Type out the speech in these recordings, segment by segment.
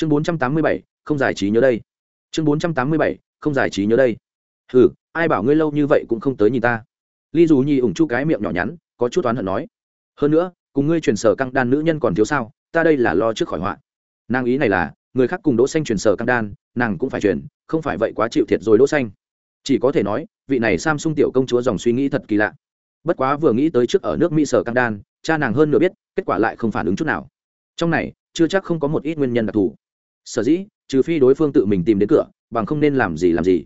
chương bốn trăm tám mươi bảy, không giải trí nhớ đây. Chương bốn trăm tám mươi bảy, không giải trí nhớ đây. Hừ, ai bảo ngươi lâu như vậy cũng không tới nhìn ta. Ly dù nhi ủng chu cái miệng nhỏ nhắn, có chút oán hận nói. Hơn nữa, cùng ngươi truyền sở căng đan nữ nhân còn thiếu sao, ta đây là lo trước khỏi họa. Nàng ý này là, người khác cùng đỗ xanh truyền sở căng đan, nàng cũng phải truyền, không phải vậy quá chịu thiệt rồi đỗ xanh. Chỉ có thể nói, vị này samsung tiểu công chúa dòng suy nghĩ thật kỳ lạ. Bất quá vừa nghĩ tới trước ở nước mỹ sở căng đan, cha nàng hơn nửa biết, kết quả lại không phản ứng chút nào. Trong này, chưa chắc không có một ít nguyên nhân đặc thù sở dĩ, trừ phi đối phương tự mình tìm đến cửa, bằng không nên làm gì làm gì.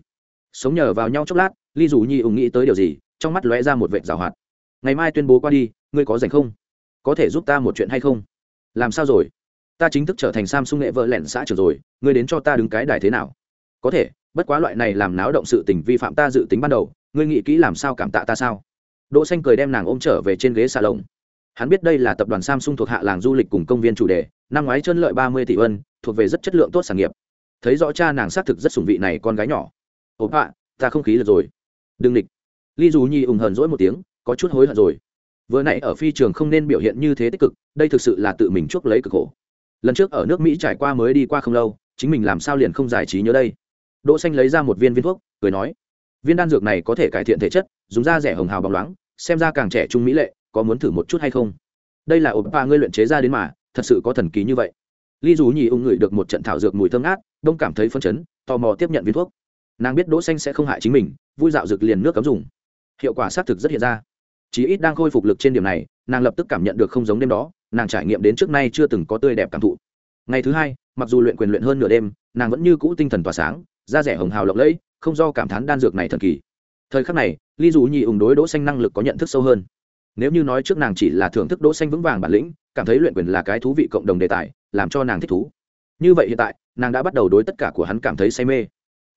Sống nhờ vào nhau chốc lát, ly dù nhi ủng nghĩ tới điều gì, trong mắt lóe ra một vệt rào hoạt. Ngày mai tuyên bố qua đi, ngươi có rảnh không? Có thể giúp ta một chuyện hay không? Làm sao rồi? Ta chính thức trở thành samsung nghệ vợ lẻn xã trưởng rồi, ngươi đến cho ta đứng cái đài thế nào? Có thể, bất quá loại này làm náo động sự tình vi phạm ta dự tính ban đầu, ngươi nghĩ kỹ làm sao cảm tạ ta sao? Đỗ xanh cười đem nàng ôm trở về trên ghế xà lồng hắn biết đây là tập đoàn samsung thuộc hạ làng du lịch cùng công viên chủ đề, năm ngoái chân lợi ba mươi tỷ ân thuộc về rất chất lượng tốt sản nghiệp. Thấy rõ cha nàng xác thực rất sủng vị này con gái nhỏ. Ồ ạ ta không khí lật rồi. Đừng địch. Ly dù nhi ủng hờn rỗi một tiếng, có chút hối hận rồi. Vừa nãy ở phi trường không nên biểu hiện như thế tích cực, đây thực sự là tự mình chuốc lấy cực khổ. Lần trước ở nước mỹ trải qua mới đi qua không lâu, chính mình làm sao liền không giải trí nhớ đây. Đỗ xanh lấy ra một viên viên thuốc, cười nói, viên đan dược này có thể cải thiện thể chất, dùng da rẻ hồng hào bóng loáng, xem ra càng trẻ trung mỹ lệ, có muốn thử một chút hay không? Đây là ổ ba ngươi luyện chế ra đến mà, thật sự có thần kỳ như vậy ly dù nhì ung ngửi được một trận thảo dược mùi thơm ngát, đông cảm thấy phân chấn, tò mò tiếp nhận viên thuốc. Nàng biết đỗ xanh sẽ không hại chính mình, vui dạo dược liền nước cấm dùng. Hiệu quả xác thực rất hiện ra. Chí ít đang khôi phục lực trên điểm này, nàng lập tức cảm nhận được không giống đêm đó, nàng trải nghiệm đến trước nay chưa từng có tươi đẹp cảm thụ. Ngày thứ hai, mặc dù luyện quyền luyện hơn nửa đêm, nàng vẫn như cũ tinh thần tỏa sáng, da rẻ hồng hào lộng lẫy, không do cảm thán đan dược này thần kỳ. Thời khắc này ly dù nhị ủng đối đỗ xanh năng lực có nhận thức sâu hơn. Nếu như nói trước nàng chỉ là thưởng thức đỗ xanh vững vàng bản lĩnh, cảm thấy luyện quyền là cái thú vị cộng đồng đề tài làm cho nàng thích thú. Như vậy hiện tại, nàng đã bắt đầu đối tất cả của hắn cảm thấy say mê.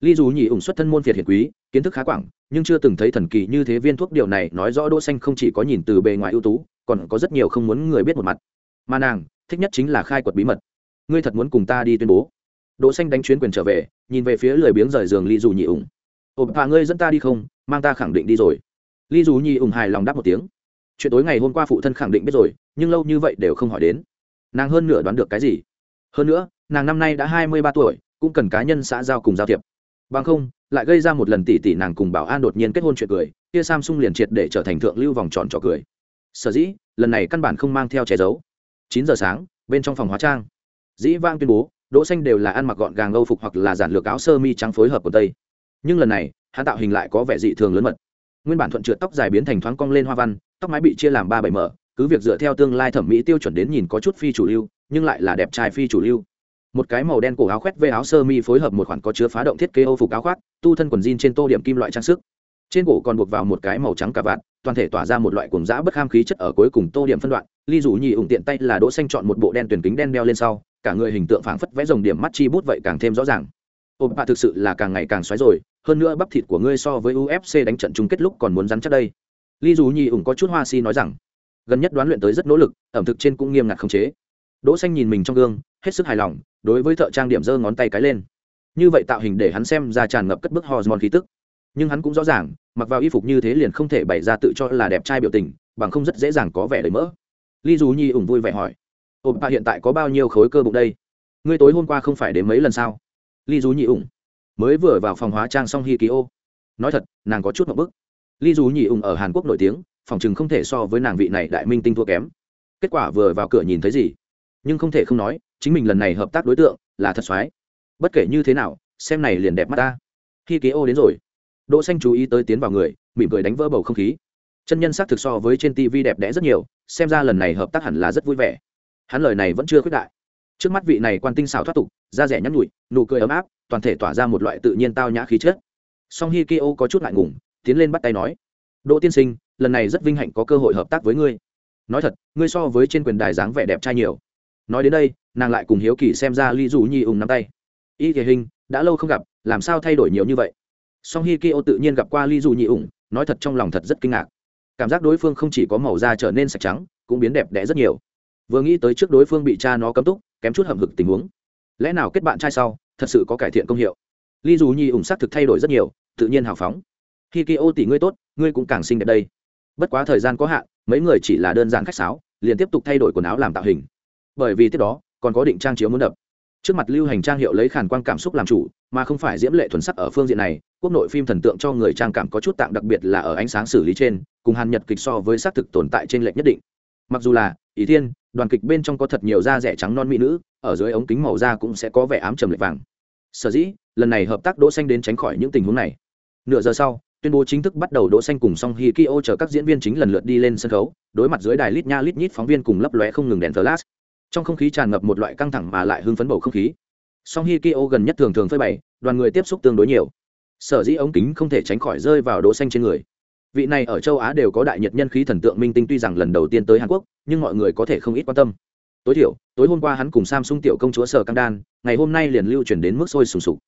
Ly dù nhị ủng xuất thân môn phiệt hiền quý, kiến thức khá quảng, nhưng chưa từng thấy thần kỳ như thế viên thuốc điều này nói rõ đỗ xanh không chỉ có nhìn từ bề ngoài ưu tú, còn có rất nhiều không muốn người biết một mặt. Mà nàng, thích nhất chính là khai quật bí mật. Ngươi thật muốn cùng ta đi tuyên bố. Đỗ xanh đánh chuyến quyền trở về, nhìn về phía lười biếng rời giường ly dù nhị ủng. Ồm bà ngươi dẫn ta đi không? Mang ta khẳng định đi rồi. Ly dù nhị ủng hài lòng đáp một tiếng. Chuyện tối ngày hôm qua phụ thân khẳng định biết rồi, nhưng lâu như vậy đều không hỏi đến nàng hơn nửa đoán được cái gì. Hơn nữa, nàng năm nay đã hai mươi ba tuổi, cũng cần cá nhân xã giao cùng giao thiệp. Bằng không, lại gây ra một lần tỷ tỷ nàng cùng bảo an đột nhiên kết hôn chuyện cười, kia samsung liền triệt để trở thành thượng lưu vòng tròn trò cười. Sở dĩ, lần này căn bản không mang theo che giấu. Chín giờ sáng, bên trong phòng hóa trang. Dĩ vang tuyên bố, đỗ xanh đều là ăn mặc gọn gàng âu phục hoặc là giản lược áo sơ mi trắng phối hợp của tây. Nhưng lần này, hắn tạo hình lại có vẻ dị thường lớn mật. Nguyên bản thuận trượt tóc dài biến thành thoáng cong lên hoa văn, tóc mái bị chia làm ba bảy mở cứ việc dựa theo tương lai thẩm mỹ tiêu chuẩn đến nhìn có chút phi chủ lưu, nhưng lại là đẹp trai phi chủ lưu. Một cái màu đen cổ áo khoét vê áo sơ mi phối hợp một khoản có chứa phá động thiết kế âu phục áo khoác, tu thân quần jean trên tô điểm kim loại trang sức. Trên cổ còn buộc vào một cái màu trắng cà vạt, toàn thể tỏa ra một loại cuồng dã bất kham khí chất ở cuối cùng tô điểm phân đoạn. Ly dù nhì ủng tiện tay là đỗ xanh chọn một bộ đen tuyển kính đen đeo lên sau, cả người hình tượng phảng phất vẽ dòng điểm mắt chi bút vậy càng thêm rõ ràng. Ôm bà thực sự là càng ngày càng xoáy rồi, hơn nữa bắp thịt của ngươi so với ufc đánh trận chung kết lúc còn muốn rắn chắc đây. Ly dù nhì ủng có chút hoa si nói rằng gần nhất đoán luyện tới rất nỗ lực, ẩm thực trên cũng nghiêm ngặt khống chế. Đỗ xanh nhìn mình trong gương, hết sức hài lòng, đối với thợ trang điểm giơ ngón tay cái lên. Như vậy tạo hình để hắn xem ra tràn ngập cất bức hormone khí tức. Nhưng hắn cũng rõ ràng, mặc vào y phục như thế liền không thể bày ra tự cho là đẹp trai biểu tình, bằng không rất dễ dàng có vẻ đầy mỡ. Ly dù nhi ủng vui vẻ hỏi ôm bà hiện tại có bao nhiêu khối cơ bụng đây? Ngươi tối hôm qua không phải đến mấy lần sao? Ly dù nhi ủng, mới vừa vào phòng hóa trang xong hi ký ô nói thật, nàng có chút một bức. Ly dù nhi ủng ở hàn quốc nổi tiếng phòng chừng không thể so với nàng vị này đại minh tinh thua kém. Kết quả vừa vào cửa nhìn thấy gì? Nhưng không thể không nói, chính mình lần này hợp tác đối tượng là thật soái bất kể như thế nào, xem này liền đẹp mắt ta. Khi kế ô đến rồi, đỗ xanh chú ý tới tiến vào người, mỉm cười đánh vỡ bầu không khí. Chân nhân sắc thực so với trên tv đẹp đẽ rất nhiều, xem ra lần này hợp tác hẳn là rất vui vẻ. Hắn lời này vẫn chưa khuyết đại. Trước mắt vị này quan tinh xảo thoát tục, da rẻ nhắn nhụi nụ cười ấm áp, toàn thể tỏa ra một loại tự nhiên tao nhã khí chất. Song hi kyo có chút ngại ngùng, tiến lên bắt tay nói, đỗ tiên sinh lần này rất vinh hạnh có cơ hội hợp tác với ngươi. Nói thật, ngươi so với trên quyền đài dáng vẻ đẹp trai nhiều. Nói đến đây, nàng lại cùng hiếu kỳ xem ra ly dù nhi ủng nắm tay. Y thể hình, đã lâu không gặp, làm sao thay đổi nhiều như vậy? Song hi kyo tự nhiên gặp qua ly dù nhi ủng, nói thật trong lòng thật rất kinh ngạc. Cảm giác đối phương không chỉ có màu da trở nên sạch trắng, cũng biến đẹp đẽ rất nhiều. Vừa nghĩ tới trước đối phương bị cha nó cấm túc, kém chút hầm hực tình huống. Lẽ nào kết bạn trai sau, thật sự có cải thiện công hiệu? Ly dù nhi ủng xác thực thay đổi rất nhiều, tự nhiên hào phóng. Khi kia ô tỷ ngươi tốt, ngươi cũng càng xinh đẹp đây bất quá thời gian có hạn, mấy người chỉ là đơn giản khách sáo, liền tiếp tục thay đổi quần áo làm tạo hình. Bởi vì tiếp đó, còn có định trang chiếu muốn đập. Trước mặt lưu hành trang hiệu lấy khản quan cảm xúc làm chủ, mà không phải diễm lệ thuần sắc ở phương diện này, quốc nội phim thần tượng cho người trang cảm có chút tạm đặc biệt là ở ánh sáng xử lý trên, cùng hàn nhật kịch so với xác thực tồn tại trên lệch nhất định. Mặc dù là, ý thiên, đoàn kịch bên trong có thật nhiều da rẻ trắng non mỹ nữ, ở dưới ống kính màu da cũng sẽ có vẻ ám trầm lệch vàng. Sở dĩ, lần này hợp tác đỗ xanh đến tránh khỏi những tình huống này. Nửa giờ sau tuyên bố chính thức bắt đầu đỗ xanh cùng song hi kyo chờ các diễn viên chính lần lượt đi lên sân khấu, đối mặt dưới đài lít nha lít nhít phóng viên cùng lấp lóe không ngừng đèn flash. Trong không khí tràn ngập một loại căng thẳng mà lại hưng phấn bầu không khí. Song hi kyo gần nhất thường thường phơi bày, đoàn người tiếp xúc tương đối nhiều. Sở dĩ ống kính không thể tránh khỏi rơi vào đỗ xanh trên người. Vị này ở châu á đều có đại nhật nhân khí thần tượng minh tinh tuy rằng lần đầu tiên tới hàn quốc, nhưng mọi người có thể không ít quan tâm. Tối thiểu, tối hôm qua hắn cùng samsung tiểu công chúa sở căng đan, ngày hôm nay liền lưu chuyển đến mức sôi sùng sục.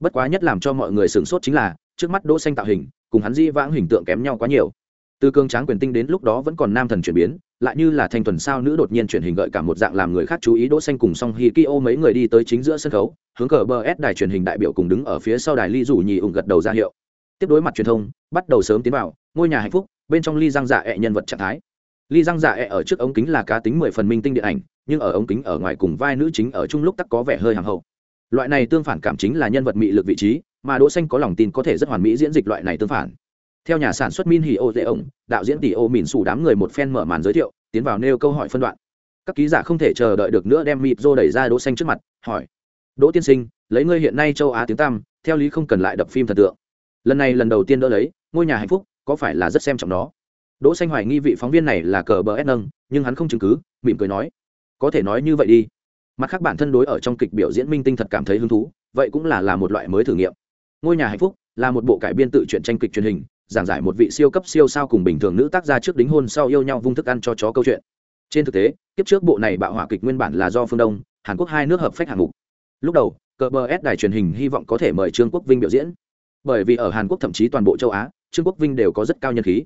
Bất quá nhất làm cho mọi người sửng sốt chính là, trước mắt đỗ xanh tạo hình cùng hắn di vãng hình tượng kém nhau quá nhiều. Từ cương tráng quyền tinh đến lúc đó vẫn còn nam thần chuyển biến, lại như là thanh thuần sao nữ đột nhiên chuyển hình gợi cả một dạng làm người khác chú ý đỗ xanh cùng song hi kyo mấy người đi tới chính giữa sân khấu, hướng cờ bờ s đài truyền hình đại biểu cùng đứng ở phía sau đài ly rủ nhì ủng gật đầu ra hiệu. Tiếp đối mặt truyền thông, bắt đầu sớm tiến vào, ngôi nhà hạnh phúc, bên trong ly răng dạ ẹ nhân vật trạng thái. Ly răng dạ ẹ ở trước ống kính là cá tính mười phần minh tinh điện ảnh, nhưng ở ống kính ở ngoài cùng vai nữ chính ở chung lúc tắc có vẻ hơi hàng hậu. Loại này tương phản cảm chính là nhân vật mị lực vị trí mà đỗ xanh có lòng tin có thể rất hoàn mỹ diễn dịch loại này tương phản. Theo nhà sản xuất min hì ô dễ ổng, đạo diễn tỷ ô mìn sủ đám người một phen mở màn giới thiệu, tiến vào nêu câu hỏi phân đoạn. Các ký giả không thể chờ đợi được nữa đem mịp rô đẩy ra đỗ xanh trước mặt, hỏi. Đỗ tiên sinh, lấy ngươi hiện nay châu á tiếng tam theo lý không cần lại đập phim thần tượng. Lần này lần đầu tiên đỡ lấy, ngôi nhà hạnh phúc, có phải là rất xem trọng đó đỗ xanh hoài nghi vị phóng viên này là cờ bờ ép nâng, nhưng hắn không chứng cứ, mỉm cười nói. Có thể nói như vậy đi. Mặt khác bản thân đối ở trong kịch biểu diễn minh tinh thật cảm thấy hứng thú, vậy cũng là là một loại mới thử nghiệm ngôi nhà hạnh phúc là một bộ cải biên tự truyện tranh kịch truyền hình, giảng giải một vị siêu cấp siêu sao cùng bình thường nữ tác gia trước đính hôn sau yêu nhau vung thức ăn cho chó câu chuyện. Trên thực tế, kiếp trước bộ này bạo hỏa kịch nguyên bản là do phương đông, hàn quốc hai nước hợp phách hạng mục. Lúc đầu, cờ bờ s đài truyền hình hy vọng có thể mời trương quốc vinh biểu diễn. Bởi vì ở hàn quốc thậm chí toàn bộ châu á, trương quốc vinh đều có rất cao nhân khí.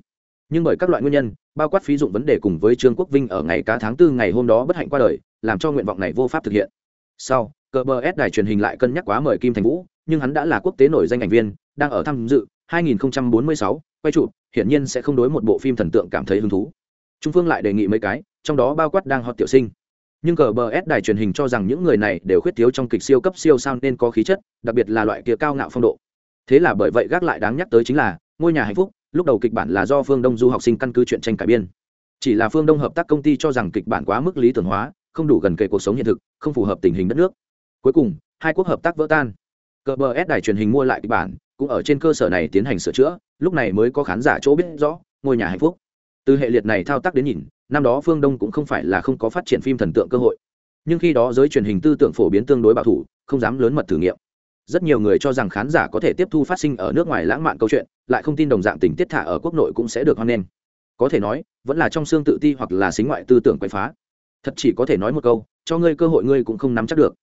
Nhưng bởi các loại nguyên nhân, bao quát phí dụng vấn đề cùng với trương quốc vinh ở ngày cá tháng tư ngày hôm đó bất hạnh qua đời, làm cho nguyện vọng này vô pháp thực hiện. Sau, cờ bờ s đài truyền hình lại cân nhắc quá mời kim thành vũ nhưng hắn đã là quốc tế nổi danh ảnh viên đang ở tham dự 2046, quay chụp hiển nhiên sẽ không đối một bộ phim thần tượng cảm thấy hứng thú. Trung phương lại đề nghị mấy cái trong đó bao quát đang hot tiểu sinh. Nhưng cờ bờ s đài truyền hình cho rằng những người này đều khuyết thiếu trong kịch siêu cấp siêu sao nên có khí chất đặc biệt là loại kia cao ngạo phong độ. Thế là bởi vậy gác lại đáng nhắc tới chính là ngôi nhà hạnh phúc lúc đầu kịch bản là do phương đông du học sinh căn cứ chuyện tranh cải biên. Chỉ là phương đông hợp tác công ty cho rằng kịch bản quá mức lý tưởng hóa không đủ gần kề cuộc sống hiện thực không phù hợp tình hình đất nước. Cuối cùng hai quốc hợp tác vỡ tan cờ bờ s đài truyền hình mua lại kịch bản, cũng ở trên cơ sở này tiến hành sửa chữa, lúc này mới có khán giả chỗ biết rõ, ngôi nhà hạnh phúc. Từ hệ liệt này thao tác đến nhìn, năm đó phương đông cũng không phải là không có phát triển phim thần tượng cơ hội. Nhưng khi đó giới truyền hình tư tưởng phổ biến tương đối bảo thủ, không dám lớn mật thử nghiệm. Rất nhiều người cho rằng khán giả có thể tiếp thu phát sinh ở nước ngoài lãng mạn câu chuyện, lại không tin đồng dạng tình tiết thả ở quốc nội cũng sẽ được hoan nghênh. Có thể nói, vẫn là trong xương tự ti hoặc là xính ngoại tư tưởng quậy phá. Thật chỉ có thể nói một câu, cho ngươi cơ hội ngươi cũng không nắm chắc được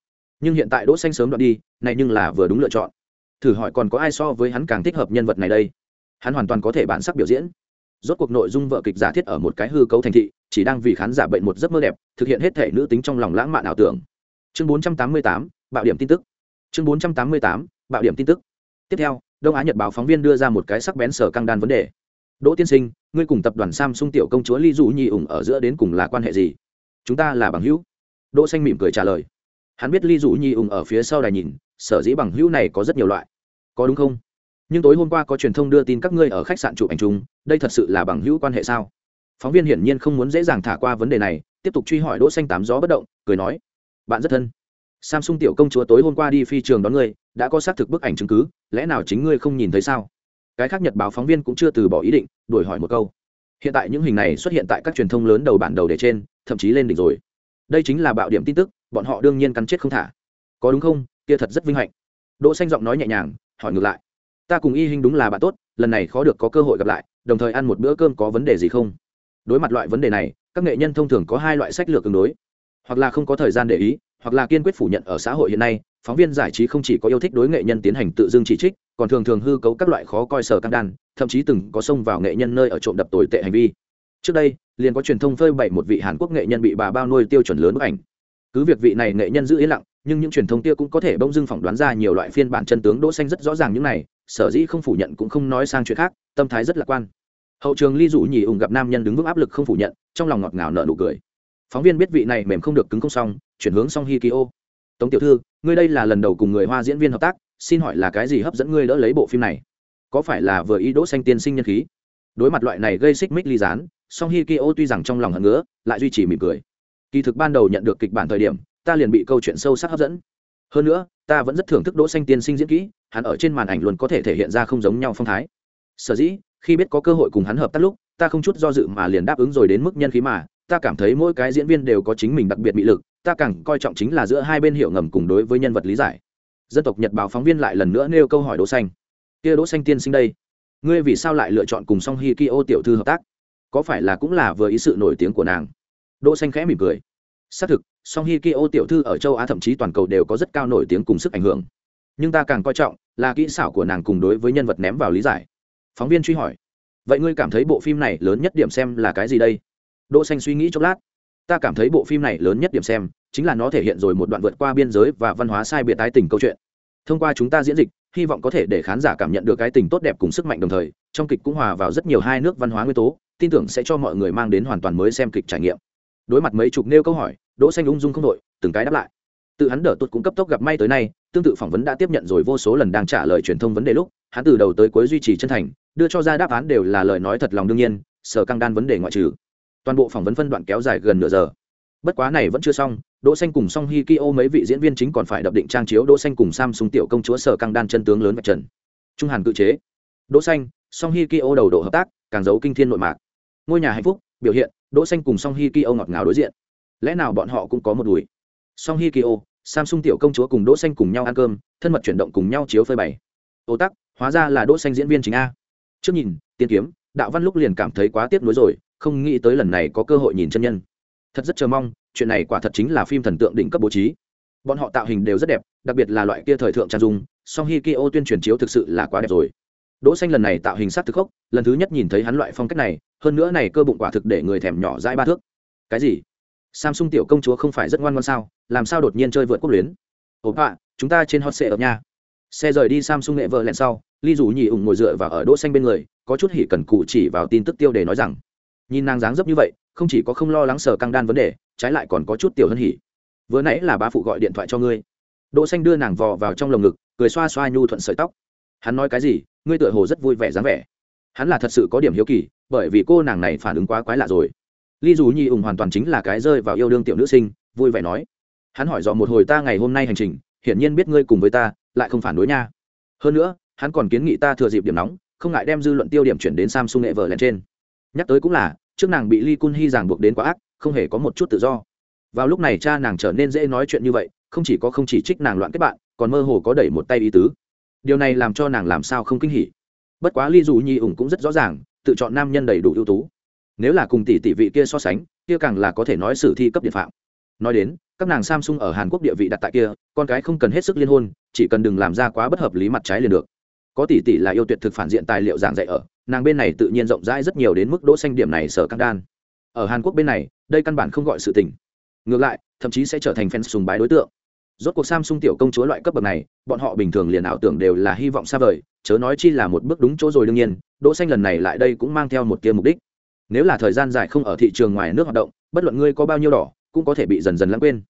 nhưng hiện tại đỗ xanh sớm đoạn đi này nhưng là vừa đúng lựa chọn. Thử hỏi còn có ai so với hắn càng thích hợp nhân vật này đây? Hắn hoàn toàn có thể bản sắc biểu diễn. Rốt cuộc nội dung vợ kịch giả thiết ở một cái hư cấu thành thị chỉ đang vì khán giả bệnh một giấc mơ đẹp thực hiện hết thể nữ tính trong lòng lãng mạn ảo tưởng. Chương 488, bạo điểm tin tức. Chương 488, bạo điểm tin tức. Tiếp theo đông á nhật báo phóng viên đưa ra một cái sắc bén sở căng đan vấn đề. Đỗ tiên sinh ngươi cùng tập đoàn samsung tiểu công chúa ly dụ nhi ủng ở giữa đến cùng là quan hệ gì? Chúng ta là bằng hữu. Đỗ xanh mỉm cười trả lời hắn biết ly dụ nhi ùng ở phía sau đài nhìn, sở dĩ bằng hữu này có rất nhiều loại. Có đúng không? Nhưng tối hôm qua có truyền thông đưa tin các ngươi ở khách sạn chụp ảnh chung, đây thật sự là bằng hữu quan hệ sao? Phóng viên hiển nhiên không muốn dễ dàng thả qua vấn đề này, tiếp tục truy hỏi đỗ xanh tám gió bất động, cười nói, bạn rất thân. Samsung tiểu công chúa tối hôm qua đi phi trường đón ngươi, đã có xác thực bức ảnh chứng cứ, lẽ nào chính ngươi không nhìn thấy sao? Cái khác nhật báo phóng viên cũng chưa từ bỏ ý định, đuổi hỏi một câu. Hiện tại những hình này xuất hiện tại các truyền thông lớn đầu bản đầu để trên, thậm chí lên đỉnh rồi. Đây chính là bạo điểm tin tức bọn họ đương nhiên cắn chết không thả. Có đúng không? Kia thật rất vinh hạnh. Đỗ xanh giọng nói nhẹ nhàng, hỏi ngược lại. Ta cùng y hình đúng là bạn tốt, lần này khó được có cơ hội gặp lại, đồng thời ăn một bữa cơm có vấn đề gì không? Đối mặt loại vấn đề này, các nghệ nhân thông thường có hai loại sách lược tương đối. Hoặc là không có thời gian để ý, hoặc là kiên quyết phủ nhận ở xã hội hiện nay, phóng viên giải trí không chỉ có yêu thích đối nghệ nhân tiến hành tự dưng chỉ trích, còn thường thường hư cấu các loại khó coi sở căng đan, thậm chí từng có xông vào nghệ nhân nơi ở trộm đập tồi tệ hành vi. Trước đây, liền có truyền thông phơi bày một vị hàn quốc nghệ nhân bị bà bao nuôi tiêu chuẩn lớn bức ảnh cứ việc vị này nghệ nhân giữ yên lặng, nhưng những truyền thông kia cũng có thể bỗng dưng phỏng đoán ra nhiều loại phiên bản chân tướng đỗ xanh rất rõ ràng những này, sở dĩ không phủ nhận cũng không nói sang chuyện khác, tâm thái rất lạc quan. Hậu trường ly dụ nhì ủng gặp nam nhân đứng vững áp lực không phủ nhận, trong lòng ngọt ngào nở nụ cười. Phóng viên biết vị này mềm không được cứng không xong, chuyển hướng song hi kyo tống tiểu thư, ngươi đây là lần đầu cùng người hoa diễn viên hợp tác, xin hỏi là cái gì hấp dẫn ngươi đỡ lấy bộ phim này? Có phải là vừa ý đỗ xanh tiên sinh nhân khí? Đối mặt loại này gây xích mích ly gián, song hi kyo tuy rằng trong lòng hận ngứa, lại duy trì mỉm cười kỳ thực ban đầu nhận được kịch bản thời điểm, ta liền bị câu chuyện sâu sắc hấp dẫn. Hơn nữa, ta vẫn rất thưởng thức đỗ xanh tiên sinh diễn kỹ, hắn ở trên màn ảnh luôn có thể thể hiện ra không giống nhau phong thái. Sở dĩ, khi biết có cơ hội cùng hắn hợp tác lúc, ta không chút do dự mà liền đáp ứng rồi đến mức nhân khí mà, ta cảm thấy mỗi cái diễn viên đều có chính mình đặc biệt bị lực, ta càng coi trọng chính là giữa hai bên hiểu ngầm cùng đối với nhân vật lý giải. Dân tộc nhật báo phóng viên lại lần nữa nêu câu hỏi đỗ xanh. Kia đỗ xanh tiên sinh đây, ngươi vì sao lại lựa chọn cùng song hi kyo tiểu thư hợp tác? Có phải là cũng là vừa ý sự nổi tiếng của nàng? Đỗ xanh khẽ mỉm cười. Xác thực, song hi kyo tiểu thư ở châu á thậm chí toàn cầu đều có rất cao nổi tiếng cùng sức ảnh hưởng. Nhưng ta càng coi trọng là kỹ xảo của nàng cùng đối với nhân vật ném vào lý giải. Phóng viên truy hỏi. Vậy ngươi cảm thấy bộ phim này lớn nhất điểm xem là cái gì đây? Đỗ xanh suy nghĩ chốc lát. Ta cảm thấy bộ phim này lớn nhất điểm xem chính là nó thể hiện rồi một đoạn vượt qua biên giới và văn hóa sai biệt tái tình câu chuyện. Thông qua chúng ta diễn dịch, hy vọng có thể để khán giả cảm nhận được cái tình tốt đẹp cùng sức mạnh đồng thời, trong kịch cũng hòa vào rất nhiều hai nước văn hóa nguyên tố, tin tưởng sẽ cho mọi người mang đến hoàn toàn mới xem kịch trải nghiệm đối mặt mấy chục nêu câu hỏi, đỗ xanh ung dung không đội, từng cái đáp lại. Tự hắn đỡ tuột cũng cấp tốc gặp may tới nay, tương tự phỏng vấn đã tiếp nhận rồi vô số lần đang trả lời truyền thông vấn đề lúc, hắn từ đầu tới cuối duy trì chân thành, đưa cho ra đáp án đều là lời nói thật lòng đương nhiên, sở căng đan vấn đề ngoại trừ. Toàn bộ phỏng vấn phân đoạn kéo dài gần nửa giờ. Bất quá này vẫn chưa xong, đỗ xanh cùng song hi kyo mấy vị diễn viên chính còn phải đập định trang chiếu đỗ xanh cùng samsung tiểu công chúa sở căng đan chân tướng lớn vạch trần. Trung hàn cự chế. Đỗ xanh, song hi kyo đầu độ hợp tác, càng giấu kinh thiên nội mạc. Ngôi nhà hạnh phúc, biểu hiện đỗ xanh cùng song hi kyo ngọt ngào đối diện. Lẽ nào bọn họ cũng có một đùi? Song hi kyo, samsung tiểu công chúa cùng đỗ xanh cùng nhau ăn cơm, thân mật chuyển động cùng nhau chiếu phơi bày. Ô tắc, hóa ra là đỗ xanh diễn viên chính a. Trước nhìn, tiên kiếm, đạo văn lúc liền cảm thấy quá tiếc nuối rồi, không nghĩ tới lần này có cơ hội nhìn chân nhân. Thật rất chờ mong, chuyện này quả thật chính là phim thần tượng đỉnh cấp bố trí. Bọn họ tạo hình đều rất đẹp, đặc biệt là loại kia thời thượng trang dung, song hi kyo tuyên truyền chiếu thực sự là quá đẹp rồi. Đỗ xanh lần này tạo hình sắc thực khốc, lần thứ nhất nhìn thấy hắn loại phong cách này hơn nữa này cơ bụng quả thực để người thèm nhỏ dãi ba thước. Cái gì? Samsung tiểu công chúa không phải rất ngoan ngoãn sao? Làm sao đột nhiên chơi vượt quốc luyến? Ồ ạ chúng ta trên hot sệ ở nhà xe rời đi samsung nghệ vợ lẹn sau, ly dù nhì ủng ngồi dựa vào ở đỗ xanh bên người, có chút hỉ cần cụ chỉ vào tin tức tiêu để nói rằng, nhìn nàng dáng dấp như vậy, không chỉ có không lo lắng sở căng đan vấn đề, trái lại còn có chút tiểu hân hỉ. Vừa nãy là bá phụ gọi điện thoại cho ngươi. Đỗ xanh đưa nàng vò vào trong lồng ngực, cười xoa xoa nhu thuận sợi tóc. Hắn nói cái gì? Ngươi tựa hồ rất vui vẻ dáng vẻ hắn là thật sự có điểm hiếu kỳ, bởi vì cô nàng này phản ứng quá quái lạ rồi. Ly dù nhi ủng hoàn toàn chính là cái rơi vào yêu đương tiểu nữ sinh, vui vẻ nói. Hắn hỏi dò một hồi ta ngày hôm nay hành trình, hiển nhiên biết ngươi cùng với ta, lại không phản đối nha. Hơn nữa, hắn còn kiến nghị ta thừa dịp điểm nóng, không ngại đem dư luận tiêu điểm chuyển đến samsung nghệ vở lên trên. Nhắc tới cũng là, trước nàng bị ly kun hy ràng buộc đến quá ác, không hề có một chút tự do. Vào lúc này cha nàng trở nên dễ nói chuyện như vậy, không chỉ có không chỉ trích nàng loạn kết bạn, còn mơ hồ có đẩy một tay ý tứ. Điều này làm cho nàng làm sao không kinh hỉ bất quá ly dù nhi ủng cũng rất rõ ràng, tự chọn nam nhân đầy đủ ưu tú. Nếu là cùng tỷ tỷ vị kia so sánh, kia càng là có thể nói sử thi cấp địa phạm. Nói đến, các nàng samsung ở hàn quốc địa vị đặt tại kia, con cái không cần hết sức liên hôn, chỉ cần đừng làm ra quá bất hợp lý mặt trái liền được. Có tỷ tỷ là yêu tuyệt thực phản diện tài liệu giảng dạy ở, nàng bên này tự nhiên rộng rãi rất nhiều đến mức đỗ xanh điểm này sở căng đan. Ở hàn quốc bên này, đây căn bản không gọi sự tình. Ngược lại, thậm chí sẽ trở thành fan sùng bái đối tượng rốt cuộc samsung tiểu công chúa loại cấp bậc này, bọn họ bình thường liền ảo tưởng đều là hy vọng xa vời, chớ nói chi là một bước đúng chỗ rồi đương nhiên, đỗ xanh lần này lại đây cũng mang theo một tia mục đích. Nếu là thời gian dài không ở thị trường ngoài nước hoạt động, bất luận ngươi có bao nhiêu đỏ, cũng có thể bị dần dần lãng quên.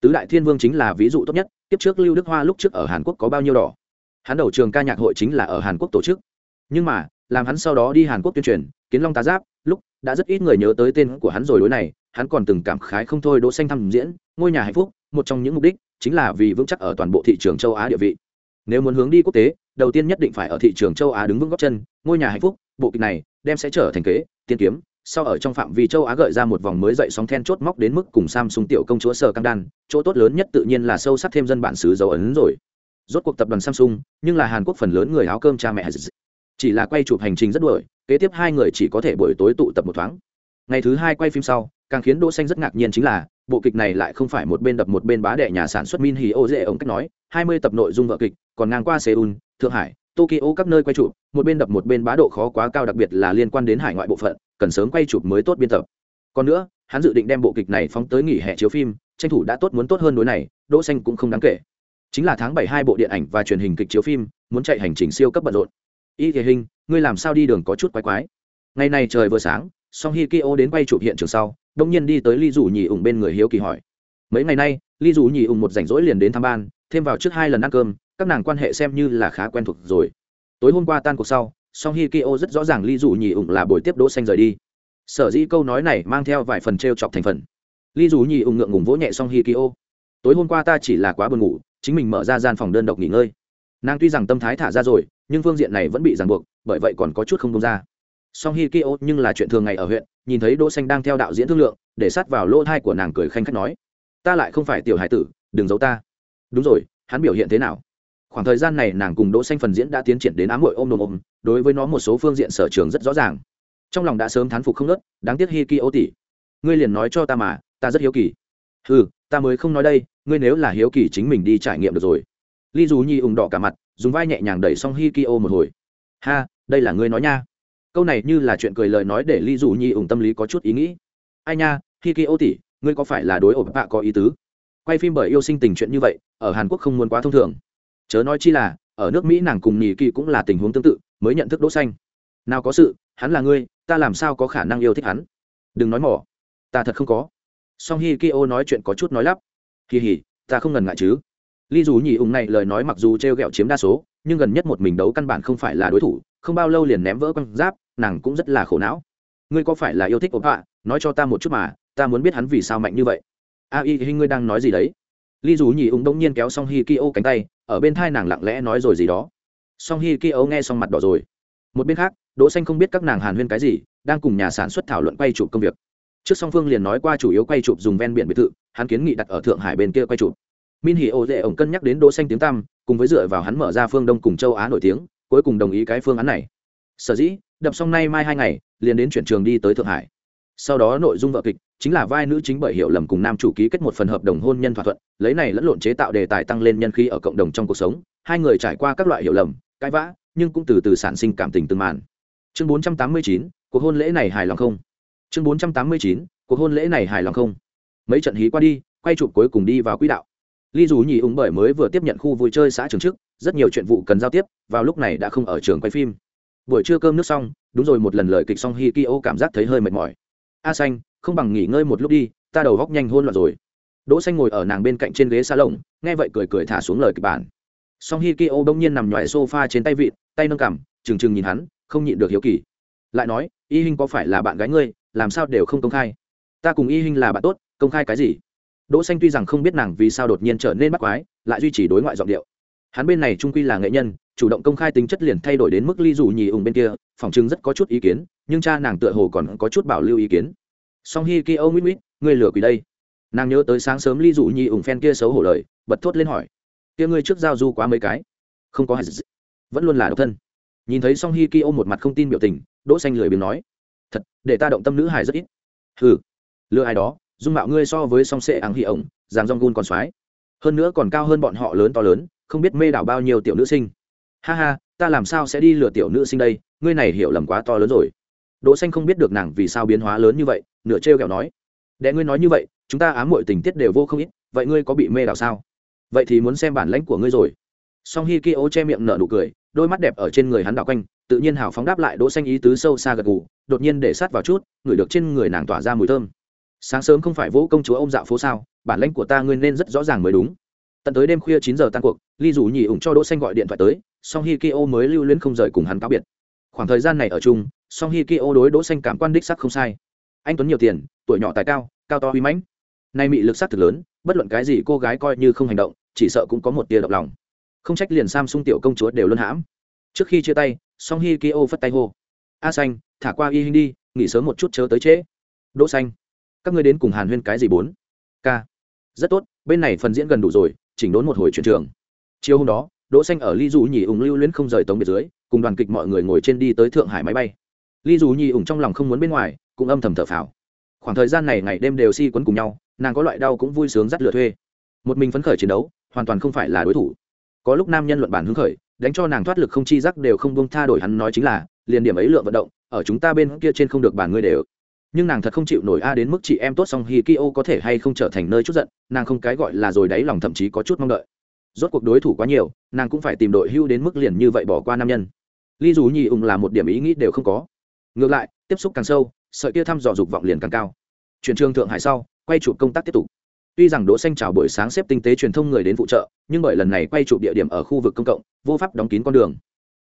Tứ đại thiên vương chính là ví dụ tốt nhất tiếp trước lưu đức hoa lúc trước ở hàn quốc có bao nhiêu đỏ? Hắn đầu trường ca nhạc hội chính là ở hàn quốc tổ chức. Nhưng mà, làm hắn sau đó đi hàn quốc tuyên truyền, kiến long tá giáp, lúc đã rất ít người nhớ tới tên của hắn rồi đối này, hắn còn từng cảm khái không thôi đỗ xanh thăm diễn, ngôi nhà hạnh phúc, một trong những mục đích chính là vì vững chắc ở toàn bộ thị trường châu á địa vị nếu muốn hướng đi quốc tế đầu tiên nhất định phải ở thị trường châu á đứng vững gốc chân ngôi nhà hạnh phúc bộ kịch này đem sẽ trở thành kế tiên kiếm sau ở trong phạm vi châu Á gợi ra một vòng mới dậy sóng then chốt móc đến mức cùng Samsung tiểu công chúa sở cam đan, chỗ tốt lớn nhất tự nhiên là sâu sắc thêm dân bản xứ dấu ấn rồi. Rốt cuộc tập đoàn Samsung, nhưng là Hàn Quốc phần lớn người áo cơm cha mẹ chỉ là quay chụp hành trình rất đuổi, kế tiếp hai người chỉ có thể buổi tối tụ tập một thoáng. Ngày thứ hai quay phim sau, càng khiến Đỗ Xanh rất ngạc nhiên chính là, bộ kịch này lại không phải một bên đập một bên bá đệ nhà sản xuất Min hì Ô dễ ông cách nói, 20 tập nội dung vở kịch, còn ngang qua Seoul, Thượng Hải, Tokyo các nơi quay chụp, một bên đập một bên bá độ khó quá cao đặc biệt là liên quan đến hải ngoại bộ phận, cần sớm quay chụp mới tốt biên tập. Còn nữa, hắn dự định đem bộ kịch này phóng tới nghỉ hè chiếu phim, tranh thủ đã tốt muốn tốt hơn đối này, Đỗ Xanh cũng không đáng kể. Chính là tháng 7 hai bộ điện ảnh và truyền hình kịch chiếu phim, muốn chạy hành trình siêu cấp bận rộn. Y thể Hình, ngươi làm sao đi đường có chút quái quái. Ngày này trời vừa sáng, Song Hi Kyo đến quay chụp hiện trường sau, đông nhiên đi tới Ly dù nhì ủng bên người hiếu kỳ hỏi. mấy ngày nay ly dù nhì ủng một rảnh rỗi liền đến thăm ban, thêm vào trước hai lần ăn cơm, các nàng quan hệ xem như là khá quen thuộc rồi. Tối hôm qua tan cuộc sau, song hi kyo rất rõ ràng ly dù nhì ủng là buổi tiếp đỗ xanh rời đi. Sở dĩ câu nói này mang theo vài phần t chọc thành phần. Ly dù nhì ủng ngượng ngùng vỗ nhẹ song hi kyo tối hôm qua ta chỉ là quá buồn ngủ, chính mình mở ra gian phòng đơn độc nghỉ ngơi. Nàng tuy rằng tâm thái thả ra rồi, nhưng phương diện này vẫn bị ràng buộc, bởi vậy còn có chút không công ra. Song hi kyo nhưng là chuyện thường ngày ở huyện nhìn thấy đỗ xanh đang theo đạo diễn thương lượng, để sát vào lỗ thai của nàng cười khanh khách nói, ta lại không phải tiểu hải tử, đừng giấu ta. Đúng rồi, hắn biểu hiện thế nào? Khoảng thời gian này nàng cùng đỗ xanh phần diễn đã tiến triển đến ám muội ôm đồm ôm, đối với nó một số phương diện sở trường rất rõ ràng. Trong lòng đã sớm thán phục không nớt, đáng tiếc hi ki ô tỷ ngươi liền nói cho ta mà, ta rất hiếu kỳ. Ừ ta mới không nói đây, ngươi nếu là hiếu kỳ chính mình đi trải nghiệm được rồi. Ly dù nhi ủng đỏ cả mặt, dùng vai nhẹ nhàng đẩy xong hi ki ô một hồi. Ha, đây là ngươi nói nha câu này như là chuyện cười lời nói để ly dù nhi ủng tâm lý có chút ý nghĩ. Ai nha khi ki ô tỷ, ngươi có phải là đối ổ bạ có ý tứ? Quay phim bởi yêu sinh tình chuyện như vậy, ở hàn quốc không muốn quá thông thường. Chớ nói chi là, ở nước mỹ nàng cùng nhì kỳ cũng là tình huống tương tự, mới nhận thức đỗ xanh. Nào có sự, hắn là ngươi, ta làm sao có khả năng yêu thích hắn? Đừng nói mỏ, ta thật không có. Song hi ki nói chuyện có chút nói lắp. Kỳ hỉ, ta không ngần ngại chứ. Ly dù nhì ủng này lời nói mặc dù treo gẹo chiếm đa số, nhưng gần nhất một mình đấu căn bản không phải là đối thủ, không bao lâu liền ném vỡ quăng giáp nàng cũng rất là khổ não. Ngươi có phải là yêu thích ốp hạ nói cho ta một chút mà, ta muốn biết hắn vì sao mạnh như vậy. A y, hình ngươi đang nói gì đấy? Ly dù nhì ung đông nhiên kéo song hi ki cánh tay, ở bên thai nàng lặng lẽ nói rồi gì đó. Song hi ki nghe xong mặt đỏ rồi. Một bên khác, đỗ xanh không biết các nàng hàn huyên cái gì, đang cùng nhà sản xuất thảo luận quay chụp công việc. Trước song phương liền nói qua chủ yếu quay chụp dùng ven biển biệt thự, hắn kiến nghị đặt ở thượng hải bên kia quay chụp. Min hỉ ô dễ ổng cân nhắc đến đỗ xanh tiếng tăm, cùng với dựa vào hắn mở ra phương đông cùng châu á nổi tiếng, cuối cùng đồng ý cái phương án này sở dĩ đập xong nay mai hai ngày liền đến chuyển trường đi tới thượng hải. Sau đó nội dung vợ kịch chính là vai nữ chính bởi hiểu lầm cùng nam chủ ký kết một phần hợp đồng hôn nhân thỏa thuận lấy này lẫn lộn chế tạo đề tài tăng lên nhân khí ở cộng đồng trong cuộc sống hai người trải qua các loại hiểu lầm cãi vã nhưng cũng từ từ sản sinh cảm tình từng màn. Chương 489, cuộc hôn lễ này hài lòng không? Chương 489, cuộc hôn lễ này hài lòng không? Mấy trận hí qua đi quay chụp cuối cùng đi vào quỹ đạo. Ly dù nhì ủng bởi mới vừa tiếp nhận khu vui chơi xã trường trước rất nhiều chuyện vụ cần giao tiếp vào lúc này đã không ở trường quay phim buổi trưa cơm nước xong, đúng rồi, một lần lời kịch xong hi ki ô cảm giác thấy hơi mệt mỏi. A xanh, không bằng nghỉ ngơi một lúc đi, ta đầu góc nhanh hôn loạn rồi. Đỗ xanh ngồi ở nàng bên cạnh trên ghế xa lồng nghe vậy cười cười thả xuống lời kịch bản. Song hi ki ô đông nhiên nằm nhòi sofa trên tay vịn, tay nâng cằm, trừng trừng nhìn hắn, không nhịn được hiếu kỳ. Lại nói, y hinh có phải là bạn gái ngươi, làm sao đều không công khai? Ta cùng y hinh là bạn tốt, công khai cái gì? Đỗ xanh tuy rằng không biết nàng vì sao đột nhiên trở nên bắt quái, lại duy trì đối ngoại giọng điệu. Hắn bên này trung quy là nghệ nhân chủ động công khai tính chất liền thay đổi đến mức ly dù nhì ủng bên kia, phòng chứng rất có chút ý kiến, nhưng cha nàng tựa hồ còn có chút bảo lưu ý kiến. Song hi ki âu mít mít ngươi lừa quỷ đây. Nàng nhớ tới sáng sớm ly dụ nhì ủng phen kia xấu hổ lời, bật thốt lên hỏi. Kia ngươi trước giao du quá mấy cái? Không có hạt gì. Vẫn luôn là độc thân. Nhìn thấy song hi ki ôm một mặt không tin biểu tình, đỗ xanh lười biếng nói. Thật, để ta động tâm nữ hài rất ít. Hừ. Lừa ai đó, dung mạo ngươi so với song sệ áng hi ổng giang dong gun còn soái hơn nữa còn cao hơn bọn họ lớn to lớn, không biết mê đảo bao nhiêu tiểu nữ sinh ha ha, ta làm sao sẽ đi lừa tiểu nữ sinh đây, ngươi này hiểu lầm quá to lớn rồi. Đỗ xanh không biết được nàng vì sao biến hóa lớn như vậy, nửa treo kẹo nói. Đệ ngươi nói như vậy, chúng ta ám muội tình tiết đều vô không ít, vậy ngươi có bị mê đảo sao? Vậy thì muốn xem bản lãnh của ngươi rồi. Song hi ki ô che miệng nở nụ cười, đôi mắt đẹp ở trên người hắn đảo quanh, tự nhiên hào phóng đáp lại đỗ xanh ý tứ sâu xa gật gù, đột nhiên để sát vào chút, ngửi được trên người nàng tỏa ra mùi thơm. Sáng sớm không phải vũ công chúa ông dạo phố sao, bản lãnh của ta ngươi nên rất rõ ràng mới đúng tận tới đêm khuya chín giờ tan cuộc, ly rủ nhì ủng cho đỗ xanh gọi điện thoại tới, song hi ki ô mới lưu luyến không rời cùng hắn cáo biệt. Khoảng thời gian này ở chung, song hi ki ô đối đỗ xanh cảm quan đích sắc không sai. Anh tuấn nhiều tiền, tuổi nhỏ tài cao cao to uy mãnh. Nay mị lực sắc thực lớn, bất luận cái gì cô gái coi như không hành động, chỉ sợ cũng có một tia động lòng. Không trách liền samsung tiểu công chúa đều luôn hãm. Trước khi chia tay, song hi ki ô phất tay hô. A xanh, thả qua y hình đi, nghỉ sớm một chút chớ tới trễ. Đỗ xanh, các ngươi đến cùng hàn huyên cái gì bốn? K rất tốt, bên này phần diễn gần đủ rồi chỉnh đốn một hồi chuyển trường. Chiều hôm đó, đỗ xanh ở ly dù nhì ủng lưu luyến không rời tống biệt dưới, cùng đoàn kịch mọi người ngồi trên đi tới thượng hải máy bay. Ly dù nhì ủng trong lòng không muốn bên ngoài, cũng âm thầm thở phào. Khoảng thời gian này ngày đêm đều si quấn cùng nhau, nàng có loại đau cũng vui sướng dắt lửa thuê. Một mình phấn khởi chiến đấu, hoàn toàn không phải là đối thủ. Có lúc nam nhân luận bản hứng khởi, đánh cho nàng thoát lực không chi giác đều không buông tha đổi hắn nói chính là liền điểm ấy lượng vận động, ở chúng ta bên kia trên không được bản ngươi đều nhưng nàng thật không chịu nổi a đến mức chị em tốt song hi ki có thể hay không trở thành nơi chút giận, nàng không cái gọi là rồi đáy lòng thậm chí có chút mong đợi. Rốt cuộc đối thủ quá nhiều, nàng cũng phải tìm đội hưu đến mức liền như vậy bỏ qua nam nhân. Ly dù nhì ủng là một điểm ý nghĩ đều không có. Ngược lại, tiếp xúc càng sâu, sợi kia thăm dò dục vọng liền càng cao. Chuyển trường thượng hải sau, quay chụp công tác tiếp tục. Tuy rằng đỗ xanh chào buổi sáng xếp tinh tế truyền thông người đến phụ trợ, nhưng bởi lần này quay chụp địa điểm ở khu vực công cộng, vô pháp đóng kín con đường.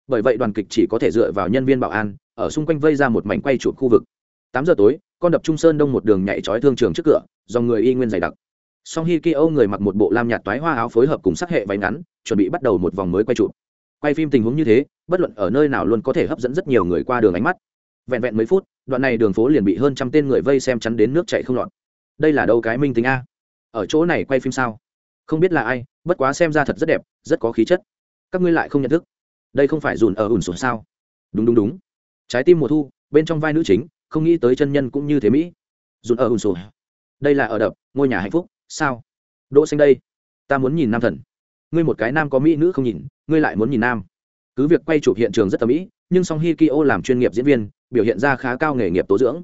Bởi vậy đoàn kịch chỉ có thể dựa vào nhân viên bảo an, ở xung quanh vây ra một mảnh quay chụp khu vực. Tám giờ tối con đập trung sơn đông một đường nhảy trói thương trường trước cửa, do người y nguyên dày đặc. Song hi ki âu người mặc một bộ lam nhạt toái hoa áo phối hợp cùng sắc hệ váy ngắn, chuẩn bị bắt đầu một vòng mới quay chụp. Quay phim tình huống như thế, bất luận ở nơi nào luôn có thể hấp dẫn rất nhiều người qua đường ánh mắt. Vẹn vẹn mấy phút, đoạn này đường phố liền bị hơn trăm tên người vây xem chắn đến nước chạy không lọt. Đây là đâu cái minh tính a? Ở chỗ này quay phim sao? Không biết là ai, bất quá xem ra thật rất đẹp, rất có khí chất. Các ngươi lại không nhận thức. Đây không phải dùn ở ủn sụt sao? Đúng đúng đúng. Trái tim mùa thu, bên trong vai nữ chính không nghĩ tới chân nhân cũng như thế mỹ. Dùn ở ủn sổ đây là ở đập, ngôi nhà hạnh phúc, sao? Đỗ xanh đây, ta muốn nhìn nam thần. Ngươi một cái nam có mỹ nữ không nhìn, ngươi lại muốn nhìn nam. Cứ việc quay chụp hiện trường rất tầm mỹ, nhưng song hikio làm chuyên nghiệp diễn viên, biểu hiện ra khá cao nghề nghiệp tố dưỡng.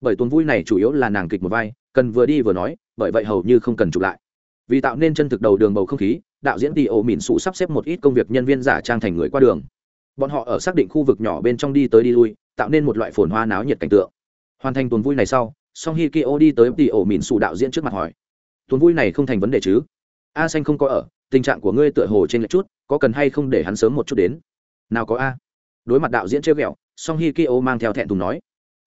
Bởi tuần vui này chủ yếu là nàng kịch một vai, cần vừa đi vừa nói, bởi vậy hầu như không cần chụp lại. Vì tạo nên chân thực đầu đường bầu không khí, đạo diễn tỷ ô mìn sụ sắp xếp một ít công việc nhân viên giả trang thành người qua đường. Bọn họ ở xác định khu vực nhỏ bên trong đi tới đi lui tạo nên một loại phồn hoa náo nhiệt cảnh tượng. Hoàn thành tuần vui này sau, song hi kyo đi tới tỷ ổ mìn sụ đạo diễn trước mặt hỏi, tuần vui này không thành vấn đề chứ? A xanh không có ở, tình trạng của ngươi tựa hồ trên lệch chút, có cần hay không để hắn sớm một chút đến? Nào có a. Đối mặt đạo diễn chơi ghẹo, song hi kyo mang theo thẹn thùng nói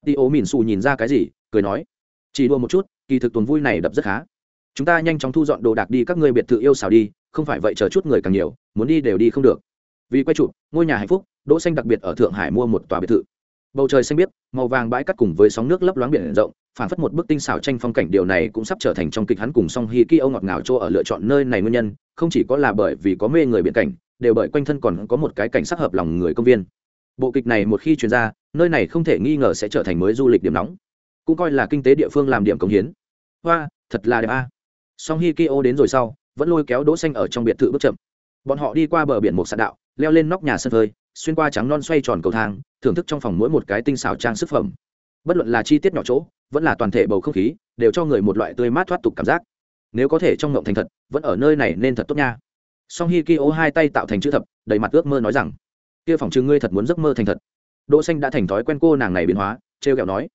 tỷ ổ mìn sụ nhìn ra cái gì? Cười nói, chỉ đua một chút, kỳ thực tuần vui này đập rất khá. Chúng ta nhanh chóng thu dọn đồ đạc đi, các ngươi biệt thự yêu xào đi, không phải vậy chờ chút người càng nhiều, muốn đi đều đi không được. Vì quay chụp, ngôi nhà hạnh phúc, đỗ xanh đặc biệt ở thượng hải mua một tòa biệt thự bầu trời xanh biếc, màu vàng bãi cát cùng với sóng nước lấp loáng biển rộng, phản phất một bức tinh xảo tranh phong cảnh điều này cũng sắp trở thành trong kịch hắn cùng song hi ki âu ngọt ngào chỗ ở lựa chọn nơi này nguyên nhân, không chỉ có là bởi vì có mê người biển cảnh, đều bởi quanh thân còn có một cái cảnh sắc hợp lòng người công viên. Bộ kịch này một khi truyền ra, nơi này không thể nghi ngờ sẽ trở thành mới du lịch điểm nóng, cũng coi là kinh tế địa phương làm điểm công hiến. Hoa, thật là đẹp a. Song hi ki đến rồi sau, vẫn lôi kéo đỗ xanh ở trong biệt thự bước chậm. Bọn họ đi qua bờ biển một sạn đạo, leo lên nóc nhà sân phơi xuyên qua trắng non xoay tròn cầu thang, thưởng thức trong phòng mỗi một cái tinh xảo trang sức phẩm. Bất luận là chi tiết nhỏ chỗ, vẫn là toàn thể bầu không khí, đều cho người một loại tươi mát thoát tục cảm giác. Nếu có thể trong ngộng thành thật, vẫn ở nơi này nên thật tốt nha. Song hi ki hai tay tạo thành chữ thập, đầy mặt ước mơ nói rằng, kia phòng chừng ngươi thật muốn giấc mơ thành thật. Đỗ xanh đã thành thói quen cô nàng này biến hóa treo kẹo nói,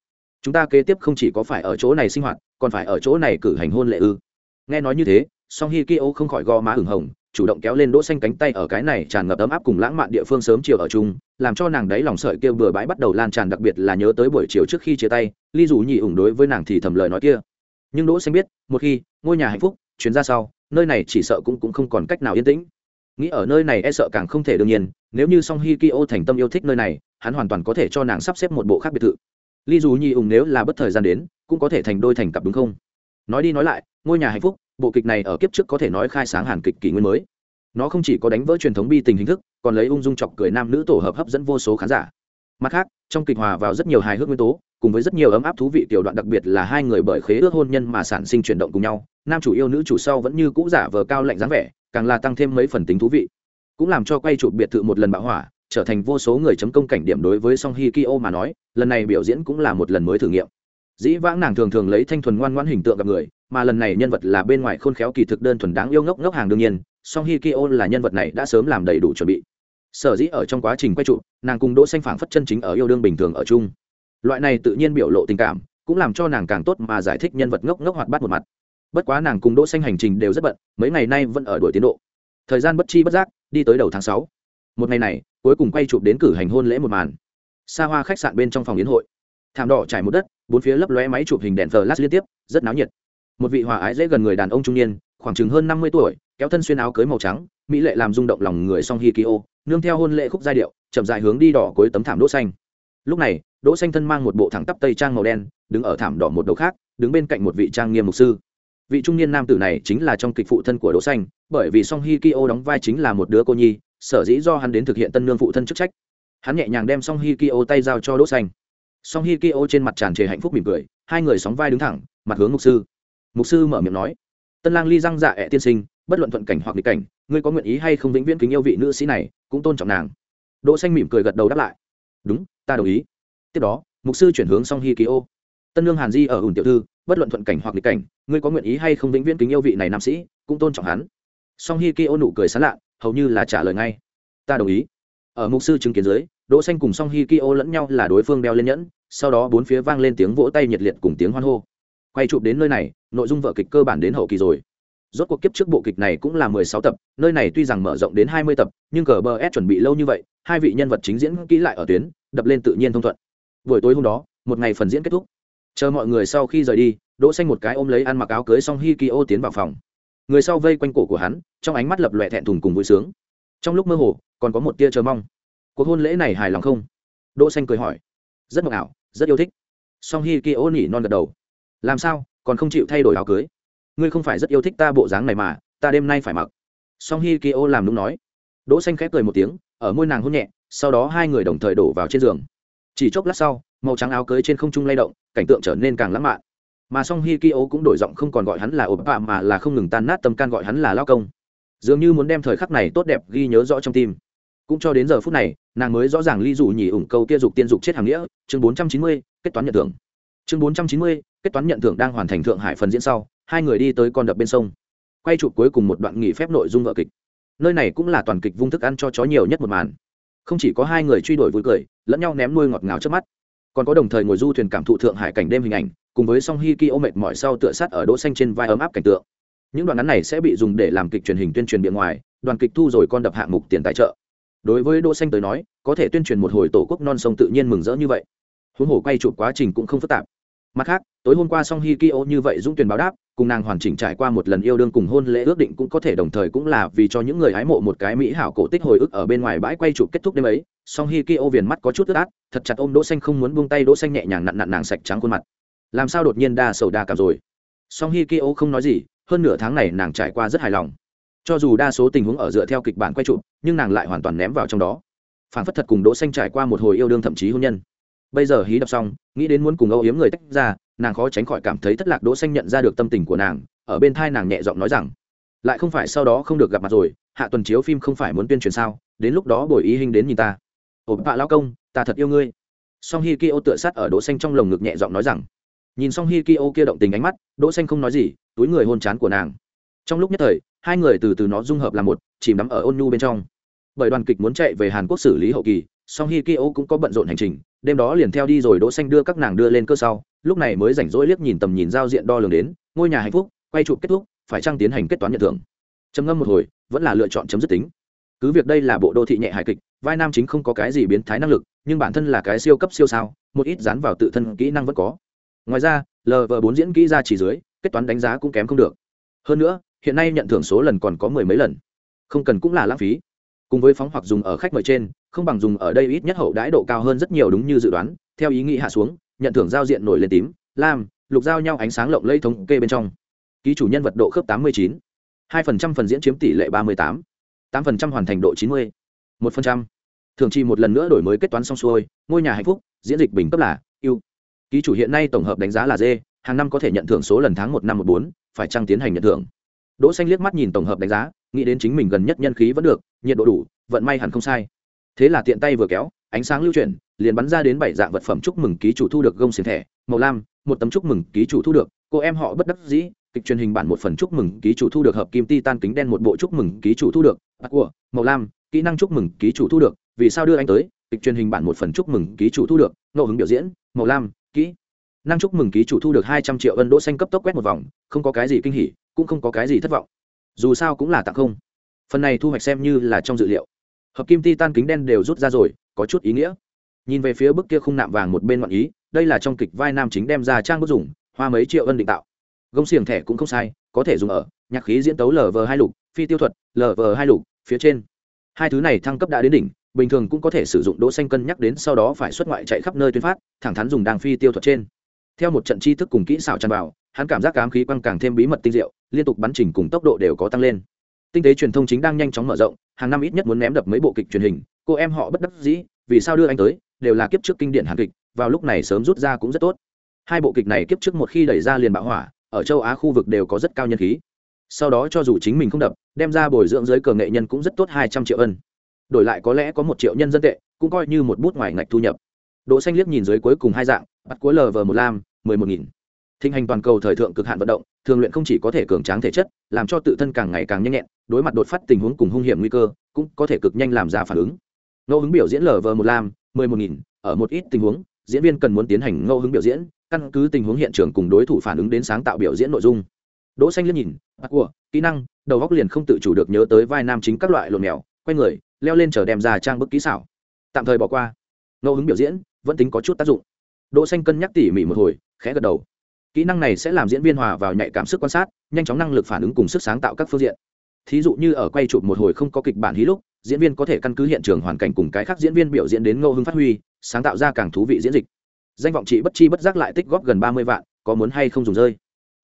chúng ta kế tiếp không chỉ có phải ở chỗ này sinh hoạt, còn phải ở chỗ này cử hành hôn lễ ư. Nghe nói như thế, song hi ki không khỏi gò má ửng hồng chủ động kéo lên đỗ xanh cánh tay ở cái này tràn ngập ấm áp cùng lãng mạn địa phương sớm chiều ở chung, làm cho nàng đấy lòng sợi kia vừa bãi bắt đầu lan tràn đặc biệt là nhớ tới buổi chiều trước khi chia tay, ly dù nhị ủng đối với nàng thì thầm lời nói kia. Nhưng đỗ xanh biết, một khi, ngôi nhà hạnh phúc, chuyến ra sau, nơi này chỉ sợ cũng cũng không còn cách nào yên tĩnh. Nghĩ ở nơi này e sợ càng không thể đương nhiên, nếu như song hi kyo thành tâm yêu thích nơi này, hắn hoàn toàn có thể cho nàng sắp xếp một bộ khác biệt thự. Ly dù nhị ủng nếu là bất thời gian đến, cũng có thể thành đôi thành cặp đúng không? Nói đi nói lại, ngôi nhà hạnh phúc bộ kịch này ở kiếp trước có thể nói khai sáng hàn kịch kỷ nguyên mới. Nó không chỉ có đánh vỡ truyền thống bi tình hình thức, còn lấy ung dung chọc cười nam nữ tổ hợp hấp dẫn vô số khán giả. Mặt khác, trong kịch hòa vào rất nhiều hài hước nguyên tố, cùng với rất nhiều ấm áp thú vị tiểu đoạn đặc biệt là hai người bởi khế ước hôn nhân mà sản sinh chuyển động cùng nhau, nam chủ yêu nữ chủ sau vẫn như cũ giả vờ cao lạnh dáng vẻ, càng là tăng thêm mấy phần tính thú vị. Cũng làm cho quay chụp biệt thự một lần bạo hỏa, trở thành vô số người chấm công cảnh điểm đối với song hi kyo mà nói, lần này biểu diễn cũng là một lần mới thử nghiệm. Dĩ vãng nàng thường thường lấy thanh thuần ngoan ngoãn hình tượng gặp người mà lần này nhân vật là bên ngoài khôn khéo kỳ thực đơn thuần đáng yêu ngốc ngốc hàng đương nhiên, song hikio là nhân vật này đã sớm làm đầy đủ chuẩn bị. Sở dĩ ở trong quá trình quay trụ, nàng cùng đỗ xanh phảng phất chân chính ở yêu đương bình thường ở chung. Loại này tự nhiên biểu lộ tình cảm, cũng làm cho nàng càng tốt mà giải thích nhân vật ngốc ngốc hoạt bát một mặt. Bất quá nàng cùng đỗ xanh hành trình đều rất bận, mấy ngày nay vẫn ở đuổi tiến độ. Thời gian bất chi bất giác, đi tới đầu tháng 6. một ngày này, cuối cùng quay chụp đến cử hành hôn lễ một màn. Xa hoa khách sạn bên trong phòng yến hội. Thảm đỏ trải một đất, bốn phía lấp lóe máy chụp hình đèn flash liên tiếp, rất náo nhiệt một vị hòa ái dễ gần người đàn ông trung niên, khoảng chừng hơn năm mươi tuổi, kéo thân xuyên áo cưới màu trắng, mỹ lệ làm rung động lòng người song hi kyo nương theo hôn lễ khúc giai điệu, chậm dài hướng đi đỏ cuối tấm thảm đỗ xanh. Lúc này, đỗ xanh thân mang một bộ thẳng tắp tây trang màu đen, đứng ở thảm đỏ một đầu khác, đứng bên cạnh một vị trang nghiêm mục sư. Vị trung niên nam tử này chính là trong kịch phụ thân của đỗ xanh, bởi vì song hi kyo đóng vai chính là một đứa cô nhi, sở dĩ do hắn đến thực hiện tân nương phụ thân chức trách. Hắn nhẹ nhàng đem song hi kyo tay giao cho đỗ xanh. Song hi kyo trên mặt tràn trề hạnh phúc mỉm cười, hai người sóng vai đứng thẳng, mặt hướng mục sư mục sư mở miệng nói, tân lang ly răng dạ ẹ tiên sinh, bất luận thuận cảnh hoặc nghịch cảnh, ngươi có nguyện ý hay không vĩnh viễn kính yêu vị nữ sĩ này, cũng tôn trọng nàng. Đỗ xanh mỉm cười gật đầu đáp lại, đúng, ta đồng ý. Tiếp đó, mục sư chuyển hướng song hi kỳ ô tân lương hàn di ở ủn tiểu thư, bất luận thuận cảnh hoặc nghịch cảnh, ngươi có nguyện ý hay không vĩnh viễn kính yêu vị này nam sĩ, cũng tôn trọng hắn. Song hi kỳ ô nụ cười sán lạ, hầu như là trả lời ngay, ta đồng ý. Ở mục sư chứng kiến dưới, đỗ xanh cùng song hi kỳ ô lẫn nhau là đối phương đeo lên nhẫn, sau đó bốn phía vang lên tiếng vỗ tay nhiệt liệt cùng tiếng hoan hô quay chụp đến nơi này, nội dung vở kịch cơ bản đến hậu kỳ rồi. Rốt cuộc kiếp trước bộ kịch này cũng là mười sáu tập, nơi này tuy rằng mở rộng đến hai mươi tập, nhưng cờ bờ s chuẩn bị lâu như vậy, hai vị nhân vật chính diễn kỹ lại ở tuyến, đập lên tự nhiên thông thuận. Buổi tối hôm đó, một ngày phần diễn kết thúc. Chờ mọi người sau khi rời đi, đỗ xanh một cái ôm lấy ăn mặc áo cưới xong hi ki ô tiến vào phòng. Người sau vây quanh cổ của hắn, trong ánh mắt lập lòe thẹn thùng cùng vui sướng. Trong lúc mơ hồ, còn có một tia chờ mong. Cuộc hôn lễ này hài lòng không? Đỗ xanh cười hỏi. Rất mộng ảo, rất yêu thích. Song hi ki ô nỉ non gật đầu làm sao? Còn không chịu thay đổi áo cưới? Ngươi không phải rất yêu thích ta bộ dáng này mà, ta đêm nay phải mặc. Song hi kyo ô làm đúng nói. Đỗ xanh khép cười một tiếng, ở môi nàng hôn nhẹ, sau đó hai người đồng thời đổ vào trên giường. Chỉ chốc lát sau, màu trắng áo cưới trên không trung lay động, cảnh tượng trở nên càng lãng mạn. Mà song hi kyo ô cũng đổi giọng không còn gọi hắn là ộp bạ mà là không ngừng tan nát tâm can gọi hắn là lao công. Dường như muốn đem thời khắc này tốt đẹp ghi nhớ rõ trong tim. Cũng cho đến giờ phút này, nàng mới rõ ràng ly dù nhỉ ủng câu kia dục tiên dục chết hàng nghĩa, chương bốn trăm chín mươi, kết toán nhận thưởng. Chương bốn trăm chín mươi kết toán nhận thưởng đang hoàn thành thượng hải phần diễn sau, hai người đi tới con đập bên sông. Quay chụp cuối cùng một đoạn nghỉ phép nội dung vợ kịch. Nơi này cũng là toàn kịch vung thức ăn cho chó nhiều nhất một màn. Không chỉ có hai người truy đuổi vui cười, lẫn nhau ném nuôi ngọt ngào trước mắt. Còn có đồng thời ngồi du thuyền cảm thụ thượng hải cảnh đêm hình ảnh, cùng với song hi ki ô mệt mỏi sau tựa sát ở đỗ xanh trên vai ấm áp cảnh tượng. Những đoạn ngắn này sẽ bị dùng để làm kịch truyền hình tuyên truyền bên ngoài, đoàn kịch thu rồi con đập hạng mục tiền tài trợ. Đối với đỗ xanh tới nói, có thể tuyên truyền một hồi tổ quốc non sông tự nhiên mừng rỡ như vậy. Huống hồ quay chụp quá trình cũng không phức tạp mặt khác, tối hôm qua song hi ki ô như vậy dũng tuyển báo đáp, cùng nàng hoàn chỉnh trải qua một lần yêu đương cùng hôn lễ ước định cũng có thể đồng thời cũng là vì cho những người hái mộ một cái mỹ hảo cổ tích hồi ức ở bên ngoài bãi quay chụp kết thúc đêm ấy, song hi ki ô viền mắt có chút ướt át, thật chặt ôm đỗ xanh không muốn buông tay đỗ xanh nhẹ nhàng nặn nặn nàng sạch trắng khuôn mặt. Làm sao đột nhiên đa sầu đa cảm rồi? Song hi ki ô không nói gì, hơn nửa tháng này nàng trải qua rất hài lòng. Cho dù đa số tình huống ở dựa theo kịch bản quay chụp, nhưng nàng lại hoàn toàn ném vào trong đó. Phản phất thật cùng đỗ xanh trải qua một hồi yêu đương thậm chí hôn nhân bây giờ hí Đập xong, nghĩ đến muốn cùng âu yếm người tách ra, nàng khó tránh khỏi cảm thấy thất lạc đỗ xanh nhận ra được tâm tình của nàng, ở bên thai nàng nhẹ giọng nói rằng, lại không phải sau đó không được gặp mặt rồi, hạ tuần chiếu phim không phải muốn tuyên truyền sao? Đến lúc đó bồi ý hình đến nhìn ta. Ồ bạ lao công, ta thật yêu ngươi. Song hi kia ô tựa sát ở đỗ xanh trong lồng ngực nhẹ giọng nói rằng, nhìn song hi kia ô kia động tình ánh mắt, đỗ xanh không nói gì, túi người hôn chán của nàng. Trong lúc nhất thời, hai người từ từ nó dung hợp làm một, chìm đắm ở ôn nhu bên trong. Bởi đoàn kịch muốn chạy về hàn quốc xử lý hậu kỳ song hi Kyo cũng có bận rộn hành trình, đêm đó liền theo đi rồi đỗ xanh đưa các nàng đưa lên cơ sau, lúc này mới rảnh rỗi liếc nhìn tầm nhìn giao diện đo lường đến, ngôi nhà hạnh phúc, quay chụp kết thúc, phải trang tiến hành kết toán nhận thưởng. Trầm ngâm một hồi, vẫn là lựa chọn chấm dứt tính. Cứ việc đây là bộ đô thị nhẹ hài kịch, vai nam chính không có cái gì biến thái năng lực, nhưng bản thân là cái siêu cấp siêu sao, một ít dán vào tự thân kỹ năng vẫn có. Ngoài ra lv bốn diễn kỹ ra chỉ dưới, kết toán đánh giá cũng kém không được. Hơn nữa, hiện nay nhận thưởng số lần còn có mười mấy lần. Không cần cũng là lãng phí cùng với phóng hoặc dùng ở khách mời trên, không bằng dùng ở đây ít nhất hậu đãi độ cao hơn rất nhiều đúng như dự đoán. Theo ý nghĩ hạ xuống, nhận thưởng giao diện nổi lên tím, lam, lục giao nhau ánh sáng lộng lây thống kê bên trong. Ký chủ nhân vật độ khớp tám mươi chín, hai phần trăm phần diễn chiếm tỷ lệ ba mươi tám tám phần trăm hoàn thành độ chín mươi, một phần trăm. Thường chi một lần nữa đổi mới kết toán xong xuôi, ngôi nhà hạnh phúc, diễn dịch bình cấp là ưu. Ký chủ hiện nay tổng hợp đánh giá là d hàng năm có thể nhận thưởng số lần tháng một năm một bốn, phải trăng tiến hành nhận thưởng? Đỗ xanh liếc mắt nhìn tổng hợp đánh giá nghĩ đến chính mình gần nhất nhân khí vẫn được, nhiệt độ đủ, vận may hẳn không sai. Thế là tiện tay vừa kéo, ánh sáng lưu chuyển, liền bắn ra đến bảy dạng vật phẩm chúc mừng ký chủ thu được gông xiềng thẻ, màu lam, một tấm chúc mừng ký chủ thu được. Cô em họ bất đắc dĩ, kịch truyền hình bản một phần chúc mừng ký chủ thu được hợp kim ti tan kính đen một bộ chúc mừng ký chủ thu được. Bạc của, màu lam, kỹ năng chúc mừng ký chủ thu được. Vì sao đưa anh tới? Kịch truyền hình bản một phần chúc mừng ký chủ thu được. Ngẫu hứng biểu diễn, màu lam, kỹ. Năng chúc mừng ký chủ thu được hai trăm triệu ân đỗ xanh cấp tốc quét một vòng, không có cái gì kinh hỉ, cũng không có cái gì thất vọng dù sao cũng là tặng không. Phần này thu hoạch xem như là trong dự liệu. Hợp kim ti tan kính đen đều rút ra rồi, có chút ý nghĩa. Nhìn về phía bức kia khung nạm vàng một bên ngoạn ý, đây là trong kịch vai nam chính đem ra trang bức dùng, hoa mấy triệu ân định tạo. Gông xiềng thẻ cũng không sai, có thể dùng ở, nhạc khí diễn tấu lv hai lục, phi tiêu thuật lv hai lục, phía trên. Hai thứ này thăng cấp đã đến đỉnh, bình thường cũng có thể sử dụng đỗ xanh cân nhắc đến sau đó phải xuất ngoại chạy khắp nơi tuyên phát, thẳng thắn dùng đàng phi tiêu thuật trên. Theo một trận chi thức cùng kỹ xảo tràn vào hắn cảm giác cám khí quăng càng thêm bí mật tinh diệu, liên tục bắn trình cùng tốc độ đều có tăng lên. Tinh tế truyền thông chính đang nhanh chóng mở rộng, hàng năm ít nhất muốn ném đập mấy bộ kịch truyền hình, cô em họ bất đắc dĩ, vì sao đưa anh tới, đều là kiếp trước kinh điển hàn kịch, vào lúc này sớm rút ra cũng rất tốt. Hai bộ kịch này kiếp trước một khi đẩy ra liền bạo hỏa, ở châu á khu vực đều có rất cao nhân khí. Sau đó cho dù chính mình không đập, đem ra bồi dưỡng giới cờ nghệ nhân cũng rất tốt hai trăm triệu ân. Đổi lại có lẽ có một triệu nhân dân tệ, cũng coi như một bút ngoài ngạch thu nhập. Đỗ xanh liếc nhìn dưới cuối cùng hai dạng, bắt cuối lv một lam, mười một nghìn thịnh hành toàn cầu thời thượng cực hạn vận động, thường luyện không chỉ có thể cường tráng thể chất, làm cho tự thân càng ngày càng nhanh nhẹn, đối mặt đột phát tình huống cùng hung hiểm nguy cơ, cũng có thể cực nhanh làm ra phản ứng. Ngẫu hứng biểu diễn lờ vờ một lam, mười một nghìn, ở một ít tình huống, diễn viên cần muốn tiến hành ngẫu hứng biểu diễn, căn cứ tình huống hiện trường cùng đối thủ phản ứng đến sáng tạo biểu diễn nội dung. Đỗ xanh liếc nhìn, bắt của, kỹ năng, đầu góc liền không tự chủ được nhớ tới vai nam chính các loại lộn mèo, quay người, leo lên chờ đem ra trang bức kỹ xảo. Tạm thời bỏ qua. Ngẫu hứng biểu diễn vẫn tính có chút tác dụng. Đỗ xanh cân nhắc tỉ mỉ một hồi, khẽ gật đầu kỹ năng này sẽ làm diễn viên hòa vào nhạy cảm sức quan sát, nhanh chóng năng lực phản ứng cùng sức sáng tạo các phương diện. Thí dụ như ở quay chụp một hồi không có kịch bản hí lúc, diễn viên có thể căn cứ hiện trường hoàn cảnh cùng cái khác diễn viên biểu diễn đến ngẫu hứng phát huy, sáng tạo ra càng thú vị diễn dịch. Danh vọng chị bất chi bất giác lại tích góp gần ba mươi vạn, có muốn hay không dùng rơi.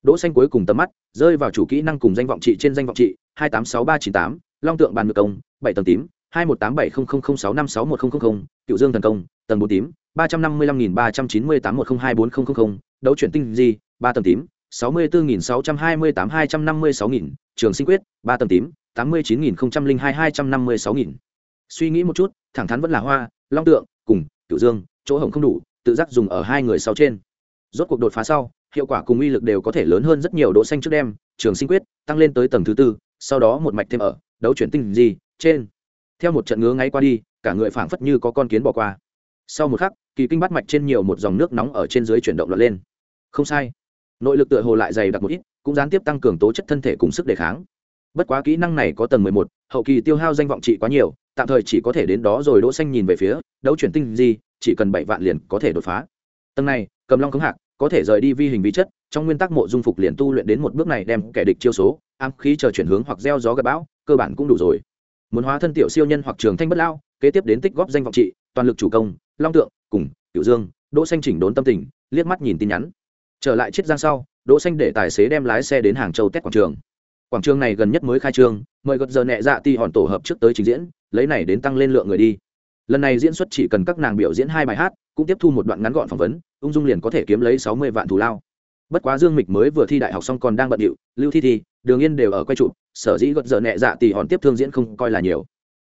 Đỗ xanh cuối cùng tầm mắt, rơi vào chủ kỹ năng cùng danh vọng chị trên danh vọng chị, hai tám sáu ba chín tám, long tượng bàn ngược công, bảy tầng tím, hai một tám bảy không không không sáu năm sáu một không không không, cựu dương thần công, tầng bốn tím ba trăm năm mươi lăm nghìn ba trăm chín mươi tám một không hai bốn không không không, đấu chuyển tinh di, ba tầng tím, sáu mươi bốn nghìn sáu trăm hai mươi tám hai trăm năm mươi sáu nghìn, trường sinh quyết, ba tầng tím, tám mươi chín nghìn không trăm linh hai hai trăm năm mươi sáu nghìn. Suy nghĩ một chút, thẳng thắn vẫn là hoa, long tượng, cùng tiểu dương, chỗ hồng không đủ, tự giác dùng ở hai người sau trên. Rốt cuộc đột phá sau, hiệu quả cùng uy lực đều có thể lớn hơn rất nhiều độ xanh trước đem, trường sinh quyết, tăng lên tới tầng thứ tư, sau đó một mạch thêm ở, đấu chuyển tinh gì trên. Theo một trận ngứa ngáy qua đi, cả người phảng phất như có con kiến bỏ qua. Sau một khắc kỳ kinh bắt mạch trên nhiều một dòng nước nóng ở trên dưới chuyển động lọt lên. Không sai. Nội lực tựa hồ lại dày đặc một ít, cũng gián tiếp tăng cường tố chất thân thể cùng sức đề kháng. Bất quá kỹ năng này có tầng mười một, hậu kỳ tiêu hao danh vọng trị quá nhiều, tạm thời chỉ có thể đến đó rồi đỗ xanh nhìn về phía, đấu chuyển tinh gì chỉ cần bảy vạn liền có thể đột phá. Tầng này, cầm long khống hạc, có thể rời đi vi hình vi chất, trong nguyên tắc mộ dung phục liền tu luyện đến một bước này đem kẻ địch chiêu số, ám khí chờ chuyển hướng hoặc gieo gió gặp bão, cơ bản cũng đủ rồi. Muốn hóa thân tiểu siêu nhân hoặc trường thanh bất lao, kế tiếp đến tích góp danh vọng trị, toàn lực chủ công long tượng, cùng cựu dương, đỗ xanh chỉnh đốn tâm tình, liếc mắt nhìn tin nhắn. Trở lại chiết giang sau, đỗ xanh để tài xế đem lái xe đến hàng châu tết quảng trường. Quảng trường này gần nhất mới khai trương, mời gật giờ nhẹ dạ ti hòn tổ hợp trước tới trình diễn, lấy này đến tăng lên lượng người đi. Lần này diễn xuất chỉ cần các nàng biểu diễn hai bài hát, cũng tiếp thu một đoạn ngắn gọn phỏng vấn, ung dung liền có thể kiếm lấy sáu mươi vạn thù lao. Bất quá dương mịch mới vừa thi đại học xong còn đang bận điệu, lưu thi thi, đường yên đều ở quay trụ sở dĩ gật giờ nhẹ dạ ti hòn tiếp thương diễn không coi là nhiều.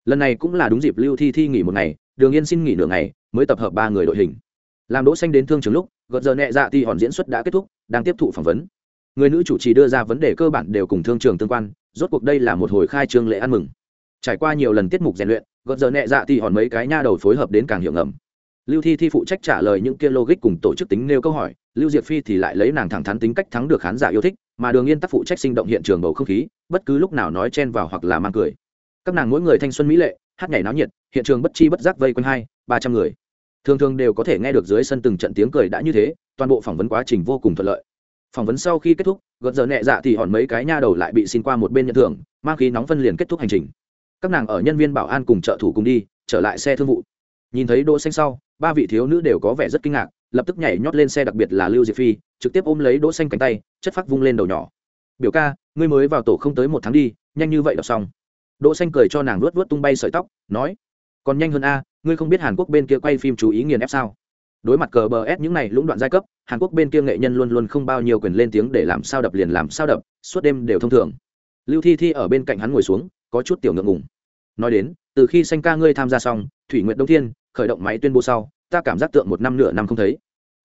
Lần này cũng là đúng dịp lưu thi thi nghỉ một ngày đường yên xin nghỉ nửa ngày, mới tập hợp ba người đội hình. Làm đỗ xanh đến thương trường lúc, gợt giờ nhẹ dạ thì hòn diễn xuất đã kết thúc, đang tiếp thụ phỏng vấn. Người nữ chủ trì đưa ra vấn đề cơ bản đều cùng thương trường tương quan, rốt cuộc đây là một hồi khai trương lễ ăn mừng. Trải qua nhiều lần tiết mục rèn luyện, gợt giờ nhẹ dạ thì hòn mấy cái nha đầu phối hợp đến càng hiệu ngầm. Lưu thi thi phụ trách trả lời những kia logic cùng tổ chức tính nêu câu hỏi, lưu diệp phi thì lại lấy nàng thẳng thắn tính cách thắng được khán giả yêu thích, mà đường yên tác phụ trách sinh động hiện trường bầu không khí, bất cứ lúc nào nói chen vào hoặc là mang cười. Các nàng mỗi người thanh xuân mỹ lệ hát nhảy náo nhiệt, hiện trường bất chi bất giác vây quanh hai, ba trăm người. Thường thường đều có thể nghe được dưới sân từng trận tiếng cười đã như thế, toàn bộ phỏng vấn quá trình vô cùng thuận lợi. Phỏng vấn sau khi kết thúc, gợt giờ nhẹ dạ thì hòn mấy cái nha đầu lại bị xin qua một bên nhận thưởng, mang khí nóng phân liền kết thúc hành trình. Các nàng ở nhân viên bảo an cùng trợ thủ cùng đi, trở lại xe thương vụ. Nhìn thấy đỗ xanh sau, ba vị thiếu nữ đều có vẻ rất kinh ngạc, lập tức nhảy nhót lên xe đặc biệt là lưu diệp phi, trực tiếp ôm lấy đỗ xanh cánh tay, chất phát vung lên đầu nhỏ. Biểu ca, ngươi mới vào tổ không tới một tháng đi, nhanh như vậy đọc xong đỗ xanh cười cho nàng luốt luốt tung bay sợi tóc, nói, còn nhanh hơn a, ngươi không biết hàn quốc bên kia quay phim chú ý nghiền ép sao? Đối mặt cờ bờ ép những này lũng đoạn giai cấp, hàn quốc bên kia nghệ nhân luôn luôn không bao nhiêu quyền lên tiếng để làm sao đập liền làm sao đập, suốt đêm đều thông thường. Lưu thi thi ở bên cạnh hắn ngồi xuống, có chút tiểu ngượng ngùng. Nói đến, từ khi xanh ca ngươi tham gia xong, thủy nguyện đông thiên, khởi động máy tuyên bố sau, ta cảm giác tượng một năm nửa năm không thấy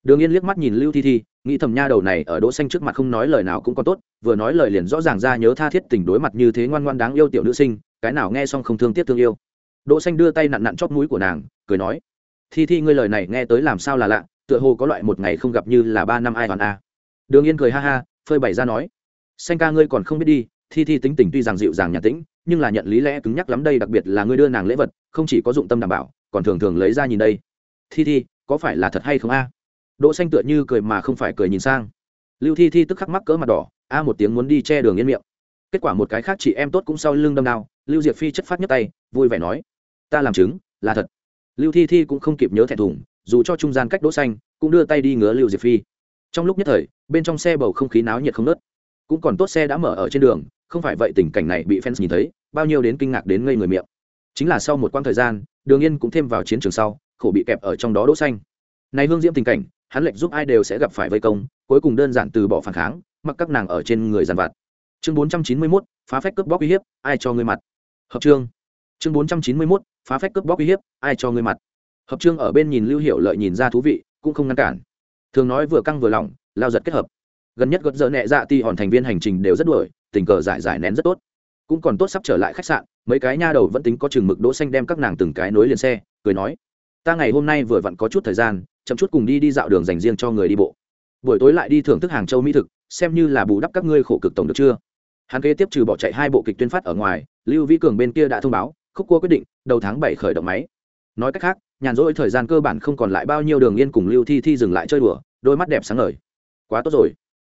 đường yên liếc mắt nhìn lưu thi thi, nghĩ thầm nha đầu này ở đỗ xanh trước mặt không nói lời nào cũng còn tốt, vừa nói lời liền rõ ràng ra nhớ tha thiết tình đối mặt như thế ngoan ngoan đáng yêu tiểu nữ sinh, cái nào nghe xong không thương tiếc thương yêu. Đỗ xanh đưa tay nặn nặn chóp mũi của nàng, cười nói, thi thi, ngươi lời này nghe tới làm sao là lạ, tựa hồ có loại một ngày không gặp như là ba năm ai hoàn a. Đường yên cười ha ha, phơi bày ra nói, xanh ca ngươi còn không biết đi, thi thi tính tình tuy rằng dịu dàng nhã tĩnh, nhưng là nhận lý lẽ cứng nhắc lắm đây đặc biệt là ngươi đưa nàng lễ vật, không chỉ có dụng tâm đảm bảo, còn thường thường lấy ra nhìn đây. Thi thi, có phải là thật hay không a? Đỗ xanh tựa như cười mà không phải cười nhìn sang. Lưu thi thi tức khắc mắc cỡ mặt đỏ, a một tiếng muốn đi che đường yên miệng. Kết quả một cái khác chị em tốt cũng sau lưng đâm đao, lưu diệp phi chất phát nhất tay, vui vẻ nói, ta làm chứng, là thật. Lưu thi thi cũng không kịp nhớ thẹn thùng, dù cho trung gian cách đỗ xanh, cũng đưa tay đi ngứa lưu diệp phi. Trong lúc nhất thời, bên trong xe bầu không khí náo nhiệt không nớt cũng còn tốt xe đã mở ở trên đường, không phải vậy tình cảnh này bị fans nhìn thấy, bao nhiêu đến kinh ngạc đến ngây người miệng. Chính là sau một quãng thời gian, đường yên cũng thêm vào chiến trường sau, khổ bị kẹp ở trong đó đỗ xanh. Này hương diễm tình cảnh hắn lệnh giúp ai đều sẽ gặp phải vây công cuối cùng đơn giản từ bỏ phản kháng mặc các nàng ở trên người giàn vặt. Chương 491, phá phách cướp bóc uy hiếp ai cho ngươi mặt? Hợp chương. Chương 491, phá phách cướp bóc uy hiếp ai cho ngươi mặt? Hợp chương ở bên nhìn lưu hiệu lợi nhìn ra thú vị cũng không ngăn cản. Thường nói vừa căng vừa lỏng lao giật kết hợp. Gần nhất gật giờ nhẹ dạ ti hòn thành viên hành trình đều rất đuổi tình cờ giải giải nén rất tốt. Cũng còn tốt sắp trở lại khách sạn mấy cái nha đầu vẫn tính có chừng mực đỗ xanh đem các nàng từng cái nối liền xe cười nói ta ngày hôm nay vừa vặn có chút thời gian chậm chút cùng đi đi dạo đường dành riêng cho người đi bộ. Buổi tối lại đi thưởng thức hàng châu mỹ thực, xem như là bù đắp các ngươi khổ cực tổng được chưa? Hắn kế tiếp trừ bỏ chạy hai bộ kịch tuyên phát ở ngoài, lưu vĩ cường bên kia đã thông báo, khúc cua quyết định, đầu tháng bảy khởi động máy. Nói cách khác, nhàn rỗi thời gian cơ bản không còn lại bao nhiêu đường yên cùng lưu thi thi dừng lại chơi đùa, đôi mắt đẹp sáng ngời. Quá tốt rồi.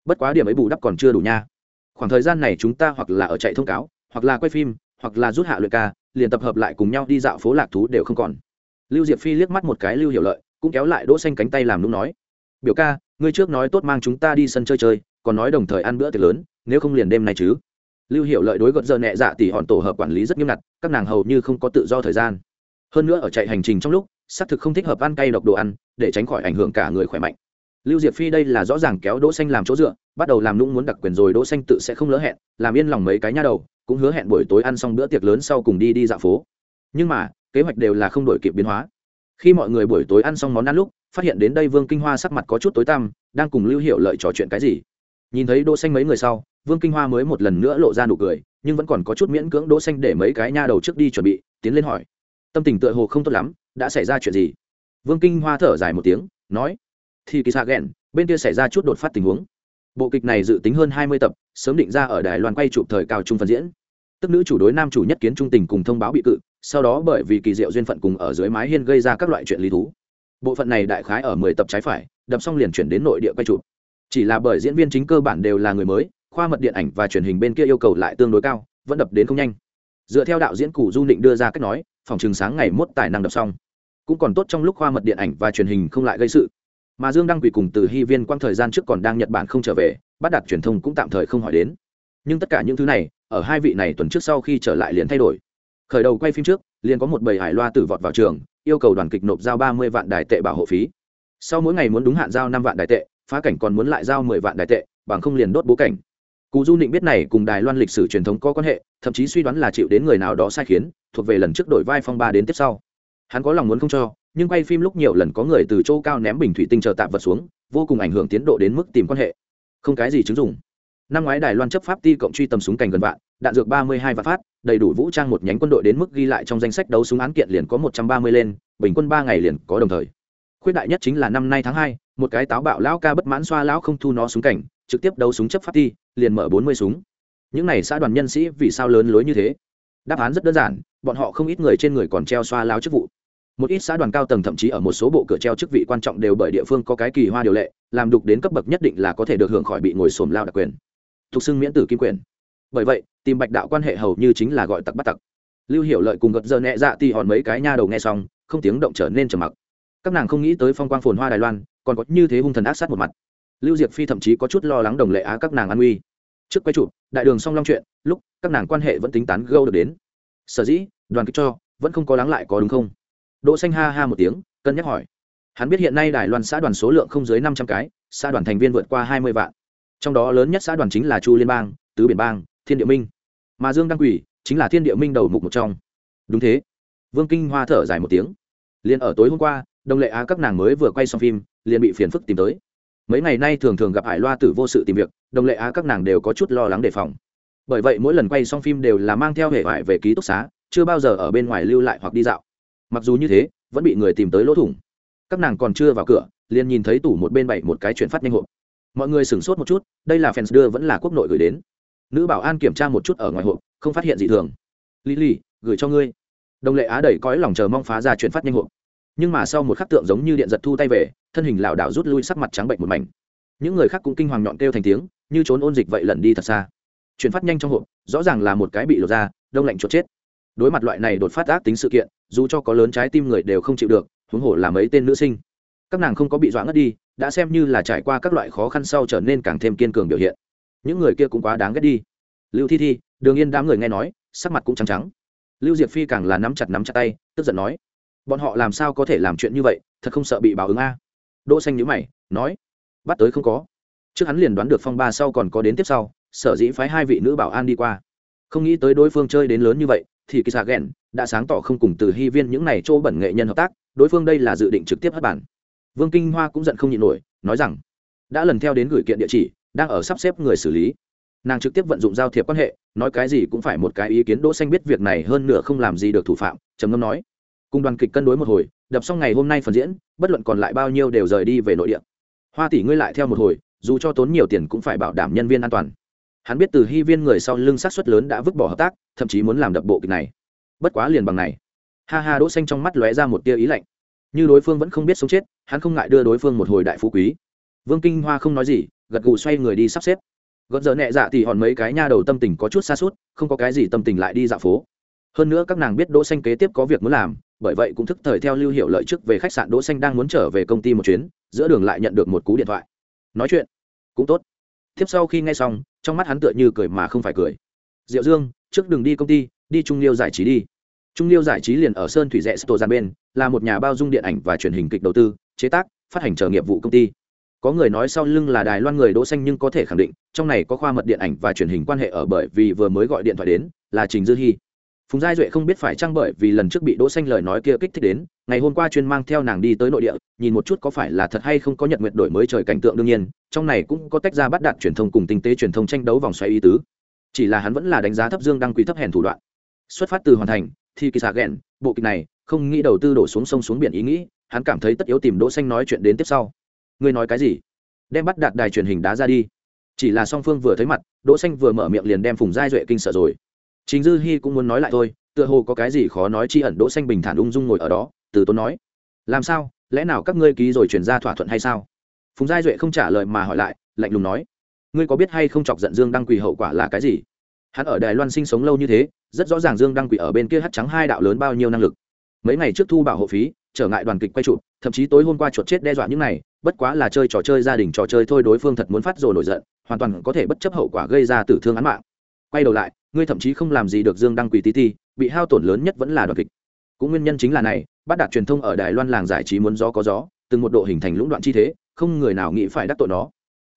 Bất quá điểm ấy bù đắp còn chưa đủ nha. Khoảng thời gian này chúng ta hoặc là ở chạy thông cáo, hoặc là quay phim, hoặc là rút hạ luyện ca, liền tập hợp lại cùng nhau đi dạo phố lạc thú đều không còn. Lưu diệp phi liếc mắt một cái lưu hiểu lợi cũng kéo lại đỗ xanh cánh tay làm nũng nói, biểu ca, ngươi trước nói tốt mang chúng ta đi sân chơi chơi, còn nói đồng thời ăn bữa tiệc lớn, nếu không liền đêm nay chứ. Lưu hiểu lợi đối gợt giờ nhẹ dạ tỷ hòn tổ hợp quản lý rất nghiêm ngặt, các nàng hầu như không có tự do thời gian. Hơn nữa ở chạy hành trình trong lúc, xác thực không thích hợp ăn cay độc đồ ăn, để tránh khỏi ảnh hưởng cả người khỏe mạnh. Lưu diệp phi đây là rõ ràng kéo đỗ xanh làm chỗ dựa, bắt đầu làm nũng muốn đặc quyền rồi đỗ xanh tự sẽ không lỡ hẹn, làm yên lòng mấy cái nha đầu, cũng hứa hẹn buổi tối ăn xong bữa tiệc lớn sau cùng đi đi dạo phố. Nhưng mà, kế hoạch đều là không đổi kịp biến hóa khi mọi người buổi tối ăn xong món ăn lúc phát hiện đến đây vương kinh hoa sắc mặt có chút tối tăm đang cùng lưu hiệu lợi trò chuyện cái gì. Nhìn thấy đỗ xanh mấy người sau vương kinh hoa mới một lần nữa lộ ra nụ cười nhưng vẫn còn có chút miễn cưỡng đỗ xanh để mấy cái nha đầu trước đi chuẩn bị tiến lên hỏi. Tâm tình tựa hồ không tốt lắm đã xảy ra chuyện gì? Vương kinh hoa thở dài một tiếng nói. Thì kỳ xạ Gẹn, bên kia xảy ra chút đột phát tình huống. Bộ kịch này dự tính hơn hai mươi tập sớm định ra ở đài loan quay chụp thời cao trung phần diễn tức nữ chủ đối nam chủ nhất kiến trung tình cùng thông báo bị cự, sau đó bởi vì kỳ diệu duyên phận cùng ở dưới mái hiên gây ra các loại chuyện lý thú. Bộ phận này đại khái ở mười tập trái phải, đập xong liền chuyển đến nội địa quay chụp. Chỉ là bởi diễn viên chính cơ bản đều là người mới, khoa mật điện ảnh và truyền hình bên kia yêu cầu lại tương đối cao, vẫn đập đến không nhanh. Dựa theo đạo diễn cụ du định đưa ra cách nói, phòng chừng sáng ngày mốt tài năng đập xong. Cũng còn tốt trong lúc khoa mật điện ảnh và truyền hình không lại gây sự. Mà dương đăng quỳ cùng từ hy viên quang thời gian trước còn đang nhật bản không trở về, bắt đặt truyền thông cũng tạm thời không hỏi đến. Nhưng tất cả những thứ này ở hai vị này tuần trước sau khi trở lại liền thay đổi. Khởi đầu quay phim trước, liền có một bầy hải loa tử vọt vào trường, yêu cầu đoàn kịch nộp giao ba mươi vạn đài tệ bảo hộ phí. Sau mỗi ngày muốn đúng hạn giao năm vạn đài tệ, phá cảnh còn muốn lại giao mười vạn đài tệ, bằng không liền đốt bố cảnh. Cụ du định biết này cùng đài loan lịch sử truyền thống có quan hệ, thậm chí suy đoán là chịu đến người nào đó sai khiến, thuộc về lần trước đổi vai phong ba đến tiếp sau. Hắn có lòng muốn không cho, nhưng quay phim lúc nhiều lần có người từ chỗ cao ném bình thủy tinh chờ tạm vật xuống, vô cùng ảnh hưởng tiến độ đến mức tìm quan hệ. Không cái gì chứng dụng năm ngoái đài loan chấp pháp ti cộng truy tầm súng cành gần vạn, đạn dược ba mươi hai vạn phát, đầy đủ vũ trang một nhánh quân đội đến mức ghi lại trong danh sách đấu súng án kiện liền có một trăm ba mươi lên, bình quân ba ngày liền có đồng thời. Khuyết đại nhất chính là năm nay tháng hai, một cái táo bạo lão ca bất mãn xoa lão không thu nó súng cảnh, trực tiếp đấu súng chấp pháp ti, liền mở bốn mươi súng. Những này xã đoàn nhân sĩ vì sao lớn lối như thế? Đáp án rất đơn giản, bọn họ không ít người trên người còn treo xoa lão chức vụ. Một ít xã đoàn cao tầng thậm chí ở một số bộ cửa treo chức vị quan trọng đều bởi địa phương có cái kỳ hoa điều lệ, làm đục đến cấp bậc nhất định là có thể được hưởng khỏi bị ngồi xổm lao đặc quyền thuộc xưng miễn tử kim quyền. Bởi vậy, tìm bạch đạo quan hệ hầu như chính là gọi tặc bắt tặc. Lưu hiểu lợi cùng gật giờ nhẹ dạ thì hòn mấy cái nha đầu nghe xong, không tiếng động trở nên trầm mặc. Các nàng không nghĩ tới phong quang phồn hoa đài loan, còn có như thế hung thần ác sát một mặt. Lưu diệp phi thậm chí có chút lo lắng đồng lệ á các nàng an uy trước quay chụp, đại đường song long chuyện, lúc các nàng quan hệ vẫn tính tán gâu được đến. Sở dĩ, đoàn kích cho, vẫn không có lắng lại có đúng không? Đỗ xanh ha ha một tiếng, cân nhắc hỏi. Hắn biết hiện nay đài loan xã đoàn số lượng không dưới năm trăm cái, xã đoàn thành viên vượt qua hai mươi vạn trong đó lớn nhất xã đoàn chính là chu liên bang, tứ biển bang, thiên địa minh. Mà dương đăng quỷ chính là thiên địa minh đầu mục một trong. Đúng thế. Vương kinh hoa thở dài một tiếng. Liền ở tối hôm qua đồng lệ á các nàng mới vừa quay xong phim, liền bị phiền phức tìm tới. Mấy ngày nay thường thường gặp hải loa tử vô sự tìm việc đồng lệ á các nàng đều có chút lo lắng đề phòng. Bởi vậy mỗi lần quay xong phim đều là mang theo hệ vải về ký túc xá, chưa bao giờ ở bên ngoài lưu lại hoặc đi dạo. Mặc dù như thế, vẫn bị người tìm tới lỗ thủng. Các nàng còn chưa vào cửa, liền nhìn thấy tủ một bên bảy một cái chuyển phát nhanh hộp mọi người sửng sốt một chút, đây là fans đưa vẫn là quốc nội gửi đến. Nữ bảo an kiểm tra một chút ở ngoài hộp, không phát hiện gì thường. Lý lì gửi cho ngươi. Đồng lệ á đẩy cõi lòng chờ mong phá ra chuyển phát nhanh hộp. Nhưng mà sau một khắc tượng giống như điện giật thu tay về, thân hình lảo đảo rút lui sắc mặt trắng bệnh một mảnh. Những người khác cũng kinh hoàng nhọn kêu thành tiếng, như trốn ôn dịch vậy lần đi thật xa. Chuyển phát nhanh trong hộp, rõ ràng là một cái bị lột ra, đông lạnh chuột chết. Đối mặt loại này đột phát ác tính sự kiện, dù cho có lớn trái tim người đều không chịu được, huống hồ là mấy tên nữ sinh. Các nàng không có bị dọa ngất đi đã xem như là trải qua các loại khó khăn sau trở nên càng thêm kiên cường biểu hiện. Những người kia cũng quá đáng ghét đi. Lưu thi thi, đường yên đám người nghe nói, sắc mặt cũng trắng trắng. Lưu diệp phi càng là nắm chặt nắm chặt tay, tức giận nói, bọn họ làm sao có thể làm chuyện như vậy, thật không sợ bị báo ứng a? Đỗ xanh nhíu mày, nói, bắt tới không có. Trước hắn liền đoán được phong ba sau còn có đến tiếp sau, sở dĩ phái hai vị nữ bảo an đi qua. Không nghĩ tới đối phương chơi đến lớn như vậy, thì kỳ xạ ghẹn đã sáng tỏ không cùng từ hy viên những này chỗ bẩn nghệ nhân hợp tác, đối phương đây là dự định trực tiếp hất bản vương kinh hoa cũng giận không nhịn nổi, nói rằng, đã lần theo đến gửi kiện địa chỉ, đang ở sắp xếp người xử lý. Nàng trực tiếp vận dụng giao thiệp quan hệ, nói cái gì cũng phải một cái ý kiến đỗ xanh biết việc này hơn nửa không làm gì được thủ phạm, trầm ngâm nói, cùng đoàn kịch cân đối một hồi, đập xong ngày hôm nay phần diễn, bất luận còn lại bao nhiêu đều rời đi về nội địa. Hoa tỷ ngươi lại theo một hồi, dù cho tốn nhiều tiền cũng phải bảo đảm nhân viên an toàn. Hắn biết từ hy viên người sau lưng sát xuất lớn đã vứt bỏ hợp tác, thậm chí muốn làm đập bộ kịch này. Bất quá liền bằng này. Ha ha, đỗ xanh trong mắt lóe ra một tia ý lạnh như đối phương vẫn không biết sống chết, hắn không ngại đưa đối phương một hồi đại phú quý. Vương kinh hoa không nói gì, gật gù xoay người đi sắp xếp. Gợn giờ nhẹ dạ thì hòn mấy cái nha đầu tâm tình có chút xa suốt, không có cái gì tâm tình lại đi dạo phố. Hơn nữa các nàng biết đỗ xanh kế tiếp có việc muốn làm, bởi vậy cũng thức thời theo lưu hiệu lợi trước về khách sạn đỗ xanh đang muốn trở về công ty một chuyến, giữa đường lại nhận được một cú điện thoại. Nói chuyện. Cũng tốt. Tiếp sau khi nghe xong, trong mắt hắn tựa như cười mà không phải cười. Diệu dương, trước đừng đi công ty, đi trung liêu giải trí đi trung liêu giải trí liền ở sơn thủy rẽ sto gian bên, là một nhà bao dung điện ảnh và truyền hình kịch đầu tư, chế tác, phát hành chờ nghiệp vụ công ty. Có người nói sau lưng là đài loan người đỗ xanh nhưng có thể khẳng định, trong này có khoa mật điện ảnh và truyền hình quan hệ ở bởi vì vừa mới gọi điện thoại đến, là trình dư hi phùng giai duệ không biết phải chăng bởi vì lần trước bị đỗ xanh lời nói kia kích thích đến, ngày hôm qua chuyên mang theo nàng đi tới nội địa, nhìn một chút có phải là thật hay không có nhật nguyệt đổi mới trời cảnh tượng đương nhiên, trong này cũng có tách ra bắt đạt truyền thông cùng tinh tế truyền thông tranh đấu vòng xoay ý tứ. Chỉ là hắn vẫn là đánh giá thấp dương đăng quý thấp hèn thủ đoạn. Xuất phát từ hoàn thành thì kỳ xạ ghẹn, bộ kịch này, không nghĩ đầu tư đổ xuống sông xuống biển ý nghĩ, hắn cảm thấy tất yếu tìm đỗ xanh nói chuyện đến tiếp sau. Ngươi nói cái gì? Đem bắt đạt đài truyền hình đá ra đi. Chỉ là song phương vừa thấy mặt, đỗ xanh vừa mở miệng liền đem phùng giai duệ kinh sợ rồi. Chính dư hi cũng muốn nói lại thôi, tựa hồ có cái gì khó nói chi ẩn đỗ xanh bình thản ung dung ngồi ở đó, từ tốn nói. Làm sao? Lẽ nào các ngươi ký rồi chuyển ra thỏa thuận hay sao? Phùng giai duệ không trả lời mà hỏi lại, lạnh lùng nói. Ngươi có biết hay không chọc giận dương đăng quỳ hậu quả là cái gì? Hắn ở đài loan sinh sống lâu như thế, rất rõ ràng dương đăng quỷ ở bên kia hát trắng hai đạo lớn bao nhiêu năng lực. Mấy ngày trước thu bảo hộ phí, trở ngại đoàn kịch quay trụ thậm chí tối hôm qua chuột chết đe dọa những này, bất quá là chơi trò chơi gia đình trò chơi thôi đối phương thật muốn phát rồi nổi giận, hoàn toàn có thể bất chấp hậu quả gây ra tử thương án mạng. Quay đầu lại, ngươi thậm chí không làm gì được dương đăng quỷ tí ti, bị hao tổn lớn nhất vẫn là đoàn kịch. Cũng nguyên nhân chính là này bắt đạt truyền thông ở đài loan làng giải trí muốn gió có gió, từng một độ hình thành lũng đoạn chi thế, không người nào nghĩ phải đắc tội nó.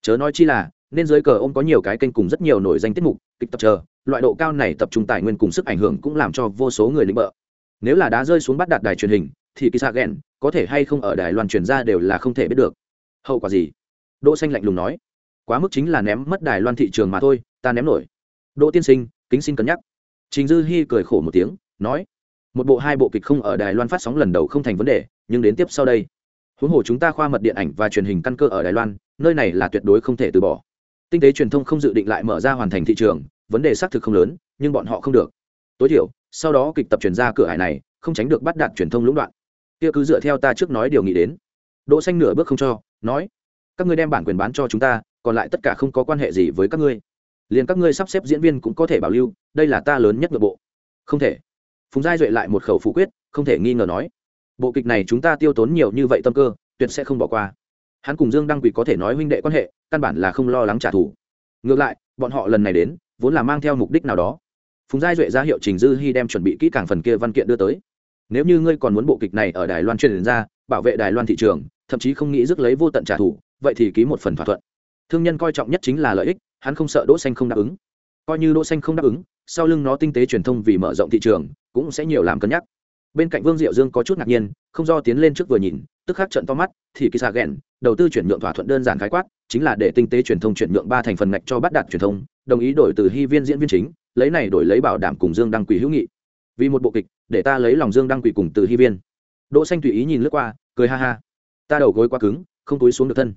Chớ nói chi là nên dưới cờ ông có nhiều cái kênh cùng rất nhiều nổi danh tiết mục, kịch tập chờ, loại độ cao này tập trung tài nguyên cùng sức ảnh hưởng cũng làm cho vô số người lính bợ. Nếu là đá rơi xuống bắt đạt đài truyền hình, thì kỳ xạ ghen có thể hay không ở đài loan truyền ra đều là không thể biết được. Hậu quả gì? Đỗ xanh lạnh lùng nói. Quá mức chính là ném mất đài loan thị trường mà thôi, ta ném nổi. Đỗ tiên sinh, kính xin cân nhắc. Trình dư hi cười khổ một tiếng, nói. Một bộ hai bộ kịch không ở đài loan phát sóng lần đầu không thành vấn đề, nhưng đến tiếp sau đây. Huống hồ chúng ta khoa mật điện ảnh và truyền hình căn cơ ở đài loan, nơi này là tuyệt đối không thể từ bỏ tinh tế truyền thông không dự định lại mở ra hoàn thành thị trường, vấn đề xác thực không lớn, nhưng bọn họ không được. Tối thiểu, sau đó kịch tập truyền ra cửa hải này, không tránh được bắt đạt truyền thông lũng đoạn. Kia cứ dựa theo ta trước nói điều nghĩ đến. Đỗ xanh nửa bước không cho, nói, các ngươi đem bản quyền bán cho chúng ta, còn lại tất cả không có quan hệ gì với các ngươi. Liền các ngươi sắp xếp diễn viên cũng có thể bảo lưu, đây là ta lớn nhất nội bộ. Không thể. Phùng giai duệ lại một khẩu phủ quyết, không thể nghi ngờ nói, bộ kịch này chúng ta tiêu tốn nhiều như vậy tâm cơ, tuyệt sẽ không bỏ qua hắn cùng dương đăng quỳ có thể nói huynh đệ quan hệ, căn bản là không lo lắng trả thù. Ngược lại, bọn họ lần này đến, vốn là mang theo mục đích nào đó. Phùng giai duệ ra hiệu trình dư hy đem chuẩn bị kỹ càng phần kia văn kiện đưa tới. Nếu như ngươi còn muốn bộ kịch này ở đài loan truyền ra, bảo vệ đài loan thị trường, thậm chí không nghĩ rước lấy vô tận trả thù, vậy thì ký một phần thỏa thuận. Thương nhân coi trọng nhất chính là lợi ích, hắn không sợ đỗ xanh không đáp ứng. Coi như đỗ xanh không đáp ứng, sau lưng nó tinh tế truyền thông vì mở rộng thị trường, cũng sẽ nhiều làm cân nhắc. Bên cạnh vương diệu dương có chút ngạc nhiên, không do tiến lên trước vừa nhìn tức khắc trận to mắt, thì kỳ xạ ghẹn đầu tư chuyển nhượng thỏa thuận đơn giản khái quát, chính là để tinh tế truyền thông chuyển nhượng ba thành phần ngạch cho bắt đạt truyền thông, đồng ý đổi từ hy viên diễn viên chính, lấy này đổi lấy bảo đảm cùng dương đăng quỷ hữu nghị. Vì một bộ kịch, để ta lấy lòng dương đăng quỷ cùng từ hy viên. Đỗ xanh tùy ý nhìn lướt qua, cười ha ha. Ta đầu gối quá cứng, không túi xuống được thân.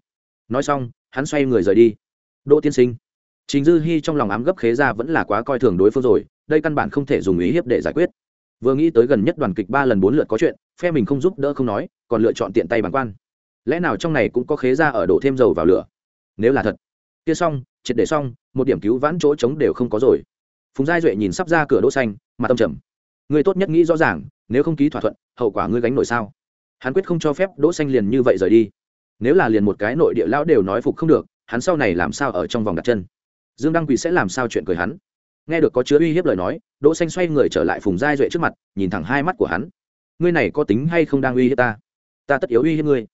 Nói xong, hắn xoay người rời đi. Đỗ tiên sinh. Trình dư hy trong lòng ám gấp khế ra vẫn là quá coi thường đối phương rồi, đây căn bản không thể dùng ý hiếp để giải quyết vừa nghĩ tới gần nhất đoàn kịch ba lần bốn lượt có chuyện, phe mình không giúp đỡ không nói, còn lựa chọn tiện tay bản quan. Lẽ nào trong này cũng có khế ra ở đổ thêm dầu vào lửa? Nếu là thật, kia xong, triệt để xong, một điểm cứu vãn chỗ trống đều không có rồi. Phùng giai duệ nhìn sắp ra cửa đỗ xanh mà tâm trầm. Người tốt nhất nghĩ rõ ràng, nếu không ký thỏa thuận, hậu quả ngươi gánh nổi sao? Hắn quyết không cho phép đỗ xanh liền như vậy rời đi. Nếu là liền một cái nội địa lão đều nói phục không được, hắn sau này làm sao ở trong vòng đặt chân? Dương đăng quỳ sẽ làm sao chuyện cười hắn? Nghe được có chứa uy hiếp lời nói, đỗ xanh xoay người trở lại phùng giai duệ trước mặt, nhìn thẳng hai mắt của hắn. Ngươi này có tính hay không đang uy hiếp ta? Ta tất yếu uy hiếp ngươi.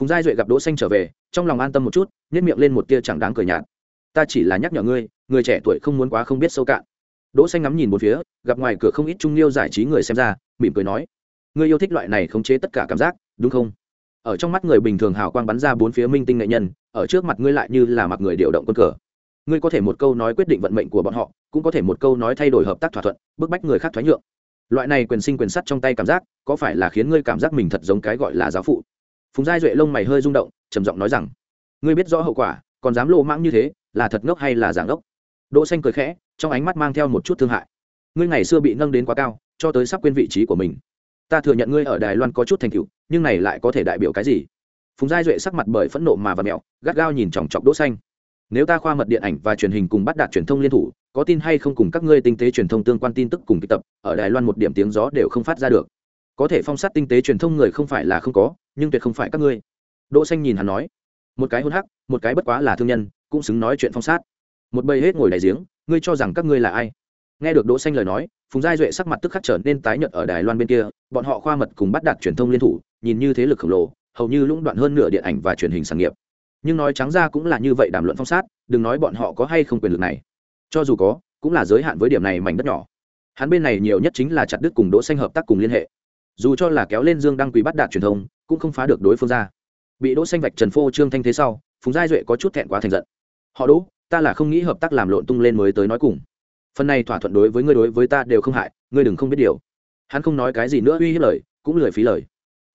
Phùng giai duệ gặp đỗ xanh trở về, trong lòng an tâm một chút, nhếch miệng lên một tia chẳng đáng cười nhạt. Ta chỉ là nhắc nhở ngươi, người trẻ tuổi không muốn quá không biết sâu cạn. Đỗ xanh ngắm nhìn một phía, gặp ngoài cửa không ít trung liêu giải trí người xem ra, mỉm cười nói, ngươi yêu thích loại này khống chế tất cả cảm giác, đúng không? Ở trong mắt người bình thường hào quang bắn ra bốn phía minh tinh nghệ nhân, ở trước mặt ngươi lại như là mặc người điều động quân cờ. Ngươi có thể một câu nói quyết định vận mệnh của bọn họ cũng có thể một câu nói thay đổi hợp tác thỏa thuận, bức bách người khác thoái nhượng. Loại này quyền sinh quyền sắt trong tay cảm giác, có phải là khiến ngươi cảm giác mình thật giống cái gọi là giáo phụ? Phùng giai duệ lông mày hơi rung động, trầm giọng nói rằng, ngươi biết rõ hậu quả, còn dám lộ mãng như thế, là thật ngốc hay là giảng ngốc? Đỗ xanh cười khẽ, trong ánh mắt mang theo một chút thương hại. Ngươi ngày xưa bị nâng đến quá cao, cho tới sắp quên vị trí của mình. Ta thừa nhận ngươi ở đài loan có chút thành tựu, nhưng này lại có thể đại biểu cái gì? Phùng giai duệ sắc mặt bởi phẫn nộ mà và mẹo, gắt gao nhìn chòng chọc đỗ xanh nếu ta khoa mật điện ảnh và truyền hình cùng bắt đạt truyền thông liên thủ, có tin hay không cùng các ngươi tinh tế truyền thông tương quan tin tức cùng kịch tập, ở đài loan một điểm tiếng gió đều không phát ra được. Có thể phong sát tinh tế truyền thông người không phải là không có, nhưng tuyệt không phải các ngươi. Đỗ xanh nhìn hắn nói. Một cái hôn hắc, một cái bất quá là thương nhân, cũng xứng nói chuyện phong sát. Một bầy hết ngồi đại giếng, ngươi cho rằng các ngươi là ai? Nghe được đỗ xanh lời nói, phùng giai duệ sắc mặt tức khắc trở nên tái nhợt ở đài loan bên kia, bọn họ khoa mật cùng bắt đạt truyền thông liên thủ, nhìn như thế lực khổng lồ, hầu như lũng đoạn hơn nửa điện ảnh và truyền hình sản nghiệp nhưng nói trắng ra cũng là như vậy đàm luận phong sát, đừng nói bọn họ có hay không quyền lực này. Cho dù có, cũng là giới hạn với điểm này mảnh đất nhỏ. Hắn bên này nhiều nhất chính là chặt đứt cùng đỗ xanh hợp tác cùng liên hệ. Dù cho là kéo lên dương đăng quý bắt đạt truyền thông, cũng không phá được đối phương ra. Bị đỗ xanh vạch trần phô trương thanh thế sau, phùng giai duệ có chút thẹn quá thành giận. Họ đỗ, ta là không nghĩ hợp tác làm lộn tung lên mới tới nói cùng. Phần này thỏa thuận đối với ngươi đối với ta đều không hại, ngươi đừng không biết điều. Hắn không nói cái gì nữa, uy hiếp lời, cũng lười phí lời.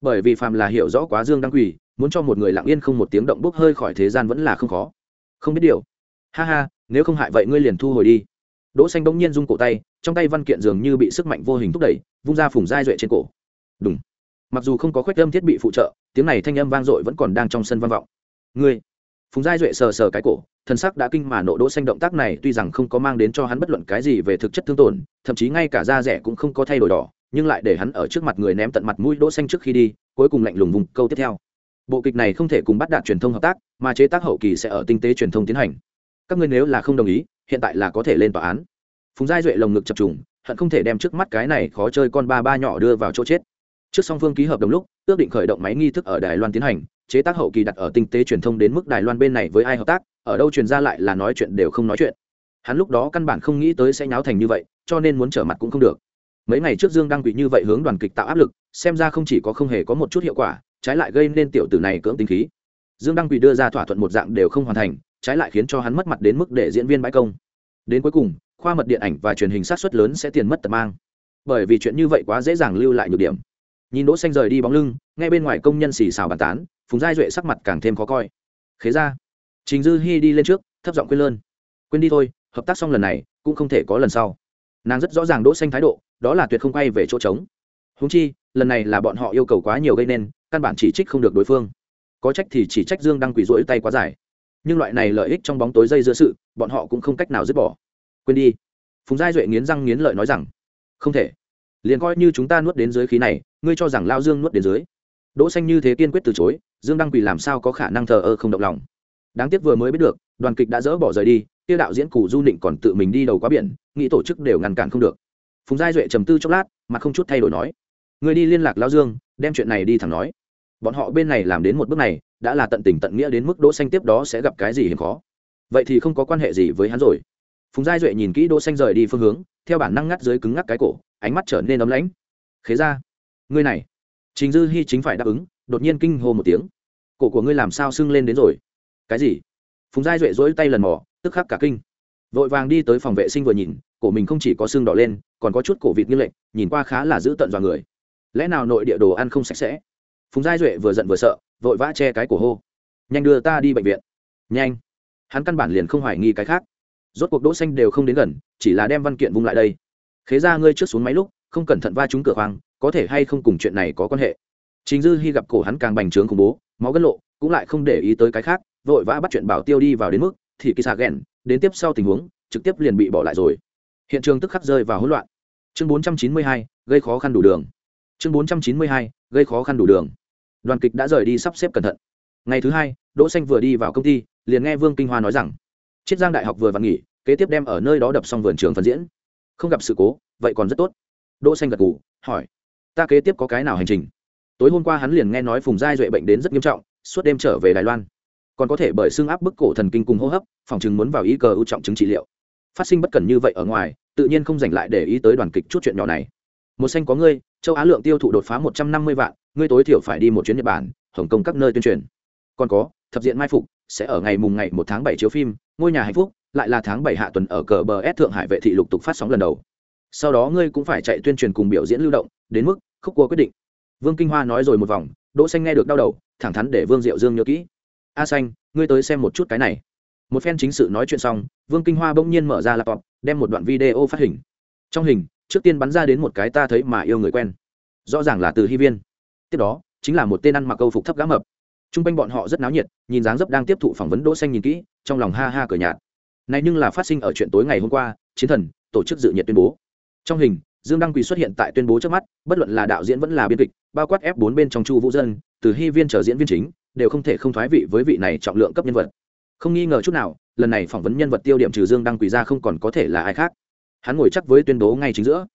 Bởi vì phàm là hiểu rõ quá dương đăng quỳ muốn cho một người lặng yên không một tiếng động bốc hơi khỏi thế gian vẫn là không khó. Không biết điều. Ha ha, nếu không hại vậy ngươi liền thu hồi đi. Đỗ xanh bỗng nhiên rung cổ tay, trong tay văn kiện dường như bị sức mạnh vô hình thúc đẩy, vung ra phùng dai duệ trên cổ. Đúng mặc dù không có khuếch âm thiết bị phụ trợ, tiếng này thanh âm vang dội vẫn còn đang trong sân vang vọng. Ngươi. Phùng giai duệ sờ sờ cái cổ thân sắc đã kinh mà nộ đỗ xanh động tác này tuy rằng không có mang đến cho hắn bất luận cái gì về thực chất thương tổn, thậm chí ngay cả da rẻ cũng không có thay đổi đỏ, nhưng lại để hắn ở trước mặt người ném tận mặt mũi đỗ xanh trước khi đi, cuối cùng lạnh lùng vùng câu tiếp theo bộ kịch này không thể cùng bắt đạt truyền thông hợp tác, mà chế tác hậu kỳ sẽ ở tinh tế truyền thông tiến hành. Các ngươi nếu là không đồng ý, hiện tại là có thể lên tòa án. Phùng giai duệ lồng ngực chập trùng, hận không thể đem trước mắt cái này khó chơi con ba ba nhỏ đưa vào chỗ chết. Trước song phương ký hợp đồng lúc ước định khởi động máy nghi thức ở đài loan tiến hành, chế tác hậu kỳ đặt ở tinh tế truyền thông đến mức đài loan bên này với ai hợp tác, ở đâu truyền ra lại là nói chuyện đều không nói chuyện. Hắn lúc đó căn bản không nghĩ tới sẽ nháo thành như vậy, cho nên muốn trở mặt cũng không được. Mấy ngày trước dương đang bị như vậy hướng đoàn kịch tạo áp lực, xem ra không chỉ có không hề có một chút hiệu quả trái lại gây nên tiểu tử này cưỡng tính khí. Dương đăng quỳ đưa ra thỏa thuận một dạng đều không hoàn thành, trái lại khiến cho hắn mất mặt đến mức để diễn viên bãi công. Đến cuối cùng, khoa mật điện ảnh và truyền hình sát xuất lớn sẽ tiền mất tật mang. Bởi vì chuyện như vậy quá dễ dàng lưu lại nhược điểm. Nhìn đỗ xanh rời đi bóng lưng ngay bên ngoài công nhân xì xào bàn tán, phùng giai duệ sắc mặt càng thêm khó coi. Khế ra. Trình dư hi đi lên trước, thấp giọng quên lơn. Quên đi thôi, hợp tác xong lần này, cũng không thể có lần sau. Nàng rất rõ ràng đỗ xanh thái độ, đó là tuyệt không quay về chỗ trống. Húng chi, lần này là bọn họ yêu cầu quá nhiều gây nên căn bản chỉ trích không được đối phương. Có trách thì chỉ trách dương đang quỳ rỗi tay quá dài. Nhưng loại này lợi ích trong bóng tối dây giữa sự, bọn họ cũng không cách nào dứt bỏ. Quên đi. Phùng giai duệ nghiến răng nghiến lợi nói rằng, không thể. Liền coi như chúng ta nuốt đến dưới khí này, ngươi cho rằng lao dương nuốt đến dưới. Đỗ xanh như thế kiên quyết từ chối, dương đăng quỳ làm sao có khả năng thờ ơ không động lòng. Đáng tiếc vừa mới biết được, đoàn kịch đã dỡ bỏ rời đi tiêu đạo diễn cù du nịnh còn tự mình đi đầu quá biển, nghĩ tổ chức đều ngăn cản không được. Phùng giai duệ trầm tư chốc lát mà không chút thay đổi nói người đi liên lạc lao dương, đem chuyện này đi thẳng nói bọn họ bên này làm đến một bước này, đã là tận tình tận nghĩa đến mức đỗ xanh tiếp đó sẽ gặp cái gì hiểm khó. Vậy thì không có quan hệ gì với hắn rồi. Phùng giai duệ nhìn kỹ đỗ xanh rời đi phương hướng, theo bản năng ngắt dưới cứng ngắc cái cổ, ánh mắt trở nên ấm lãnh. Khế ra ngươi này. Trình dư hi chính phải đáp ứng, đột nhiên kinh hô một tiếng. Cổ của ngươi làm sao sưng lên đến rồi? Cái gì? Phùng giai duệ dỗi tay lần mò, tức khắc cả kinh. Vội vàng đi tới phòng vệ sinh vừa nhìn, cổ mình không chỉ có sưng đỏ lên, còn có chút cổ vịt như lệnh nhìn qua khá là giữ tận dọa người. Lẽ nào nội địa đồ ăn không sạch sẽ? Phùng giai duệ vừa giận vừa sợ vội vã che cái cổ hô. Nhanh đưa ta đi bệnh viện. Nhanh. Hắn căn bản liền không hoài nghi cái khác. Rốt cuộc đỗ xanh đều không đến gần chỉ là đem văn kiện vung lại đây. Khế ra ngươi trước xuống máy lúc không cẩn thận va trúng cửa khoang có thể hay không cùng chuyện này có quan hệ? Chính dư hy gặp cổ hắn càng bành trướng khủng bố máu gân lộ cũng lại không để ý tới cái khác vội vã bắt chuyện bảo tiêu đi vào đến mức thì kỳ xạ ghẹn đến tiếp sau tình huống trực tiếp liền bị bỏ lại rồi. Hiện trường tức khắc rơi vào hỗn loạn. Chương 492, gây khó khăn đủ đường chương 492, gây khó khăn đủ đường. Đoàn kịch đã rời đi sắp xếp cẩn thận. Ngày thứ hai đỗ xanh vừa đi vào công ty liền nghe vương kinh hoa nói rằng chiết giang đại học vừa vặn nghỉ kế tiếp đem ở nơi đó đập xong vườn trường phân diễn. Không gặp sự cố vậy còn rất tốt. Đỗ xanh gật gù hỏi ta kế tiếp có cái nào hành trình? Tối hôm qua hắn liền nghe nói phùng giai duệ bệnh đến rất nghiêm trọng suốt đêm trở về đài loan. Còn có thể bởi xương áp bức cổ thần kinh cùng hô hấp phòng chứng muốn vào ý cờ ưu trọng chứng trị liệu. Phát sinh bất cần như vậy ở ngoài tự nhiên không dành lại để ý tới đoàn kịch chút chuyện nhỏ này một xanh có ngươi, châu á lượng tiêu thụ đột phá một trăm năm mươi vạn, ngươi tối thiểu phải đi một chuyến nhật bản, hồng kông các nơi tuyên truyền. Còn có, thập diện mai phục, sẽ ở ngày mùng ngày một tháng bảy chiếu phim, ngôi nhà hạnh phúc, lại là tháng bảy hạ tuần ở cờ bờ s thượng hải vệ thị lục tục phát sóng lần đầu. Sau đó ngươi cũng phải chạy tuyên truyền cùng biểu diễn lưu động, đến mức khúc cua quyết định. Vương kinh hoa nói rồi một vòng, đỗ xanh nghe được đau đầu, thẳng thắn để vương diệu dương nhớ kỹ. A xanh, ngươi tới xem một chút cái này. Một phen chính sự nói chuyện xong, vương kinh hoa bỗng nhiên mở ra laptop, đem một đoạn video phát hình. Trong hình trước tiên bắn ra đến một cái ta thấy mà yêu người quen. Rõ ràng là từ hy viên. Tiếp đó, chính là một tên ăn mặc câu phục thấp gã mập. T r u n g quanh bọn họ rất náo nhiệt, nhìn dáng dấp đang tiếp thụ phỏng vấn đỗ xanh nhìn kỹ, trong lòng ha ha cờ nhạt. Này nhưng là phát sinh ở chuyện tối ngày hôm qua, chiến thần, tổ chức dự nhiệt tuyên bố. Trong hình, dương đăng quỳ xuất hiện tại tuyên bố trước mắt, bất luận là đạo diễn vẫn là biên kịch, bao quát ép bốn bên trong chu vũ dân, từ hy viên trở diễn viên chính, đều không thể không thoái vị với vị này trọng lượng cấp nhân vật. Không nghi ngờ chút nào, lần này phỏng vấn nhân vật tiêu điểm trừ dương đăng quỳ ra không còn có thể là ai khác hắn ngồi chắc với tuyên bố ngay chính giữa.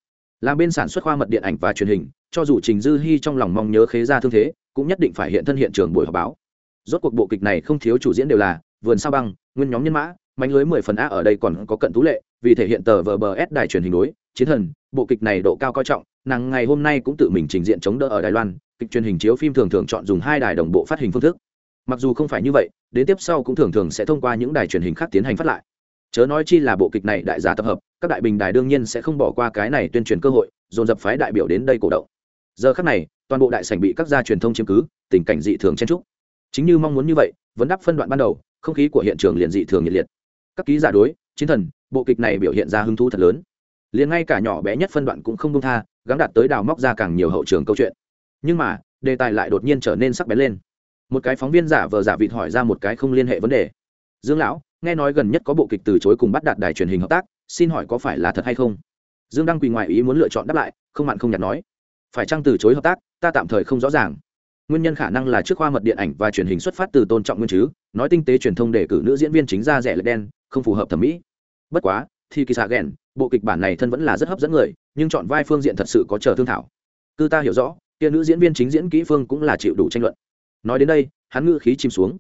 Làm bên sản xuất khoa mật điện ảnh và truyền hình, cho dù trình dư hy trong lòng mong nhớ khế ra thương thế, cũng nhất định phải hiện thân hiện trường buổi họp báo. Rốt cuộc bộ kịch này không thiếu chủ diễn đều là vườn sao băng, nguyên nhóm nhân mã, mánh lưới mười phần a ở đây còn có cận tú lệ, vì thể hiện tờ vờ bờ s đài truyền hình đối, chiến thần, bộ kịch này độ cao coi trọng, nàng ngày hôm nay cũng tự mình trình diện chống đỡ ở đài loan, kịch truyền hình chiếu phim thường thường chọn dùng hai đài đồng bộ phát hình phương thức. Mặc dù không phải như vậy, đến tiếp sau cũng thường thường sẽ thông qua những đài truyền hình khác tiến hành phát lại chớ nói chi là bộ kịch này đại giả tập hợp, các đại bình đài đương nhiên sẽ không bỏ qua cái này tuyên truyền cơ hội, dồn dập phái đại biểu đến đây cổ động. Giờ khắc này, toàn bộ đại sảnh bị các gia truyền thông chiếm cứ, tình cảnh dị thường chen trúc chính như mong muốn như vậy vấn đáp phân đoạn ban đầu, không khí của hiện trường liền dị thường nhiệt liệt. Các ký giả đối, chiến thần, bộ kịch này biểu hiện ra hứng thú thật lớn. Liền ngay cả nhỏ bé nhất phân đoạn cũng không công tha, gắng đạt tới đào móc ra càng nhiều hậu trường câu chuyện. Nhưng mà, đề tài lại đột nhiên trở nên sắc bén lên. Một cái phóng viên giả vờ giả vịt hỏi ra một cái không liên hệ vấn đề dương lão, nghe nói gần nhất có bộ kịch từ chối cùng bắt đạt đài truyền hình hợp tác, xin hỏi có phải là thật hay không? Dương đăng quỳ ngoài ý muốn lựa chọn đáp lại, không mặn không nhạt nói. Phải chăng từ chối hợp tác, ta tạm thời không rõ ràng. Nguyên nhân khả năng là trước khoa mật điện ảnh và truyền hình xuất phát từ tôn trọng nguyên chứ, nói tinh tế truyền thông để cử nữ diễn viên chính ra rẻ lệch đen, không phù hợp thẩm mỹ. Bất quá, thì kỳ xạ ghèn bộ kịch bản này thân vẫn là rất hấp dẫn người, nhưng chọn vai phương diện thật sự có chờ thương thảo. Cứ ta hiểu rõ, kia nữ diễn viên chính diễn kỹ phương cũng là chịu đủ tranh luận. Nói đến đây, hắn ngữ khí chìm xuống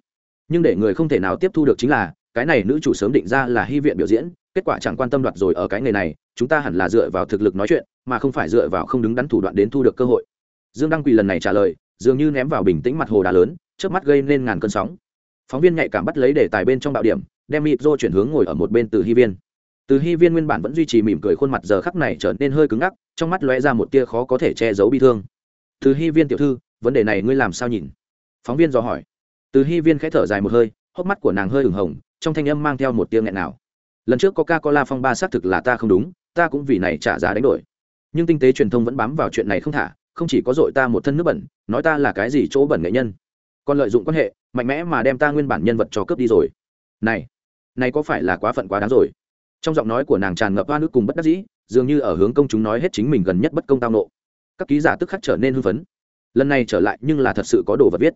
nhưng để người không thể nào tiếp thu được chính là, cái này nữ chủ sớm định ra là hy viện biểu diễn, kết quả chẳng quan tâm đoạt rồi ở cái nghề này, chúng ta hẳn là dựa vào thực lực nói chuyện, mà không phải dựa vào không đứng đắn thủ đoạn đến thu được cơ hội. Dương đăng quỳ lần này trả lời, dường như ném vào bình tĩnh mặt hồ đá lớn trước mắt gây nên ngàn cơn sóng. Phóng viên nhạy cảm bắt lấy đề tài bên trong đạo điểm, đem mịp rô chuyển hướng ngồi ở một bên từ hy viên. Từ hy viên nguyên bản vẫn duy trì mỉm cười khuôn mặt giờ khắc này trở nên hơi cứng ngắc, trong mắt lóe ra một tia khó có thể che giấu bi thương. Từ hy viên tiểu thư, vấn đề này ngươi làm sao nhìn? Phóng viên dò hỏi từ hy viên khẽ thở dài một hơi, hốc mắt của nàng hơi ửng hồng, trong thanh âm mang theo một tiếng nghẹn nào. Lần trước coca cola phong ba xác thực là ta không đúng, ta cũng vì này trả giá đánh đổi. Nhưng tinh tế truyền thông vẫn bám vào chuyện này không thả, không chỉ có dội ta một thân nước bẩn, nói ta là cái gì chỗ bẩn nghệ nhân. Còn lợi dụng quan hệ, mạnh mẽ mà đem ta nguyên bản nhân vật cho cướp đi rồi. Này này có phải là quá phận quá đáng rồi? Trong giọng nói của nàng tràn ngập hoa nước cùng bất đắc dĩ, dường như ở hướng công chúng nói hết chính mình gần nhất bất công tao nộ. Các ký giả tức khắc trở nên hưng phấn. Lần này trở lại nhưng là thật sự có đồ vật viết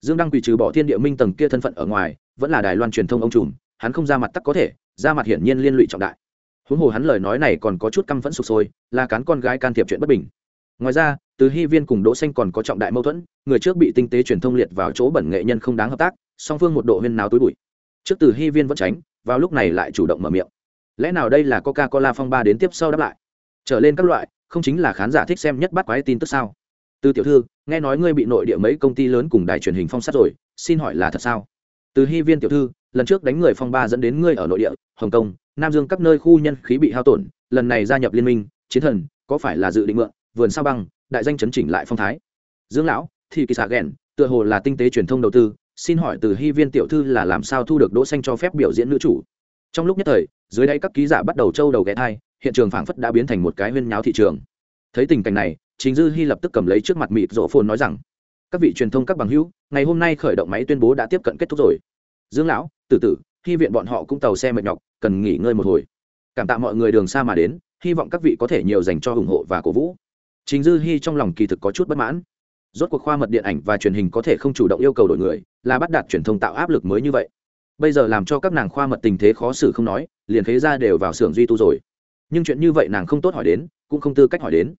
dương đăng quỳ trừ bỏ thiên địa minh tầng kia thân phận ở ngoài, vẫn là đài loan truyền thông ông trùm, hắn không ra mặt tắc có thể, ra mặt hiển nhiên liên lụy trọng đại. Huống hồ hắn lời nói này còn có chút căm phẫn sụp sôi, là cán con gái can thiệp chuyện bất bình. Ngoài ra, từ hy viên cùng đỗ xanh còn có trọng đại mâu thuẫn, người trước bị tinh tế truyền thông liệt vào chỗ bẩn nghệ nhân không đáng hợp tác, song phương một độ huyên nào túi bụi. Trước từ hy viên vẫn tránh, vào lúc này lại chủ động mở miệng. Lẽ nào đây là coca cola phong ba đến tiếp sau đáp lại? Trở lên các loại, không chính là khán giả thích xem nhất bắt quái tin tức sao? Từ tiểu thư, nghe nói ngươi bị nội địa mấy công ty lớn cùng đài truyền hình phong sát rồi, xin hỏi là thật sao? Từ hy viên tiểu thư, lần trước đánh người phong ba dẫn đến ngươi ở nội địa, hồng kông, nam dương các nơi khu nhân khí bị hao tổn, lần này gia nhập liên minh, chiến thần, có phải là dự định mượn, vườn sao băng, đại danh chấn chỉnh lại phong thái? Dương lão, thì kỳ xạ ghèn tựa hồ là tinh tế truyền thông đầu tư, xin hỏi từ hy viên tiểu thư là làm sao thu được đỗ xanh cho phép biểu diễn nữ chủ? Trong lúc nhất thời, dưới đây các ký giả bắt đầu trâu đầu ghé thai, hiện trường phảng phất đã biến thành một cái huyên nháo thị trường. Thấy tình cảnh này chính dư hy lập tức cầm lấy trước mặt mịt rổ phồn nói rằng, các vị truyền thông, các bằng hữu, ngày hôm nay khởi động máy tuyên bố đã tiếp cận kết thúc rồi. Dương lão, tử tử, hy viện bọn họ cũng tàu xe mệt nhọc, cần nghỉ ngơi một hồi. Cảm tạ mọi người đường xa mà đến, hy vọng các vị có thể nhiều dành cho ủng hộ và cổ vũ. Chính dư hy trong lòng kỳ thực có chút bất mãn. Rốt cuộc khoa mật điện ảnh và truyền hình có thể không chủ động yêu cầu đổi người, là bắt đạt truyền thông tạo áp lực mới như vậy. Bây giờ làm cho các nàng khoa mật tình thế khó xử không nói, liền thế ra đều vào xưởng duy tu rồi. Nhưng chuyện như vậy nàng không tốt hỏi đến, cũng không tư cách hỏi đến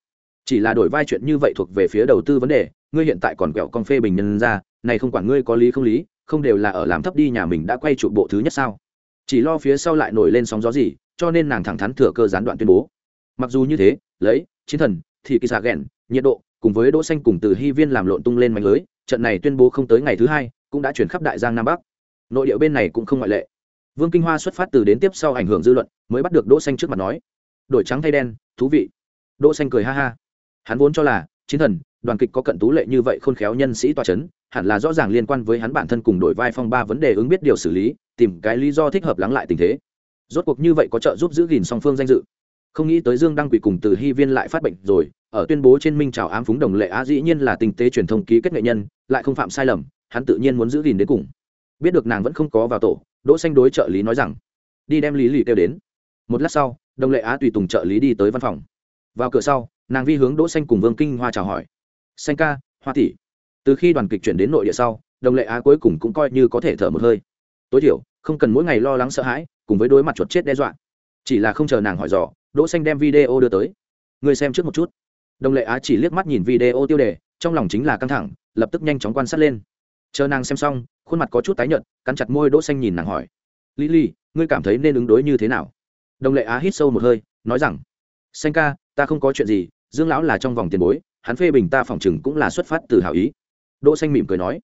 chỉ là đổi vai chuyện như vậy thuộc về phía đầu tư vấn đề, ngươi hiện tại còn kẹo con phê bình nhân ra, này không quản ngươi có lý không lý, không đều là ở làm thấp đi nhà mình đã quay trụ bộ thứ nhất sao? Chỉ lo phía sau lại nổi lên sóng gió gì, cho nên nàng thẳng thắn thừa cơ gián đoạn tuyên bố. Mặc dù như thế, lấy, chiến thần, thì kỳ xạ ghẹn nhiệt độ, cùng với đỗ xanh cùng từ hy viên làm lộn tung lên mạnh lưới, trận này tuyên bố không tới ngày thứ hai, cũng đã chuyển khắp đại giang nam bắc. Nội địa bên này cũng không ngoại lệ. Vương kinh hoa xuất phát từ đến tiếp sau ảnh hưởng dư luận, mới bắt được đỗ xanh trước mặt nói. Đổi trắng thay đen, thú vị. Đỗ xanh cười ha ha hắn vốn cho là, chiến thần, đoàn kịch có cận tú lệ như vậy khôn khéo nhân sĩ tòa chấn, hẳn là rõ ràng liên quan với hắn bản thân cùng đổi vai phong ba vấn đề ứng biết điều xử lý, tìm cái lý do thích hợp lắng lại tình thế. Rốt cuộc như vậy có trợ giúp giữ gìn song phương danh dự. Không nghĩ tới dương đăng quỷ cùng từ hy viên lại phát bệnh rồi, ở tuyên bố trên minh chào ám phúng đồng lệ á dĩ nhiên là tình tế truyền thông ký kết nghệ nhân, lại không phạm sai lầm, hắn tự nhiên muốn giữ gìn đến cùng. Biết được nàng vẫn không có vào tổ, đỗ xanh đối trợ lý nói rằng, đi đem lý lì kêu đến. Một lát sau, đồng lệ á tùy tùng trợ lý đi tới văn phòng. Vào cửa sau nàng vi hướng đỗ xanh cùng vương kinh hoa chào hỏi xanh ca hoa tỷ từ khi đoàn kịch chuyển đến nội địa sau đồng lệ á cuối cùng cũng coi như có thể thở một hơi tối thiểu không cần mỗi ngày lo lắng sợ hãi cùng với đối mặt chuột chết đe dọa chỉ là không chờ nàng hỏi dò đỗ xanh đem video đưa tới người xem trước một chút đồng lệ á chỉ liếc mắt nhìn video tiêu đề trong lòng chính là căng thẳng lập tức nhanh chóng quan sát lên chờ nàng xem xong khuôn mặt có chút tái nhợt cắn chặt môi đỗ xanh nhìn nàng hỏi lý lý ngươi cảm thấy nên ứng đối như thế nào đồng lệ á hít sâu một hơi nói rằng xanh ca ta không có chuyện gì dương lão là trong vòng tiền bối, hắn phê bình ta phỏng chừng cũng là xuất phát từ hảo ý. Đỗ xanh mỉm cười nói,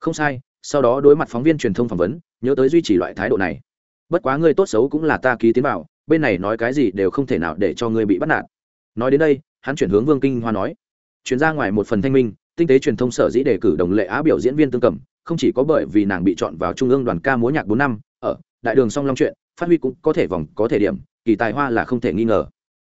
không sai, sau đó đối mặt phóng viên truyền thông phỏng vấn, nhớ tới duy trì loại thái độ này. Bất quá ngươi tốt xấu cũng là ta ký tiến vào, bên này nói cái gì đều không thể nào để cho ngươi bị bắt nạt. Nói đến đây, hắn chuyển hướng vương kinh hoa nói, chuyển ra ngoài một phần thanh minh, tinh tế truyền thông sở dĩ đề cử đồng lệ á biểu diễn viên tương cầm, không chỉ có bởi vì nàng bị chọn vào trung ương đoàn ca múa nhạc bốn năm, ở đại đường song long chuyện, phát huy cũng có thể vòng có thể điểm, kỳ tài hoa là không thể nghi ngờ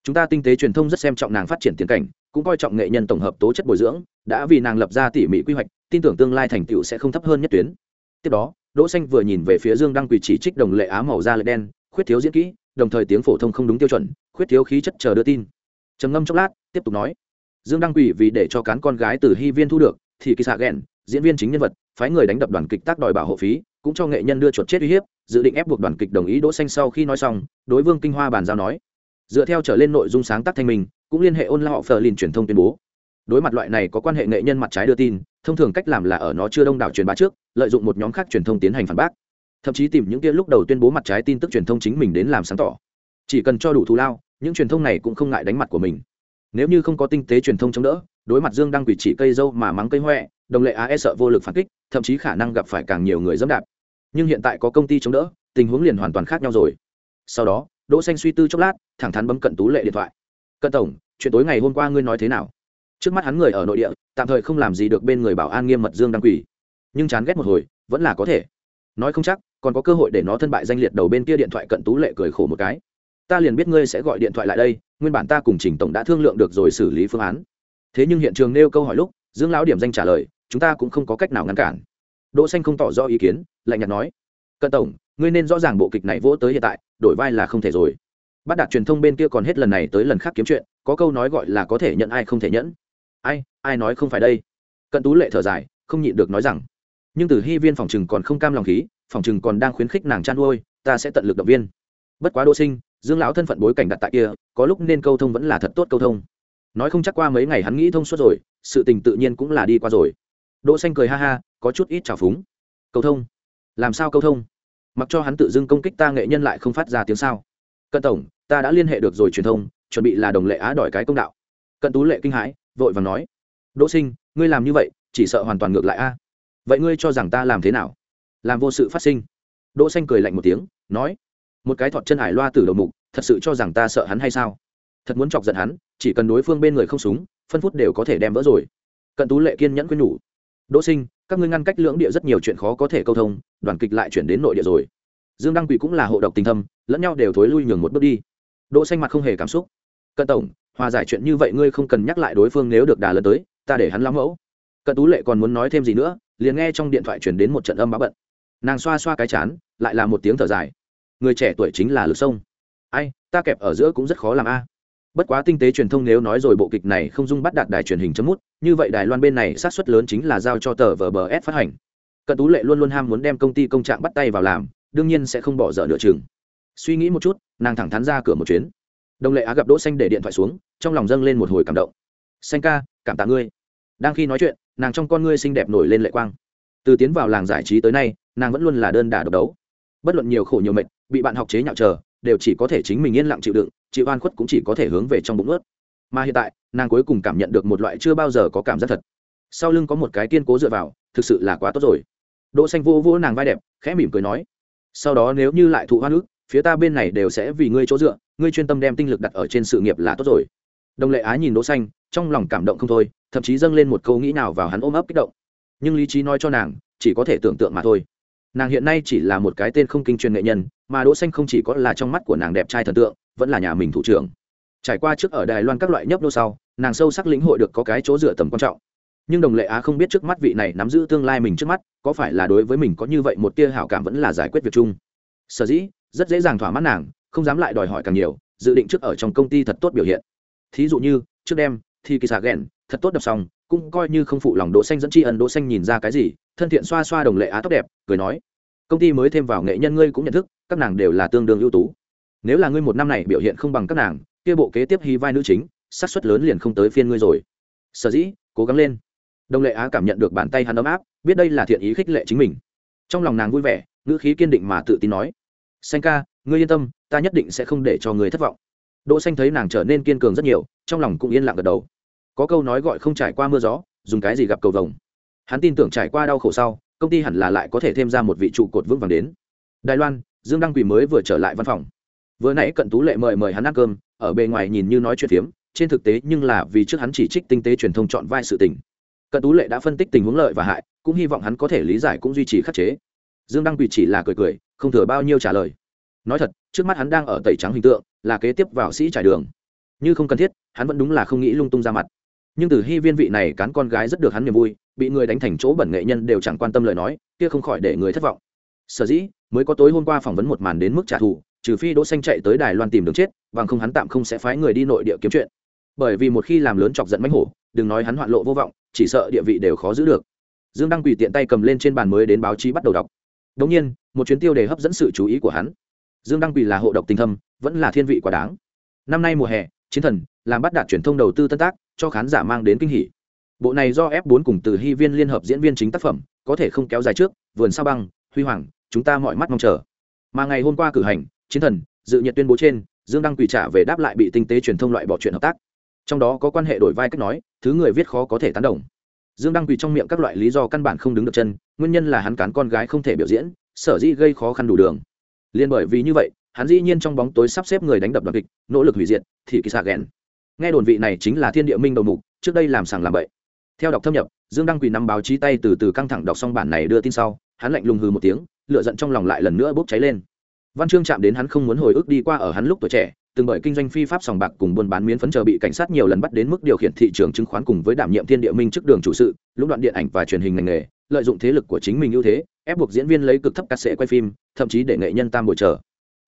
chúng ta tinh tế truyền thông rất xem trọng nàng phát triển tiến cảnh, cũng coi trọng nghệ nhân tổng hợp tố chất bồi dưỡng, đã vì nàng lập ra tỉ mỉ quy hoạch, tin tưởng tương lai thành tựu sẽ không thấp hơn nhất tuyến. Tiếp đó, đỗ xanh vừa nhìn về phía dương đăng quỳ chỉ trích đồng lệ á màu da lệ đen, khuyết thiếu diễn kỹ, đồng thời tiếng phổ thông không đúng tiêu chuẩn, khuyết thiếu khí chất chờ đưa tin. Trầm ngâm chốc lát, tiếp tục nói. Dương đăng quỳ vì để cho cán con gái từ hy viên thu được, thì kỳ xạ ghẹn, diễn viên chính nhân vật, phái người đánh đập đoàn kịch tác đòi bảo hộ phí, cũng cho nghệ nhân đưa chuột chết uy hiếp, dự định ép buộc đoàn kịch đồng ý đỗ xanh sau khi nói xong, đối vương kinh hoa bàn giao nói dựa theo trở lên nội dung sáng tác thanh minh, cũng liên hệ ôn la họ phờ lìn truyền thông tuyên bố. Đối mặt loại này có quan hệ nghệ nhân mặt trái đưa tin, thông thường cách làm là ở nó chưa đông đảo truyền bá trước, lợi dụng một nhóm khác truyền thông tiến hành phản bác. Thậm chí tìm những kia lúc đầu tuyên bố mặt trái tin tức truyền thông chính mình đến làm sáng tỏ. Chỉ cần cho đủ thù lao, những truyền thông này cũng không ngại đánh mặt của mình. Nếu như không có tinh tế truyền thông chống đỡ, đối mặt dương đang quỷ chỉ cây dâu mà mắng cây huệ đồng lệ á e sợ vô lực phản kích, thậm chí khả năng gặp phải càng nhiều người dẫm đạp. Nhưng hiện tại có công ty chống đỡ, tình huống liền hoàn toàn khác nhau rồi. Sau đó đỗ xanh suy tư chốc lát, thẳng thắn bấm cận tú lệ điện thoại. Cận tổng, chuyện tối ngày hôm qua ngươi nói thế nào? Trước mắt hắn người ở nội địa, tạm thời không làm gì được bên người bảo an nghiêm mật dương đăng quỷ nhưng chán ghét một hồi, vẫn là có thể. Nói không chắc, còn có cơ hội để nó thân bại danh liệt đầu bên kia điện thoại cận tú lệ cười khổ một cái. Ta liền biết ngươi sẽ gọi điện thoại lại đây, nguyên bản ta cùng trình tổng đã thương lượng được rồi xử lý phương án. Thế nhưng hiện trường nêu câu hỏi lúc, dương lão điểm danh trả lời, chúng ta cũng không có cách nào ngăn cản. Đỗ xanh không tỏ rõ ý kiến, lạnh nhạt nói, cận tổng, ngươi nên rõ ràng bộ kịch này vỗ tới hiện tại đổi vai là không thể rồi. Bắt đạt truyền thông bên kia còn hết lần này tới lần khác kiếm chuyện, có câu nói gọi là có thể nhận ai không thể nhẫn. Ai ai nói không phải đây? Cận tú lệ thở dài, không nhịn được nói rằng, nhưng từ hy viên phòng trừng còn không cam lòng khí, phòng trừng còn đang khuyến khích nàng chăn nuôi ta sẽ tận lực động viên. Bất quá đỗ sinh, dương lão thân phận bối cảnh đặt tại kia, có lúc nên câu thông vẫn là thật tốt câu thông. Nói không chắc qua mấy ngày hắn nghĩ thông suốt rồi, sự tình tự nhiên cũng là đi qua rồi. Đỗ xanh cười ha ha, có chút ít trào phúng. Câu thông? Làm sao câu thông? Mặc cho hắn tự dưng công kích ta nghệ nhân lại không phát ra tiếng sao. Cận tổng, ta đã liên hệ được rồi truyền thông, chuẩn bị là đồng lệ á đòi cái công đạo. Cận tú lệ kinh hãi, vội vàng nói. Đỗ sinh, ngươi làm như vậy, chỉ sợ hoàn toàn ngược lại a. Vậy ngươi cho rằng ta làm thế nào? Làm vô sự phát sinh. Đỗ xanh cười lạnh một tiếng, nói. Một cái thọt chân hải loa từ đầu mục, thật sự cho rằng ta sợ hắn hay sao? Thật muốn chọc giận hắn, chỉ cần đối phương bên người không súng, phân phút đều có thể đem vỡ rồi. Cận tú lệ kiên nhẫn quyên nhủ đỗ sinh, các ngươi ngăn cách lưỡng địa rất nhiều chuyện khó có thể câu thông, đoàn kịch lại chuyển đến nội địa rồi. Dương đăng quỷ cũng là hộ độc tình thâm, lẫn nhau đều thối lui nhường một bước đi. Đỗ xanh mặt không hề cảm xúc. Cận tổng, hòa giải chuyện như vậy ngươi không cần nhắc lại đối phương nếu được đà lần tới, ta để hắn lắm mẫu. Cận tú lệ còn muốn nói thêm gì nữa, liền nghe trong điện thoại truyền đến một trận âm bá bận. Nàng xoa xoa cái chán, lại là một tiếng thở dài. Người trẻ tuổi chính là lực sông. Ai, ta kẹp ở giữa cũng rất khó làm a bất quá tinh tế truyền thông nếu nói rồi bộ kịch này không dung bắt đạt đài truyền hình chấm mút, như vậy đài loan bên này sát xuất lớn chính là giao cho tờ S phát hành. Cận tú lệ luôn luôn ham muốn đem công ty công trạng bắt tay vào làm, đương nhiên sẽ không bỏ dở nửa chừng. Suy nghĩ một chút, nàng thẳng thắn ra cửa một chuyến. Đồng lệ á gặp đỗ xanh để điện thoại xuống, trong lòng dâng lên một hồi cảm động. Xanh ca, cảm tạ ngươi. Đang khi nói chuyện, nàng trong con ngươi xinh đẹp nổi lên lệ quang. Từ tiến vào làng giải trí tới nay, nàng vẫn luôn là đơn đả độc đấu. Bất luận nhiều khổ nhiều mệt, bị bạn học chế nhạo chờ, đều chỉ có thể chính mình yên lặng chịu đựng chịu oan khuất cũng chỉ có thể hướng về trong bụng ướt. Mà hiện tại, nàng cuối cùng cảm nhận được một loại chưa bao giờ có cảm giác thật. Sau lưng có một cái kiên cố dựa vào, thực sự là quá tốt rồi. Đỗ xanh vô vô nàng vai đẹp, khẽ mỉm cười nói, sau đó nếu như lại thụ hoa nước phía ta bên này đều sẽ vì ngươi chỗ dựa, ngươi chuyên tâm đem tinh lực đặt ở trên sự nghiệp là tốt rồi. Đồng lệ á nhìn đỗ xanh, trong lòng cảm động không thôi, thậm chí dâng lên một câu nghĩ nào vào hắn ôm ấp kích động. Nhưng lý trí nói cho nàng, chỉ có thể tưởng tượng mà thôi. Nàng hiện nay chỉ là một cái tên không kinh truyền nghệ nhân, mà đỗ xanh không chỉ có là trong mắt của nàng đẹp trai thần tượng vẫn là nhà mình thủ trưởng. Trải qua trước ở đài loan các loại nhấp nô sau, nàng sâu sắc lĩnh hội được có cái chỗ dựa tầm quan trọng. Nhưng đồng lệ á không biết trước mắt vị này nắm giữ tương lai mình trước mắt, có phải là đối với mình có như vậy một tia hảo cảm vẫn là giải quyết việc chung. Sở dĩ, rất dễ dàng thỏa mãn nàng, không dám lại đòi hỏi càng nhiều, dự định trước ở trong công ty thật tốt biểu hiện. Thí dụ như, trước đêm, thì kỳ xạ ghẹn thật tốt đọc xong, cũng coi như không phụ lòng đỗ xanh dẫn tri ân đỗ xanh nhìn ra cái gì, thân thiện xoa xoa đồng lệ á tóc đẹp, cười nói, công ty mới thêm vào nghệ nhân ngươi cũng nhận thức, các nàng đều là tương đương ưu tú nếu là ngươi một năm này biểu hiện không bằng các nàng, kia bộ kế tiếp hy vai nữ chính, xác suất lớn liền không tới phiên ngươi rồi. Sở dĩ, cố gắng lên. Đồng lệ á cảm nhận được bàn tay hắn ấm áp, biết đây là thiện ý khích lệ chính mình. Trong lòng nàng vui vẻ, ngữ khí kiên định mà tự tin nói, xanh ca, ngươi yên tâm, ta nhất định sẽ không để cho người thất vọng. Đỗ xanh thấy nàng trở nên kiên cường rất nhiều, trong lòng cũng yên lặng gật đầu. Có câu nói gọi không trải qua mưa gió, dùng cái gì gặp cầu vồng. Hắn tin tưởng trải qua đau khổ sau, công ty hẳn là lại có thể thêm ra một vị trụ cột vững vàng đến. Đài loan, dương đăng quỳ mới vừa trở lại văn phòng vừa nãy cận tú lệ mời mời hắn ăn cơm, ở bề ngoài nhìn như nói chuyện phiếm, trên thực tế nhưng là vì trước hắn chỉ trích tinh tế truyền thông chọn vai sự tình. Cận tú lệ đã phân tích tình huống lợi và hại, cũng hy vọng hắn có thể lý giải cũng duy trì khắc chế. Dương đăng quỳ chỉ là cười cười, không thừa bao nhiêu trả lời. Nói thật, trước mắt hắn đang ở tẩy trắng hình tượng, là kế tiếp vào sĩ trải đường. Như không cần thiết, hắn vẫn đúng là không nghĩ lung tung ra mặt. Nhưng từ hy viên vị này cán con gái rất được hắn niềm vui, bị người đánh thành chỗ bẩn nghệ nhân đều chẳng quan tâm lời nói, kia không khỏi để người thất vọng. Sở dĩ, mới có tối hôm qua phỏng vấn một màn đến mức trả thù trừ phi đỗ xanh chạy tới đài loan tìm đường chết, bằng không hắn tạm không sẽ phái người đi nội địa kiếm chuyện. Bởi vì một khi làm lớn chọc giận mánh hổ, đừng nói hắn hoạn lộ vô vọng, chỉ sợ địa vị đều khó giữ được. Dương đăng quỳ tiện tay cầm lên trên bàn mới đến báo chí bắt đầu đọc. Đống nhiên, một chuyến tiêu đề hấp dẫn sự chú ý của hắn. Dương đăng quỳ là hộ độc tình thâm, vẫn là thiên vị quá đáng. Năm nay mùa hè, chiến thần, làm bắt đạt truyền thông đầu tư tân tác, cho khán giả mang đến kinh hỉ. Bộ này do f 4 cùng từ hy viên liên hợp diễn viên chính tác phẩm, có thể không kéo dài trước, vườn sao băng, huy hoàng, chúng ta mọi mắt mong chờ. Mà ngày hôm qua cử hành chiến thần, dự nhiệt tuyên bố trên, dương đăng quỳ trả về đáp lại bị tinh tế truyền thông loại bỏ chuyện hợp tác. Trong đó có quan hệ đổi vai cách nói, thứ người viết khó có thể tán đồng. Dương đăng quỳ trong miệng các loại lý do căn bản không đứng được chân, nguyên nhân là hắn cán con gái không thể biểu diễn, sở dĩ gây khó khăn đủ đường. Liên bởi vì như vậy, hắn dĩ nhiên trong bóng tối sắp xếp người đánh đập đoàn kịch, nỗ lực hủy diệt, thì kỳ xạ ghen nghe đồn vị này chính là thiên địa minh đầu mục, trước đây làm sàng làm bậy. Theo đọc thâm nhập, dương đăng quỳ nắm báo chí tay từ từ căng thẳng đọc xong bản này đưa tin sau, hắn lạnh lùng hừ một tiếng lựa giận trong lòng lại lần nữa bốc cháy lên văn chương chạm đến hắn không muốn hồi ức đi qua ở hắn lúc tuổi trẻ, từng bởi kinh doanh phi pháp sòng bạc cùng buôn bán miến phấn chờ bị cảnh sát nhiều lần bắt đến mức điều khiển thị trường chứng khoán cùng với đảm nhiệm thiên địa minh trước đường chủ sự, lũng đoạn điện ảnh và truyền hình ngành nghề, lợi dụng thế lực của chính mình ưu thế, ép buộc diễn viên lấy cực thấp cắt sệ quay phim, thậm chí để nghệ nhân tam bồi chờ.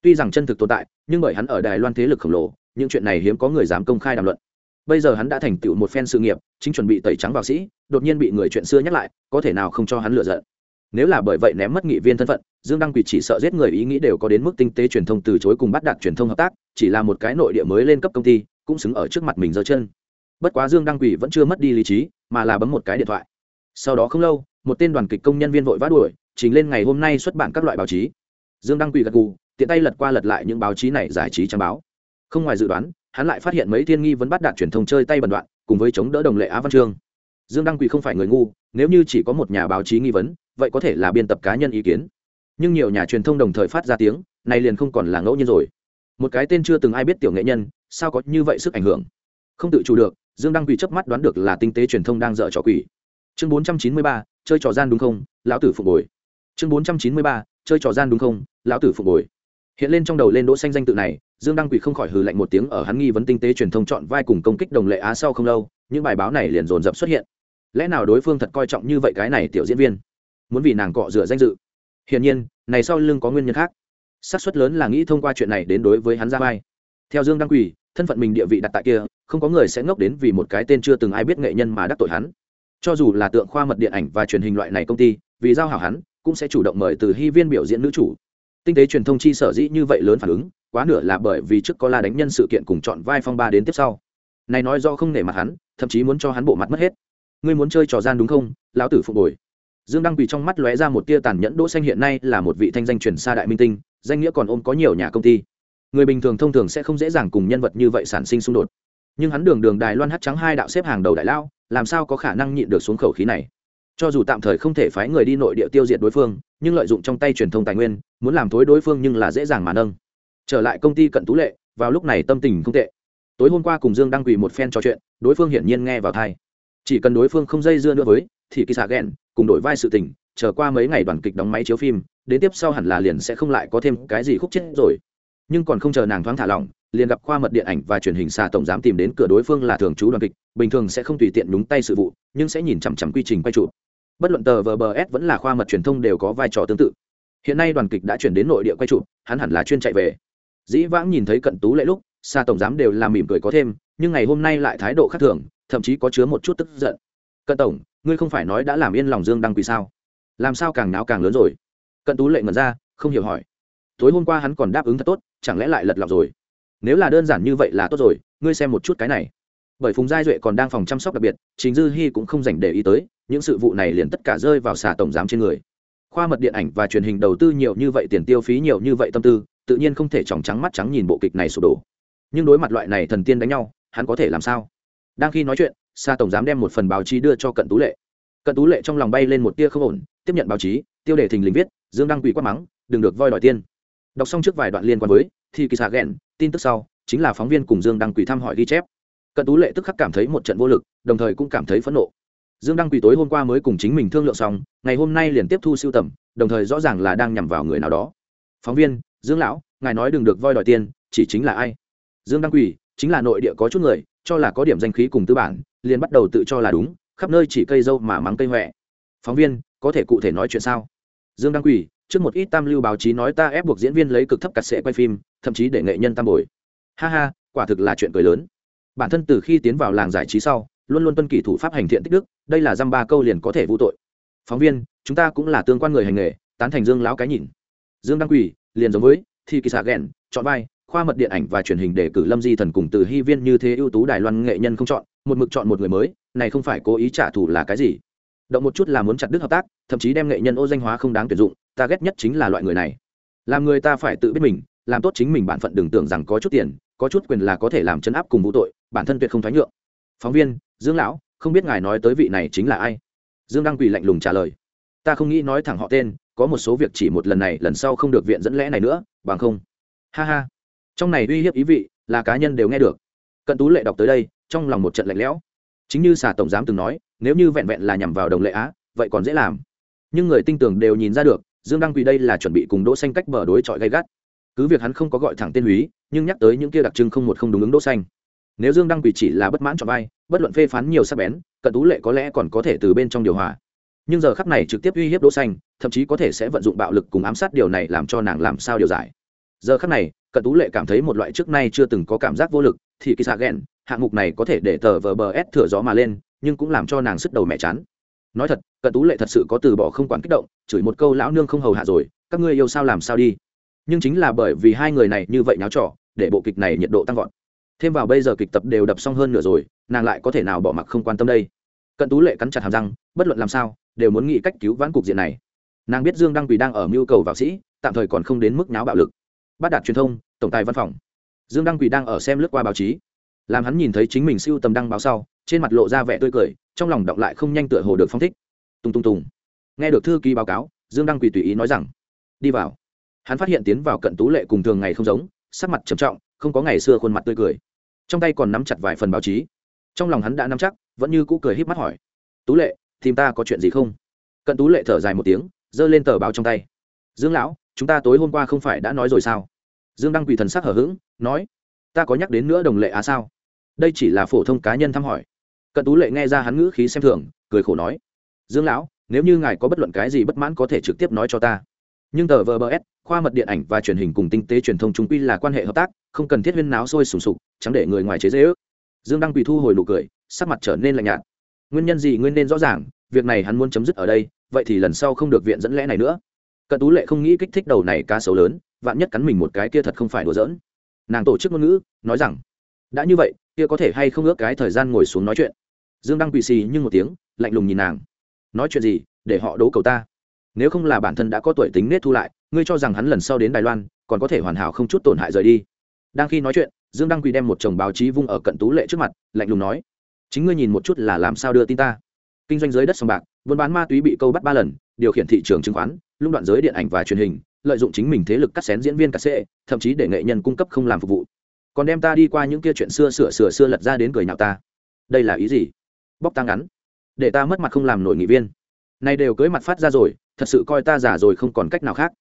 Tuy rằng chân thực tồn tại, nhưng bởi hắn ở đài loan thế lực khổng lồ, những chuyện này hiếm có người dám công khai đàm luận. Bây giờ hắn đã thành tựu một phen sự nghiệp, chính chuẩn bị tẩy trắng vào sĩ, đột nhiên bị người chuyện xưa nhắc lại, có thể nào không cho hắn lựa giận? Nếu là bởi vậy ném mất nghị viên thân phận, dương đăng quỳ chỉ sợ giết người ý nghĩ đều có đến mức tinh tế truyền thông từ chối cùng bắt đạt truyền thông hợp tác, chỉ là một cái nội địa mới lên cấp công ty, cũng xứng ở trước mặt mình giơ chân. Bất quá dương đăng quỳ vẫn chưa mất đi lý trí, mà là bấm một cái điện thoại. Sau đó không lâu, một tên đoàn kịch công nhân viên vội vã đuổi, trình lên ngày hôm nay xuất bản các loại báo chí. Dương đăng quỳ gật gù, tiện tay lật qua lật lại những báo chí này giải trí trang báo. Không ngoài dự đoán, hắn lại phát hiện mấy thiên nghi vẫn bắt đạt truyền thông chơi tay bẩn đoạn, cùng với chống đỡ đồng lệ á văn chương. Dương đăng quỳ không phải người ngu, nếu như chỉ có một nhà báo chí nghi vấn vậy có thể là biên tập cá nhân ý kiến. Nhưng nhiều nhà truyền thông đồng thời phát ra tiếng, này liền không còn là ngẫu nhiên rồi. Một cái tên chưa từng ai biết tiểu nghệ nhân, sao có như vậy sức ảnh hưởng? Không tự chủ được, dương đăng quỳ chớp mắt đoán được là tinh tế truyền thông đang dở trò quỷ. Chương bốn trăm chín mươi ba, chơi trò gian đúng không? Lão tử phục hồi chương bốn trăm chín mươi ba, chơi trò gian đúng không? Lão tử phục hồi hiện lên trong đầu lên đỗ xanh danh tự này, dương đăng quỳ không khỏi hừ lạnh một tiếng ở hắn nghi vấn tinh tế truyền thông chọn vai cùng công kích đồng lệ á sau không lâu, những bài báo này liền dồn dập xuất hiện. Lẽ nào đối phương thật coi trọng như vậy cái này tiểu diễn viên? Muốn vì nàng cọ rửa danh dự. Hiển nhiên, này sau lưng có nguyên nhân khác. Xác suất lớn là nghĩ thông qua chuyện này đến đối với hắn ra vai. Theo dương đăng quỳ, thân phận mình địa vị đặt tại kia, không có người sẽ ngốc đến vì một cái tên chưa từng ai biết nghệ nhân mà đắc tội hắn. Cho dù là tượng khoa mật điện ảnh và truyền hình loại này công ty, vì giao hảo hắn, cũng sẽ chủ động mời từ hy viên biểu diễn nữ chủ. Tinh tế truyền thông chi sở dĩ như vậy lớn phản ứng, quá nửa là bởi vì trước có la đánh nhân sự kiện cùng chọn vai phong ba đến tiếp sau. Này nói do không nể mặt hắn, thậm chí muốn cho hắn bộ mặt mất hết. Ngươi muốn chơi trò gian đúng không, lão tử phục hồi dương đăng quỳ trong mắt lóe ra một tia tàn nhẫn, đỗ xanh hiện nay là một vị thanh danh truyền xa đại minh tinh, danh nghĩa còn ôm có nhiều nhà công ty. Người bình thường thông thường sẽ không dễ dàng cùng nhân vật như vậy sản sinh xung đột. Nhưng hắn đường đường đài loan hát trắng hai đạo xếp hàng đầu đại lao làm sao có khả năng nhịn được xuống khẩu khí này? Cho dù tạm thời không thể phái người đi nội địa tiêu diệt đối phương, nhưng lợi dụng trong tay truyền thông tài nguyên, muốn làm thối đối phương nhưng là dễ dàng mà nâng. Trở lại công ty cận tú lệ, vào lúc này tâm tình không tệ. Tối hôm qua cùng dương đăng quỳ một phen trò chuyện, đối phương hiển nhiên nghe vào thai chỉ cần đối phương không dây dưa nữa với, thì kỳ xạ ghen cùng đổi vai sự tình, chờ qua mấy ngày đoàn kịch đóng máy chiếu phim, đến tiếp sau hẳn là liền sẽ không lại có thêm cái gì khúc chết rồi. Nhưng còn không chờ nàng thoáng thả lỏng, liền gặp khoa mật điện ảnh và truyền hình xà tổng giám tìm đến cửa đối phương là thường trú đoàn kịch, bình thường sẽ không tùy tiện đúng tay sự vụ, nhưng sẽ nhìn chằm chằm quy trình quay trụ bất luận tờ vbs vẫn là khoa mật truyền thông đều có vai trò tương tự. Hiện nay đoàn kịch đã chuyển đến nội địa quay trụ hắn hẳn là chuyên chạy về. Dĩ vãng nhìn thấy cận tú lệ lúc xa tổng giám đều làm mỉm cười có thêm, nhưng ngày hôm nay lại thái độ khác thường, thậm chí có chứa một chút tức giận. Cận tổng ngươi không phải nói đã làm yên lòng dương đăng quỳ sao? Làm sao càng náo càng lớn rồi? Cận tú lệ ngẩn ra, không hiểu hỏi. Tối hôm qua hắn còn đáp ứng thật tốt, chẳng lẽ lại lật lọc rồi? Nếu là đơn giản như vậy là tốt rồi, ngươi xem một chút cái này. Bởi phùng giai duệ còn đang phòng chăm sóc đặc biệt chính dư hy cũng không dành để ý tới, những sự vụ này liền tất cả rơi vào xà tổng giám trên người. Khoa mật điện ảnh và truyền hình đầu tư nhiều như vậy, tiền tiêu phí nhiều như vậy tâm tư, tự nhiên không thể chòng trắng mắt trắng nhìn bộ kịch này sụp đổ. Nhưng đối mặt loại này thần tiên đánh nhau, hắn có thể làm sao? Đang khi nói chuyện Sa tổng giám đem một phần báo chí đưa cho cận tú lệ. Cận tú lệ trong lòng bay lên một tia không ổn, tiếp nhận báo chí, tiêu đề thình lình viết, dương đăng quỷ quát mắng, đừng được voi đòi tiên đọc xong trước vài đoạn liên quan với, thì kỳ xạ ghẹn, tin tức sau, chính là phóng viên cùng dương đăng quỷ thăm hỏi ghi chép. Cận tú lệ tức khắc cảm thấy một trận vô lực, đồng thời cũng cảm thấy phẫn nộ. Dương đăng quỷ tối hôm qua mới cùng chính mình thương lượng xong, ngày hôm nay liền tiếp thu siêu tầm, đồng thời rõ ràng là đang nhằm vào người nào đó. Phóng viên, dương lão, ngài nói đừng được voi đòi tiền, chỉ chính là ai? Dương đăng quỷ chính là nội địa có chút người cho là có điểm danh khí cùng tư bản, liền bắt đầu tự cho là đúng, khắp nơi chỉ cây dâu mà mắng cây huệ phóng viên, có thể cụ thể nói chuyện sao? Dương đăng quỷ trước một ít tam lưu báo chí nói ta ép buộc diễn viên lấy cực thấp cặt sệ quay phim, thậm chí để nghệ nhân tam bồi. Ha ha, quả thực là chuyện cười lớn. Bản thân từ khi tiến vào làng giải trí sau, luôn luôn tuân kỷ thủ pháp hành thiện tích đức, đây là dăm ba câu liền có thể vô tội. Phóng viên, chúng ta cũng là tương quan người hành nghề, tán thành dương lão cái nhìn. Dương đăng quỷ liền giống với thi kỳ xạ ghẹn chọn vai khoa mật điện ảnh và truyền hình để cử lâm di thần cùng từ hy viên như thế ưu tú đài loan nghệ nhân không chọn, một mực chọn một người mới, này không phải cố ý trả thù là cái gì? Động một chút là muốn chặt đứt hợp tác, thậm chí đem nghệ nhân ô danh hóa không đáng tuyển dụng, ta ghét nhất chính là loại người này. Làm người ta phải tự biết mình, làm tốt chính mình bản phận đừng tưởng rằng có chút tiền, có chút quyền là có thể làm chấn áp cùng vũ tội, bản thân tuyệt không thoái nhượng. Phóng viên, dương lão, không biết ngài nói tới vị này chính là ai? Dương đăng quỳ lạnh lùng trả lời. Ta không nghĩ nói thẳng họ tên, có một số việc chỉ một lần này, lần sau không được viện dẫn lẽ này nữa, bằng không. Ha ha trong này uy hiếp ý vị là cá nhân đều nghe được. Cận tú lệ đọc tới đây, trong lòng một trận lạnh lẽo. Chính như xà tổng giám từng nói, nếu như vẹn vẹn là nhằm vào đồng lệ á, vậy còn dễ làm. Nhưng người tin tưởng đều nhìn ra được, dương đăng quỳ đây là chuẩn bị cùng đỗ xanh cách bờ đối chọi gay gắt. Cứ việc hắn không có gọi thẳng tên húy, nhưng nhắc tới những kia đặc trưng không một không đúng ứng đỗ xanh. Nếu dương đăng quỳ chỉ là bất mãn cho vai, bất luận phê phán nhiều sắc bén, cận tú lệ có lẽ còn có thể từ bên trong điều hòa. Nhưng giờ khắc này trực tiếp uy hiếp đỗ xanh, thậm chí có thể sẽ vận dụng bạo lực cùng ám sát điều này làm cho nàng làm sao điều giải. Giờ khắc này cận tú lệ cảm thấy một loại trước nay chưa từng có cảm giác vô lực, thì kỳ xạ ghen hạng mục này có thể để tờ vờ bờ s thừa gió mà lên, nhưng cũng làm cho nàng sức đầu mẹ chán. Nói thật, cận tú lệ thật sự có từ bỏ không quản kích động, chửi một câu lão nương không hầu hạ rồi, các ngươi yêu sao làm sao đi. Nhưng chính là bởi vì hai người này như vậy nháo trò, để bộ kịch này nhiệt độ tăng vọt. Thêm vào bây giờ kịch tập đều đập xong hơn nửa rồi, nàng lại có thể nào bỏ mặc không quan tâm đây? Cận tú lệ cắn chặt hàm răng, bất luận làm sao, đều muốn nghĩ cách cứu vãn cục diện này. Nàng biết dương đăng quỳ đang ở mưu cầu vào sĩ, tạm thời còn không đến mức nháo bạo lực bắt đạt truyền thông, tổng tài văn phòng. Dương đăng quỳ đang ở xem lướt qua báo chí. Làm hắn nhìn thấy chính mình siêu tầm đăng báo sau, trên mặt lộ ra vẻ tươi cười, trong lòng động lại không nhanh tựa hồ được phong thích. Tùng tùng tùng. Nghe được thư ký báo cáo, dương đăng quỳ tùy ý nói rằng, đi vào. Hắn phát hiện tiến vào cận tú lệ cùng thường ngày không giống, sắc mặt trầm trọng, không có ngày xưa khuôn mặt tươi cười. Trong tay còn nắm chặt vài phần báo chí. Trong lòng hắn đã nắm chắc, vẫn như cũ cười híp mắt hỏi, tú lệ, tìm ta có chuyện gì không? Cận tú lệ thở dài một tiếng, giơ lên tờ báo trong tay. Dương lão chúng ta tối hôm qua không phải đã nói rồi sao? Dương đăng quỳ thần sắc hở h ữ g nói, ta có nhắc đến nữa đồng lệ á sao? Đây chỉ là phổ thông cá nhân thăm hỏi. Cận tú lệ nghe ra hắn ngữ khí xem thường, cười khổ nói, dương lão, nếu như ngài có bất luận cái gì bất mãn có thể trực tiếp nói cho ta. Nhưng tờ vbs khoa mật điện ảnh và truyền hình cùng tinh tế truyền thông chúng quy là quan hệ hợp tác, không cần thiết huyên náo sôi sùng sục, chẳng để người ngoài chế dễ ước dương đăng quỳ thu hồi nụ cười, sắc mặt trở nên lạnh nhạt. Nguyên nhân gì nguyên nên rõ ràng, việc này hắn muốn chấm dứt ở đây, vậy thì lần sau không được viện dẫn lẽ này nữa cận tú lệ không nghĩ kích thích đầu này cá sấu lớn, vạn nhất cắn mình một cái kia thật không phải đùa giỡn. Nàng tổ chức ngôn ngữ, nói rằng, đã như vậy, kia có thể hay không ước cái thời gian ngồi xuống nói chuyện? Dương đăng quỳ xì nhưng một tiếng, lạnh lùng nhìn nàng. Nói chuyện gì, để họ đấu cầu ta. Nếu không là bản thân đã có tuổi tính nết thu lại, ngươi cho rằng hắn lần sau đến đài loan, còn có thể hoàn hảo không chút tổn hại rời đi. Đang khi nói chuyện, dương đăng quỳ đem một chồng báo chí vung ở cận tú lệ trước mặt, lạnh lùng nói, chính ngươi nhìn một chút là làm sao đưa tin ta? Kinh doanh dưới đất sòng bạc buôn bán ma túy bị câu bắt ba lần, điều khiển thị trường chứng khoán, lũng đoạn giới điện ảnh và truyền hình, lợi dụng chính mình thế lực cắt xén diễn viên cà xệ thậm chí để nghệ nhân cung cấp không làm phục vụ. Còn đem ta đi qua những kia chuyện xưa sửa sửa xưa lật ra đến cười nhạo ta. Đây là ý gì? Bóc ta ngắn. Để ta mất mặt không làm nổi nghị viên. Nay đều cưới mặt phát ra rồi, thật sự coi ta giả rồi không còn cách nào khác.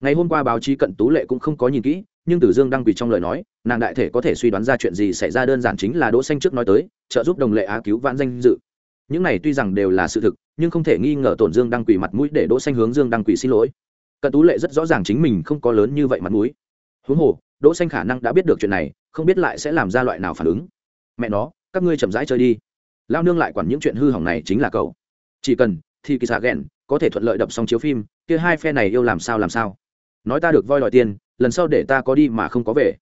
Ngày hôm qua báo chí cận tú lệ cũng không có nhìn kỹ, nhưng tử dương đang quỳ trong lời nói, nàng đại thể có thể suy đoán ra chuyện gì xảy ra đơn giản chính là đỗ xanh trước nói tới, trợ giúp đồng lệ á cứu vãn danh dự. Những này tuy rằng đều là sự thực nhưng không thể nghi ngờ tổn dương đang quỳ mặt mũi để đỗ xanh hướng dương đang quỳ xin lỗi. Cận tú lệ rất rõ ràng chính mình không có lớn như vậy mặt mũi. Huống hồ, đỗ xanh khả năng đã biết được chuyện này, không biết lại sẽ làm ra loại nào phản ứng. Mẹ nó, các ngươi chậm rãi chơi đi. Lao nương lại quản những chuyện hư hỏng này chính là cậu. Chỉ cần, thì kỳ xạ ghẹn, có thể thuận lợi đập xong chiếu phim, kia hai phe này yêu làm sao làm sao. Nói ta được voi đòi tiền, lần sau để ta có đi mà không có về.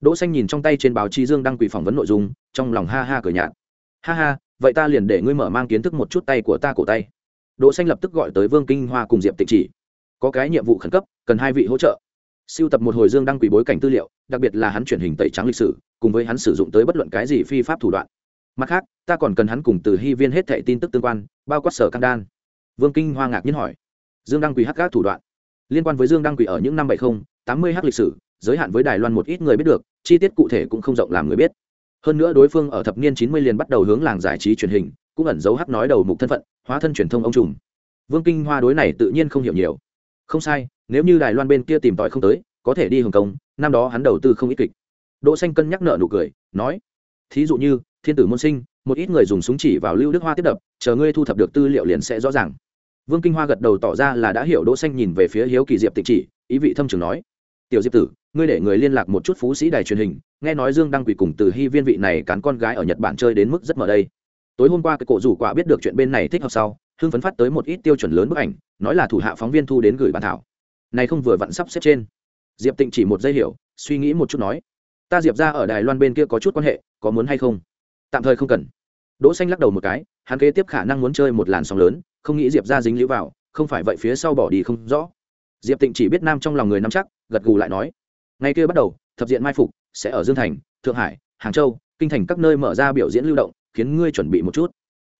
Đỗ xanh nhìn trong tay trên báo chí dương đăng quỳ phỏng vấn nội dung, trong lòng ha ha cười nhạt. Ha ha vậy ta liền để ngươi mở mang kiến thức một chút tay của ta cổ tay. Đỗ xanh lập tức gọi tới vương kinh hoa cùng diệp tịnh chỉ. Có cái nhiệm vụ khẩn cấp, cần hai vị hỗ trợ. Siêu tập một hồi dương đăng quỷ bối cảnh tư liệu, đặc biệt là hắn chuyển hình tẩy trắng lịch sử, cùng với hắn sử dụng tới bất luận cái gì phi pháp thủ đoạn. Mặt khác, ta còn cần hắn cùng từ hy viên hết thảy tin tức tương quan, bao quát sở căng đan. Vương kinh hoa ngạc nhiên hỏi. Dương đăng quỷ hắc các thủ đoạn. Liên quan với dương đăng quỷ ở những năm bảy mươi tám mươi h lịch sử, giới hạn với đài loan một ít người biết được, chi tiết cụ thể cũng không rộng làm người biết hơn nữa đối phương ở thập niên chín mươi liền bắt đầu hướng làng giải trí truyền hình, cũng ẩn giấu hắc nói đầu mục thân phận, hóa thân truyền thông ông trùm. Vương kinh hoa đối này tự nhiên không hiểu nhiều. Không sai, nếu như đài loan bên kia tìm tòi không tới, có thể đi hồng kông, năm đó hắn đầu tư không ít kịch. Đỗ xanh cân nhắc nợ nụ cười, nói, thí dụ như, thiên tử môn sinh, một ít người dùng súng chỉ vào lưu đức hoa tiếp đập, chờ ngươi thu thập được tư liệu liền sẽ rõ ràng. Vương kinh hoa gật đầu tỏ ra là đã hiểu đỗ xanh nhìn về phía hiếu kỳ diệp tịnh chỉ, ý vị thâm trường nói, tiểu diệp tử ngươi để người liên lạc một chút phú sĩ đài truyền hình, nghe nói dương đăng quỷ cùng từ hy viên vị này cán con gái ở nhật bản chơi đến mức rất mở đây. Tối hôm qua cái cổ rủ quả biết được chuyện bên này thích hợp sau, hưng phấn phát tới một ít tiêu chuẩn lớn bức ảnh, nói là thủ hạ phóng viên thu đến gửi bản thảo. Này không vừa vặn sắp xếp trên. Diệp tịnh chỉ một giây hiểu, suy nghĩ một chút nói, ta diệp ra ở đài loan bên kia có chút quan hệ, có muốn hay không? Tạm thời không cần. Đỗ xanh lắc đầu một cái, hắn kế tiếp khả năng muốn chơi một làn sóng lớn, không nghĩ diệp ra dính liễu vào, không phải vậy phía sau bỏ đi không rõ. Diệp tịnh chỉ biết nam trong lòng người nắm chắc, gật gù lại nói ngày kia bắt đầu, thập diện mai phục, sẽ ở dương thành, thượng hải, hàng châu, kinh thành các nơi mở ra biểu diễn lưu động, khiến ngươi chuẩn bị một chút.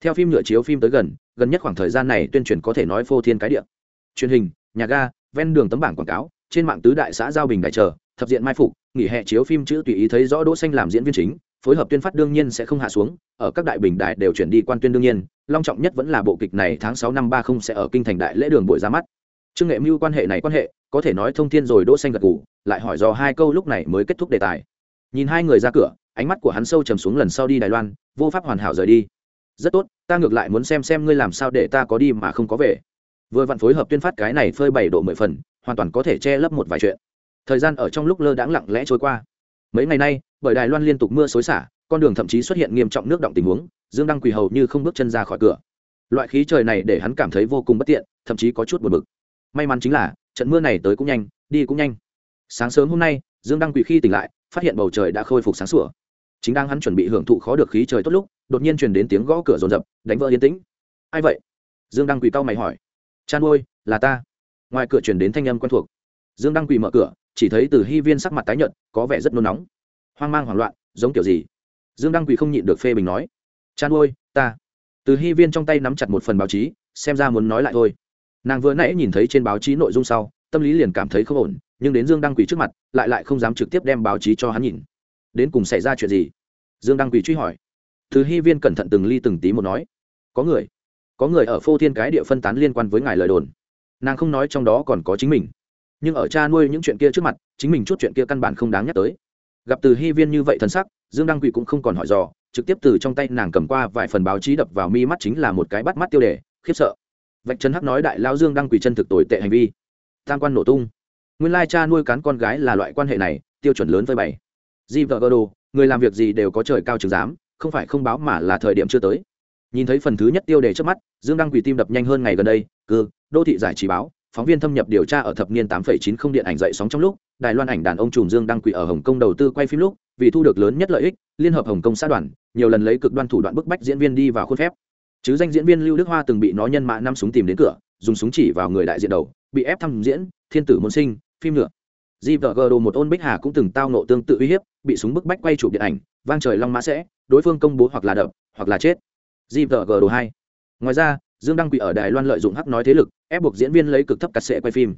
Theo phim nhựa chiếu phim tới gần gần nhất khoảng thời gian này tuyên truyền có thể nói phô thiên cái địa. Truyền hình, nhà ga, ven đường tấm bảng quảng cáo, trên mạng tứ đại xã giao bình đại chờ, thập diện mai phục, nghỉ hè chiếu phim chữ tùy ý thấy rõ đỗ xanh làm diễn viên chính, phối hợp tuyên phát đương nhiên sẽ không hạ xuống, ở các đại bình đại đều chuyển đi quan tuyên đương nhiên, long trọng nhất vẫn là bộ kịch này tháng sáu năm ba không sẽ ở kinh thành đại lễ đường buổi ra mắt. Trương nghệ mưu quan hệ này quan hệ, có thể nói thông thiên rồi đỗ xanh gật gù lại hỏi dò hai câu lúc này mới kết thúc đề tài. Nhìn hai người ra cửa, ánh mắt của hắn sâu trầm xuống lần sau đi đài loan, vô pháp hoàn hảo rời đi. Rất tốt, ta ngược lại muốn xem xem ngươi làm sao để ta có đi mà không có về. Vừa vặn phối hợp tuyên phát cái này phơi bảy độ mười phần, hoàn toàn có thể che lấp một vài chuyện. Thời gian ở trong lúc lơ đãng lặng lẽ trôi qua. Mấy ngày nay, bởi đài loan liên tục mưa xối xả, con đường thậm chí xuất hiện nghiêm trọng nước động tình huống, dương đăng quỳ hầu như không bước chân ra khỏi cửa. Loại khí trời này để hắn cảm thấy vô cùng bất tiện, thậm chí có chút buồn bực. May mắn chính là, trận mưa này tới cũng nhanh, đi cũng nhanh sáng sớm hôm nay, dương đăng quỳ khi tỉnh lại, phát hiện bầu trời đã khôi phục sáng sủa. Chính đang hắn chuẩn bị hưởng thụ khó được khí trời tốt lúc, đột nhiên truyền đến tiếng gõ cửa rồn rập đánh vỡ yên tĩnh. Ai vậy? Dương đăng quỳ cau mày hỏi. Chan ôi, là ta. Ngoài cửa truyền đến thanh âm quen thuộc. Dương đăng quỳ mở cửa, chỉ thấy từ hy viên sắc mặt tái nhợt, có vẻ rất nôn nóng. Hoang mang hoảng loạn, giống kiểu gì? Dương đăng quỳ không nhịn được phê bình nói. Chan ôi, ta. Từ hy viên trong tay nắm chặt một phần báo chí, xem ra muốn nói lại thôi. Nàng vừa nãy nhìn thấy trên báo chí nội dung sau, tâm lý liền cảm thấy không ổn nhưng đến dương đăng quỳ trước mặt, lại lại không dám trực tiếp đem báo chí cho hắn nhìn. Đến cùng xảy ra chuyện gì? Dương đăng quỳ truy hỏi. Từ hy viên cẩn thận từng ly từng tí một nói. Có người có người ở phô thiên cái địa phân tán liên quan với ngài lời đồn. Nàng không nói trong đó còn có chính mình. Nhưng ở cha nuôi những chuyện kia trước mặt, chính mình chút chuyện kia căn bản không đáng nhắc tới. Gặp từ hy viên như vậy thân sắc, dương đăng quỳ cũng không còn hỏi dò, trực tiếp từ trong tay nàng cầm qua vài phần báo chí đập vào mi mắt chính là một cái bắt mắt tiêu đề, khiếp sợ. Vạch trần hắc nói đại lao dương đăng quỳ chân thực tồi tệ hành vi. Tam quan nổ tung nguyên lai cha nuôi cán con gái là loại quan hệ này, tiêu chuẩn lớn với bảy di vợ gờ đồ, người làm việc gì đều có trời cao trường giám, không phải không báo mà là thời điểm chưa tới. Nhìn thấy phần thứ nhất tiêu đề trước mắt, dương đăng quỳ tim đập nhanh hơn ngày gần đây, cư, đô thị giải trí báo, phóng viên thâm nhập điều tra ở thập niên 8.90 điện ảnh dậy sóng trong lúc, đài loan ảnh đàn ông trùm dương đăng quỳ ở hồng kông đầu tư quay phim lúc, vì thu được lớn nhất lợi ích, liên hợp hồng kông xã đoàn, nhiều lần lấy cực đoan thủ đoạn bức bách diễn viên đi vào khuôn phép. Chứ danh diễn viên lưu đức hoa từng bị nó nhân mạ năm súng tìm đến cửa, dùng súng chỉ vào người đại diện đầu, bị ép thăm diễn, thiên tử môn sinh phim nữa. Gvg một ôn bích hà cũng từng tao nộ tương tự uy hiếp, bị súng bức bách quay chụp điện ảnh, vang trời long mã sẽ, đối phương công bố hoặc là đập, hoặc là chết. Gvg hai. Ngoài ra, dương đăng quỷ ở đài loan lợi dụng hắc nói thế lực, ép buộc diễn viên lấy cực thấp cắt sệ quay phim.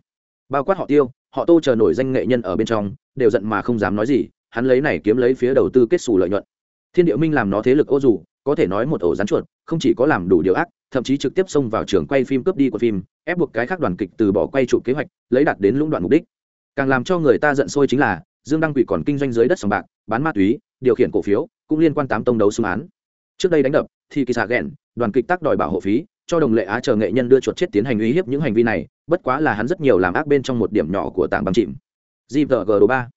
Bao quát họ tiêu, họ tô chờ nổi danh nghệ nhân ở bên trong, đều giận mà không dám nói gì, hắn lấy này kiếm lấy phía đầu tư kết xù lợi nhuận. Thiên điệu minh làm nó thế lực ô dù, có thể nói một ổ rắn chuột, không chỉ có làm đủ điều ác thậm chí trực tiếp xông vào trường quay phim cướp đi của phim, ép buộc cái khác đoàn kịch từ bỏ quay trụ kế hoạch, lấy đạt đến lũng đoạn mục đích. Càng làm cho người ta giận sôi chính là, dương đăng quỷ còn kinh doanh dưới đất sòng bạc, bán ma túy, điều khiển cổ phiếu, cũng liên quan tám tông đấu xung án. Trước đây đánh đập, thì kỳ xạ ghẹn, đoàn kịch tác đòi bảo hộ phí, cho đồng lệ á chờ nghệ nhân đưa chuột chết tiến hành uy hiếp những hành vi này, bất quá là hắn rất nhiều làm ác bên trong một điểm nhỏ của tảng băng chìm. Gvg đồ ba.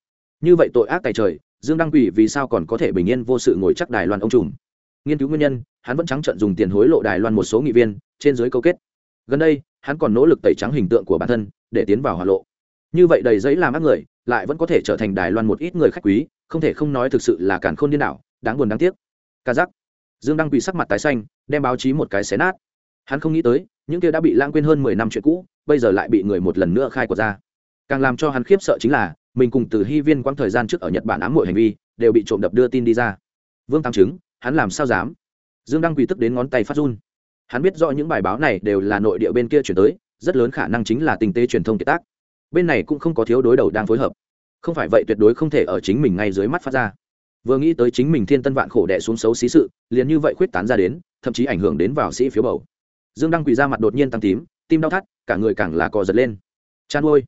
Như vậy tội ác tài trời, dương đăng quỷ vì sao còn có thể bình yên vô sự ngồi chắc đài loan ông trùm? Nghiên cứu nguyên nhân, hắn vẫn trắng trận dùng tiền hối lộ đài loan một số nghị viên, trên dưới câu kết. Gần đây, hắn còn nỗ lực tẩy trắng hình tượng của bản thân, để tiến vào hỏa lộ. Như vậy đầy giấy làm ác người, lại vẫn có thể trở thành đài loan một ít người khách quý, không thể không nói thực sự là cản khôn điên đảo, đáng buồn đáng tiếc. Ca giắc dương đăng quỳ sắc mặt tái xanh, đem báo chí một cái xé nát. Hắn không nghĩ tới, những kia đã bị lãng quên hơn mười năm chuyện cũ, bây giờ lại bị người một lần nữa khai quật ra. Càng làm cho hắn khiếp sợ chính là, mình cùng từ hy viên quãng thời gian trước ở nhật bản ám mọi hành vi, đều bị trộm đập đưa tin đi ra. Vương tam chứng hắn làm sao dám? Dương đăng quỳ tức đến ngón tay phát run. Hắn biết rõ những bài báo này đều là nội địa bên kia chuyển tới, rất lớn khả năng chính là tình tế truyền thông kiệt tác. Bên này cũng không có thiếu đối đầu đang phối hợp. Không phải vậy tuyệt đối không thể ở chính mình ngay dưới mắt phát ra. Vừa nghĩ tới chính mình thiên tân vạn khổ đẻ xuống xấu xí sự, liền như vậy khuyết tán ra đến, thậm chí ảnh hưởng đến vào sĩ phiếu bầu. Dương đăng quỳ ra mặt đột nhiên tăng tím, tim đau thắt, cả người càng là cò giật lên. Cha nuôi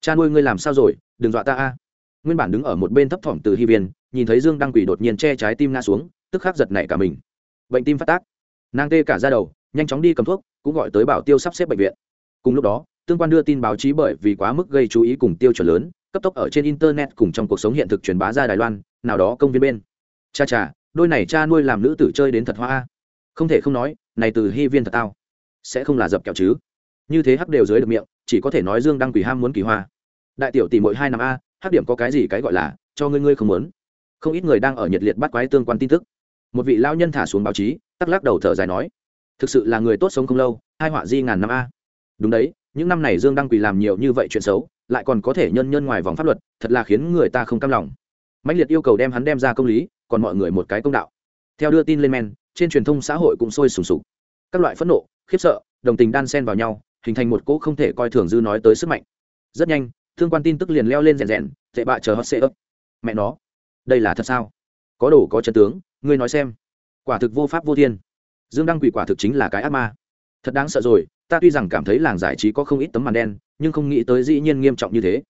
cha nuôi ngươi làm sao rồi, đừng dọa ta a. Nguyên bản đứng ở một bên thấp thỏm từ hy viên, nhìn thấy dương đăng quỳ đột nhiên che trái tim ngã xuống tức khắc giật nảy cả mình. Bệnh tim phát tác. Nàng tê cả ra đầu, nhanh chóng đi cầm thuốc, cũng gọi tới bảo tiêu sắp xếp bệnh viện. Cùng lúc đó, tương quan đưa tin báo chí bởi vì quá mức gây chú ý cùng tiêu chuẩn lớn, cấp tốc ở trên internet cùng trong cuộc sống hiện thực truyền bá ra đài loan, nào đó công viên bên. Cha cha, đôi này cha nuôi làm nữ tử chơi đến thật hoa. Không thể không nói, này từ hy viên thật tao. Sẽ không là dập kẹo chứ. Như thế hắc đều dưới được miệng, chỉ có thể nói dương đăng quỷ ham muốn kỳ hoa. Đại tiểu tỷ mỗi hai năm a, hắc điểm có cái gì cái gọi là, cho ngươi ngươi không muốn. Không ít người đang ở nhiệt liệt bắt quái tương quan tin tức một vị lao nhân thả xuống báo chí, tắc lắc đầu thở dài nói, thực sự là người tốt sống không lâu, hai họa di ngàn năm a. Đúng đấy, những năm này dương đăng quỳ làm nhiều như vậy chuyện xấu, lại còn có thể nhân nhân ngoài vòng pháp luật, thật là khiến người ta không cam lòng. Mạnh liệt yêu cầu đem hắn đem ra công lý, còn mọi người một cái công đạo. Theo đưa tin lên men, trên truyền thông xã hội cũng sôi sùng sục. Các loại phẫn nộ, khiếp sợ, đồng tình đan sen vào nhau, hình thành một cỗ không thể coi thường dư nói tới sức mạnh. Rất nhanh, thương quan tin tức liền leo lên rèn rèn tệ bạ chờ hot sệ ấp. Mẹ nó, đây là thật sao? Có đồ có chân tướng ngươi nói xem. Quả thực vô pháp vô thiên. Dương đăng quỷ quả thực chính là cái ác ma. Thật đáng sợ rồi, ta tuy rằng cảm thấy làng giải trí có không ít tấm màn đen, nhưng không nghĩ tới dĩ nhiên nghiêm trọng như thế.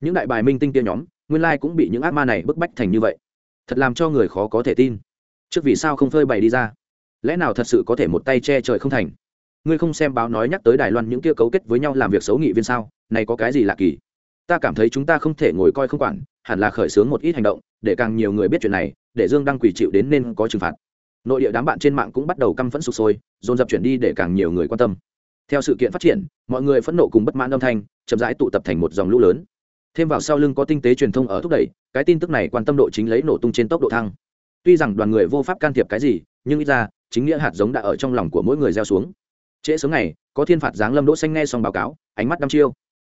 Những đại bài minh tinh kia nhóm, nguyên lai cũng bị những ác ma này bức bách thành như vậy. Thật làm cho người khó có thể tin. Trước vì sao không phơi bày đi ra? Lẽ nào thật sự có thể một tay che trời không thành? Ngươi không xem báo nói nhắc tới đài loan những kia cấu kết với nhau làm việc xấu nghị viên sao? Này có cái gì lạ kỳ? Ta cảm thấy chúng ta không thể ngồi coi không quản, hẳn là khởi xướng một ít hành động, để càng nhiều người biết chuyện này, để dương đăng quỷ chịu đến nên có trừng phạt. Nội địa đám bạn trên mạng cũng bắt đầu căm phẫn sụp sôi, dồn dập chuyển đi để càng nhiều người quan tâm. Theo sự kiện phát triển, mọi người phẫn nộ cùng bất mãn âm thanh, chậm rãi tụ tập thành một dòng lũ lớn. Thêm vào sau lưng có tinh tế truyền thông ở thúc đẩy, cái tin tức này quan tâm độ chính lấy nổ tung trên tốc độ thăng. Tuy rằng đoàn người vô pháp can thiệp cái gì, nhưng ít ra, chính nghĩa hạt giống đã ở trong lòng của mỗi người gieo xuống. Trễ sớm này có thiên phạt giáng lâm đỗ xanh nghe xong báo cáo, ánh mắt đăm chiêu.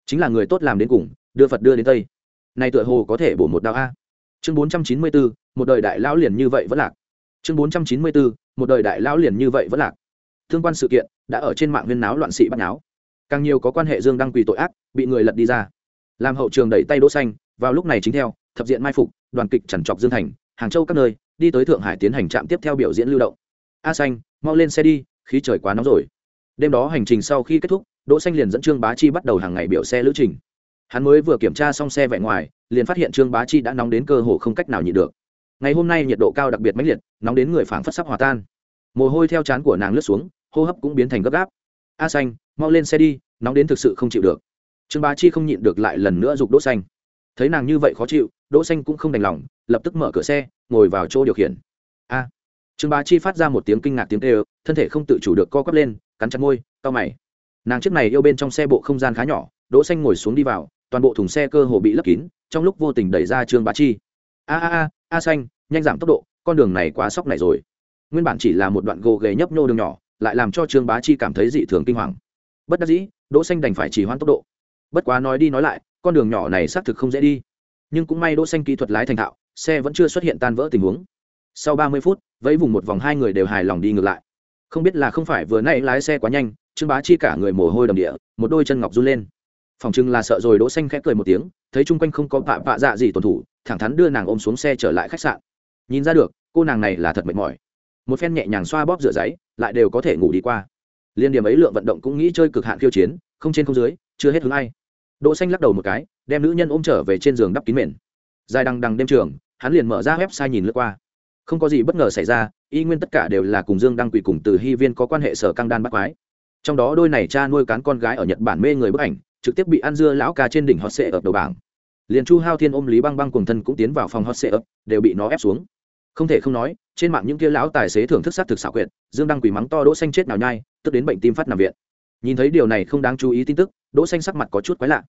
Chính là người tốt làm đến cùng đưa phật đưa đến tây. Này tựa hồ có thể bổ một đạo a. Chương 494, một đời đại lão liền như vậy vẫn lạc. Chương 494, một đời đại lão liền như vậy vẫn lạc. Thương quan sự kiện đã ở trên mạng viên náo loạn sĩ bắt náo. Càng nhiều có quan hệ dương đăng quỳ tội ác bị người lật đi ra. Làm hậu trường đẩy tay đỗ xanh vào lúc này chính theo thập diện mai phục đoàn kịch chằn trọc dương thành hàng châu các nơi đi tới thượng hải tiến hành trạm tiếp theo biểu diễn lưu động. A xanh mau lên xe đi khí trời quá nóng rồi. Đêm đó hành trình sau khi kết thúc đỗ xanh liền dẫn trương bá chi bắt đầu hàng ngày biểu xe lữ trình hắn mới vừa kiểm tra xong xe vẻ ngoài, liền phát hiện trương bá chi đã nóng đến cơ hồ không cách nào nhịn được. Ngày hôm nay nhiệt độ cao đặc biệt mãnh liệt, nóng đến người phảng phất sắp hòa tan. Mồ hôi theo trán của nàng lướt xuống, hô hấp cũng biến thành gấp gáp. A xanh, mau lên xe đi, nóng đến thực sự không chịu được. Trương bá chi không nhịn được lại lần nữa giục đỗ xanh. Thấy nàng như vậy khó chịu, đỗ xanh cũng không đành lòng, lập tức mở cửa xe, ngồi vào chỗ điều khiển. A. Trương bá chi phát ra một tiếng kinh ngạc tiếng kêu, thân thể không tự chủ được co quắp lên, cắn chặt môi, cau mày. Nàng chiếc này yêu bên trong xe bộ không gian khá nhỏ, đỗ xanh ngồi xuống đi vào toàn bộ thùng xe cơ hồ bị lấp kín, trong lúc vô tình đẩy ra trương bá chi. A a a a xanh, nhanh giảm tốc độ, con đường này quá sóc này rồi. Nguyên bản chỉ là một đoạn gồ ghề nhấp nhô đường nhỏ, lại làm cho trương bá chi cảm thấy dị thường kinh hoàng. Bất đắc dĩ, đỗ xanh đành phải chỉ hoãn tốc độ. Bất quá nói đi nói lại, con đường nhỏ này xác thực không dễ đi. Nhưng cũng may đỗ xanh kỹ thuật lái thành thạo, xe vẫn chưa xuất hiện tan vỡ tình huống. Sau 30 phút, vẫy vùng một vòng hai người đều hài lòng đi ngược lại. Không biết là không phải vừa nãy lái xe quá nhanh, trương bá chi cả người mồ hôi đầm địa, một đôi chân ngọc run lên phòng chừng là sợ rồi đỗ xanh khẽ cười một tiếng, thấy chung quanh không có vạ vạ dạ gì tuần thủ, thẳng thắn đưa nàng ôm xuống xe trở lại khách sạn. Nhìn ra được, cô nàng này là thật mệt mỏi. Một phen nhẹ nhàng xoa bóp rửa giấy, lại đều có thể ngủ đi qua. Liên điểm ấy lượng vận động cũng nghĩ chơi cực hạn khiêu chiến, không trên không dưới, chưa hết hứng ai. Đỗ xanh lắc đầu một cái, đem nữ nhân ôm trở về trên giường đắp kín mền. Dài đằng đằng đêm trường, hắn liền mở ra website nhìn lướt qua. Không có gì bất ngờ xảy ra, y nguyên tất cả đều là cùng dương đăng quỷ cùng từ hy viên có quan hệ sở căng đan bắt quái. Trong đó đôi này cha nuôi cán con gái ở nhật bản mê người bức ảnh trực tiếp bị ăn dưa lão ca trên đỉnh hot sệ ở đầu bảng. Liền chu hao thiên ôm lý băng băng cùng thân cũng tiến vào phòng hot sệ ập, đều bị nó ép xuống. Không thể không nói, trên mạng những kia lão tài xế thưởng thức sát thực xảo quyệt, dương đăng quỷ mắng to đỗ xanh chết nào nhai, tức đến bệnh tim phát nằm viện. Nhìn thấy điều này không đáng chú ý tin tức, đỗ xanh sắc mặt có chút quái lạ.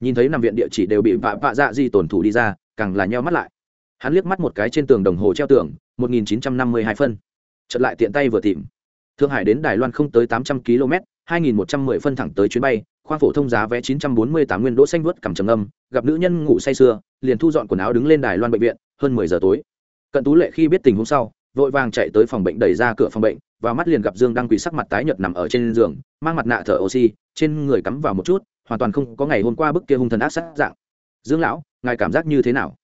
Nhìn thấy nằm viện địa chỉ đều bị vạ vạ dạ di tổn thủ đi ra, càng là nheo mắt lại. Hắn liếc mắt một cái trên tường đồng hồ treo tường 1952 phân. Chật lại tiện tay vừa tìm. Thượng hải đến đài loan không tới 800 km 2110 phân thẳng tới chuyến bay khoang phổ thông giá vé 948 nguyên đỗ xanh vuốt cầm trầm âm gặp nữ nhân ngủ say sưa, liền thu dọn quần áo đứng lên đài loan bệnh viện, hơn 10 giờ tối. Cận tú lệ khi biết tình huống sau, vội vàng chạy tới phòng bệnh đẩy ra cửa phòng bệnh, và mắt liền gặp dương đăng quỳ sắc mặt tái nhợt nằm ở trên giường, mang mặt nạ thở oxy, trên người cắm vào một chút, hoàn toàn không có ngày hôm qua bức kia hung thần ác sát dạng. Dương lão, ngài cảm giác như thế nào?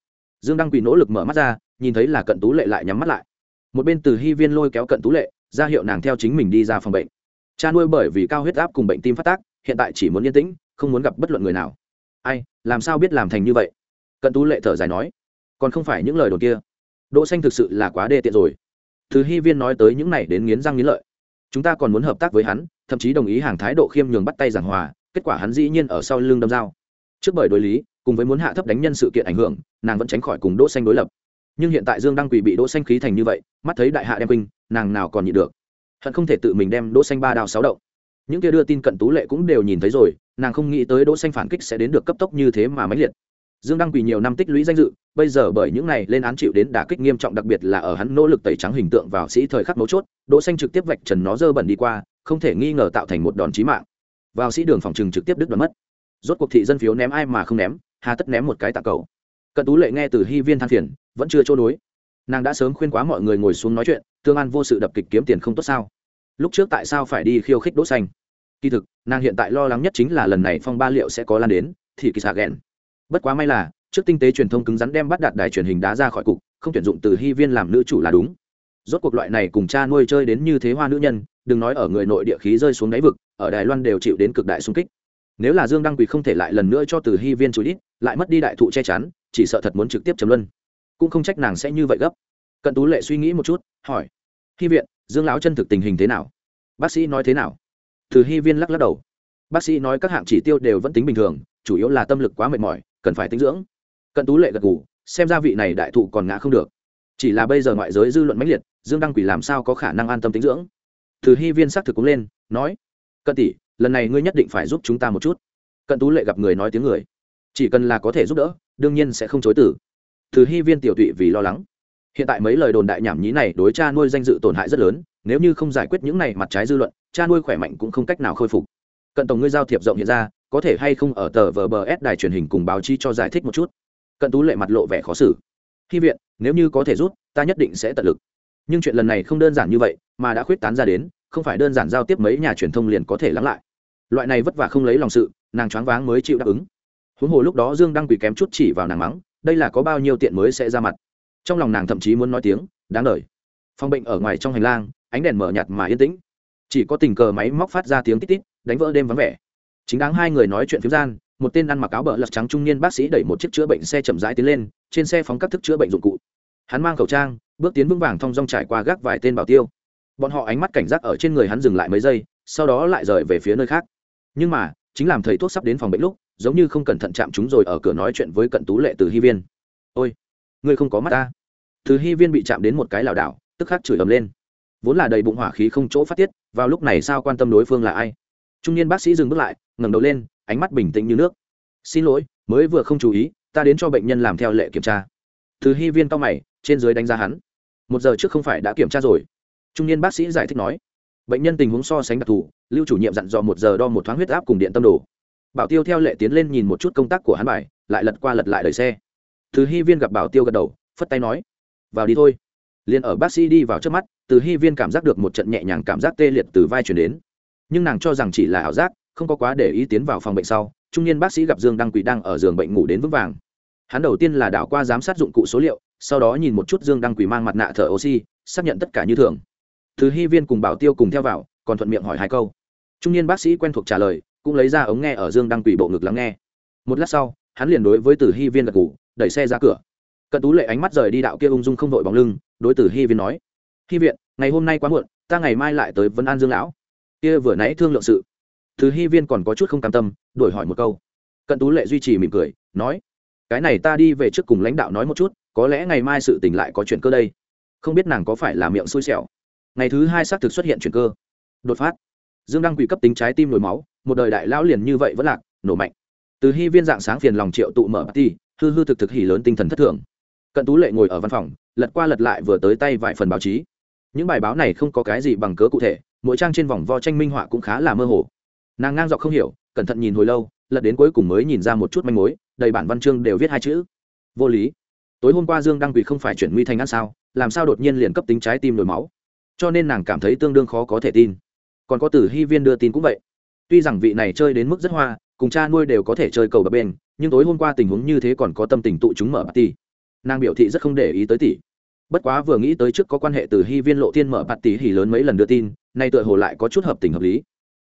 Dương đăng quỳ nỗ lực mở mắt ra, nhìn thấy là cận tú lệ lại nhắm mắt lại. Một bên từ hy viên lôi kéo cận tú lệ, ra hiệu nàng theo chính mình đi ra phòng bệnh. Cha nuôi bởi vì cao huyết áp cùng bệnh tim phát tác hiện tại chỉ muốn yên tĩnh, không muốn gặp bất luận người nào. Ai, làm sao biết làm thành như vậy? Cận tú lệ thở dài nói. Còn không phải những lời đồn kia. Đỗ xanh thực sự là quá đê tiện rồi. Từ hy viên nói tới những này đến nghiến răng nghiến lợi. Chúng ta còn muốn hợp tác với hắn, thậm chí đồng ý hàng thái độ khiêm nhường bắt tay giảng hòa, kết quả hắn dĩ nhiên ở sau lưng đâm dao. Trước bởi đối lý, cùng với muốn hạ thấp đánh nhân sự kiện ảnh hưởng, nàng vẫn tránh khỏi cùng đỗ xanh đối lập. Nhưng hiện tại dương đăng quỳ bị đỗ xanh khí thành như vậy, mắt thấy đại hạ đem binh, nàng nào còn nhịn được. Hận không thể tự mình đem đỗ xanh ba đao sáu động những kia đưa tin cận tú lệ cũng đều nhìn thấy rồi, nàng không nghĩ tới đỗ xanh phản kích sẽ đến được cấp tốc như thế mà mãnh liệt. Dương đăng quỳ nhiều năm tích lũy danh dự, bây giờ bởi những này lên án chịu đến đả kích nghiêm trọng đặc biệt là ở hắn nỗ lực tẩy trắng hình tượng vào sĩ thời khắc mấu chốt, đỗ xanh trực tiếp vạch trần nó dơ bẩn đi qua, không thể nghi ngờ tạo thành một đòn chí mạng. Vào sĩ đường phòng trừng trực tiếp đứt đoạn mất. Rốt cuộc thị dân phiếu ném ai mà không ném, hà tất ném một cái tạ cầu. Cận tú lệ nghe từ hy viên than phiền, vẫn chưa chỗ đối nàng đã sớm khuyên quá mọi người ngồi xuống nói chuyện, tương an vô sự đập kịch kiếm tiền không tốt sao? Lúc trước tại sao phải đi khiêu khích đỗ xanh? Kỳ thực, nàng hiện tại lo lắng nhất chính là lần này phong ba liệu sẽ có lan đến, thì kỳ xạ ghẹn bất quá may là, trước tinh tế truyền thông cứng rắn đem bắt đạt đài truyền hình đá ra khỏi cục, không tuyển dụng từ hy viên làm nữ chủ là đúng. Rốt cuộc loại này cùng cha nuôi chơi đến như thế hoa nữ nhân, đừng nói ở người nội địa khí rơi xuống đáy vực, ở đài loan đều chịu đến cực đại xung kích. Nếu là dương đăng quỳ không thể lại lần nữa cho từ hy viên chú ít lại mất đi đại thụ che chắn, chỉ sợ thật muốn trực tiếp chấm luân. Cũng không trách nàng sẽ như vậy gấp. Cận tú lệ suy nghĩ một chút, hỏi, hy viện dương lão chân thực tình hình thế nào? Bác sĩ nói thế nào? Từ hy viên lắc lắc đầu. Bác sĩ nói các hạng chỉ tiêu đều vẫn tính bình thường, chủ yếu là tâm lực quá mệt mỏi, cần phải tinh dưỡng. Cận tú lệ gật ngủ xem ra vị này đại thụ còn ngã không được. Chỉ là bây giờ ngoại giới dư luận mãnh liệt, dương đăng quỷ làm sao có khả năng an tâm tinh dưỡng? Từ hy viên xác thực cũng lên, nói, cận tỷ, lần này ngươi nhất định phải giúp chúng ta một chút. Cận tú lệ gặp người nói tiếng người, chỉ cần là có thể giúp đỡ, đương nhiên sẽ không chối tử từ hy viên tiểu tụy vì lo lắng hiện tại mấy lời đồn đại nhảm nhí này đối cha nuôi danh dự tổn hại rất lớn, nếu như không giải quyết những này mặt trái dư luận, cha nuôi khỏe mạnh cũng không cách nào khôi phục. Cận tổng ngươi giao thiệp rộng hiện ra, có thể hay không ở tờ vờ bờ s đài truyền hình cùng báo chí cho giải thích một chút? Cận tú lệ mặt lộ vẻ khó xử. Khi viện nếu như có thể rút, ta nhất định sẽ tận lực. Nhưng chuyện lần này không đơn giản như vậy, mà đã khuyết tán ra đến, không phải đơn giản giao tiếp mấy nhà truyền thông liền có thể lắng lại. Loại này vất vả không lấy lòng sự, nàng choáng váng mới chịu đáp ứng. Huống hồ lúc đó dương đang quỳ kém chút chỉ vào nàng mắng, đây là có bao nhiêu tiện mới sẽ ra mặt trong lòng nàng thậm chí muốn nói tiếng, đáng lời phòng bệnh ở ngoài trong hành lang, ánh đèn mở nhạt mà yên tĩnh. Chỉ có tình cờ máy móc phát ra tiếng tít tít, đánh vỡ đêm vắng vẻ. Chính đáng hai người nói chuyện phiếm gian, một tên ăn mặc áo bờ lật trắng trung niên bác sĩ đẩy một chiếc chữa bệnh xe chậm rãi tiến lên, trên xe phóng các thức chữa bệnh dụng cụ. Hắn mang khẩu trang, bước tiến vững vàng thong dong trải qua gác vài tên bảo tiêu. Bọn họ ánh mắt cảnh giác ở trên người hắn dừng lại mấy giây, sau đó lại rời về phía nơi khác. Nhưng mà, chính làm thầy thuốc sắp đến phòng bệnh lúc, giống như không cẩn thận chạm chúng rồi ở cửa nói chuyện với cận tú lệ từ hy viên. Ôi ngươi không có mắt ta. Thứ hy viên bị chạm đến một cái lảo đảo, tức khắc chửi ầm lên. Vốn là đầy bụng hỏa khí không chỗ phát tiết, vào lúc này sao quan tâm đối phương là ai? Trung niên bác sĩ dừng bước lại, ngẩng đầu lên, ánh mắt bình tĩnh như nước. Xin lỗi, mới vừa không chú ý, ta đến cho bệnh nhân làm theo lệ kiểm tra. Thứ hy viên cao mày, trên dưới đánh giá hắn. Một giờ trước không phải đã kiểm tra rồi. Trung niên bác sĩ giải thích nói. Bệnh nhân tình huống so sánh đặc thù, lưu chủ nhiệm dặn dò một giờ đo một thoáng huyết áp cùng điện tâm đồ. Bảo tiêu theo lệ tiến lên nhìn một chút công tác của hắn bài, lại lật qua lật lại đời xe từ hy viên gặp bảo tiêu gật đầu, phất tay nói, vào đi thôi. Liền ở bác sĩ đi vào trước mắt, từ hy viên cảm giác được một trận nhẹ nhàng cảm giác tê liệt từ vai chuyển đến. Nhưng nàng cho rằng chỉ là ảo giác, không có quá để ý tiến vào phòng bệnh sau, trung niên bác sĩ gặp dương đăng quỷ đang ở giường bệnh ngủ đến vững vàng. Hắn đầu tiên là đảo qua giám sát dụng cụ số liệu, sau đó nhìn một chút dương đăng quỷ mang mặt nạ thở oxy, xác nhận tất cả như thường. Thứ hy viên cùng bảo tiêu cùng theo vào, còn thuận miệng hỏi hai câu. Trung niên bác sĩ quen thuộc trả lời, cũng lấy ra ống nghe ở dương đăng quỷ bộ ngực lắng nghe. Một lát sau, hắn liền đối với Từ hy viên gật ngủ đẩy xe ra cửa. Cận tú lệ ánh mắt rời đi đạo kia ung dung không đội bóng lưng, đối tử hy viên nói hy viện, ngày hôm nay quá muộn, ta ngày mai lại tới vấn an dương lão. Kia vừa nãy thương lượng sự thứ hy viên còn có chút không cam tâm, đổi hỏi một câu. Cận tú lệ duy trì mỉm cười, nói, cái này ta đi về trước cùng lãnh đạo nói một chút, có lẽ ngày mai sự tình lại có chuyện cơ đây. Không biết nàng có phải là miệng xui xẻo. Ngày thứ hai xác thực xuất hiện chuyện cơ. Đột phát, dương đăng quỷ cấp tính trái tim nổi máu, một đời đại lão liền như vậy vẫn lạc, nổ mạnh. Từ hy viên dạng sáng phiền lòng triệu tụ mở party hư hư thực thực hỉ lớn tinh thần thất thường. Cận tú lệ ngồi ở văn phòng, lật qua lật lại vừa tới tay vài phần báo chí. Những bài báo này không có cái gì bằng cớ cụ thể, mỗi trang trên vòng vo tranh minh họa cũng khá là mơ hồ. Nàng ngang dọc không hiểu, cẩn thận nhìn hồi lâu, lật đến cuối cùng mới nhìn ra một chút manh mối, đầy bản văn chương đều viết hai chữ. Vô lý. Tối hôm qua dương đăng quỳ không phải chuyển nguy thành ăn sao, làm sao đột nhiên liền cấp tính trái tim nổi máu? Cho nên nàng cảm thấy tương đương khó có thể tin. Còn có từ hy viên đưa tin cũng vậy. Tuy rằng vị này chơi đến mức rất hoa, cùng cha nuôi đều có thể chơi cầu bập bên nhưng tối hôm qua tình huống như thế còn có tâm tình tụ chúng mở party. Nàng biểu thị rất không để ý tới tỷ. Bất quá vừa nghĩ tới trước có quan hệ từ hy viên lộ thiên mở bạt tỷ hỉ lớn mấy lần đưa tin, nay tựa hồ lại có chút hợp tình hợp lý.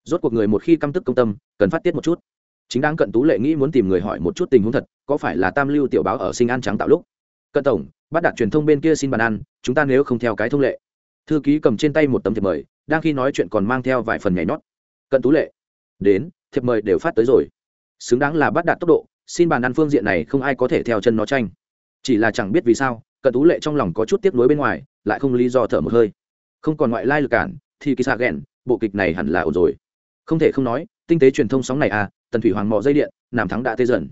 Rốt cuộc người một khi căm tức công tâm, cần phát tiết một chút. Chính đáng cận tú lệ nghĩ muốn tìm người hỏi một chút tình huống thật, có phải là tam lưu tiểu báo ở sinh an trắng tạo lúc? Cận tổng bắt đạt truyền thông bên kia xin bàn ăn, chúng ta nếu không theo cái thông lệ. Thư ký cầm trên tay một tấm thiệp mời, đang khi nói chuyện còn mang theo vài phần nhảy nhót. Cận tú lệ, đến, thiệp mời đều phát tới rồi. Xứng đáng là bắt đạt tốc độ xin bàn ăn phương diện này không ai có thể theo chân nó tranh. Chỉ là chẳng biết vì sao, cận tú lệ trong lòng có chút tiếc nuối bên ngoài, lại không lý do thở một hơi. Không còn ngoại lai lực cản, thì kỳ xạ ghẹn, bộ kịch này hẳn là ổn rồi. Không thể không nói, tinh tế truyền thông sóng này à tần thủy hoàng mò dây điện, nam thắng đã tê dần.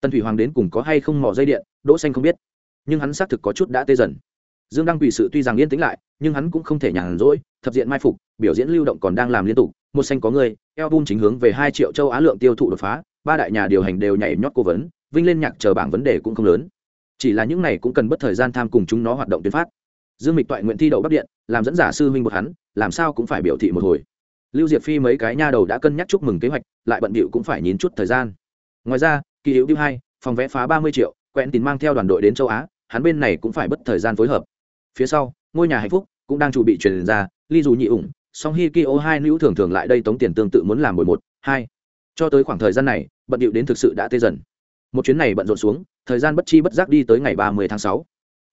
Tần thủy hoàng đến cùng có hay không mò dây điện, đỗ xanh không biết. Nhưng hắn xác thực có chút đã tê dần. Dương đăng quỷ sự tuy rằng yên tĩnh lại, nhưng hắn cũng không thể nhàn rỗi, thập diện mai phục, biểu diễn lưu động còn đang làm liên tục, một xanh có người, album chính hướng về hai triệu châu á lượng tiêu thụ đột phá ba đại nhà điều hành đều nhảy nhót cố vấn, vinh lên nhạc chờ bảng vấn đề cũng không lớn. Chỉ là những này cũng cần bất thời gian tham cùng chúng nó hoạt động tuyên phát. Dương mịch toại nguyện thi đậu bắc điện, làm dẫn giả sư huynh một hắn, làm sao cũng phải biểu thị một hồi. Lưu diệp phi mấy cái nha đầu đã cân nhắc chúc mừng kế hoạch, lại bận bịu cũng phải nhín chút thời gian. Ngoài ra, kỳ hữu điêu hai, phòng vẽ phá ba mươi triệu quẹn tín mang theo đoàn đội đến châu á, hắn bên này cũng phải bất thời gian phối hợp. Phía sau, ngôi nhà hạnh phúc cũng đang chuẩn bị truyền ra, ly dù nhị ủng, song hi ki ô hai nữ thường thường lại đây tống tiền tương tự muốn làm mười một, hai. Cho tới khoảng thời gian này bận điệu đến thực sự đã tê dần. Một chuyến này bận rộn xuống, thời gian bất chi bất giác đi tới ngày ba mươi tháng sáu.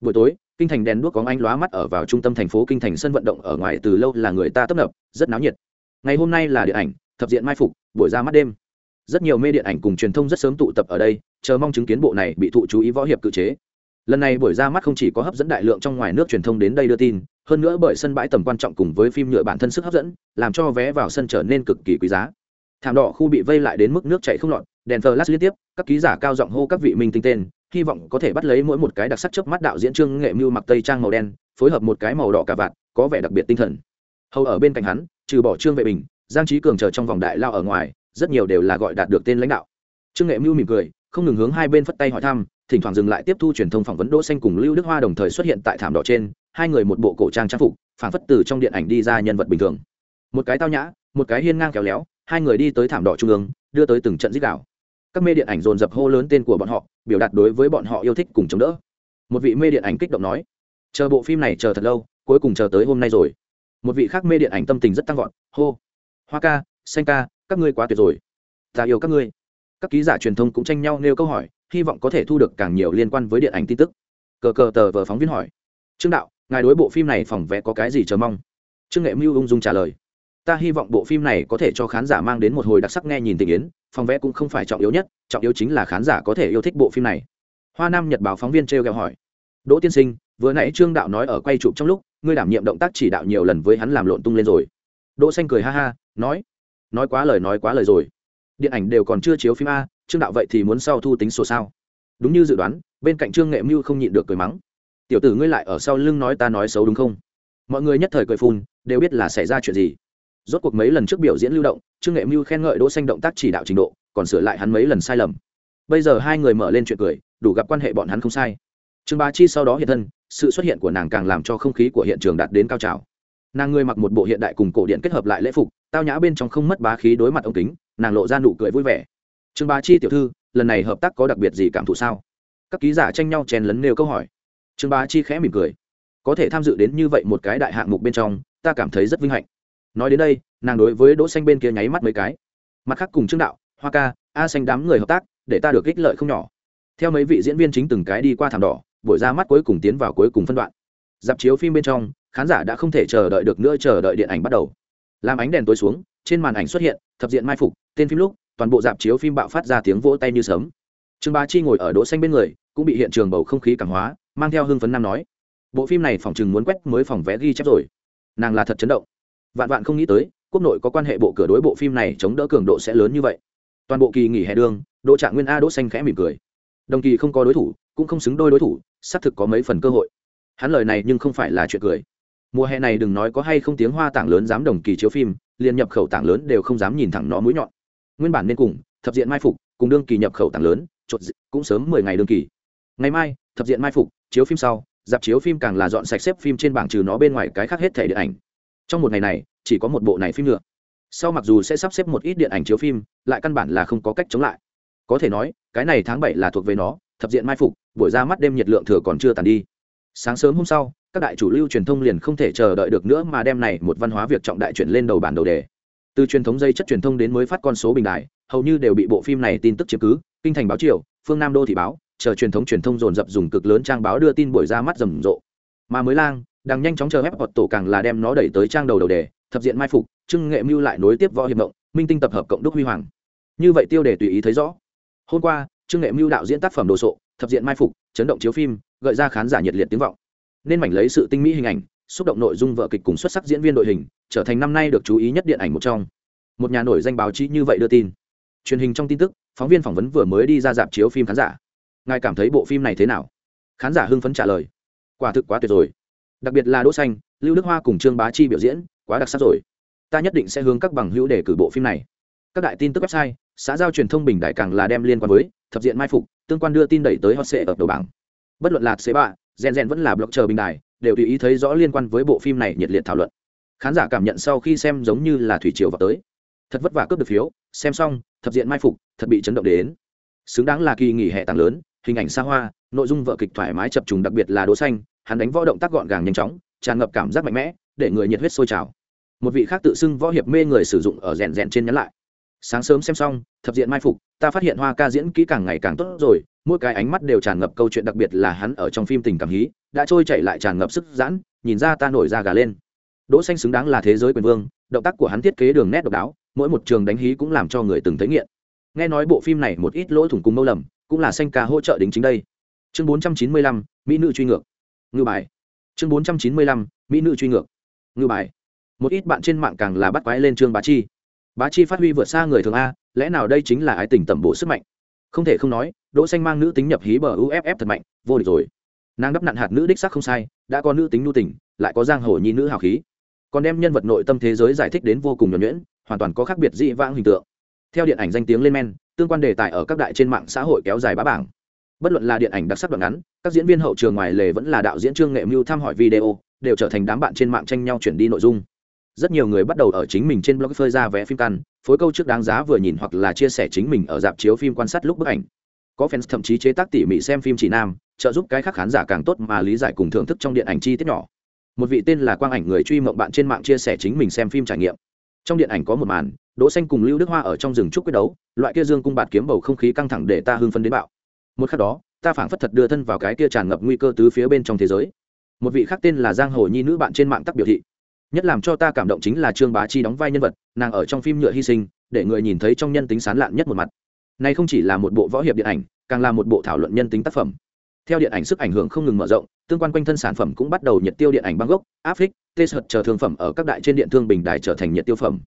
Buổi tối, kinh thành đèn đuốc có anh lóa mắt ở vào trung tâm thành phố kinh thành sân vận động ở ngoài từ lâu là người ta tấp nập, rất náo nhiệt. Ngày hôm nay là điện ảnh, thập diện mai phục, buổi ra mắt đêm. Rất nhiều mê điện ảnh cùng truyền thông rất sớm tụ tập ở đây, chờ mong chứng kiến bộ này bị thụ chú ý võ hiệp cự chế. Lần này buổi ra mắt không chỉ có hấp dẫn đại lượng trong ngoài nước truyền thông đến đây đưa tin, hơn nữa bởi sân bãi tầm quan trọng cùng với phim nhựa bản thân sức hấp dẫn, làm cho vé vào sân trở nên cực kỳ quý giá thảm đỏ khu bị vây lại đến mức nước chảy không lọt, đèn flash liên tiếp, các ký giả cao giọng hô các vị minh tinh tên, hy vọng có thể bắt lấy mỗi một cái đặc sắc chớp mắt đạo diễn trương nghệ mưu mặc tây trang màu đen, phối hợp một cái màu đỏ cà vạt, có vẻ đặc biệt tinh thần. Hầu ở bên cạnh hắn, trừ bỏ trương vệ bình, giang trí cường chờ trong vòng đại lao ở ngoài, rất nhiều đều là gọi đạt được tên lãnh đạo. Trương nghệ mưu mỉm cười, không ngừng hướng hai bên phất tay hỏi thăm, thỉnh thoảng dừng lại tiếp thu truyền thông phỏng vấn đỗ xanh cùng lưu đức hoa đồng thời xuất hiện tại thảm đỏ trên, hai người một bộ cổ trang trang phục, phảng phất từ trong điện ảnh đi ra nhân vật bình thường. Một cái tao nhã, một cái hiên ngang kéo léo hai người đi tới thảm đỏ trung ương, đưa tới từng trận dích đạo các mê điện ảnh dồn dập hô lớn tên của bọn họ, biểu đạt đối với bọn họ yêu thích cùng chống đỡ. Một vị mê điện ảnh kích động nói, chờ bộ phim này chờ thật lâu, cuối cùng chờ tới hôm nay rồi. Một vị khác mê điện ảnh tâm tình rất tăng vọt, hô, hoa ca, xanh ca, các ngươi quá tuyệt rồi. Ta yêu các ngươi. Các ký giả truyền thông cũng tranh nhau nêu câu hỏi, hy vọng có thể thu được càng nhiều liên quan với điện ảnh tin tức. Cờ cờ tờ vờ phóng viên hỏi, trương đạo, ngài đối bộ phim này phòng vẽ có cái gì chờ mong? Trương nghệ mưu ung dung trả lời ta hy vọng bộ phim này có thể cho khán giả mang đến một hồi đặc sắc nghe nhìn tình yến, phòng vẽ cũng không phải trọng yếu nhất, trọng yếu chính là khán giả có thể yêu thích bộ phim này. Hoa nam nhật báo phóng viên t r hỏi. Đỗ tiên sinh, vừa nãy trương đạo nói ở quay chụp trong lúc, ngươi đảm nhiệm động tác chỉ đạo nhiều lần với hắn làm lộn tung lên rồi. Đỗ xanh cười ha ha, nói. Nói quá lời nói quá lời rồi. Điện ảnh đều còn chưa chiếu phim a, trương đạo vậy thì muốn sau thu tính sổ sao? Đúng như dự đoán, bên cạnh trương nghệ mưu không nhịn được cười mắng. Tiểu tử ngươi lại ở sau lưng nói ta nói xấu đúng không? Mọi người nhất thời cười phun, đều biết là xảy ra chuyện gì rốt cuộc mấy lần trước biểu diễn lưu động, trương nghệ mưu khen ngợi đỗ xanh động tác chỉ đạo trình độ, còn sửa lại hắn mấy lần sai lầm. Bây giờ hai người mở lên chuyện cười, đủ gặp quan hệ bọn hắn không sai. Trương bá chi sau đó hiện thân, sự xuất hiện của nàng càng làm cho không khí của hiện trường đạt đến cao trào. Nàng người mặc một bộ hiện đại cùng cổ điện kết hợp lại lễ phục, tao nhã bên trong không mất bá khí đối mặt ông kính, nàng lộ ra nụ cười vui vẻ. Trương bá chi tiểu thư, lần này hợp tác có đặc biệt gì cảm thụ sao? Các ký giả tranh nhau chèn lấn nêu câu hỏi. Trương bá chi khẽ mỉm cười. Có thể tham dự đến như vậy một cái đại hạng mục bên trong, ta cảm thấy rất vinh hạnh nói đến đây, nàng đối với đỗ xanh bên kia nháy mắt mấy cái. Mặt khác cùng trương đạo, hoa ca, a xanh đám người hợp tác, để ta được ích lợi không nhỏ. Theo mấy vị diễn viên chính từng cái đi qua thảm đỏ, buổi ra mắt cuối cùng tiến vào cuối cùng phân đoạn. Dạp chiếu phim bên trong, khán giả đã không thể chờ đợi được nữa chờ đợi điện ảnh bắt đầu. Làm ánh đèn tối xuống, trên màn ảnh xuất hiện, thập diện mai phục, tên phim lúc, toàn bộ dạp chiếu phim bạo phát ra tiếng vỗ tay như sớm trương bá chi ngồi ở đỗ xanh bên người, cũng bị hiện trường bầu không khí cảm hóa, mang theo hưng phấn nam nói. Bộ phim này phòng chừng muốn quét mới phòng vé ghi chép rồi. Nàng là thật chấn động vạn vạn không nghĩ tới, quốc nội có quan hệ bộ cửa đối bộ phim này chống đỡ cường độ sẽ lớn như vậy. Toàn bộ kỳ nghỉ hè đương đỗ trạng nguyên a đỗ xanh khẽ mỉm cười. Đồng kỳ không có đối thủ, cũng không xứng đôi đối thủ, xác thực có mấy phần cơ hội. Hắn lời này nhưng không phải là chuyện cười. Mùa hè này đừng nói có hay không tiếng hoa tảng lớn dám đồng kỳ chiếu phim, liền nhập khẩu tảng lớn đều không dám nhìn thẳng nó mũi nhọn. Nguyên bản nên cùng, thập diện mai phục, cùng đương kỳ nhập khẩu tảng lớn chột cũng sớm mười ngày đương kỳ. Ngày mai, thập diện mai phục, chiếu phim sau, dạp chiếu phim càng là dọn sạch xếp phim trên bảng trừ nó bên ngoài cái khác hết thể điện ảnh trong một ngày này, chỉ có một bộ này phim nữa. Sau mặc dù sẽ sắp xếp một ít điện ảnh chiếu phim, lại căn bản là không có cách chống lại. Có thể nói, cái này tháng bảy là thuộc về nó, thập diện mai phục, buổi ra mắt đêm nhiệt lượng thừa còn chưa tàn đi. Sáng sớm hôm sau, các đại chủ lưu truyền thông liền không thể chờ đợi được nữa mà đem này một văn hóa việc trọng đại chuyển lên đầu bản đầu đề. Từ truyền thống dây chất truyền thông đến mới phát con số bình đại hầu như đều bị bộ phim này tin tức chiếm cứ, kinh thành báo triều, phương nam đô thị báo, chờ truyền thống truyền thông dồn dập dùng cực lớn trang báo đưa tin buổi ra mắt rầm rộ. Mà mới lang đang nhanh chóng chờ ép hoặc tổ càng là đem nó đẩy tới trang đầu đầu đề, thập diện mai phục trưng nghệ mưu lại nối tiếp võ hiệp động, minh tinh tập hợp cộng đúc huy hoàng. Như vậy tiêu đề tùy ý thấy rõ. Hôm qua, trương nghệ mưu đạo diễn tác phẩm đồ sộ, thập diện mai phục, chấn động chiếu phim, gợi ra khán giả nhiệt liệt tiếng vọng. Nên mảnh lấy sự tinh mỹ hình ảnh, xúc động nội dung vợ kịch cùng xuất sắc diễn viên đội hình, trở thành năm nay được chú ý nhất điện ảnh một trong. Một nhà nổi danh báo chí như vậy đưa tin. Truyền hình trong tin tức, phóng viên phỏng vấn vừa mới đi ra dạp chiếu phim khán giả. Ngài cảm thấy bộ phim này thế nào? Khán giả hưng phấn trả lời. Quả thực quá tuyệt rồi đặc biệt là đỗ xanh lưu đức hoa cùng trương bá chi biểu diễn quá đặc sắc rồi. Ta nhất định sẽ hướng các bằng hữu để cử bộ phim này. Các đại tin tức website xã giao truyền thông bình đại càng là đem liên quan với thập diện mai phục tương quan đưa tin đẩy tới hot sệ ở đầu bảng. Bất luận là xế bạ, gen gen vẫn là blog chờ bình đài đều tùy ý thấy rõ liên quan với bộ phim này nhiệt liệt thảo luận. Khán giả cảm nhận sau khi xem giống như là thủy triều vào tới. Thật vất vả cướp được phiếu xem xong thập diện mai phục thật bị chấn động đến. Xứng đáng là kỳ nghỉ hè tàng lớn hình ảnh xa hoa nội dung vợ kịch thoải mái chập trùng đặc biệt là đỗ xanh hắn đánh võ động tác gọn gàng nhanh chóng tràn ngập cảm giác mạnh mẽ để người nhiệt huyết sôi trào. Một vị khác tự xưng võ hiệp mê người sử dụng ở rèn rèn trên nhắn lại. Sáng sớm xem xong thập diện mai phục ta phát hiện hoa ca diễn kỹ càng ngày càng tốt rồi mỗi cái ánh mắt đều tràn ngập câu chuyện đặc biệt là hắn ở trong phim tình cảm hí đã trôi chảy lại tràn ngập sức giãn nhìn ra ta nổi ra gà lên. Đỗ xanh xứng đáng là thế giới quyền vương động tác của hắn thiết kế đường nét độc đáo mỗi một trường đánh hí cũng làm cho người từng thấy nghiện. Nghe nói bộ phim này một ít lỗ thủng cùng mâu lầm cũng là xanh ca hỗ trợ đính chính đây. Chương 495, mỹ nữ truy ngược ngư bài. Chương 495, mỹ nữ truy ngược. Ngư bài. Một ít bạn trên mạng càng là bắt quái lên trương bá chi. Bá chi phát huy vượt xa người thường a lẽ nào đây chính là ái tình tẩm bổ sức mạnh? Không thể không nói đỗ xanh mang nữ tính nhập hí bờ uff thật mạnh vô địch rồi. Nàng đắp nặn hạt nữ đích sắc không sai đã có nữ tính nu tình lại có giang hồ nhi nữ hào khí. Còn đem nhân vật nội tâm thế giới giải thích đến vô cùng nhuẩn nhuyễn hoàn toàn có khác biệt dị vãng hình tượng. Theo điện ảnh danh tiếng lên men tương quan đề tài ở các đại trên mạng xã hội kéo dài bá bảng bất luận là điện ảnh đặc sắc đoạn ngắn, các diễn viên hậu trường ngoài lề vẫn là đạo diễn trương nghệ mưu thăm hỏi video, đều trở thành đám bạn trên mạng tranh nhau chuyển đi nội dung. Rất nhiều người bắt đầu ở chính mình trên blog phơi ra vé phim căn, phối câu trước đáng giá vừa nhìn hoặc là chia sẻ chính mình ở dạp chiếu phim quan sát lúc bức ảnh. Có fans thậm chí chế tác tỉ mỉ xem phim chỉ nam, trợ giúp cái khác khán giả càng tốt mà lý giải cùng thưởng thức trong điện ảnh chi tiết nhỏ. Một vị tên là quang ảnh người truy mộng bạn trên mạng chia sẻ chính mình xem phim trải nghiệm. Trong điện ảnh có một màn, đỗ xanh cùng lưu đức hoa ở trong rừng trúc quyết đấu, loại kia dương cung bạt kiếm bầu không khí căng thẳng để ta hưng phấn đến bạo một khắc đó, ta phảng phất thật đưa thân vào cái kia tràn ngập nguy cơ tứ phía bên trong thế giới. Một vị khác tên là giang hồ nhi nữ bạn trên mạng tắc biểu thị, nhất làm cho ta cảm động chính là trương bá chi đóng vai nhân vật, nàng ở trong phim nhựa hy sinh, để người nhìn thấy trong nhân tính sán lạn nhất một mặt. Này không chỉ là một bộ võ hiệp điện ảnh, càng là một bộ thảo luận nhân tính tác phẩm. Theo điện ảnh sức ảnh hưởng không ngừng mở rộng, tương quan quanh thân sản phẩm cũng bắt đầu nhiệt tiêu điện ảnh bangkok gốc áp tê sợt chờ thương phẩm ở các đại trên điện thương bình đài trở thành nhiệt tiêu phẩm.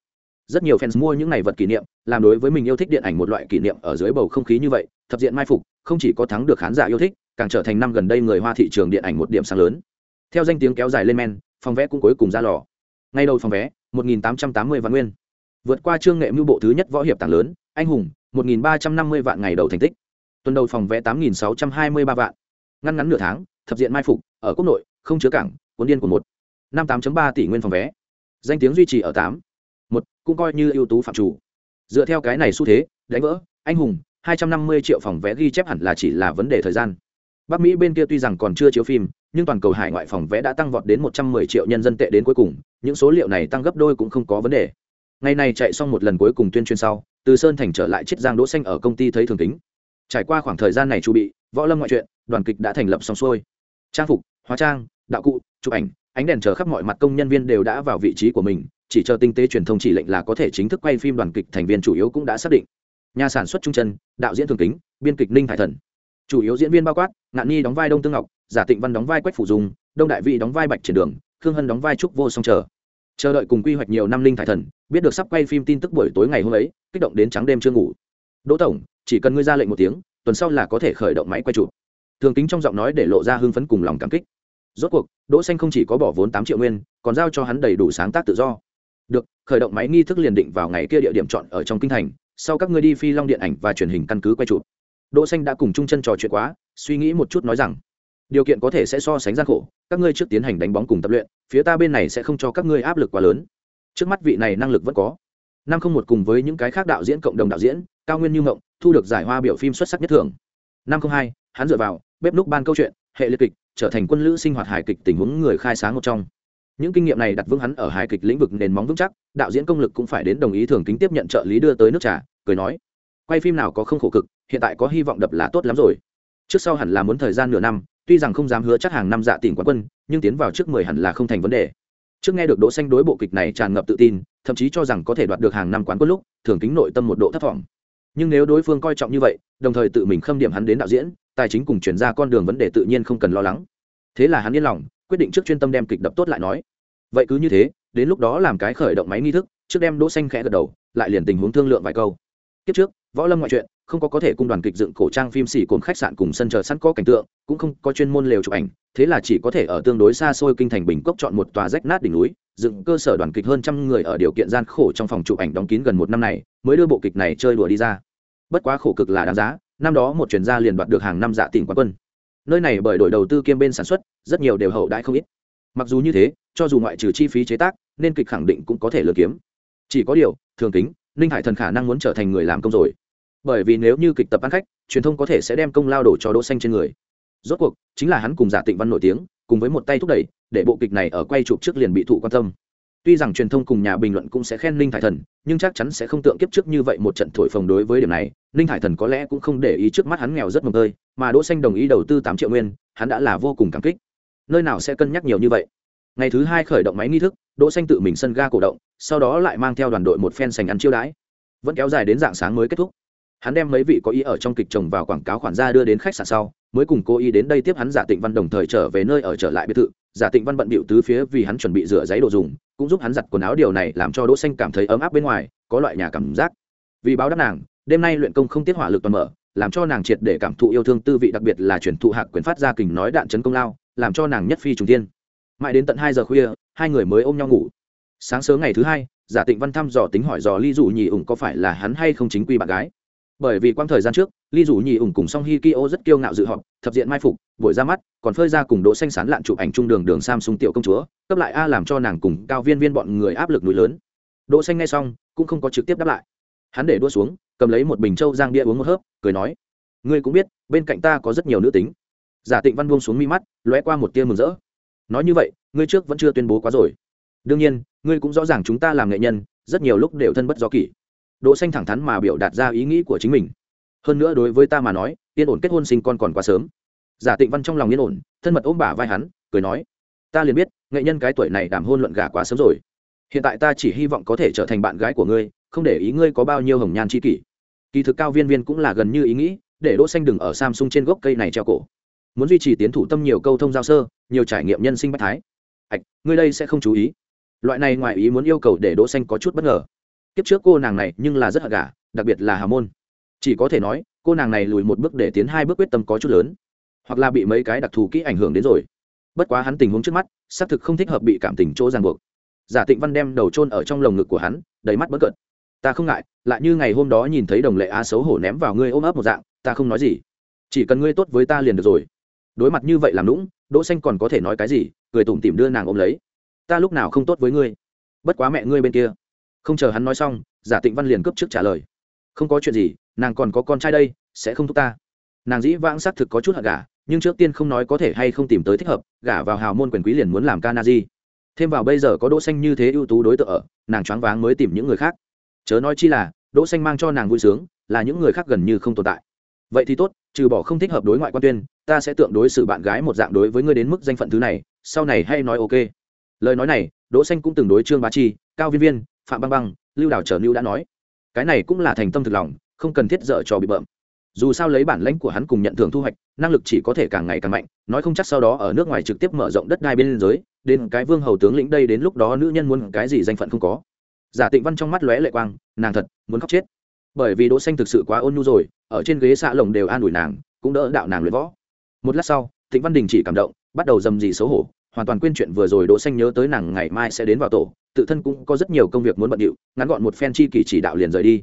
Rất nhiều fans mua những ngày vật kỷ niệm, làm đối với mình yêu thích điện ảnh một loại kỷ niệm ở dưới bầu không khí như vậy, thập diện mai phục không chỉ có thắng được khán giả yêu thích, càng trở thành năm gần đây người hoa thị trường điện ảnh một điểm sáng lớn. Theo danh tiếng kéo dài lên men, phòng vẽ cũng cuối cùng ra lò. Ngay đầu phòng vé 1.880 vạn nguyên. Vượt qua trương nghệ mưu bộ thứ nhất võ hiệp tảng lớn, anh hùng 1.350 vạn ngày đầu thành tích. Tuần đầu phòng vé 8.623 vạn. Ngăn ngắn nửa tháng, thập diện mai phục, ở quốc nội, không chứa cảng, cuốn điên của một. Năm 8.3 tỷ nguyên phòng vé. Danh tiếng duy trì ở tám. Một, cũng coi như ưu tú phạm chủ. Dựa theo cái này xu thế, đánh vỡ, anh hùng 250 triệu phòng vé ghi chép hẳn là chỉ là vấn đề thời gian. Bắc mỹ bên kia tuy rằng còn chưa chiếu phim, nhưng toàn cầu hải ngoại phòng vé đã tăng vọt đến 110 triệu nhân dân tệ đến cuối cùng, những số liệu này tăng gấp đôi cũng không có vấn đề. Ngày này chạy xong một lần cuối cùng tuyên truyền sau, từ sơn thành trở lại chiết giang đỗ xanh ở công ty thấy thường tính. trải qua khoảng thời gian này chu bị, võ lâm ngoại truyện, đoàn kịch đã thành lập xong xuôi. Trang phục, hóa trang, đạo cụ, chụp ảnh, ánh đèn chờ khắp mọi mặt công nhân viên đều đã vào vị trí của mình, chỉ chờ tinh tế truyền thông chỉ lệnh là có thể chính thức quay phim đoàn kịch thành viên chủ yếu cũng đã xác định nhà sản xuất trung Trần, đạo diễn thường kính biên kịch ninh hải thần. Chủ yếu diễn viên bao quát ngạn nhi đóng vai đông tương ngọc giả tịnh văn đóng vai quách phủ dùng đông đại vị đóng vai bạch triển đường khương hân đóng vai trúc vô song chờ. Chờ đợi cùng quy hoạch nhiều năm linh thải thần biết được sắp quay phim tin tức buổi tối ngày hôm ấy kích động đến trắng đêm chưa ngủ. Đỗ tổng chỉ cần ngươi ra lệnh một tiếng tuần sau là có thể khởi động máy quay chụp. Thường kính trong giọng nói để lộ ra hưng phấn cùng lòng cảm kích. Rốt cuộc đỗ xanh không chỉ có bỏ vốn tám triệu nguyên còn giao cho hắn đầy đủ sáng tác tự do. Được khởi động máy nghi thức liền định vào ngày kia địa điểm chọn ở trong kinh thành sau các ngươi đi phi long điện ảnh và truyền hình căn cứ quay chụp. Đỗ xanh đã cùng trung chân trò chuyện quá, suy nghĩ một chút nói rằng, điều kiện có thể sẽ so sánh gian khổ, các ngươi trước tiến hành đánh bóng cùng tập luyện, phía ta bên này sẽ không cho các ngươi áp lực quá lớn. Trước mắt vị này năng lực vẫn có. Năm không một cùng với những cái khác đạo diễn cộng đồng đạo diễn, cao nguyên như mộng, thu được giải hoa biểu phim xuất sắc nhất thường năm không hai, hắn dựa vào, bếp núc ban câu chuyện, hệ liệt kịch, trở thành quân lữ sinh hoạt hài kịch tình huống người khai sáng một trong những kinh nghiệm này đặt vững hắn ở hài kịch lĩnh vực nền móng vững chắc, đạo diễn công lực cũng phải đến đồng ý thường kính tiếp nhận trợ lý đưa tới nước trà, cười nói, quay phim nào có không khổ cực, hiện tại có hy vọng đập là tốt lắm rồi. Trước sau hẳn là muốn thời gian nửa năm, tuy rằng không dám hứa chắc hàng năm dạ tỉnh quán quân, nhưng tiến vào trước mười hẳn là không thành vấn đề. Trước nghe được đỗ xanh đối bộ kịch này tràn ngập tự tin, thậm chí cho rằng có thể đoạt được hàng năm quán quân lúc, thường kính nội tâm một độ thất vọng nhưng nếu đối phương coi trọng như vậy, đồng thời tự mình khâm điểm hắn đến đạo diễn, tài chính cùng chuyển ra con đường vấn đề tự nhiên không cần lo lắng. Thế là hắn yên lòng quyết định trước chuyên tâm đem kịch đập tốt lại nói. Vậy cứ như thế, đến lúc đó làm cái khởi động máy nghi thức, trước đem đỗ xanh khẽ gật đầu, lại liền tình huống thương lượng vài câu. Kiếp trước, võ lâm ngoại truyện không có có thể cung đoàn kịch dựng cổ trang phim xỉ cồn khách sạn cùng sân chờ sẵn có cảnh tượng, cũng không có chuyên môn lều chụp ảnh, thế là chỉ có thể ở tương đối xa xôi kinh thành bình cốc chọn một tòa rách nát đỉnh núi, dựng cơ sở đoàn kịch hơn trăm người ở điều kiện gian khổ trong phòng chụp ảnh đóng kín gần một năm này, mới đưa bộ kịch này chơi đùa đi ra. Bất quá khổ cực là đáng giá, năm đó một chuyên gia liền đoạt được hàng năm dạ tỉnh quán quân. Nơi này bởi đổi đầu tư kiêm bên sản xuất rất nhiều đều hậu đãi không ít. Mặc dù như thế, cho dù ngoại trừ chi phí chế tác, nên kịch khẳng định cũng có thể lừa kiếm. Chỉ có điều, thường kính, ninh hải thần khả năng muốn trở thành người làm công rồi. Bởi vì nếu như kịch tập ăn khách, truyền thông có thể sẽ đem công lao đổ cho đỗ xanh trên người. Rốt cuộc, chính là hắn cùng giả tịnh văn nổi tiếng, cùng với một tay thúc đẩy, để bộ kịch này ở quay chụp trước liền bị thụ quan tâm. Tuy rằng truyền thông cùng nhà bình luận cũng sẽ khen ninh thải thần, nhưng chắc chắn sẽ không tượng kiếp trước như vậy một trận thổi phồng đối với điểm này. Ninh thải thần có lẽ cũng không để ý trước mắt hắn nghèo rất mồm tơi, mà đỗ xanh đồng ý đầu tư tám triệu nguyên, hắn đã là vô cùng cảm kích nơi nào sẽ cân nhắc nhiều như vậy? Ngày thứ hai khởi động máy nghi thức, đỗ xanh tự mình sân ga cổ động, sau đó lại mang theo đoàn đội một phen sành ăn chiêu đãi. Vẫn kéo dài đến dạng sáng mới kết thúc. Hắn đem mấy vị có ý ở trong kịch trồng vào quảng cáo khoản ra đưa đến khách sạn sau, mới cùng cô ý đến đây tiếp hắn giả tịnh văn đồng thời trở về nơi ở trở lại biệt thự. Giả tịnh văn bận bịu tứ phía vì hắn chuẩn bị rửa giấy đồ dùng, cũng giúp hắn giặt quần áo, điều này làm cho đỗ xanh cảm thấy ấm áp bên ngoài, có loại nhà cảm giác. Vì báo đáp nàng, đêm nay luyện công không tiết hỏa lực toàn mở, làm cho nàng triệt để cảm thụ yêu thương tư vị, đặc biệt là truyền thụ hạc quyền phát ra kình nói đạn chấn công lao làm cho nàng nhất phi trùng tiên mãi đến tận hai giờ khuya, hai người mới ôm nhau ngủ. Sáng sớm ngày thứ hai, giả tịnh văn thăm dò tính hỏi dò ly dụ nhì ủng có phải là hắn hay không chính quy bạn gái. Bởi vì quang thời gian trước, ly dụ nhì ủng cùng song hi ki ô rất kiêu ngạo dự họp, thập diện mai phục, buổi ra mắt, còn phơi ra cùng đỗ xanh sán lạn chụp ảnh chung đường đường samsung tiểu công chúa, cấp lại a làm cho nàng cùng cao viên viên bọn người áp lực núi lớn. Đỗ xanh nghe xong, cũng không có trực tiếp đáp lại. Hắn để đua xuống, cầm lấy một bình châu giang bia uống một hớp, cười nói, ngươi cũng biết, bên cạnh ta có rất nhiều nữ tính giả tịnh văn buông xuống mi mắt, lóe qua một tia mừng rỡ. Nói như vậy, ngươi trước vẫn chưa tuyên bố quá rồi. Đương nhiên, ngươi cũng rõ ràng chúng ta làm nghệ nhân, rất nhiều lúc đều thân bất do kỷ. Đỗ xanh thẳng thắn mà biểu đạt ra ý nghĩ của chính mình. Hơn nữa đối với ta mà nói, yên ổn kết hôn sinh con còn quá sớm. Giả tịnh văn trong lòng yên ổn, thân mật ôm bả vai hắn, cười nói, ta liền biết, nghệ nhân cái tuổi này đảm hôn luận gả quá sớm rồi. Hiện tại ta chỉ hy vọng có thể trở thành bạn gái của ngươi, không để ý ngươi có bao nhiêu hồng nhan chi kỷ. Kỳ thực cao viên viên cũng là gần như ý nghĩ, để đỗ xanh đừng ở samsung trên gốc cây này treo cổ muốn duy trì tiến thủ tâm nhiều câu thông giao sơ, nhiều trải nghiệm nhân sinh bách thái. Ạch, ngươi đây sẽ không chú ý. Loại này ngoài ý muốn yêu cầu để đỗ xanh có chút bất ngờ. Kiếp trước cô nàng này nhưng là rất hận gả đặc biệt là hà môn. Chỉ có thể nói, cô nàng này lùi một bước để tiến hai bước quyết tâm có chút lớn. Hoặc là bị mấy cái đặc thù kỹ ảnh hưởng đến rồi. Bất quá hắn tình huống trước mắt, xác thực không thích hợp bị cảm tình chỗ ràng buộc. Giả tịnh văn đem đầu trôn ở trong lồng ngực của hắn, đầy mắt bất cợt. Ta không ngại, lại như ngày hôm đó nhìn thấy đồng lệ á xấu hổ ném vào ngươi ôm ấp một dạng, ta không nói gì. Chỉ cần ngươi tốt với ta liền được rồi đối mặt như vậy làm lũng đỗ xanh còn có thể nói cái gì? Cười tủm tỉm đưa nàng ôm lấy. Ta lúc nào không tốt với ngươi? Bất quá mẹ ngươi bên kia. Không chờ hắn nói xong, giả tịnh văn liền cướp trước trả lời. Không có chuyện gì, nàng còn có con trai đây, sẽ không thúc ta. Nàng dĩ vãng xác thực có chút hận gả, nhưng trước tiên không nói có thể hay không tìm tới thích hợp, gả vào hào môn quyền quý liền muốn làm ca na di. Thêm vào bây giờ có đỗ xanh như thế ưu tú đối tượng ở, nàng choáng váng mới tìm những người khác. Chớ nói chi là, đỗ xanh mang cho nàng vui sướng, là những người khác gần như không tồn tại. Vậy thì tốt, trừ bỏ không thích hợp đối ngoại quan tuyên ta sẽ tượng đối xử bạn gái một dạng đối với ngươi đến mức danh phận thứ này, sau này hay nói ok. Lời nói này, đỗ xanh cũng từng đối trương bá chi, cao viên viên, phạm băng băng, lưu đào trở lưu đã nói. Cái này cũng là thành tâm thực lòng, không cần thiết dở trò bị bợm. Dù sao lấy bản lãnh của hắn cùng nhận thưởng thu hoạch, năng lực chỉ có thể càng ngày càng mạnh, nói không chắc sau đó ở nước ngoài trực tiếp mở rộng đất đai bên giới, đến cái vương hầu tướng lĩnh đây đến lúc đó nữ nhân muốn cái gì danh phận không có. Giả tịnh văn trong mắt lóe lệ quang, nàng thật muốn khóc chết. Bởi vì đỗ xanh thực sự quá ôn nhu rồi, ở trên ghế xạ lồng đều an ủi nàng, cũng đỡ đạo nàng luyện võ một lát sau, Thịnh văn đình chỉ cảm động, bắt đầu dầm gì xấu hổ, hoàn toàn quên chuyện vừa rồi đỗ xanh nhớ tới nàng ngày mai sẽ đến vào tổ, tự thân cũng có rất nhiều công việc muốn bận điệu, ngắn gọn một phen chi kỳ chỉ đạo liền rời đi.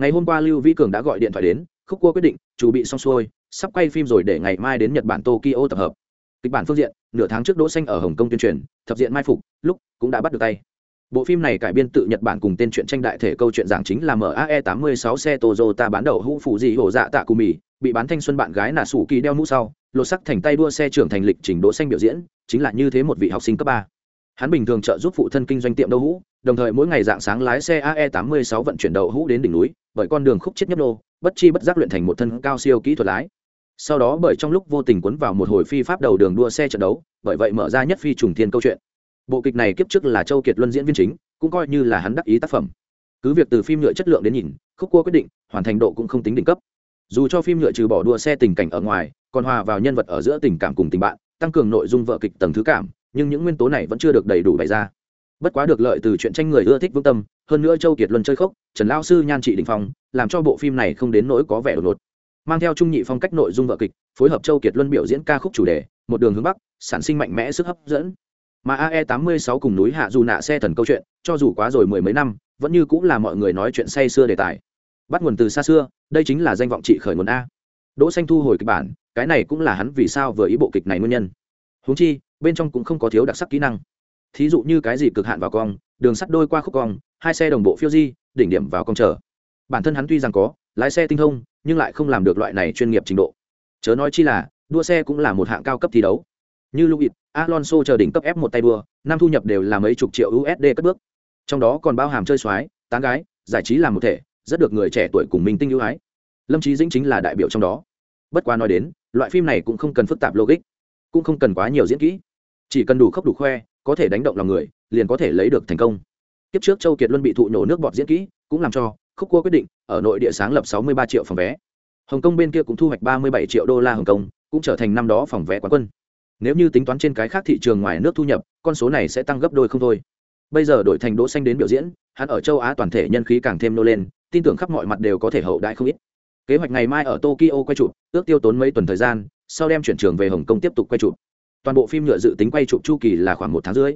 Ngày hôm qua lưu vĩ cường đã gọi điện thoại đến, khúc cua quyết định chuẩn bị xong xuôi, sắp quay phim rồi để ngày mai đến nhật bản tokyo tập hợp. Kịch bản phương diện, nửa tháng trước đỗ xanh ở hồng kông tuyên truyền, thập diện mai phục, lúc cũng đã bắt được tay. Bộ phim này cải biên tự nhật bản cùng tên truyện tranh đại thể câu chuyện giảng chính là MAE 86 xe Toyota bán đầu hũ phụ gì hổ dạ tạ cù mì bị bán thanh xuân bạn gái nà sủ kỳ đeo mũ sau, lột sắc thành tay đua xe trưởng thành lịch trình đỗ xanh biểu diễn, chính là như thế một vị học sinh cấp ba. Hắn bình thường trợ giúp phụ thân kinh doanh tiệm đậu hũ, đồng thời mỗi ngày dạng sáng lái xe ae 86 vận chuyển đậu hũ đến đỉnh núi, bởi con đường khúc chết nhấp nô, bất chi bất giác luyện thành một thân cao siêu kỹ thuật lái. Sau đó bởi trong lúc vô tình cuốn vào một hồi phi pháp đầu đường đua xe trận đấu, bởi vậy mở ra nhất phi trùng thiên câu chuyện. Bộ kịch này kiếp trước là châu kiệt luân diễn viên chính, cũng coi như là hắn đắc ý tác phẩm. Cứ việc từ phim nhựa chất lượng đến nhìn, khúc cua quyết định, hoàn thành độ cũng không tính đỉnh cấp dù cho phim nhựa trừ bỏ đua xe tình cảnh ở ngoài, còn hòa vào nhân vật ở giữa tình cảm cùng tình bạn, tăng cường nội dung vợ kịch tầng thứ cảm, nhưng những nguyên tố này vẫn chưa được đầy đủ bày ra. Bất quá được lợi từ chuyện tranh người ưa thích vững tâm, hơn nữa châu kiệt luân chơi khốc, trần lao sư nhan trị đình phong, làm cho bộ phim này không đến nỗi có vẻ đột ngột. Mang theo trung nhị phong cách nội dung vợ kịch, phối hợp châu kiệt luân biểu diễn ca khúc chủ đề, một đường hướng bắc, sản sinh mạnh mẽ sức hấp dẫn. Mà ae 86 cùng núi hạ dù nạ xe thần câu chuyện, cho dù quá rồi mười mấy năm, vẫn như cũng là mọi người nói chuyện say xưa đề tài bắt nguồn từ xa xưa đây chính là danh vọng trị khởi nguồn a. Đỗ xanh thu hồi kịch bản cái này cũng là hắn vì sao vừa ý bộ kịch này nguyên nhân. Huống chi bên trong cũng không có thiếu đặc sắc kỹ năng. Thí dụ như cái gì cực hạn vào cong đường sắt đôi qua khúc cong hai xe đồng bộ phiêu di đỉnh điểm vào cong chờ. Bản thân hắn tuy rằng có lái xe tinh thông nhưng lại không làm được loại này chuyên nghiệp trình độ. Chớ nói chi là đua xe cũng là một hạng cao cấp thi đấu. Như Louis Alonso chờ đỉnh cấp F một tay đua, năm thu nhập đều là mấy chục triệu USD cất bước. Trong đó còn bao hàm chơi xoái, tán gái, giải trí làm một thể, rất được người trẻ tuổi cùng mình tinh ưu ái. Lâm Chí Dĩnh chính là đại biểu trong đó. Bất quá nói đến, loại phim này cũng không cần phức tạp logic, cũng không cần quá nhiều diễn kỹ, chỉ cần đủ khốc đủ khoe, có thể đánh động lòng người, liền có thể lấy được thành công. Kiếp trước Châu Kiệt Luân bị thụ nổ nước bọt diễn kỹ, cũng làm cho khúc cua quyết định ở nội địa sáng lập 63 triệu phòng vé. Hồng Kông bên kia cũng thu hoạch 37 triệu đô la Hồng Kông, cũng trở thành năm đó phòng vé quán quân nếu như tính toán trên cái khác thị trường ngoài nước thu nhập con số này sẽ tăng gấp đôi không thôi bây giờ đổi thành đỗ xanh đến biểu diễn hắn ở châu á toàn thể nhân khí càng thêm nô lên tin tưởng khắp mọi mặt đều có thể hậu đại không ít. Kế hoạch ngày mai ở tokyo quay chụp, ước tiêu tốn mấy tuần thời gian, sau đem chuyển trường về hồng kông tiếp tục quay chụp. Toàn bộ phim nhựa dự tính quay chụp chu kỳ là khoảng một tháng rưỡi.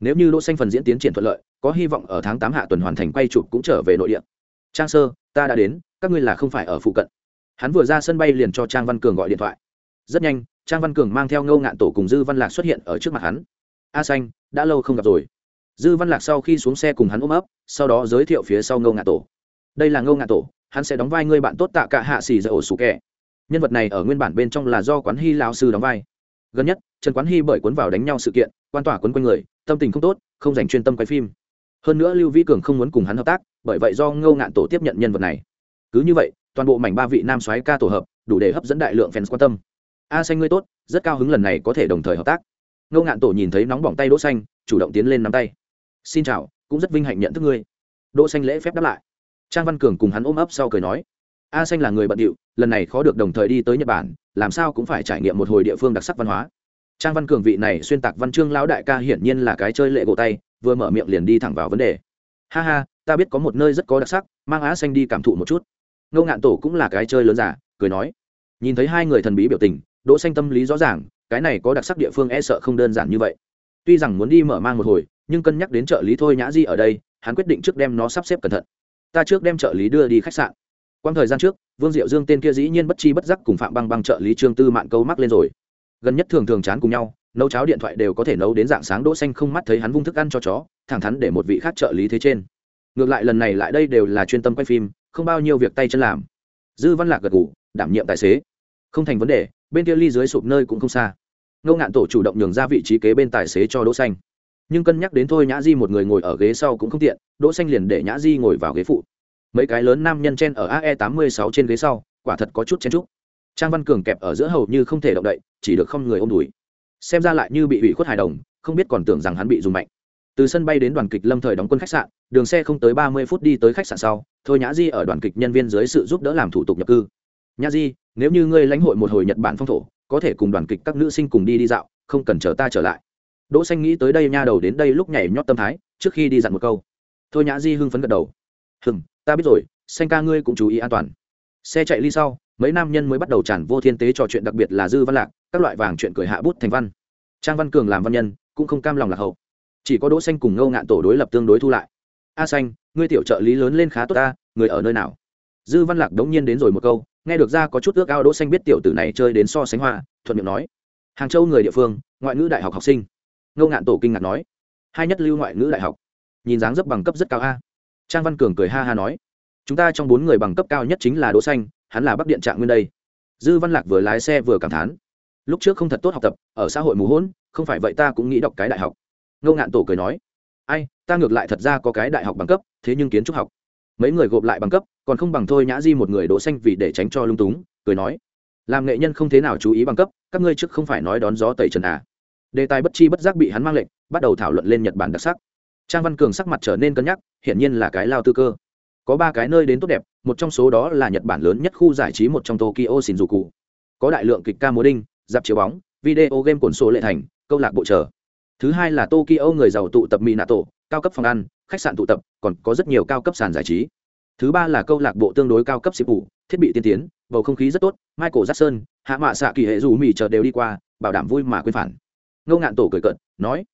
Nếu như lỗ xanh phần diễn tiến triển thuận lợi, có hy vọng ở tháng tám hạ tuần hoàn thành quay chụp cũng trở về nội địa. Trang sơ, ta đã đến, các ngươi là không phải ở phụ cận. Hắn vừa ra sân bay liền cho trang văn cường gọi điện thoại. Rất nhanh, trang văn cường mang theo ngâu ngạn tổ cùng dư văn lạc xuất hiện ở trước mặt hắn. A xanh, đã lâu không gặp rồi. Dư văn lạc sau khi xuống xe cùng hắn ôm ấp, sau đó giới thiệu phía sau ngâu ngạn tổ đây là ngâu ngạn tổ, hắn sẽ đóng vai người bạn tốt tạ cả hạ xì dạy ổ sủ kẻ. Nhân vật này ở nguyên bản bên trong là do quán hy lao sư đóng vai. Gần nhất, trần quán hy bởi cuốn vào đánh nhau sự kiện, quan tỏa quấn quanh người, tâm tình không tốt, không dành chuyên tâm quay phim. Hơn nữa lưu vĩ cường không muốn cùng hắn hợp tác, bởi vậy do ngâu ngạn tổ tiếp nhận nhân vật này. Cứ như vậy, toàn bộ mảnh ba vị nam soái ca tổ hợp, đủ để hấp dẫn đại lượng fans quan tâm. A xanh ngươi tốt, rất cao hứng lần này có thể đồng thời hợp tác. Ngô ngạn tổ nhìn thấy nóng bỏng tay đỗ xanh, chủ động tiến lên nắm tay. Xin chào, cũng rất vinh hạnh nhận thức ngươi. Đỗ xanh lễ phép đáp lại trang văn cường cùng hắn ôm ấp sau cười nói, a xanh là người bận điệu, lần này khó được đồng thời đi tới nhật bản, làm sao cũng phải trải nghiệm một hồi địa phương đặc sắc văn hóa. Trang văn cường vị này xuyên tạc văn chương lão đại ca hiển nhiên là cái chơi lệ gỗ tay, vừa mở miệng liền đi thẳng vào vấn đề. Ha ha, ta biết có một nơi rất có đặc sắc, mang á xanh đi cảm thụ một chút. Ngô ngạn tổ cũng là cái chơi lớn giả, cười nói, nhìn thấy hai người thần bí biểu tình, đỗ xanh tâm lý rõ ràng, cái này có đặc sắc địa phương e sợ không đơn giản như vậy. Tuy rằng muốn đi mở mang một hồi, nhưng cân nhắc đến trợ lý thôi nhã di ở đây, hắn quyết định trước đem nó sắp xếp cẩn thận ta trước đem trợ lý đưa đi khách sạn. Quang thời gian trước vương diệu dương tên kia dĩ nhiên bất chi bất giác cùng phạm băng băng trợ lý trương tư mạn câu mắc lên rồi. Gần nhất thường thường chán cùng nhau nấu cháo điện thoại đều có thể nấu đến dạng sáng đỗ xanh không mắt thấy hắn vung thức ăn cho chó thẳng thắn để một vị khác trợ lý thế trên. Ngược lại lần này lại đây đều là chuyên tâm quay phim không bao nhiêu việc tay chân làm. Dư văn lạc gật gù, đảm nhiệm tài xế. Không thành vấn đề bên kia ly dưới sụp nơi cũng không xa. Ngô ngạn tổ chủ động nhường ra vị trí kế bên tài xế cho đỗ xanh nhưng cân nhắc đến thôi nhã di một người ngồi ở ghế sau cũng không tiện, đỗ xanh liền để nhã di ngồi vào ghế phụ. Mấy cái lớn nam nhân trên ở ae 86 trên ghế sau, quả thật có chút chen chúc. Trang văn cường kẹp ở giữa hầu như không thể động đậy, chỉ được không người ôm đùi. Xem ra lại như bị ủy khuất hài đồng, không biết còn tưởng rằng hắn bị dùng mạnh. Từ sân bay đến đoàn kịch lâm thời đóng quân khách sạn, đường xe không tới ba mươi phút đi tới khách sạn sau, thôi nhã di ở đoàn kịch nhân viên dưới sự giúp đỡ làm thủ tục nhập cư. Nhã di, nếu như ngươi lãnh hội một hồi nhật bản phong thổ, có thể cùng đoàn kịch các nữ sinh cùng đi đi dạo, không cần chờ ta trở lại đỗ xanh nghĩ tới đây nha đầu đến đây lúc nhảy nhót tâm thái, trước khi đi dặn một câu. Thôi nhã di hưng phấn gật đầu. Hừm, ta biết rồi, xanh ca ngươi cũng chú ý an toàn. Xe chạy ly sau, mấy nam nhân mới bắt đầu tràn vô thiên tế trò chuyện đặc biệt là dư văn lạc, các loại vàng chuyện cười hạ bút thành văn. Trang văn cường làm văn nhân, cũng không cam lòng lạc hậu. Chỉ có đỗ xanh cùng ngâu ngạn tổ đối lập tương đối thu lại. A xanh, ngươi tiểu trợ lý lớn lên khá tốt ta, người ở nơi nào? Dư văn lạc đống nhiên đến rồi một câu, nghe được ra có chút ước ao đỗ xanh biết tiểu tử này chơi đến so sánh hoa, thuận miệng nói. Hàng châu người địa phương, ngoại ngữ đại học học sinh ngô ngạn tổ kinh ngạc nói, hai nhất lưu ngoại ngữ đại học, nhìn dáng dấp bằng cấp rất cao a. Trang văn cường cười ha ha nói, chúng ta trong bốn người bằng cấp cao nhất chính là đỗ xanh, hắn là bắc điện trạng nguyên đây. Dư văn lạc vừa lái xe vừa cảm thán, lúc trước không thật tốt học tập, ở xã hội mù hỗn, không phải vậy ta cũng nghĩ đọc cái đại học. Ngô ngạn tổ cười nói, ai, ta ngược lại thật ra có cái đại học bằng cấp, thế nhưng kiến trúc học. Mấy người gộp lại bằng cấp, còn không bằng thôi nhã di một người đỗ xanh vì để tránh cho lung túng, cười nói, làm nghệ nhân không thế nào chú ý bằng cấp, các ngươi trước không phải nói đón gió tẩy trần à đề tài bất chi bất giác bị hắn mang lệnh, bắt đầu thảo luận lên nhật bản đặc sắc. Trang văn cường sắc mặt trở nên cân nhắc, hiển nhiên là cái lao tư cơ. Có ba cái nơi đến tốt đẹp, một trong số đó là nhật bản lớn nhất khu giải trí một trong tokyo shinjuku. Có đại lượng kịch ca múa đinh, dạp chiếu bóng, video game cồn số lệ thành, câu lạc bộ trở thứ hai là tokyo người giàu tụ tập mỹ nạ tổ cao cấp phòng ăn, khách sạn tụ tập, còn có rất nhiều cao cấp sàn giải trí. Thứ ba là câu lạc bộ tương đối cao cấp xịp vụ thiết bị tiên tiến, bầu không khí rất tốt, michael jackson hạ mạ xạ kỳ hệ dù mỹ chờ đều đi qua, bảo đảm vui mà quên phản ngô ngạn tổ cười cận nói,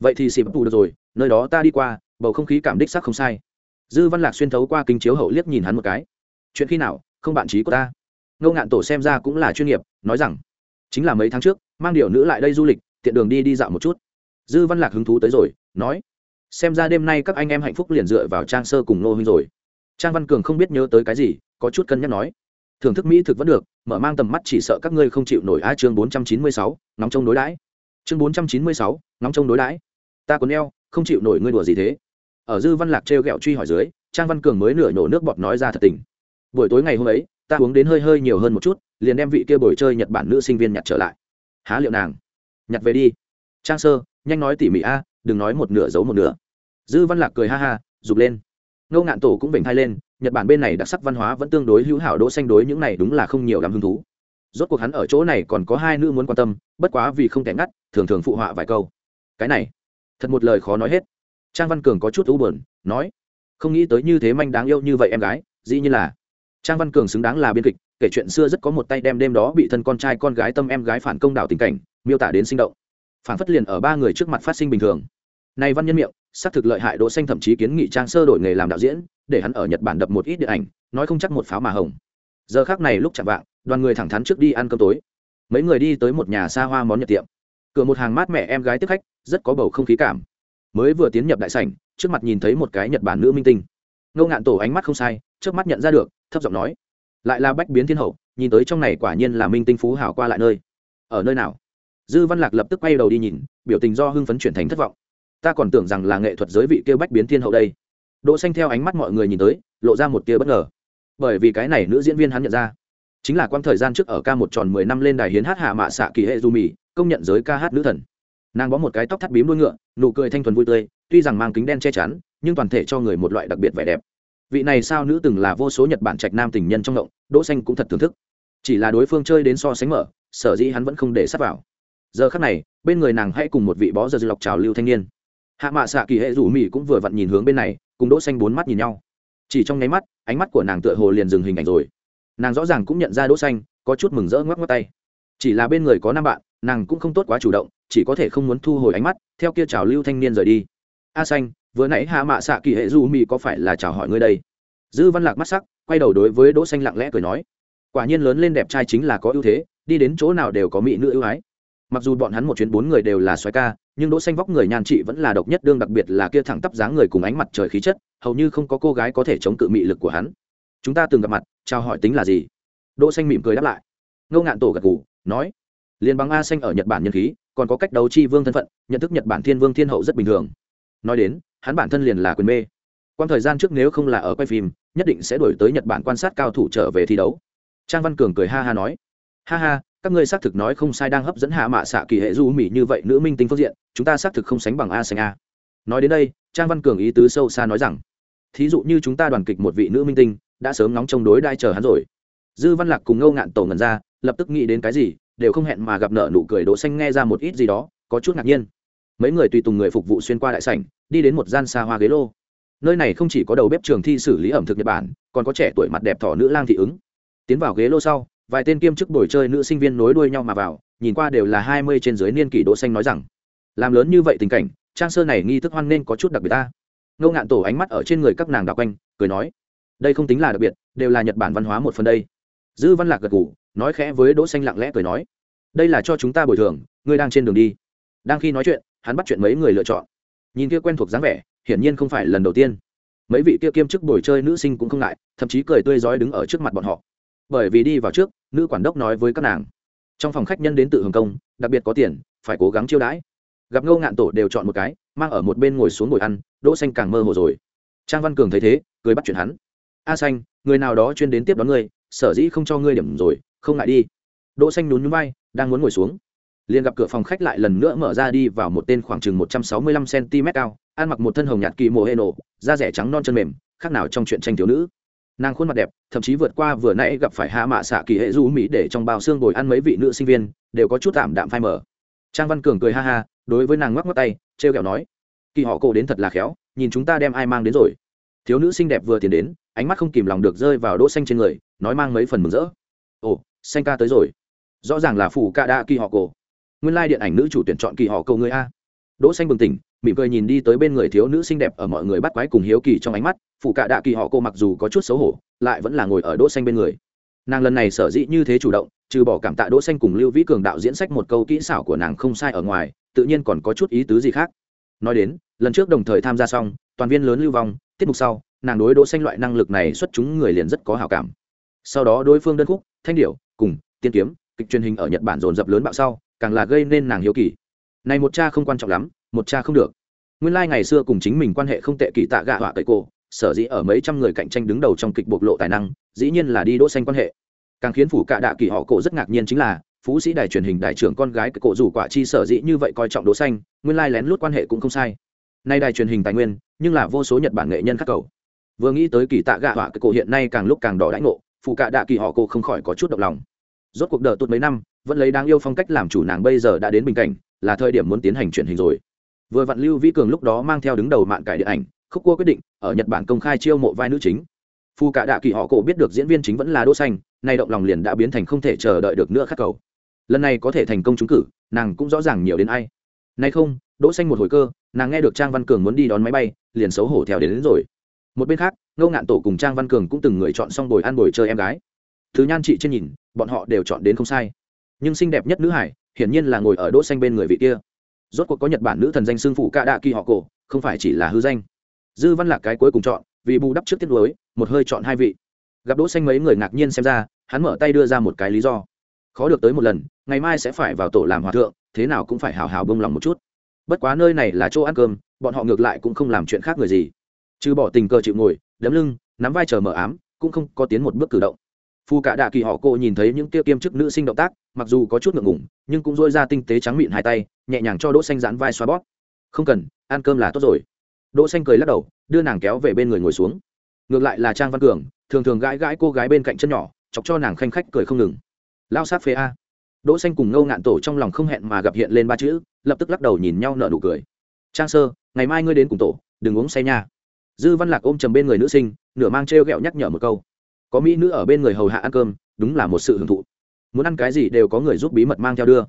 vậy thì xịp vụ được rồi, nơi đó ta đi qua, bầu không khí cảm đích sắc không sai. Dư văn lạc xuyên thấu qua kinh chiếu hậu liếc nhìn hắn một cái. Chuyện khi nào, không bạn trí của ta? Ngô ngạn tổ xem ra cũng là chuyên nghiệp, nói rằng, chính là mấy tháng trước, mang điều nữ lại đây du lịch, tiện đường đi đi dạo một chút. Dư văn lạc hứng thú tới rồi, nói, xem ra đêm nay các anh em hạnh phúc liền dựa vào trang sơ cùng nô huynh rồi. Trang văn cường không biết nhớ tới cái gì, có chút cân nhắc nói, thưởng thức mỹ thực vẫn được, mở mang tầm mắt chỉ sợ các ngươi không chịu nổi a chương bốn trăm chín mươi sáu, nóng trông đối đãi chương bốn trăm chín mươi sáu nóng trông đối đãi. Ta còn eo, không chịu nổi ngươi đùa gì thế. Ở dư văn lạc treo gẹo truy hỏi dưới, trang văn cường mới nửa nhổ nước bọt nói ra thật tình. Buổi tối ngày hôm ấy, ta uống đến hơi hơi nhiều hơn một chút, liền đem vị kia buổi chơi nhật bản nữ sinh viên nhặt trở lại. Há liệu nàng? Nhặt về đi. Trang sơ, nhanh nói tỉ mỉ a, đừng nói một nửa giấu một nửa. Dư văn lạc cười ha ha, rụt lên. Ngô ngạn tổ cũng vểnh thai lên, nhật bản bên này đặc sắc văn hóa vẫn tương đối hữu hảo đỗ xanh đối những này đúng là không nhiều lắm hứng thú rốt cuộc hắn ở chỗ này còn có hai nữ muốn quan tâm, bất quá vì không thể ngắt, thường thường phụ họa vài câu. Cái này, thật một lời khó nói hết. Trang văn cường có chút u buồn, nói, không nghĩ tới như thế manh đáng yêu như vậy em gái, dĩ như là. Trang văn cường xứng đáng là biên kịch, kể chuyện xưa rất có một tay đem đêm đó bị thân con trai con gái tâm em gái phản công đảo tình cảnh, miêu tả đến sinh động. Phản phất liền ở ba người trước mặt phát sinh bình thường. Này văn nhân miệng, xác thực lợi hại đỗ xanh thậm chí kiến nghị trang sơ đổi nghề làm đạo diễn, để hắn ở nhật bản đập một ít điện ảnh, nói không chắc một pháo mà hồng. Giờ khắc này lúc chạm vạng đoàn người thẳng thắn trước đi ăn cơm tối. Mấy người đi tới một nhà xa hoa món nhật tiệm. Cửa một hàng mát mẹ em gái tiếp khách, rất có bầu không khí cảm. Mới vừa tiến nhập đại sảnh, trước mặt nhìn thấy một cái nhật bản nữ minh tinh. Ngô ngạn tổ ánh mắt không sai trước mắt nhận ra được, thấp giọng nói, lại là bách biến thiên hậu, nhìn tới trong này quả nhiên là minh tinh phú hảo qua lại nơi. Ở nơi nào? Dư văn lạc lập tức quay đầu đi nhìn, biểu tình do hưng phấn chuyển thành thất vọng. Ta còn tưởng rằng là nghệ thuật giới vị kêu bách biến thiên hậu đây. Đỗ xanh theo ánh mắt mọi người nhìn tới, lộ ra một tia bất ngờ. Bởi vì cái này nữ diễn viên hắn nhận ra chính là quãng thời gian trước ở ca một tròn mười năm lên đài hiến hát hạ mạ xạ kỳ hệ du mì, công nhận giới ca hát nữ thần. Nàng bó một cái tóc thắt bím đuôi ngựa, nụ cười thanh thuần vui tươi, tuy rằng mang kính đen che chắn, nhưng toàn thể cho người một loại đặc biệt vẻ đẹp. Vị này sao nữ từng là vô số nhật bản trạch nam tình nhân trong động, đỗ xanh cũng thật thưởng thức. Chỉ là đối phương chơi đến so sánh mở, sở dĩ hắn vẫn không để sát vào. Giờ khắc này, bên người nàng hãy cùng một vị bó giờ dư lọc trào lưu thanh niên. Hạ mạ xạ kỳ hệ rủ mỹ cũng vừa vặn nhìn hướng bên này, cùng đỗ xanh bốn mắt nhìn nhau. Chỉ trong nháy mắt, ánh mắt của nàng tựa hồ liền dừng hình ảnh rồi nàng rõ ràng cũng nhận ra đỗ xanh, có chút mừng rỡ ngoắc ngoắc tay. Chỉ là bên người có năm bạn, nàng cũng không tốt quá chủ động, chỉ có thể không muốn thu hồi ánh mắt, theo kia chào lưu thanh niên rời đi. A xanh, vừa nãy hạ mạ xạ kỳ hệ du mỹ có phải là chào hỏi ngươi đây? Dư văn lạc mắt sắc, quay đầu đối với đỗ xanh lặng lẽ cười nói, quả nhiên lớn lên đẹp trai chính là có ưu thế, đi đến chỗ nào đều có mỹ nữ ưu ái. Mặc dù bọn hắn một chuyến bốn người đều là xoáy ca, nhưng đỗ xanh vóc người nhàn trị vẫn là độc nhất đương đặc biệt là kia thẳng tắp dáng người cùng ánh mặt trời khí chất, hầu như không có cô gái có thể chống cự mị lực của hắn chúng ta từng gặp mặt, chào hỏi tính là gì? Đỗ xanh mỉm cười đáp lại. Ngô ngạn tổ gật gù, nói, liên bang a xanh ở nhật bản nhân khí, còn có cách đấu chi vương thân phận, nhận thức nhật bản thiên vương thiên hậu rất bình thường. Nói đến, hắn bản thân liền là quyền mê. Quan thời gian trước nếu không là ở quay phim, nhất định sẽ đổi tới nhật bản quan sát cao thủ trở về thi đấu. Trang văn cường cười ha ha nói, ha ha, các ngươi xác thực nói không sai đang hấp dẫn hạ mạ xạ kỳ hệ du mỹ như vậy nữ minh tinh phương diện, chúng ta xác thực không sánh bằng a xanh a. Nói đến đây, trang văn cường ý tứ sâu xa nói rằng, thí dụ như chúng ta đoàn kịch một vị nữ minh tinh đã sớm nóng trông đối đai chờ hắn rồi. Dư văn lạc cùng ngâu ngạn tổ ngần ra, lập tức nghĩ đến cái gì, đều không hẹn mà gặp nợ nụ cười đỗ xanh nghe ra một ít gì đó, có chút ngạc nhiên. Mấy người tùy tùng người phục vụ xuyên qua đại sảnh, đi đến một gian xa hoa ghế lô. Nơi này không chỉ có đầu bếp trường thi xử lý ẩm thực nhật bản, còn có trẻ tuổi mặt đẹp thỏ nữ lang thị ứng. Tiến vào ghế lô sau, vài tên kiêm chức buổi chơi nữ sinh viên nối đuôi nhau mà vào, nhìn qua đều là hai mươi trên dưới niên kỷ đỗ xanh nói rằng, làm lớn như vậy tình cảnh, trang sơ này nghi thức hoan nên có chút đặc biệt ta. Ngô ngạn tổ ánh mắt ở trên người các nàng đảo quanh, cười nói đây không tính là đặc biệt, đều là nhật bản văn hóa một phần đây. Dư văn lạc gật gù, nói khẽ với đỗ xanh lặng lẽ cười nói, đây là cho chúng ta bồi thường, ngươi đang trên đường đi. Đang khi nói chuyện, hắn bắt chuyện mấy người lựa chọn. Nhìn kia quen thuộc dáng vẻ, hiển nhiên không phải lần đầu tiên. Mấy vị kia kiêm chức bồi chơi nữ sinh cũng không ngại, thậm chí cười tươi rói đứng ở trước mặt bọn họ. Bởi vì đi vào trước, nữ quản đốc nói với các nàng, trong phòng khách nhân đến từ hồng công, đặc biệt có tiền, phải cố gắng chiêu đãi. Gặp ngô ngạn tổ đều chọn một cái, mang ở một bên ngồi xuống ngồi ăn, đỗ xanh càng mơ hồ rồi. Trang văn cường thấy thế, cười bắt chuyện hắn a xanh, người nào đó chuyên đến tiếp đón ngươi, sở dĩ không cho ngươi điểm rồi, không ngại đi. Đỗ xanh nhún nhún vai, đang muốn ngồi xuống. Liền gặp cửa phòng khách lại lần nữa mở ra đi vào một tên khoảng chừng 165 cm cao, ăn mặc một thân hồng nhạt kỳ mồ hê nổ da rẻ trắng non chân mềm, khác nào trong chuyện tranh thiếu nữ. Nàng khuôn mặt đẹp, thậm chí vượt qua vừa nãy gặp phải hạ mạ xạ kỳ hệ du mỹ để trong bao xương bồi ăn mấy vị nữ sinh viên, đều có chút tạm đạm phai mở trang văn cường cười ha ha, đối với nàng ngoắc ngoắc tay treo kẹo nói, kỳ họ cổ đến thật là khéo, nhìn chúng ta đem ai mang đến rồi. Thiếu nữ xinh đẹp vừa tiến đến ánh mắt không kìm lòng được rơi vào đỗ xanh trên người, nói mang mấy phần mừng rỡ. Ồ, xanh ca tới rồi. Rõ ràng là phủ ca đa kỳ họ cổ. Nguyên lai điện ảnh nữ chủ tuyển chọn kỳ họ cổ người a. Đỗ xanh bừng tỉnh, mỉm cười nhìn đi tới bên người thiếu nữ xinh đẹp ở mọi người bắt quái cùng hiếu kỳ trong ánh mắt. Phụ cả đạ kỳ họ cô mặc dù có chút xấu hổ, lại vẫn là ngồi ở đỗ xanh bên người. Nàng lần này sở dĩ như thế chủ động, trừ bỏ cảm tạ đỗ xanh cùng lưu vĩ cường đạo diễn sách một câu kỹ xảo của nàng không sai ở ngoài, tự nhiên còn có chút ý tứ gì khác. Nói đến, lần trước đồng thời tham gia xong, toàn viên lớn lưu vong, tiết mục sau nàng đối đỗ xanh loại năng lực này xuất chúng người liền rất có hảo cảm. Sau đó đối phương đơn khúc, thanh điệu cùng, tiên kiếm, kịch truyền hình ở nhật bản dồn dập lớn bạo sau, càng là gây nên nàng hiếu kỳ. Này một cha không quan trọng lắm, một cha không được. Nguyên lai ngày xưa cùng chính mình quan hệ không tệ kỳ tạ gạ họa cậy cổ, sở dĩ ở mấy trăm người cạnh tranh đứng đầu trong kịch bộc lộ tài năng, dĩ nhiên là đi đỗ xanh quan hệ. Càng khiến phủ cạ đạ kỳ họ cổ rất ngạc nhiên chính là, phú sĩ đài truyền hình đại trưởng con gái cổ dù quả chi sở dĩ như vậy coi trọng đỗ xanh, nguyên lai lén lút quan hệ cũng không sai. Nay đài truyền hình tài nguyên, nhưng là vô số nhật bản nghệ nhân khắc cầu vừa nghĩ tới kỳ tạ gạ họa cái cổ hiện nay càng lúc càng đỏ đãi ngộ phụ cạ đạ kỳ họ cô không khỏi có chút động lòng. Rốt cuộc đợi tốt mấy năm vẫn lấy đáng yêu phong cách làm chủ nàng bây giờ đã đến bình cảnh là thời điểm muốn tiến hành chuyển hình rồi. Vừa vặn lưu vĩ cường lúc đó mang theo đứng đầu mạng cải điện ảnh khúc cua quyết định ở nhật bản công khai chiêu mộ vai nữ chính. Phụ cả đạ kỳ họ cổ biết được diễn viên chính vẫn là đỗ xanh nay động lòng liền đã biến thành không thể chờ đợi được nữa khắc cầu. Lần này có thể thành công trúng cử nàng cũng rõ ràng nhiều đến ai. Nay không đỗ xanh một hồi cơ nàng nghe được trang văn cường muốn đi đón máy bay liền xấu hổ theo đến, đến rồi một bên khác, ngô ngạn tổ cùng trang văn cường cũng từng người chọn xong bồi ăn bồi chơi em gái. Thứ nhan chị trên nhìn, bọn họ đều chọn đến không sai. Nhưng xinh đẹp nhất nữ hải, hiển nhiên là ngồi ở đỗ xanh bên người vị kia. Rốt cuộc có nhật bản nữ thần danh xương phụ cạ đạ kỳ họ cổ, không phải chỉ là hư danh. Dư văn lạc cái cuối cùng chọn, vì bù đắp trước tiết lối, một hơi chọn hai vị. Gặp đỗ xanh mấy người ngạc nhiên xem ra, hắn mở tay đưa ra một cái lý do. Khó được tới một lần, ngày mai sẽ phải vào tổ làm hòa thượng, thế nào cũng phải hào hào bông lòng một chút. Bất quá nơi này là chỗ ăn cơm, bọn họ ngược lại cũng không làm chuyện khác người gì trừ bỏ tình cờ chịu ngồi, đấm lưng, nắm vai chờ mở ám, cũng không có tiến một bước cử động. Phu cả đạ kỳ họ cô nhìn thấy những tiêu kiêm chức nữ sinh động tác, mặc dù có chút ngượng ngủng nhưng cũng dôi ra tinh tế trắng mịn hai tay, nhẹ nhàng cho đỗ xanh giãn vai xoa bóp. Không cần, ăn cơm là tốt rồi. Đỗ xanh cười lắc đầu, đưa nàng kéo về bên người ngồi xuống. Ngược lại là trang văn cường, thường thường gãi gãi cô gái bên cạnh chân nhỏ, chọc cho nàng khanh khách cười không ngừng. Lao sát phê a. Đỗ xanh cùng ngâu ngạn tổ trong lòng không hẹn mà gặp hiện lên ba chữ, lập tức lắc đầu nhìn nhau nở nụ cười. Trang sơ, ngày mai ngươi đến cùng tổ, đừng uống say nha dư văn lạc ôm chầm bên người nữ sinh, nửa mang treo o nhắc nhở một câu. Có mỹ nữ ở bên người hầu hạ ăn cơm, đúng là một sự hưởng thụ. Muốn ăn cái gì đều có người giúp bí mật mang theo đưa.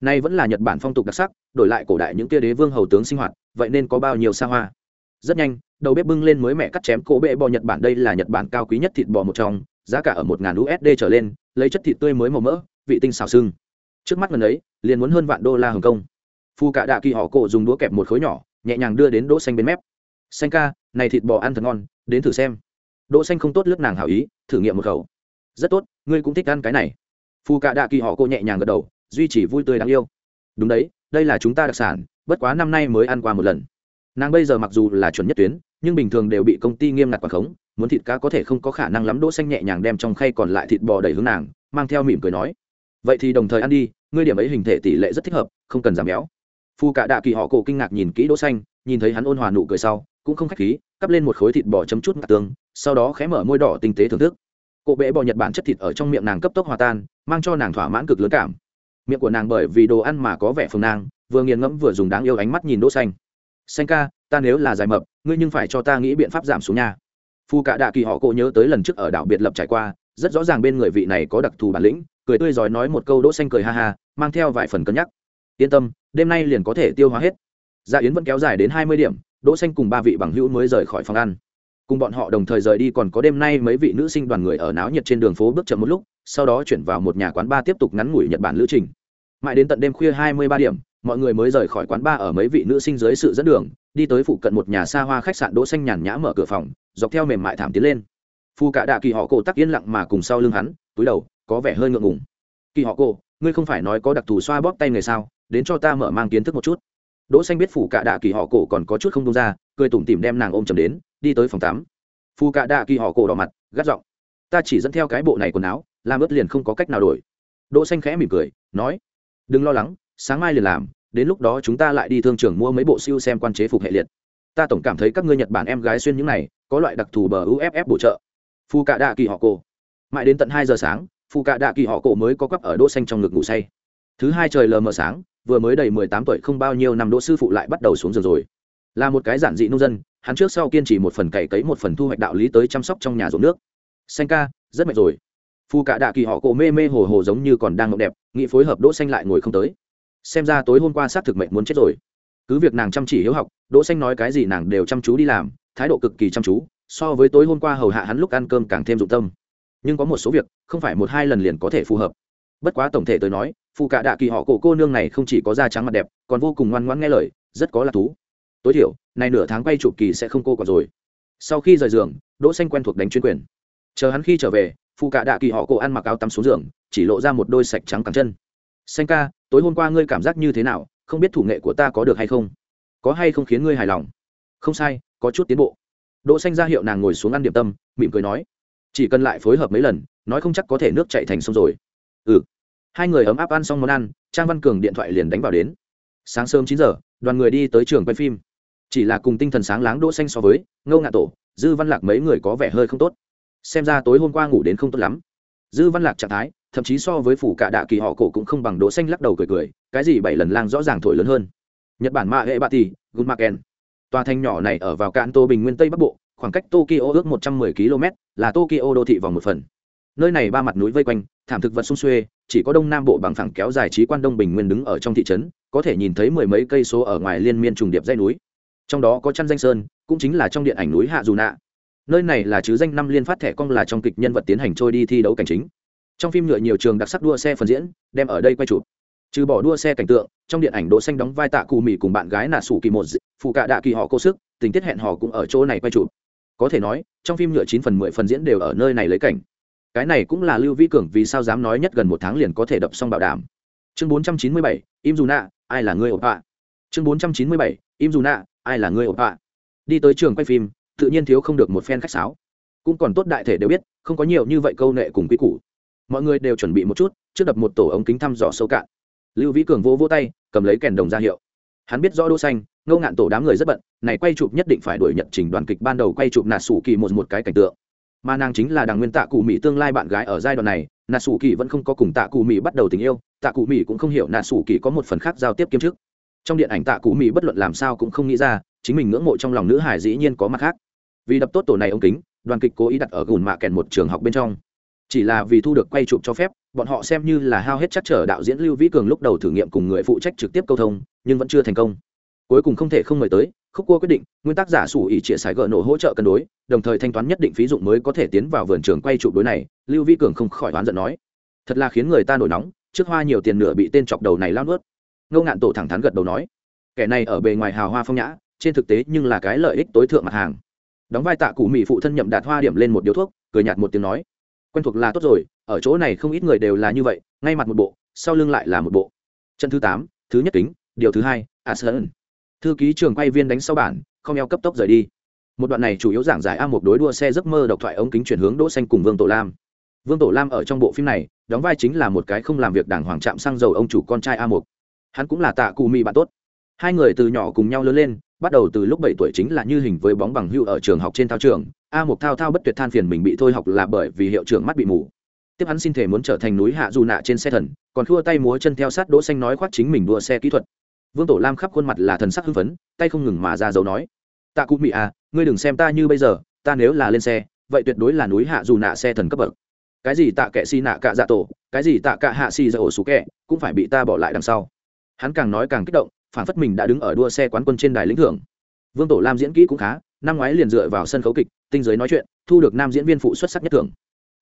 Nay vẫn là nhật bản phong tục đặc sắc, đổi lại cổ đại những tia đế vương hầu tướng sinh hoạt, vậy nên có bao nhiêu xa hoa. Rất nhanh, đầu bếp bưng lên mới mẹ cắt chém cỗ bệ bò nhật bản, đây là nhật bản cao quý nhất thịt bò một trong, giá cả ở một ngàn usd trở lên, lấy chất thịt tươi mới màu mỡ, vị tinh xào sưng. Trước mắt gần ấy, liền muốn hơn vạn đô la hồng kông. Phu cả đạ kỳ họ cổ dùng đũa kẹp một khối nhỏ, nhẹ nhàng đưa đến đỗ xanh bên mép xanh ca, này thịt bò ăn thật ngon, đến thử xem. Đỗ xanh không tốt lướt nàng hảo ý, thử nghiệm một khẩu. Rất tốt, ngươi cũng thích ăn cái này. Phu cạ đạ kỳ họ cô nhẹ nhàng gật đầu, duy trì vui tươi đáng yêu. Đúng đấy, đây là chúng ta đặc sản, bất quá năm nay mới ăn qua một lần. Nàng bây giờ mặc dù là chuẩn nhất tuyến, nhưng bình thường đều bị công ty nghiêm ngặt quản khống, muốn thịt cá có thể không có khả năng lắm, đỗ xanh nhẹ nhàng đem trong khay còn lại thịt bò đầy hướng nàng, mang theo mỉm cười nói. Vậy thì đồng thời ăn đi, ngươi điểm ấy hình thể tỷ lệ rất thích hợp, không cần giảm béo. Phu cả đạ kỳ họ cổ kinh ngạc nhìn kỹ đỗ xanh, nhìn thấy hắn ôn hòa nụ cười sau cũng không khách khí, cắp lên một khối thịt bò chấm chút ngạt tương, sau đó khẽ mở môi đỏ tinh tế thưởng thức. Cổ bệ bò nhật bản chất thịt ở trong miệng nàng cấp tốc hòa tan, mang cho nàng thỏa mãn cực lớn cảm. Miệng của nàng bởi vì đồ ăn mà có vẻ phồng nang vừa nghiền ngẫm vừa dùng đáng yêu ánh mắt nhìn đỗ xanh. Xanh ca, ta nếu là dài mập, ngươi nhưng phải cho ta nghĩ biện pháp giảm xuống nha. Phu cả đạ kỳ họ cô nhớ tới lần trước ở đảo biệt lập trải qua, rất rõ ràng bên người vị này có đặc thù bản lĩnh, cười tươi giỏi nói một câu đỗ xanh cười ha ha, mang theo vài phần cân nhắc. Yên tâm, đêm nay liền có thể tiêu hóa hết. Gia yến vẫn kéo dài đến hai mươi điểm đỗ xanh cùng ba vị bằng hữu mới rời khỏi phòng ăn. Cùng bọn họ đồng thời rời đi còn có đêm nay mấy vị nữ sinh đoàn người ở náo nhiệt trên đường phố bước chậm một lúc, sau đó chuyển vào một nhà quán ba tiếp tục ngắn ngủi nhật bản lữ trình. Mãi đến tận đêm khuya hai mươi ba điểm, mọi người mới rời khỏi quán ba ở mấy vị nữ sinh dưới sự dẫn đường, đi tới phụ cận một nhà xa hoa khách sạn đỗ xanh nhàn nhã mở cửa phòng, dọc theo mềm mại thảm tiến lên. Phu cả đạ kỳ họ cổ tắc yên lặng mà cùng sau lưng hắn, túi đầu, có vẻ hơi ngượng ngùng. Kỳ họ cổ, ngươi không phải nói có đặc thù xoa bóp tay người sao? Đến cho ta mở mang kiến thức một chút đỗ xanh biết phủ cả đạ kỳ họ cổ còn có chút không đông ra, cười tủm tỉm đem nàng ôm chầm đến, đi tới phòng tắm. Phu cả đạ kỳ họ cổ đỏ mặt, gắt giọng, ta chỉ dẫn theo cái bộ này quần áo, làm ướt liền không có cách nào đổi. Đỗ xanh khẽ mỉm cười, nói, đừng lo lắng, sáng mai liền làm, đến lúc đó chúng ta lại đi thương trường mua mấy bộ siêu xem quan chế phục hệ liệt. Ta tổng cảm thấy các ngươi nhật bản em gái xuyên những này, có loại đặc thù bờ uff bổ trợ. Phu cạ đạ kỳ họ cổ, mãi đến tận hai giờ sáng phu cạ đạ kỳ họ cổ mới có quắp ở đỗ xanh trong ngực ngủ say. Thứ hai trời lờ mờ sáng vừa mới đầy mười tám tuổi không bao nhiêu năm đỗ sư phụ lại bắt đầu xuống giường rồi. Là một cái giản dị nông dân, hắn trước sau kiên trì một phần cày cấy một phần thu hoạch đạo lý tới chăm sóc trong nhà ruộng nước. Xanh ca, rất mệt rồi. Phu cạ đạ kỳ họ cổ mê mê hồ hồ giống như còn đang ngọc đẹp, nghĩ phối hợp đỗ xanh lại ngồi không tới. Xem ra tối hôm qua xác thực mệnh muốn chết rồi. Cứ việc nàng chăm chỉ hiếu học, đỗ xanh nói cái gì nàng đều chăm chú đi làm, thái độ cực kỳ chăm chú, so với tối hôm qua hầu hạ hắn lúc ăn cơm càng thêm dụng tâm. Nhưng có một số việc, không phải một hai lần liền có thể phù hợp. Bất quá tổng thể tôi nói phụ cả đạ kỳ họ cổ cô nương này không chỉ có da trắng mặt đẹp, còn vô cùng ngoan ngoãn nghe lời, rất có lạc thú. Tối thiểu này nửa tháng quay chụp kỳ sẽ không cô còn rồi. Sau khi rời giường, đỗ xanh quen thuộc đánh chuyên quyền. Chờ hắn khi trở về phụ cả đạ kỳ họ cổ ăn mặc áo tắm xuống giường, chỉ lộ ra một đôi sạch trắng cẳng chân. Xanh ca, tối hôm qua ngươi cảm giác như thế nào? Không biết thủ nghệ của ta có được hay không? Có hay không khiến ngươi hài lòng? Không sai, có chút tiến bộ. Đỗ xanh ra hiệu nàng ngồi xuống ăn điểm tâm, mỉm cười nói. Chỉ cần lại phối hợp mấy lần, nói không chắc có thể nước chảy thành sông rồi. Ừ hai người ấm áp ăn xong món ăn, trang văn cường điện thoại liền đánh vào đến. Sáng sớm chín giờ, đoàn người đi tới trường quay phim. Chỉ là cùng tinh thần sáng láng đỗ xanh so với ngâu ngạ tổ, dư văn lạc mấy người có vẻ hơi không tốt. Xem ra tối hôm qua ngủ đến không tốt lắm. Dư văn lạc trạng thái, thậm chí so với phủ cả đạ kỳ họ cổ cũng không bằng đỗ xanh lắc đầu cười cười, cái gì bảy lần lang rõ ràng thổi lớn hơn. Nhật bản ma hệ bạ tỷ gunmaken. Tòa thành nhỏ này ở vào cạn tô bình nguyên tây bắc bộ, khoảng cách tokyo ước 110 km là tokyo đô thị vòng một phần. Nơi này ba mặt núi vây quanh thảm thực vật sung xuê, chỉ có đông nam bộ bằng phẳng kéo dài trí quan đông bình nguyên đứng ở trong thị trấn, có thể nhìn thấy mười mấy cây số ở ngoài liên miên trùng điệp dãy núi. Trong đó có chăn danh sơn, cũng chính là trong điện ảnh núi hạ dù nạ. Nơi này là chứ danh năm liên phát thẻ cong là trong kịch nhân vật tiến hành trôi đi thi đấu cảnh chính. Trong phim nhựa nhiều trường đặc sắc đua xe phần diễn, đem ở đây quay chụp. Trừ bỏ đua xe cảnh tượng, trong điện ảnh đỗ xanh đóng vai tạ cù mì cùng bạn gái nà sủ kỳ một phụ cả đạ kỳ họ cô sức, tình tiết hẹn hò cũng ở chỗ này quay chụp. Có thể nói, trong phim nhựa chín phần mười phần diễn đều ở nơi này lấy cảnh cái này cũng là lưu vi cường vì sao dám nói nhất gần một tháng liền có thể đập xong bảo đảm. Chương bốn trăm chín mươi bảy, im dù nạ, ai là người ổn ạ chương bốn trăm chín mươi bảy, im dù nạ, ai là người ổn ạ đi tới trường quay phim, tự nhiên thiếu không được một phen khách sáo. Cũng còn tốt đại thể đều biết, không có nhiều như vậy câu nệ cùng quy củ. Mọi người đều chuẩn bị một chút, trước đập một tổ ống kính thăm dò sâu cạn. Lưu vĩ cường vô vô tay, cầm lấy kèn đồng ra hiệu. Hắn biết rõ đỗ xanh ngâu ngạn tổ đám người rất bận, này quay chụp nhất định phải đuổi nhận trình đoàn kịch ban đầu quay chụp nạt sủ kỳ một một cái cảnh tượng mà nàng chính là Đằng nguyên tạ cụ mỹ tương lai bạn gái ở giai đoạn này, nà sủ kỳ vẫn không có cùng tạ cụ mỹ bắt đầu tình yêu, tạ cụ mỹ cũng không hiểu nà sủ kỳ có một phần khác giao tiếp kiếm trước trong điện ảnh tạ cụ mỹ bất luận làm sao cũng không nghĩ ra, chính mình ngưỡng mộ trong lòng nữ hải dĩ nhiên có mặt khác. Vì đập tốt tổ này ông kính, đoàn kịch cố ý đặt ở gùn mạ kèn một trường học bên trong. Chỉ là vì thu được quay chụp cho phép, bọn họ xem như là hao hết chắc trở đạo diễn lưu vĩ cường lúc đầu thử nghiệm cùng người phụ trách trực tiếp câu thông, nhưng vẫn chưa thành công. Cuối cùng không thể không mời tới khúc cua quyết định, nguyên tắc giả sủ ỉ trịa sải gỡ nổ hỗ trợ cân đối, đồng thời thanh toán nhất định phí dụng mới có thể tiến vào vườn trường quay trụ đối này, lưu Vi cường không khỏi oán giận nói. Thật là khiến người ta nổi nóng, trước hoa nhiều tiền nửa bị tên chọc đầu này lao nuốt. Ngô ngạn tổ thẳng thắn gật đầu nói, kẻ này ở bề ngoài hào hoa phong nhã, trên thực tế nhưng là cái lợi ích tối thượng mặt hàng. Đóng vai tạ cụ mỹ phụ thân nhậm đạt hoa điểm lên một điếu thuốc, cười nhạt một tiếng nói, quen thuộc là tốt rồi, ở chỗ này không ít người đều là như vậy, ngay mặt một bộ, sau lưng lại là một bộ. Chân thứ tám, thứ nhất kính, điều thứ hai a sơn thư ký trường quay viên đánh sau bản, không eo cấp tốc rời đi. Một đoạn này chủ yếu giảng giải a một đối đua xe giấc mơ độc thoại ống kính chuyển hướng đỗ xanh cùng vương tổ lam. Vương tổ lam ở trong bộ phim này, đóng vai chính là một cái không làm việc đảng hoàng trạm xăng dầu ông chủ con trai a một hắn cũng là tạ cù mỹ bạn tốt. Hai người từ nhỏ cùng nhau lớn lên, bắt đầu từ lúc bảy tuổi chính là như hình với bóng bằng hưu ở trường học trên thao trường. A một thao thao bất tuyệt than phiền mình bị thôi học là bởi vì hiệu trưởng mắt bị mù. Tiếp hắn xin thể muốn trở thành núi hạ dù nạ trên xe thần, còn khua tay múa chân theo sát đỗ xanh nói khoác chính mình đua xe kỹ thuật vương tổ lam khắp khuôn mặt là thần sắc hưng phấn, tay không ngừng mà ra dấu nói. Tạ cụ Mị à ngươi đừng xem ta như bây giờ, ta nếu là lên xe, vậy tuyệt đối là núi hạ dù nạ xe thần cấp bậc. Cái gì tạ kệ si nạ cạ dạ tổ, cái gì tạ cạ hạ si dạ ổ xú kẹ cũng phải bị ta bỏ lại đằng sau. Hắn càng nói càng kích động, phản phất mình đã đứng ở đua xe quán quân trên đài lĩnh thưởng. Vương tổ lam diễn kỹ cũng khá, năm ngoái liền dựa vào sân khấu kịch, tinh giới nói chuyện, thu được nam diễn viên phụ xuất sắc nhất thưởng.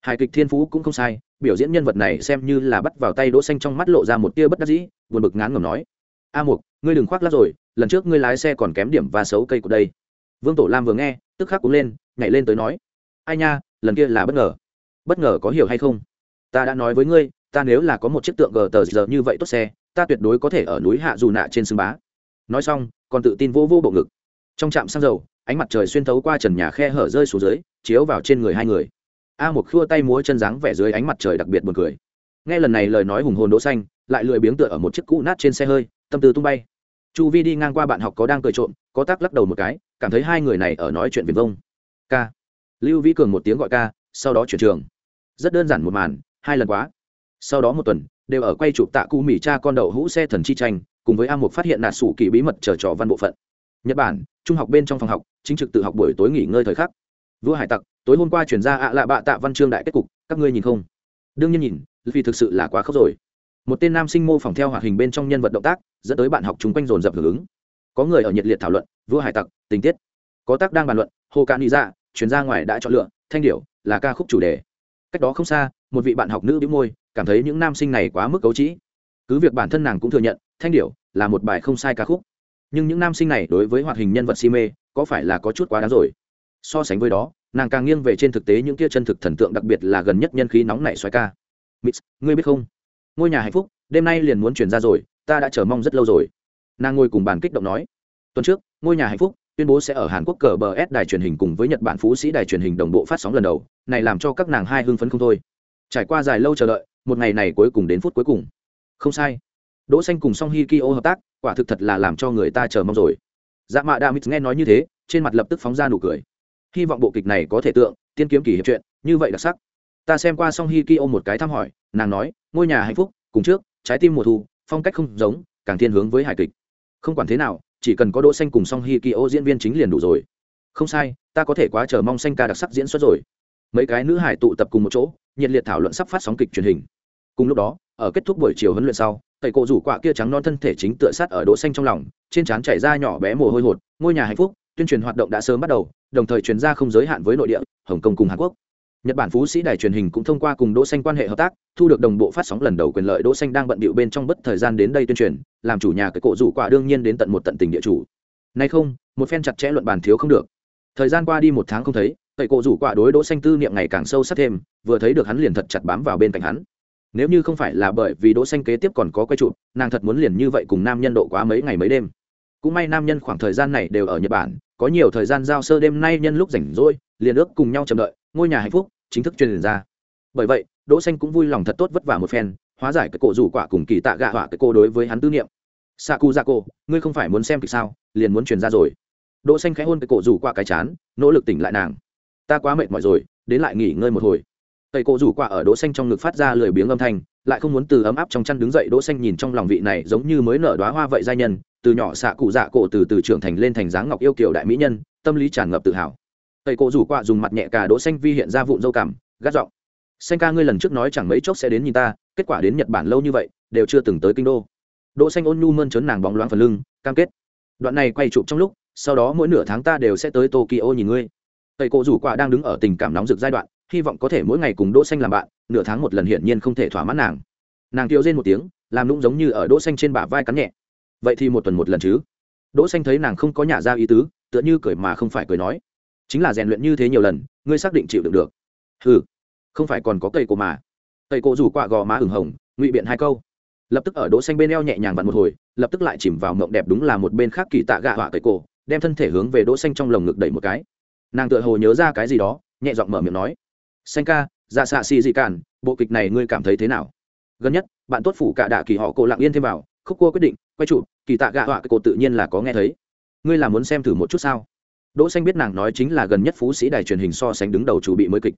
Hài kịch thiên phú cũng không sai, biểu diễn nhân vật này xem như là bắt vào tay đỗ xanh trong mắt lộ ra một tia bất đắc dĩ, buồn bực ngán ngẩm nói a mục, ngươi đừng khoác lác rồi, lần trước ngươi lái xe còn kém điểm và xấu cây của đây. Vương tổ lam vừa nghe, tức khắc cũng lên, nhảy lên tới nói, ai nha, lần kia là bất ngờ. Bất ngờ có hiểu hay không? Ta đã nói với ngươi, ta nếu là có một chiếc tượng gờ tờ giờ như vậy tốt xe, ta tuyệt đối có thể ở núi hạ dù nạ trên sương bá. Nói xong, còn tự tin vô vô bộ ngực. Trong trạm xăng dầu, ánh mặt trời xuyên thấu qua trần nhà khe hở rơi xuống dưới, chiếu vào trên người hai người. A một khua tay múa chân dáng vẻ dưới ánh mặt trời đặc biệt buồn cười. Nghe lần này lời nói hùng hồn đỗ xanh, lại lười biếng tựa ở một chiếc cũ nát trên xe hơi tâm tư tung bay. Chu vi đi ngang qua bạn học có đang cười trộm, có tác lắc đầu một cái, cảm thấy hai người này ở nói chuyện viền vông. Ca. Lưu vĩ cường một tiếng gọi ca, sau đó chuyển trường. Rất đơn giản một màn, hai lần quá. Sau đó một tuần, đều ở quay chụp tạ cu mỹ cha con đậu hũ xe thần chi tranh, cùng với a mục phát hiện nạt sủ kỳ bí mật trở trò văn bộ phận. Nhật bản, trung học bên trong phòng học, chính trực tự học buổi tối nghỉ ngơi thời khắc. Vua hải tặc, tối hôm qua chuyển ra ạ lạ bạ tạ văn chương đại kết cục, các ngươi nhìn không? Đương nhiên nhìn, vì thực sự là quá khóc rồi một tên nam sinh mô phỏng theo hoạt hình bên trong nhân vật động tác, dẫn tới bạn học chúng quanh dồn dập hưởng ứng. Có người ở nhiệt liệt thảo luận, vua hải tặc, tình tiết. Có tác đang bàn luận, hồ cạn đi ra dạ, chuyển ra ngoài đã chọn lựa, thanh điệu là ca khúc chủ đề. Cách đó không xa, một vị bạn học nữ bĩu môi, cảm thấy những nam sinh này quá mức cấu trĩ. Cứ việc bản thân nàng cũng thừa nhận, thanh điệu là một bài không sai ca khúc. Nhưng những nam sinh này đối với hoạt hình nhân vật si mê, có phải là có chút quá đáng rồi? So sánh với đó, nàng càng nghiêng về trên thực tế những kia chân thực thần tượng đặc biệt là gần nhất nhân khí nóng nảy xoáy ca. Mix, ngươi biết không? Ngôi nhà hạnh phúc, đêm nay liền muốn chuyển ra rồi, ta đã chờ mong rất lâu rồi. Nàng ngồi cùng bàn kích động nói. Tuần trước, ngôi nhà hạnh phúc tuyên bố sẽ ở hàn quốc cờ bờ s đài truyền hình cùng với nhật bản phú sĩ đài truyền hình đồng bộ phát sóng lần đầu, này làm cho các nàng hai hưng phấn không thôi. Trải qua dài lâu chờ đợi, một ngày này cuối cùng đến phút cuối cùng. Không sai. Đỗ xanh cùng song hi kyo hợp tác, quả thực thật là làm cho người ta chờ mong rồi. Dạ mạ đa mít nghe nói như thế, trên mặt lập tức phóng ra nụ cười. Hy vọng bộ kịch này có thể tượng, tiên kiếm kỳ hiệp chuyện như vậy đặc sắc ta xem qua song hi kyo một cái thăm hỏi, nàng nói, ngôi nhà hạnh phúc, cùng trước, trái tim mùa thu, phong cách không giống, càng thiên hướng với hài kịch. Không quản thế nào, chỉ cần có đỗ xanh cùng song hi kyo diễn viên chính liền đủ rồi. Không sai, ta có thể quá chờ mong xanh ca đặc sắc diễn xuất rồi. Mấy cái nữ hải tụ tập cùng một chỗ, nhiệt liệt thảo luận sắp phát sóng kịch truyền hình. Cùng lúc đó, ở kết thúc buổi chiều huấn luyện sau, tẩy cổ rủ quạ kia trắng non thân thể chính tựa sát ở đỗ xanh trong lòng, trên trán chảy ra nhỏ bé mồ hôi hột, ngôi nhà hạnh phúc, tuyên truyền hoạt động đã sớm bắt đầu, đồng thời truyền ra không giới hạn với nội địa, hồng kông cùng hàn quốc nhật bản phú sĩ đài truyền hình cũng thông qua cùng đỗ xanh quan hệ hợp tác, thu được đồng bộ phát sóng lần đầu quyền lợi đỗ xanh đang bận bịu bên trong bất thời gian đến đây tuyên truyền, làm chủ nhà cái cổ rủ quả đương nhiên đến tận một tận tình địa chủ. Nay không, một phen chặt chẽ luận bàn thiếu không được. Thời gian qua đi một tháng không thấy tẩy cổ rủ quả đối đỗ xanh tư niệm ngày càng sâu sắc thêm, vừa thấy được hắn liền thật chặt bám vào bên cạnh hắn. Nếu như không phải là bởi vì đỗ xanh kế tiếp còn có quay trụ nàng thật muốn liền như vậy cùng nam nhân độ quá mấy ngày mấy đêm. Cũng may nam nhân khoảng thời gian này đều ở nhật bản, có nhiều thời gian giao sơ đêm nay nhân lúc rảnh rỗi, liền ước cùng nhau chờ đợi ngôi nhà hạnh phúc chính thức truyền ra. Bởi vậy, đỗ xanh cũng vui lòng thật tốt vất vả một phen, hóa giải cái cổ rủ quả cùng kỳ tạ gạ họa cái cô đối với hắn tư niệm. Saku dạ cô ngươi không phải muốn xem kịch sao, liền muốn truyền ra rồi. Đỗ xanh khẽ hôn cái cổ rủ quả cái chán, nỗ lực tỉnh lại nàng. Ta quá mệt mỏi rồi, đến lại nghỉ ngơi một hồi. Tẩy cổ rủ quả ở đỗ xanh trong ngực phát ra lười biếng âm thanh, lại không muốn từ ấm áp trong chăn đứng dậy, đỗ xanh nhìn trong lòng vị này giống như mới nở đóa hoa vậy giai nhân, từ nhỏ xạ cụ dạ cổ từ từ trưởng thành lên thành dáng ngọc yêu kiều đại mỹ nhân, tâm lý tràn ngập tự hào tẩy cổ rủ quả dùng mặt nhẹ cả đỗ xanh vi hiện ra vụn dâu cảm, gắt giọng. Xanh ca ngươi lần trước nói chẳng mấy chốc sẽ đến nhìn ta, kết quả đến nhật bản lâu như vậy, đều chưa từng tới kinh đô. Đỗ xanh ôn nhu mơn trớn nàng bóng loáng phần lưng, cam kết. Đoạn này quay chụp trong lúc, sau đó mỗi nửa tháng ta đều sẽ tới tokyo nhìn ngươi. Tẩy cổ rủ quả đang đứng ở tình cảm nóng rực giai đoạn, hy vọng có thể mỗi ngày cùng đỗ xanh làm bạn, nửa tháng một lần hiển nhiên không thể thỏa mãn nàng. Nàng kêu rên một tiếng, làm nũng giống như ở đỗ xanh trên bả vai cắn nhẹ. Vậy thì một tuần một lần chứ? Đỗ xanh thấy nàng không có nhả ra ý tứ, tựa như cười mà không phải cười nói chính là rèn luyện như thế nhiều lần, ngươi xác định chịu đựng được. Hừ, không phải còn có cây cổ mà. Cây cổ rủ quạ gò má ửng hồng, ngụy biện hai câu. Lập tức ở đỗ xanh bên eo nhẹ nhàng vặn một hồi, lập tức lại chìm vào mộng đẹp đúng là một bên khác kỳ tạ gạ họa cây cổ, đem thân thể hướng về đỗ xanh trong lồng ngực đẩy một cái. Nàng tựa hồ nhớ ra cái gì đó, nhẹ giọng mở miệng nói. Xanh ca dạ xạ xì dị cản, bộ kịch này ngươi cảm thấy thế nào? Gần nhất, bạn tốt phủ cả đạ kỳ họ cổ lặng yên thêm vào, khúc cua quyết định, quay chụp, kỳ tạ gạ họa cây cổ tự nhiên là có nghe thấy. Ngươi là muốn xem thử một chút sao? Đỗ xanh biết nàng nói chính là gần nhất phú sĩ đài truyền hình so sánh đứng đầu chủ bị mới kịch.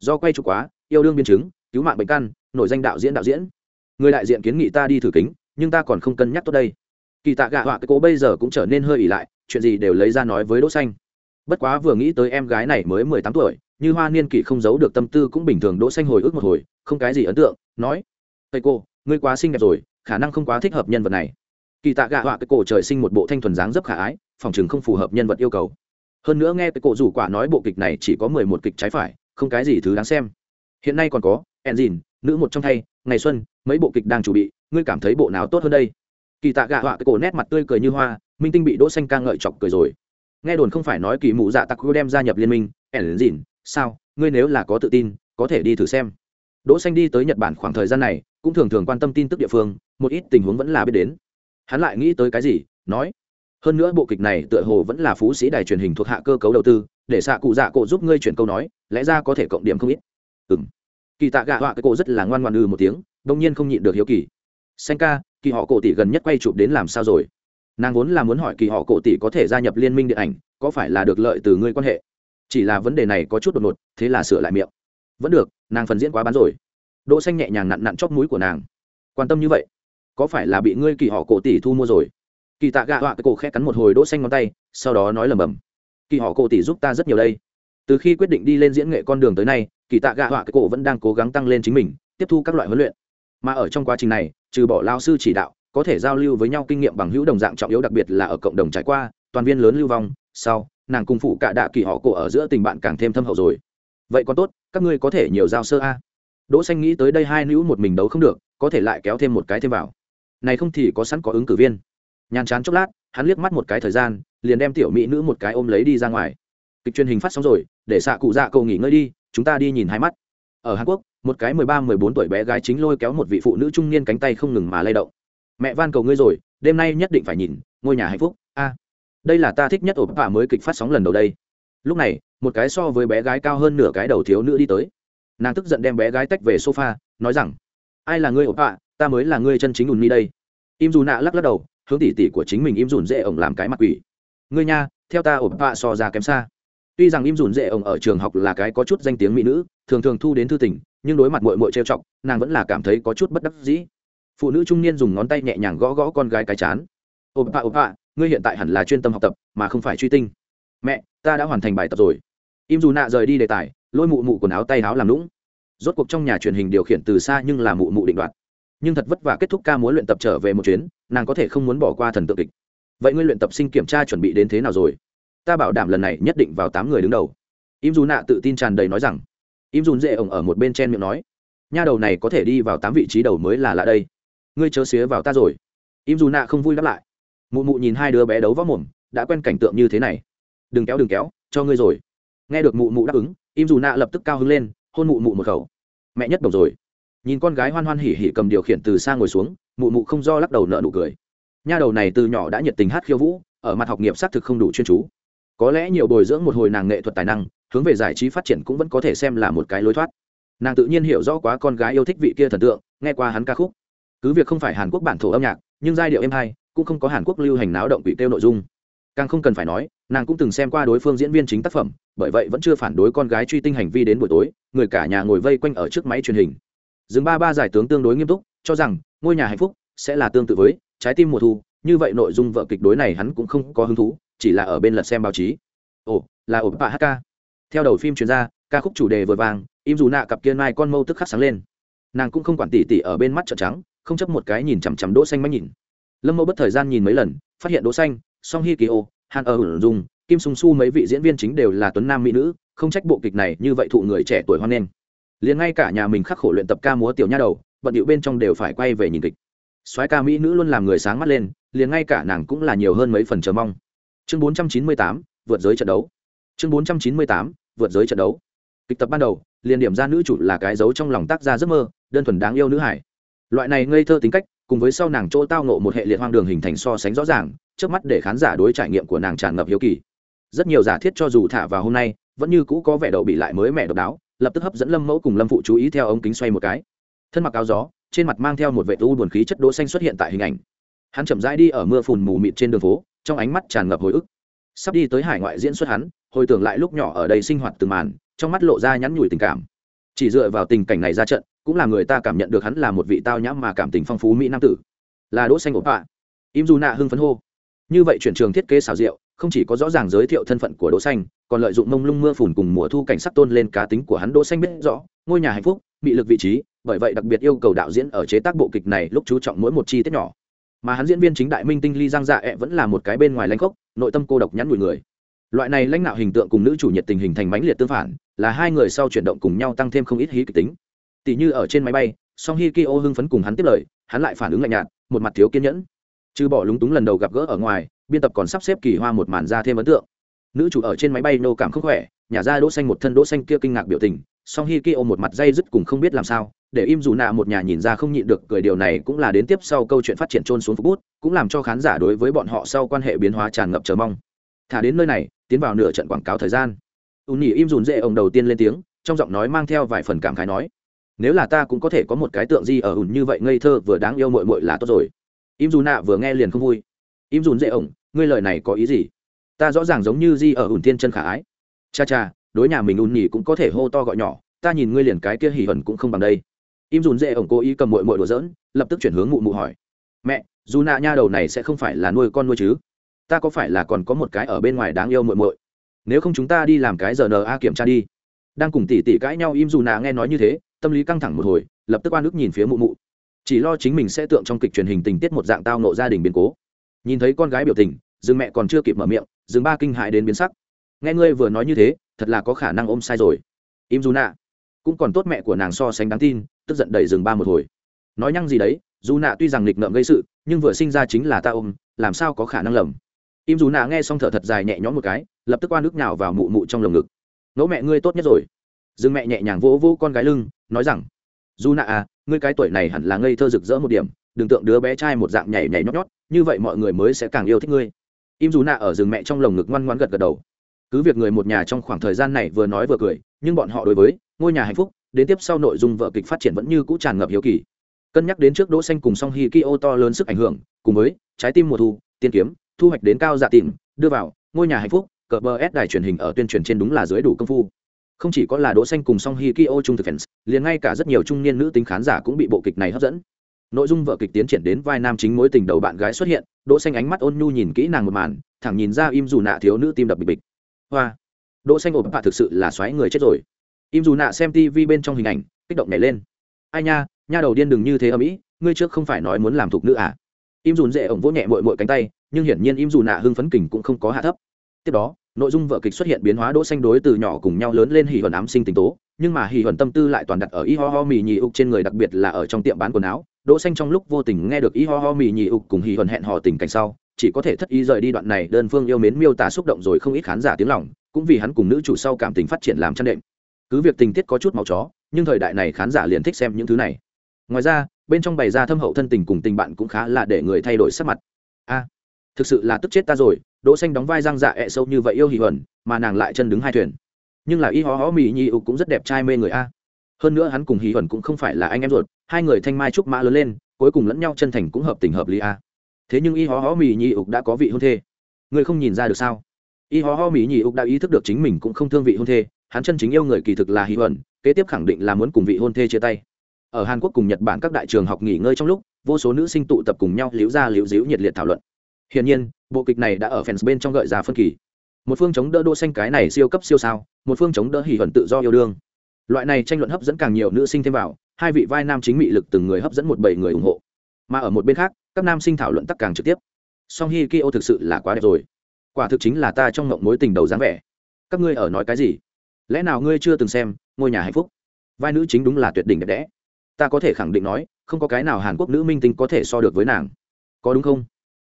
Do quay chụp quá, yêu đương biên chứng, cứu mạng bệnh căn, nổi danh đạo diễn đạo diễn. Người đại diện kiến nghị ta đi thử kính, nhưng ta còn không cân nhắc tốt đây. Kỳ tạ gạ họa cái Cô bây giờ cũng trở nên hơi ỉ lại, chuyện gì đều lấy ra nói với đỗ xanh. Bất quá vừa nghĩ tới em gái này mới mười tám tuổi, như hoa niên kỷ không giấu được tâm tư cũng bình thường, đỗ xanh hồi ức một hồi, không cái gì ấn tượng, nói, thầy cô, ngươi quá xinh đẹp rồi, khả năng không quá thích hợp nhân vật này. Kỳ tạ gạ họa cái cổ trời sinh một bộ thanh thuần dáng dấp khả ái, phòng chừng không phù hợp nhân vật yêu cầu hơn nữa nghe cái cổ rủ quả nói bộ kịch này chỉ có mười một kịch trái phải, không cái gì thứ đáng xem. Hiện nay còn có enzin nữ một trong thay, ngày xuân, mấy bộ kịch đang chuẩn bị, ngươi cảm thấy bộ nào tốt hơn đây? Kỳ tạ gạ họa cái cổ nét mặt tươi cười như hoa, minh tinh bị đỗ xanh ca ngợi chọc cười rồi. Nghe đồn không phải nói kỳ mụ dạ tặc đem gia nhập liên minh enzin sao? Ngươi nếu là có tự tin, có thể đi thử xem. Đỗ xanh đi tới nhật bản khoảng thời gian này, cũng thường thường quan tâm tin tức địa phương, một ít tình huống vẫn là biết đến. Hắn lại nghĩ tới cái gì, nói hơn nữa bộ kịch này tựa hồ vẫn là phú sĩ đài truyền hình thuộc hạ cơ cấu đầu tư, để xạ cụ dạ cổ giúp ngươi chuyển câu nói, lẽ ra có thể cộng điểm không ít. Ừm. Kỳ tạ gạ họa cái cổ rất là ngoan ngoan ư ừ một tiếng, đông nhiên không nhịn được hiếu kỳ. Xanh ca, kỳ họ cổ tỷ gần nhất quay chụp đến làm sao rồi? Nàng vốn là muốn hỏi kỳ họ cổ tỷ có thể gia nhập liên minh điện ảnh, có phải là được lợi từ ngươi quan hệ? Chỉ là vấn đề này có chút đột ngột, thế là sửa lại miệng. Vẫn được, nàng phần diễn quá bán rồi. Đỗ xanh nhẹ nhàng nặn nặn chóp mũi của nàng. Quan tâm như vậy, có phải là bị ngươi kỳ họ cổ tỷ thu mua rồi? Kỳ tạ gạ họa cái cổ khẽ cắn một hồi đỗ xanh ngón tay, sau đó nói lầm bầm kỳ họ cổ tỷ giúp ta rất nhiều đây. Từ khi quyết định đi lên diễn nghệ con đường tới nay, kỳ tạ gạ họa cái cổ vẫn đang cố gắng tăng lên chính mình, tiếp thu các loại huấn luyện. Mà ở trong quá trình này, trừ bỏ lao sư chỉ đạo, có thể giao lưu với nhau kinh nghiệm bằng hữu đồng dạng trọng yếu đặc biệt là ở cộng đồng trải qua, toàn viên lớn lưu vong, sau, nàng cùng phụ cả đạ kỳ họ cổ ở giữa tình bạn càng thêm thâm hậu rồi. Vậy còn tốt, các ngươi có thể nhiều giao sơ a. Đỗ xanh nghĩ tới đây hai nữ một mình đấu không được, có thể lại kéo thêm một cái thêm vào. Này không thì có sẵn có ứng cử viên nhàn chán chốc lát, hắn liếc mắt một cái thời gian, liền đem tiểu mỹ nữ một cái ôm lấy đi ra ngoài. Kịch truyền hình phát sóng rồi, để xạ cụ dạ cậu nghỉ ngơi đi, chúng ta đi nhìn hai mắt. Ở hàn quốc, một cái mười ba, mười bốn tuổi bé gái chính lôi kéo một vị phụ nữ trung niên cánh tay không ngừng mà lay động. Mẹ van cầu ngươi rồi, đêm nay nhất định phải nhìn, ngôi nhà hạnh phúc. A, đây là ta thích nhất ổ bạ mới kịch phát sóng lần đầu đây. Lúc này, một cái so với bé gái cao hơn nửa cái đầu thiếu nữ đi tới. Nàng tức giận đem bé gái tách về sofa, nói rằng, ai là ngươi ổ bạ ta mới là ngươi chân chính ùn mi đây. Im dù nạ lắc lắc đầu hướng tỉ tỉ của chính mình im dùn dễ ổng làm cái mặt quỷ. Ngươi nha, theo ta ổ bạ so ra kém xa. Tuy rằng im dùn dễ ổng ở trường học là cái có chút danh tiếng mỹ nữ, thường thường thu đến thư tình, nhưng đối mặt mội mội trêu chọc, nàng vẫn là cảm thấy có chút bất đắc dĩ. Phụ nữ trung niên dùng ngón tay nhẹ nhàng gõ gõ con gái cái chán. Ổ bạ ổ bạ ngươi hiện tại hẳn là chuyên tâm học tập, mà không phải truy tinh. Mẹ, ta đã hoàn thành bài tập rồi. Im dù nạ rời đi đề tài, lôi mụ mụ quần áo tay áo làm lũng rốt cuộc trong nhà truyền hình điều khiển từ xa nhưng là mụ mụ định đoạt nhưng thật vất vả kết thúc ca muốn luyện tập trở về một chuyến, nàng có thể không muốn bỏ qua thần tượng kịch. Vậy ngươi luyện tập sinh kiểm tra chuẩn bị đến thế nào rồi? Ta bảo đảm lần này nhất định vào tám người đứng đầu. Im dù nạ tự tin tràn đầy nói rằng. Im dùn dễ ổng ở một bên chen miệng nói. Nha đầu này có thể đi vào tám vị trí đầu mới là lạ đây. Ngươi chớ xía vào ta rồi. Im dù nạ không vui đáp lại. Mụ mụ nhìn hai đứa bé đấu võ mồm, đã quen cảnh tượng như thế này. Đừng kéo đừng kéo, cho ngươi rồi. Nghe được mụ mụ đáp ứng, im dù nạ lập tức cao hứng lên, hôn mụ mụ một khẩu. Mẹ nhất đồng rồi nhìn con gái hoan hoan hỉ hỉ cầm điều khiển từ xa ngồi xuống, mụ mụ không do lắc đầu nợ nụ cười. Nha đầu này từ nhỏ đã nhiệt tình hát khiêu vũ, ở mặt học nghiệp xác thực không đủ chuyên chú. Có lẽ nhiều bồi dưỡng một hồi nàng nghệ thuật tài năng, hướng về giải trí phát triển cũng vẫn có thể xem là một cái lối thoát. Nàng tự nhiên hiểu rõ quá con gái yêu thích vị kia thần tượng, nghe qua hắn ca khúc. Cứ việc không phải hàn quốc bản thổ âm nhạc, nhưng giai điệu êm hay, cũng không có hàn quốc lưu hành náo động quỷ tiêu nội dung. Càng không cần phải nói, nàng cũng từng xem qua đối phương diễn viên chính tác phẩm, bởi vậy vẫn chưa phản đối con gái truy tinh hành vi đến buổi tối, người cả nhà ngồi vây quanh ở trước máy truyền hình dừng ba ba giải tướng tương đối nghiêm túc, cho rằng ngôi nhà hạnh phúc sẽ là tương tự với trái tim mùa thu. Như vậy nội dung vợ kịch đối này hắn cũng không có hứng thú, chỉ là ở bên lật xem báo chí. Ồ, là ổ bà hk theo đầu phim chuyên gia ca khúc chủ đề vừa vàng, im dù nạ cặp kia mai con mâu tức khắc sáng lên. Nàng cũng không quản tỉ tỉ ở bên mắt trợn trắng, không chấp một cái nhìn chằm chằm đỗ xanh mắt nhìn. Lâm mâu bất thời gian nhìn mấy lần, phát hiện đỗ xanh, song hi kỳ ô han ở hưởng dung kim sung su mấy vị diễn viên chính đều là tuấn nam mỹ nữ, không trách bộ kịch này như vậy thụ người trẻ tuổi hoan nghênh liền ngay cả nhà mình khắc khổ luyện tập ca múa tiểu nha đầu bận điệu bên trong đều phải quay về nhìn kịch. Soái ca mỹ nữ luôn làm người sáng mắt lên liền ngay cả nàng cũng là nhiều hơn mấy phần chờ mong. Chương 498, vượt giới trận đấu. Chương 498, vượt giới trận đấu. Kịch tập ban đầu liền điểm ra nữ chủ là cái dấu trong lòng tác gia giấc mơ đơn thuần đáng yêu nữ hải. Loại này ngây thơ tính cách cùng với sau nàng chỗ tao nộ một hệ liệt hoang đường hình thành so sánh rõ ràng trước mắt để khán giả đối trải nghiệm của nàng tràn ngập hiếu kỳ. Rất nhiều giả thiết cho dù thả vào hôm nay vẫn như cũ có vẻ đậu bị lại mới mẻ độc đáo lập tức hấp dẫn lâm mẫu cùng lâm phụ chú ý theo ống kính xoay một cái thân mặc áo gió trên mặt mang theo một vệ tu buồn khí chất đỗ xanh xuất hiện tại hình ảnh hắn chậm rãi đi ở mưa phùn mù mịt trên đường phố trong ánh mắt tràn ngập hồi ức sắp đi tới hải ngoại diễn xuất hắn hồi tưởng lại lúc nhỏ ở đây sinh hoạt từng màn trong mắt lộ ra nhắn nhủi tình cảm chỉ dựa vào tình cảnh này ra trận cũng là người ta cảm nhận được hắn là một vị tao nhãm mà cảm tình phong phú mỹ nam tử là đỗ xanh ổn thỏa, im du nạ hưng phấn hô như vậy chuyển trường thiết kế xảo diệu, không chỉ có rõ ràng giới thiệu thân phận của đỗ xanh, còn lợi dụng mông lung mưa phùn cùng mùa thu cảnh sắc tôn lên cá tính của hắn đỗ xanh biết rõ, ngôi nhà hạnh phúc bị lực vị trí, bởi vậy đặc biệt yêu cầu đạo diễn ở chế tác bộ kịch này lúc chú trọng mỗi một chi tiết nhỏ. Mà hắn diễn viên chính đại minh tinh ly giang dạ ẹ vẫn là một cái bên ngoài lãnh khốc nội tâm cô độc nhắn nhủi người. Loại này lãnh đạo hình tượng cùng nữ chủ nhiệt tình hình thành mãnh liệt tương phản, là hai người sau chuyển động cùng nhau tăng thêm không ít hí kịch tính. Tỷ như ở trên máy bay, song hi ki hưng phấn cùng hắn tiếp lời, hắn lại phản ứng lạnh nhạt, một mặt thiếu kiên nhẫn trừ bỏ lúng túng lần đầu gặp gỡ ở ngoài, biên tập còn sắp xếp kỳ hoa một màn ra thêm ấn tượng. Nữ chủ ở trên máy bay nô cảm không khỏe nhả ra đỗ xanh một thân đỗ xanh kia kinh ngạc biểu tình, song hi ki một mặt dây dứt cùng không biết làm sao, để im dù nạ một nhà nhìn ra không nhịn được cười điều này cũng là đến tiếp sau câu chuyện phát triển trôn xuống phục bút, cũng làm cho khán giả đối với bọn họ sau quan hệ biến hóa tràn ngập chờ mong. Thả đến nơi này, tiến vào nửa trận quảng cáo thời gian. Ùn nhỉ im dùn dễ ông đầu tiên lên tiếng, trong giọng nói mang theo vài phần cảm khái nói, nếu là ta cũng có thể có một cái tượng di ở ùn như vậy ngây thơ vừa đáng yêu mội mội là tốt rồi im dù nạ vừa nghe liền không vui. Im dùn dễ ổng, ngươi lời này có ý gì? Ta rõ ràng giống như di ở ủn tiên chân khả ái. Cha cha, đối nhà mình ùn nhỉ cũng có thể hô to gọi nhỏ, ta nhìn ngươi liền cái kia hỉ hẩn cũng không bằng đây. Im dùn dễ ổng cố ý cầm mội mội đùa dỡn lập tức chuyển hướng mụ mụ hỏi. Mẹ, dù nạ nha đầu này sẽ không phải là nuôi con nuôi chứ? Ta có phải là còn có một cái ở bên ngoài đáng yêu mội mội nếu không chúng ta đi làm cái giờ na kiểm tra đi. Đang cùng tỉ tỉ cãi nhau, im dù nạ nghe nói như thế, tâm lý căng thẳng một hồi, lập tức oan ức nhìn phía mụ mụ chỉ lo chính mình sẽ tượng trong kịch truyền hình tình tiết một dạng tao nộ gia đình biến cố. Nhìn thấy con gái biểu tình, dương mẹ còn chưa kịp mở miệng, dương ba kinh hại đến biến sắc. Nghe ngươi vừa nói như thế, thật là có khả năng ôm sai rồi. Im dù nạ cũng còn tốt mẹ của nàng so sánh đáng tin, tức giận đẩy dừng ba một hồi. Nói nhăng gì đấy dù nạ tuy rằng nghịch ngợm gây sự, nhưng vừa sinh ra chính là ta ôm, làm sao có khả năng lầm? Im dù nạ nghe xong thở thật dài nhẹ nhõm một cái, lập tức qua nước nhào vào mụ mụ trong lồng ngực. Ngẫu mẹ ngươi tốt nhất rồi. Dương mẹ nhẹ nhàng vỗ vỗ con gái lưng, nói rằng dù nạ à ngươi cái tuổi này hẳn là ngây thơ rực rỡ một điểm, đừng tượng đứa bé trai một dạng nhảy nhảy nhót nhót, như vậy mọi người mới sẽ càng yêu thích ngươi. Im dù nạ ở rừng mẹ trong lồng ngực ngoan ngoan gật gật đầu. Cứ việc người một nhà trong khoảng thời gian này vừa nói vừa cười, nhưng bọn họ đối với ngôi nhà hạnh phúc, đến tiếp sau nội dung vợ kịch phát triển vẫn như cũ tràn ngập hiếu kỳ. Cân nhắc đến trước đỗ xanh cùng song hi ki ô to lớn sức ảnh hưởng, cùng với trái tim mùa thu, tiên kiếm, thu hoạch đến cao dạ tìm đưa vào ngôi nhà hạnh phúc, cờ bờ s đài truyền hình ở tuyên truyền trên đúng là dưới đủ công phu không chỉ có là đỗ xanh cùng song hi Kyo trung thực fans, liền ngay cả rất nhiều trung niên nữ tính khán giả cũng bị bộ kịch này hấp dẫn. Nội dung vở kịch tiến triển đến vai nam chính mối tình đầu bạn gái xuất hiện, đỗ xanh ánh mắt ôn nhu nhìn kỹ nàng một màn, thẳng nhìn ra im dù nạ thiếu nữ tim đập bịch bịch. Hoa! Đỗ xanh ổn bạ thực sự là xoáy người chết rồi. Im dù nạ xem tv bên trong hình ảnh, kích động nảy lên. Ai nha nha đầu điên đừng như thế ở mỹ ngươi trước không phải nói muốn làm thuộc nữ à? Im dùn dễ ổng vỗ nhẹ mội mội cánh tay, nhưng hiển nhiên im dù nạ hưng phấn kình cũng không có hạ thấp. Tiếp đó nội dung vở kịch xuất hiện biến hóa đỗ xanh đối từ nhỏ cùng nhau lớn lên hỉ hồn ám sinh tình tố, nhưng mà hỉ hồn tâm tư lại toàn đặt ở y ho ho mì nhì ục trên người, đặc biệt là ở trong tiệm bán quần áo. Đỗ xanh trong lúc vô tình nghe được y ho ho mì nhì ục cùng hỉ hồn hẹn hò tình cảnh sau, chỉ có thể thất ý rời đi đoạn này, đơn phương yêu mến miêu tả xúc động rồi không ít khán giả tiếng lòng, cũng vì hắn cùng nữ chủ sau cảm tình phát triển làm chăn đệm. Cứ việc tình tiết có chút màu chó, nhưng thời đại này khán giả liền thích xem những thứ này. Ngoài ra, bên trong bày ra thâm hậu thân tình cùng tình bạn cũng khá là để người thay đổi sắc mặt. A thực sự là tức chết ta rồi, đỗ xanh đóng vai răng dạ ẹ sâu như vậy yêu hỉ huẩn mà nàng lại chân đứng hai thuyền. Nhưng là y hó hó Mỉ nhi ục cũng rất đẹp trai mê người a. Hơn nữa hắn cùng hỉ huẩn cũng không phải là anh em ruột, hai người thanh mai trúc mã lớn lên, cuối cùng lẫn nhau chân thành cũng hợp tình hợp lý a. Thế nhưng y hó hó Mỉ nhi ục đã có vị hôn thê. Người không nhìn ra được sao? Y hó hó Mỉ nhi ục đã ý thức được chính mình cũng không thương vị hôn thê, hắn chân chính yêu người kỳ thực là hỉ huẩn kế tiếp khẳng định là muốn cùng vị hôn thê chia tay. Ở hàn quốc cùng nhật bản các đại trường học nghỉ ngơi trong lúc, vô số nữ sinh tụ tập cùng nhau liễu ra liễu díu nhiệt liệt thảo luận hiển nhiên, bộ kịch này đã ở fans bên trong gợi ra phân kỳ. Một phương chống đỡ đô xanh cái này siêu cấp siêu sao, một phương chống đỡ hỉ hận tự do yêu đương. Loại này tranh luận hấp dẫn càng nhiều nữ sinh thêm vào, hai vị vai nam chính mị lực từng người hấp dẫn một bảy người ủng hộ. Mà ở một bên khác, các nam sinh thảo luận tắc càng trực tiếp. Song hi Kyo thực sự là quá đẹp rồi. Quả thực chính là ta trong mộng mối tình đầu dáng vẻ. Các ngươi ở nói cái gì? Lẽ nào ngươi chưa từng xem ngôi nhà hạnh phúc? Vai nữ chính đúng là tuyệt đỉnh đẹp đẽ. Ta có thể khẳng định nói, không có cái nào hàn quốc nữ minh tinh có thể so được với nàng. Có đúng không?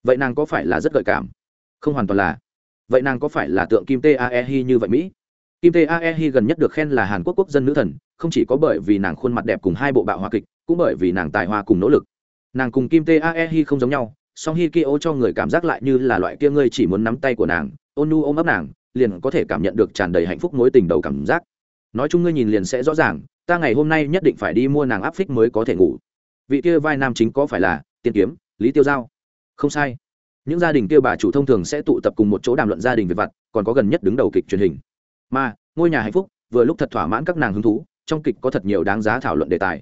Vậy nàng có phải là rất gợi cảm? Không hoàn toàn là. Vậy nàng có phải là tượng kim tae hi như vậy mỹ? Kim tae hi gần nhất được khen là hàn quốc quốc dân nữ thần, không chỉ có bởi vì nàng khuôn mặt đẹp cùng hai bộ bạo hòa kịch, cũng bởi vì nàng tài hoa cùng nỗ lực. Nàng cùng kim tae hi không giống nhau, song hi kyo cho người cảm giác lại như là loại kia ngươi chỉ muốn nắm tay của nàng, ôn nu ôm ấp nàng, liền có thể cảm nhận được tràn đầy hạnh phúc mối tình đầu cảm giác. Nói chung ngươi nhìn liền sẽ rõ ràng, ta ngày hôm nay nhất định phải đi mua nàng áp phích mới có thể ngủ. Vị kia vai nam chính có phải là tiên kiếm, lý tiêu giao? Không sai. Những gia đình tiêu bà chủ thông thường sẽ tụ tập cùng một chỗ đàm luận gia đình về vặt, còn có gần nhất đứng đầu kịch truyền hình. Mà, ngôi nhà hạnh phúc, vừa lúc thật thỏa mãn các nàng hứng thú, trong kịch có thật nhiều đáng giá thảo luận đề tài.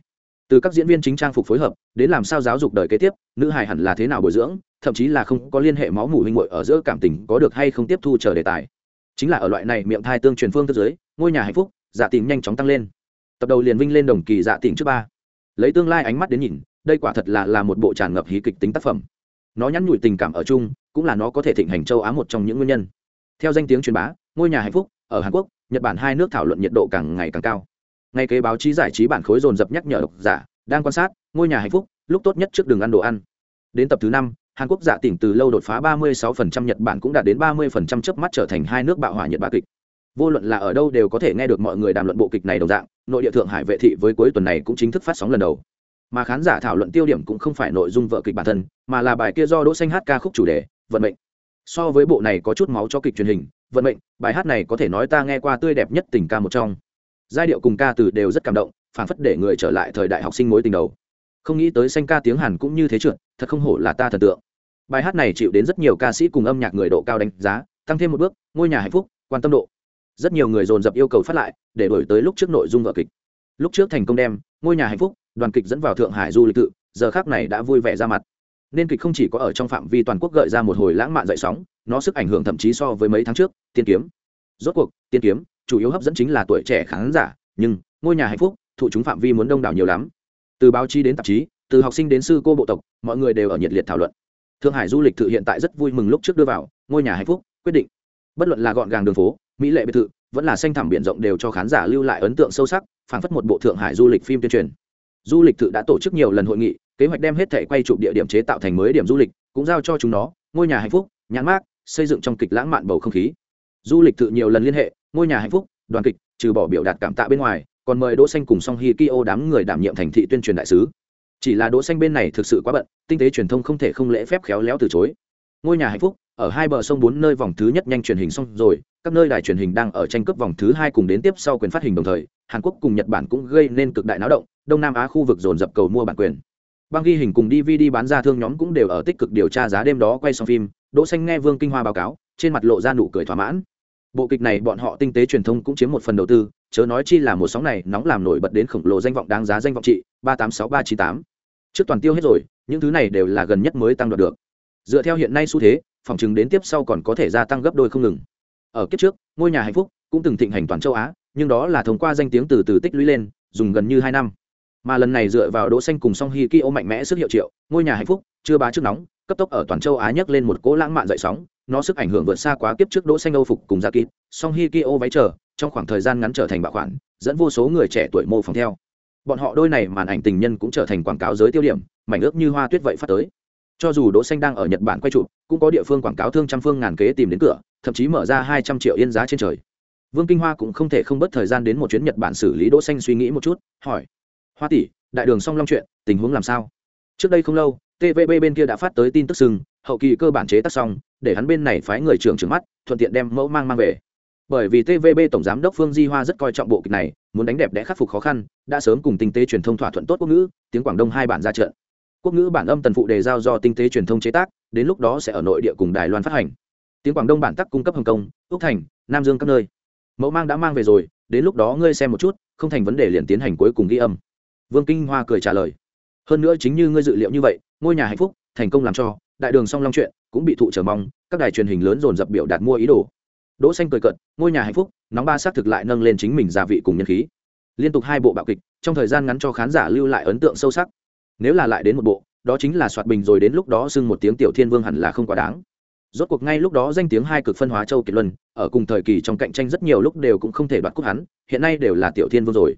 Từ các diễn viên chính trang phục phối hợp, đến làm sao giáo dục đời kế tiếp, nữ hài hẳn là thế nào bồi dưỡng, thậm chí là không có liên hệ máu mủ huynh muội ở giữa cảm tình có được hay không tiếp thu chờ đề tài. Chính là ở loại này miệng thai tương truyền phương thức giới ngôi nhà hạnh phúc dạ tình nhanh chóng tăng lên. Tập đầu liền vinh lên đồng kỳ dạ tình trước ba. Lấy tương lai ánh mắt đến nhìn, đây quả thật là là một bộ tràn ngập hí kịch tính tác phẩm nó nhắn nhủi tình cảm ở chung, cũng là nó có thể thịnh hành châu á một trong những nguyên nhân. Theo danh tiếng truyền bá, ngôi nhà hạnh phúc, ở hàn quốc, nhật bản hai nước thảo luận nhiệt độ càng ngày càng cao. Ngay kế báo chí giải trí bản khối dồn dập nhắc nhở độc giả, đang quan sát, ngôi nhà hạnh phúc, lúc tốt nhất trước đường ăn đồ ăn. Đến tập thứ năm, hàn quốc giả tỉnh từ lâu đột phá 36% nhật bản cũng đạt đến 30% chớp mắt trở thành hai nước bạo hỏa nhật bá kịch. Vô luận là ở đâu đều có thể nghe được mọi người đàm luận bộ kịch này đồng dạng, nội địa thượng hải vệ thị với cuối tuần này cũng chính thức phát sóng lần đầu mà khán giả thảo luận tiêu điểm cũng không phải nội dung vợ kịch bản thân, mà là bài kia do đỗ xanh hát ca khúc chủ đề, vận mệnh. So với bộ này có chút máu cho kịch truyền hình, vận mệnh, bài hát này có thể nói ta nghe qua tươi đẹp nhất tình ca một trong. Giai điệu cùng ca từ đều rất cảm động, phản phất để người trở lại thời đại học sinh mối tình đầu. Không nghĩ tới xanh ca tiếng hàn cũng như thế trượt, thật không hổ là ta thần tượng. Bài hát này chịu đến rất nhiều ca sĩ cùng âm nhạc người độ cao đánh giá, tăng thêm một bước, ngôi nhà hạnh phúc, quan tâm độ. Rất nhiều người dồn dập yêu cầu phát lại, để đổi tới lúc trước nội dung vợ kịch. Lúc trước thành công đem, ngôi nhà hạnh phúc đoàn kịch dẫn vào thượng hải du lịch tự, giờ khác này đã vui vẻ ra mặt. Nên kịch không chỉ có ở trong phạm vi toàn quốc gợi ra một hồi lãng mạn dậy sóng, nó sức ảnh hưởng thậm chí so với mấy tháng trước, tiên kiếm. Rốt cuộc, tiên kiếm, chủ yếu hấp dẫn chính là tuổi trẻ khán giả, nhưng ngôi nhà hạnh phúc, thụ chúng phạm vi muốn đông đảo nhiều lắm. Từ báo chí đến tạp chí, từ học sinh đến sư cô bộ tộc, mọi người đều ở nhiệt liệt thảo luận. Thượng hải du lịch tự hiện tại rất vui mừng lúc trước đưa vào, ngôi nhà hạnh phúc, quyết định. Bất luận là gọn gàng đường phố, mỹ lệ biệt thự, vẫn là xanh thẳm biển rộng đều cho khán giả lưu lại ấn tượng sâu sắc, phảng phất một bộ thượng hải du lịch phim tuyên truyền du lịch tự đã tổ chức nhiều lần hội nghị, kế hoạch đem hết thể quay chụp địa điểm chế tạo thành mới điểm du lịch, cũng giao cho chúng nó, ngôi nhà hạnh phúc, nhãn mát xây dựng trong kịch lãng mạn bầu không khí. Du lịch tự nhiều lần liên hệ, ngôi nhà hạnh phúc, đoàn kịch, trừ bỏ biểu đạt cảm tạ bên ngoài, còn mời đỗ xanh cùng song hi kyo đám người đảm nhiệm thành thị tuyên truyền đại sứ. Chỉ là đỗ xanh bên này thực sự quá bận, tinh tế truyền thông không thể không lễ phép khéo léo từ chối. Ngôi nhà hạnh phúc, ở hai bờ sông bốn nơi vòng thứ nhất nhanh truyền hình xong rồi các nơi đài truyền hình đang ở tranh cướp vòng thứ hai cùng đến tiếp sau quyền phát hình đồng thời, hàn quốc cùng nhật bản cũng gây nên cực đại náo động, đông nam á khu vực dồn dập cầu mua bản quyền. Băng ghi hình cùng dvd bán ra thương nhóm cũng đều ở tích cực điều tra giá đêm đó quay xong phim, đỗ xanh nghe vương kinh hoa báo cáo, trên mặt lộ ra nụ cười thỏa mãn. Bộ kịch này bọn họ tinh tế truyền thông cũng chiếm một phần đầu tư, chớ nói chi là một sóng này nóng làm nổi bật đến khổng lồ danh vọng đáng giá danh vọng trị, ba tám sáu ba chín tám. Trước toàn tiêu hết rồi, những thứ này đều là gần nhất mới tăng đoạt được. Dựa theo hiện nay xu thế, phòng chừng đến tiếp sau còn có thể gia tăng gấp đôi không ngừng ở kiếp trước, ngôi nhà hạnh phúc cũng từng thịnh hành toàn châu á, nhưng đó là thông qua danh tiếng từ từ tích lũy lên, dùng gần như hai năm mà lần này dựa vào đỗ xanh cùng song hi ki mạnh mẽ sức hiệu triệu, ngôi nhà hạnh phúc chưa bá trước nóng, cấp tốc ở toàn châu á nhấc lên một cỗ lãng mạn dậy sóng, nó sức ảnh hưởng vượt xa quá kiếp trước đỗ xanh, âu phục cùng dạ gia kín. song hi ki váy chờ, trong khoảng thời gian ngắn trở thành bạo khoản, dẫn vô số người trẻ tuổi mô phỏng theo bọn họ đôi này màn ảnh tình nhân cũng trở thành quảng cáo giới tiêu điểm, mảnh ước như hoa tuyết vậy phát tới cho dù đỗ xanh đang ở nhật bản quay chụp, cũng có địa phương quảng cáo thương trăm phương ngàn kế tìm đến cửa, thậm chí mở ra hai trăm triệu yên giá trên trời. Vương kinh hoa cũng không thể không bất thời gian đến một chuyến nhật bản xử lý đỗ xanh suy nghĩ một chút, hỏi. Hoa tỷ, đại đường song long chuyện, tình huống làm sao? Trước đây không lâu tvb bên kia đã phát tới tin tức sừng, hậu kỳ cơ bản chế tác xong, để hắn bên này phái người trưởng trưởng mắt, thuận tiện đem mẫu mang mang về. Bởi vì tvb tổng giám đốc phương di hoa rất coi trọng bộ kịch này, muốn đánh đẹp để khắc phục khó khăn, đã sớm cùng tinh tế truyền thông thỏa thuận tốt quốc ngữ, tiếng quảng đông hai bản ra trận quốc ngữ bản âm tần phụ đề giao do tinh tế truyền thông chế tác, đến lúc đó sẽ ở nội địa cùng đài loan phát hành. Tiếng quảng đông bản tắc cung cấp hồng kông, úc thành, nam dương các nơi. Mẫu mang đã mang về rồi, đến lúc đó ngươi xem một chút, không thành vấn đề liền tiến hành cuối cùng ghi âm. Vương kinh hoa cười trả lời. Hơn nữa chính như ngươi dự liệu như vậy, ngôi nhà hạnh phúc, thành công làm cho, đại đường song long chuyện, cũng bị thụ trở mong, các đài truyền hình lớn dồn dập biểu đạt mua ý đồ. Đỗ xanh cười cận ngôi nhà hạnh phúc, nóng ba sát thực lại nâng lên chính mình gia vị cùng nhân khí. Liên tục hai bộ bạo kịch, trong thời gian ngắn cho khán giả lưu lại ấn tượng sâu sắc nếu là lại đến một bộ, đó chính là soạt bình rồi đến lúc đó xưng một tiếng tiểu thiên vương hẳn là không quá đáng. Rốt cuộc ngay lúc đó danh tiếng hai cực phân hóa châu kiệt luân, ở cùng thời kỳ trong cạnh tranh rất nhiều lúc đều cũng không thể đoạt cúp hắn, hiện nay đều là tiểu thiên vương rồi.